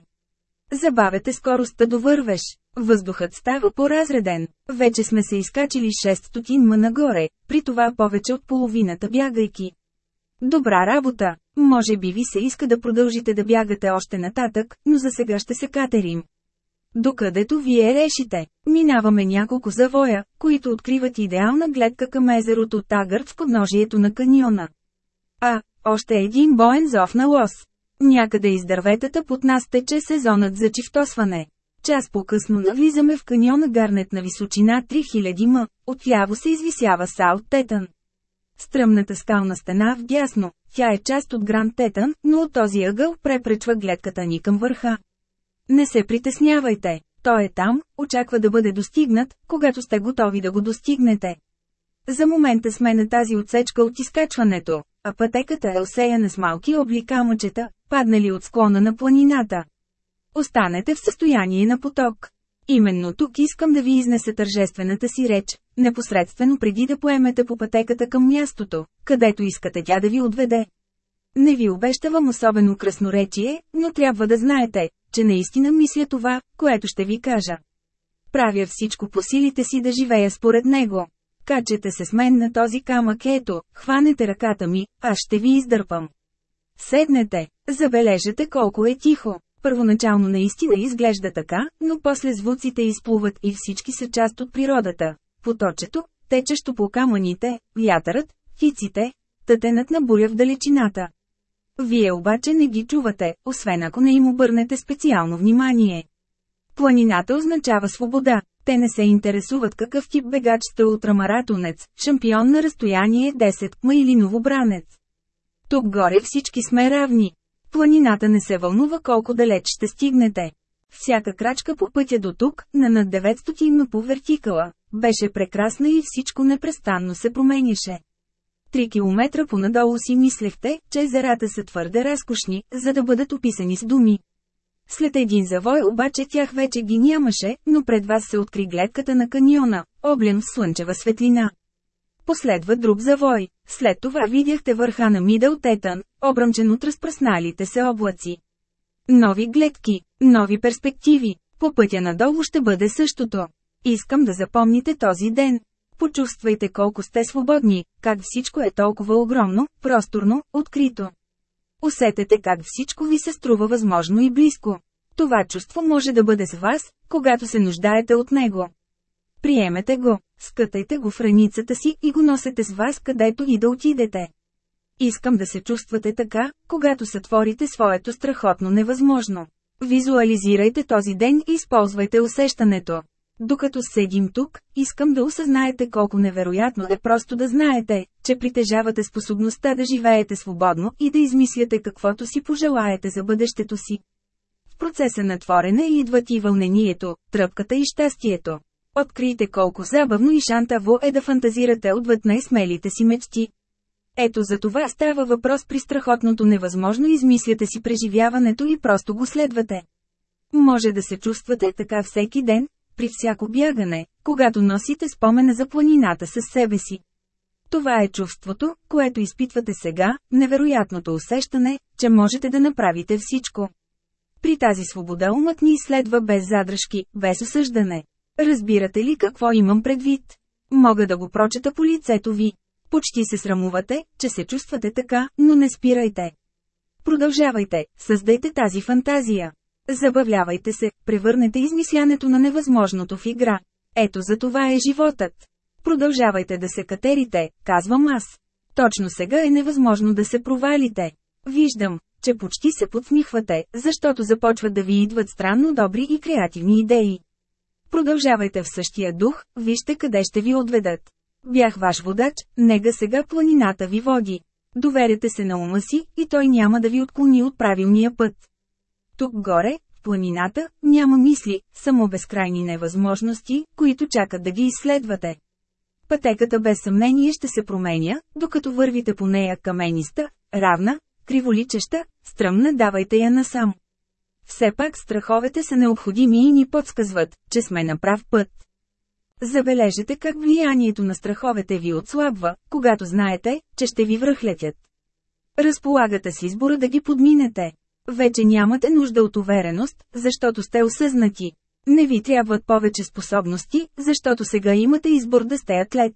Забавете скоростта до вървеш. Въздухът става по-разреден. Вече сме се изкачили 600 м нагоре, при това повече от половината бягайки. Добра работа! Може би ви се иска да продължите да бягате още нататък, но за сега ще се катерим. Докъдето вие решите, минаваме няколко завоя, които откриват идеална гледка към езерото Тагърт в подножието на каньона. А, още един боен зов на лос. Някъде из дърветата под нас тече сезонът за чифтосване. Час по-късно навлизаме в каньона Гарнет на височина 3000 м, отляво се извисява Саут Тетън. Стръмната скална стена в дясно, тя е част от Гранд Тетън, но от този ъгъл препречва гледката ни към върха. Не се притеснявайте, той е там, очаква да бъде достигнат, когато сте готови да го достигнете. За момента сме на тази отсечка от изкачването, а пътеката е осеяна с малки обликамъчета, паднали от склона на планината. Останете в състояние на поток. Именно тук искам да ви изнеса тържествената си реч, непосредствено преди да поемете по пътеката към мястото, където искате тя да ви отведе. Не ви обещавам особено красноречие, но трябва да знаете, че наистина мисля това, което ще ви кажа. Правя всичко по силите си да живея според него. Качете се с мен на този камък ето, хванете ръката ми, аз ще ви издърпам. Седнете, забележете колко е тихо. Първоначално наистина изглежда така, но после звуците изплуват и всички са част от природата. Поточето, течещо по камъните, вятърът, птиците, тътенът на буря в далечината. Вие обаче не ги чувате, освен ако не им обърнете специално внимание. Планината означава свобода. Те не се интересуват какъв тип бегач сте ултрамаратонец, шампион на разстояние 10 ма или новобранец. Тук горе всички сме равни. Планината не се вълнува колко далеч ще стигнете. Всяка крачка по пътя до тук, на над 900 по вертикала, беше прекрасна и всичко непрестанно се променяше. Три километра понадолу си мислехте, че езерата са твърде разкошни, за да бъдат описани с думи. След един завой обаче тях вече ги нямаше, но пред вас се откри гледката на каньона, облен в слънчева светлина. Последва друг завой. След това видяхте върха на Мидъл Тетън, обръмчен от разпръсналите се облаци. Нови гледки, нови перспективи. По пътя надолу ще бъде същото. Искам да запомните този ден. Почувствайте колко сте свободни, как всичко е толкова огромно, просторно, открито. Усетете как всичко ви се струва възможно и близко. Това чувство може да бъде с вас, когато се нуждаете от него. Приемете го, скътайте го в раницата си и го носете с вас където и да отидете. Искам да се чувствате така, когато сътворите своето страхотно невъзможно. Визуализирайте този ден и използвайте усещането. Докато седим тук, искам да осъзнаете колко невероятно е просто да знаете, че притежавате способността да живеете свободно и да измисляте каквото си пожелаете за бъдещето си. В процеса на творене идват и вълнението, тръпката и щастието. Открийте колко забавно и шантаво е да фантазирате отвъд най-смелите си мечти. Ето за това става въпрос при страхотното невъзможно измисляте си преживяването и просто го следвате. Може да се чувствате така всеки ден, при всяко бягане, когато носите спомена за планината със себе си. Това е чувството, което изпитвате сега, невероятното усещане, че можете да направите всичко. При тази свобода умът ни изследва без задръжки, без осъждане. Разбирате ли какво имам предвид? Мога да го прочета по лицето ви. Почти се срамувате, че се чувствате така, но не спирайте. Продължавайте, създайте тази фантазия. Забавлявайте се, превърнете измислянето на невъзможното в игра. Ето за това е животът. Продължавайте да се катерите, казвам аз. Точно сега е невъзможно да се провалите. Виждам, че почти се подсмихвате, защото започват да ви идват странно добри и креативни идеи. Продължавайте в същия дух, вижте къде ще ви отведат. Бях ваш водач, нега сега планината ви води. Доверете се на ума си, и той няма да ви отклони от правилния път. Тук горе, в планината, няма мисли, само безкрайни невъзможности, които чакат да ги изследвате. Пътеката без съмнение ще се променя, докато вървите по нея камениста, равна, криволичеща, стръмна давайте я насам. Все пак страховете са необходими и ни подсказват, че сме на прав път. Забележете как влиянието на страховете ви отслабва, когато знаете, че ще ви връхлетят. Разполагате с избора да ги подминете. Вече нямате нужда от увереност, защото сте осъзнати. Не ви трябват повече способности, защото сега имате избор да сте атлет.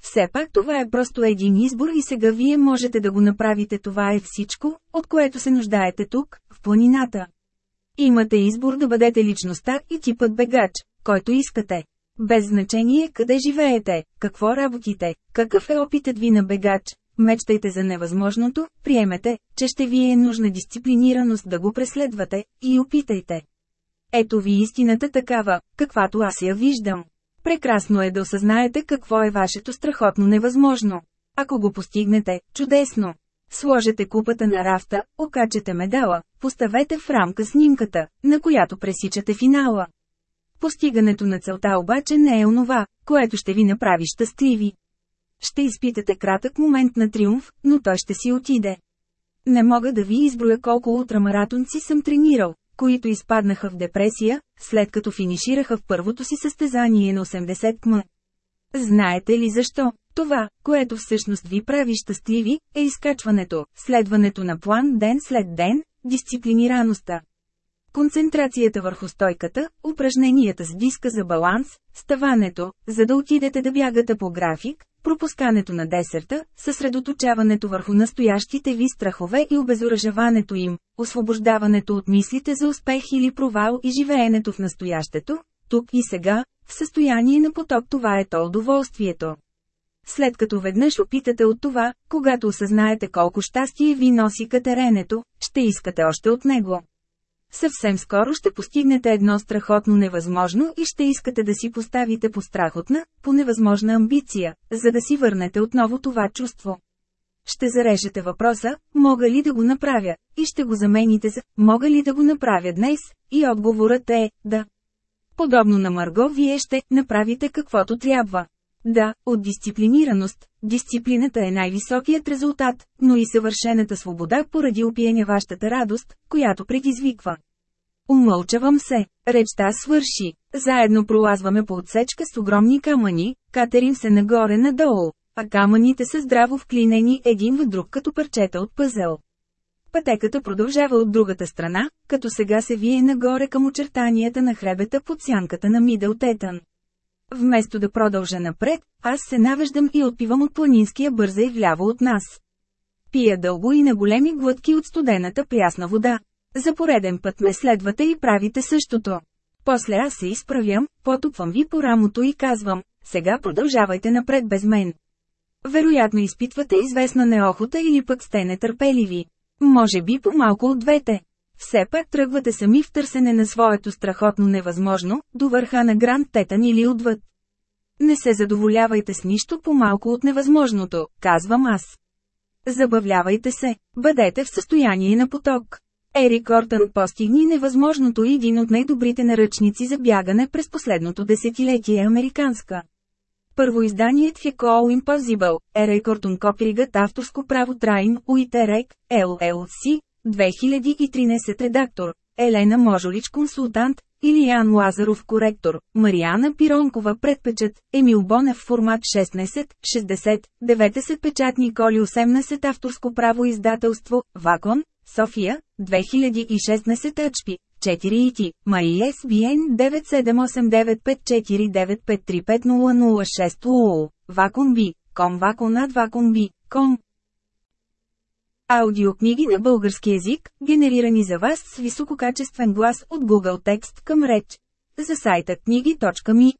Все пак това е просто един избор и сега вие можете да го направите това е всичко, от което се нуждаете тук, в планината. Имате избор да бъдете личността и типът бегач, който искате. Без значение къде живеете, какво работите, какъв е опитът ви на бегач, мечтайте за невъзможното, приемете, че ще ви е нужна дисциплинираност да го преследвате, и опитайте. Ето ви истината такава, каквато аз я виждам. Прекрасно е да осъзнаете какво е вашето страхотно невъзможно. Ако го постигнете, чудесно. Сложете купата на рафта, окачете медала, поставете в рамка снимката, на която пресичате финала. Постигането на целта обаче не е онова, което ще ви направи щастливи. Ще изпитате кратък момент на триумф, но той ще си отиде. Не мога да ви изброя колко ултрамаратонци съм тренирал, които изпаднаха в депресия, след като финишираха в първото си състезание на 80 км. Знаете ли защо? Това, което всъщност ви прави щастливи, е изкачването, следването на план ден след ден, дисциплинираността. концентрацията върху стойката, упражненията с диска за баланс, ставането, за да отидете да бягате по график, пропускането на десерта, съсредоточаването върху настоящите ви страхове и обезоръжаването им, освобождаването от мислите за успех или провал и живеенето в настоящето, тук и сега, в състояние на поток това е то удоволствието. След като веднъж опитате от това, когато осъзнаете колко щастие ви носи катеренето, ще искате още от него. Съвсем скоро ще постигнете едно страхотно невъзможно и ще искате да си поставите по страхотна, по невъзможна амбиция, за да си върнете отново това чувство. Ще зарежете въпроса, мога ли да го направя, и ще го замените за, мога ли да го направя днес, и отговорът е, да. Подобно на Марго вие ще направите каквото трябва. Да, от дисциплинираност, дисциплината е най-високият резултат, но и съвършената свобода поради опияняващата радост, която предизвиква. Умълчавам се, речта свърши. Заедно пролазваме по отсечка с огромни камъни, катерим се нагоре-надолу, а камъните са здраво вклинени един в друг като парчета от пъзел. Пътеката продължава от другата страна, като сега се вие нагоре към очертанията на хребета под сянката на Мидълтетън. Вместо да продължа напред, аз се навеждам и отпивам от планинския бърза и вляво от нас. Пия дълго и на големи глътки от студената прясна вода. За пореден път ме следвате и правите същото. После аз се изправям, потупвам ви по рамото и казвам, сега продължавайте напред без мен. Вероятно изпитвате известна неохота или пък сте нетърпеливи. Може би по-малко от двете. Все пак тръгвате сами в търсене на своето страхотно невъзможно, до върха на Гранд Тетан или отвъд. Не се задоволявайте с нищо по-малко от невъзможното, казвам аз. Забавлявайте се, бъдете в състояние на поток. Ерик Ортън постигни невъзможното и един от най-добрите наръчници за бягане през последното десетилетие американска. Първо издание Tfico Impossible, Ерик Ортън копиригът авторско право Трайн, Уитерек, LLC, 2013 редактор, Елена Можолич консултант, Илиян Лазаров коректор, Мариана Пиронкова предпечат, Емил Бонев формат 16, 60, 90 печатни коли 18 авторско право издателство, Вакон, София, 2016 Ачпи, 4 ити, Маи СБН 9789549535006 УУ, Вакон Би, Ком Вакон Ад Вакон Би, Ком. Аудиокниги на български език, генерирани за вас с висококачествен глас от Google Текст към реч. За сайта книги.ми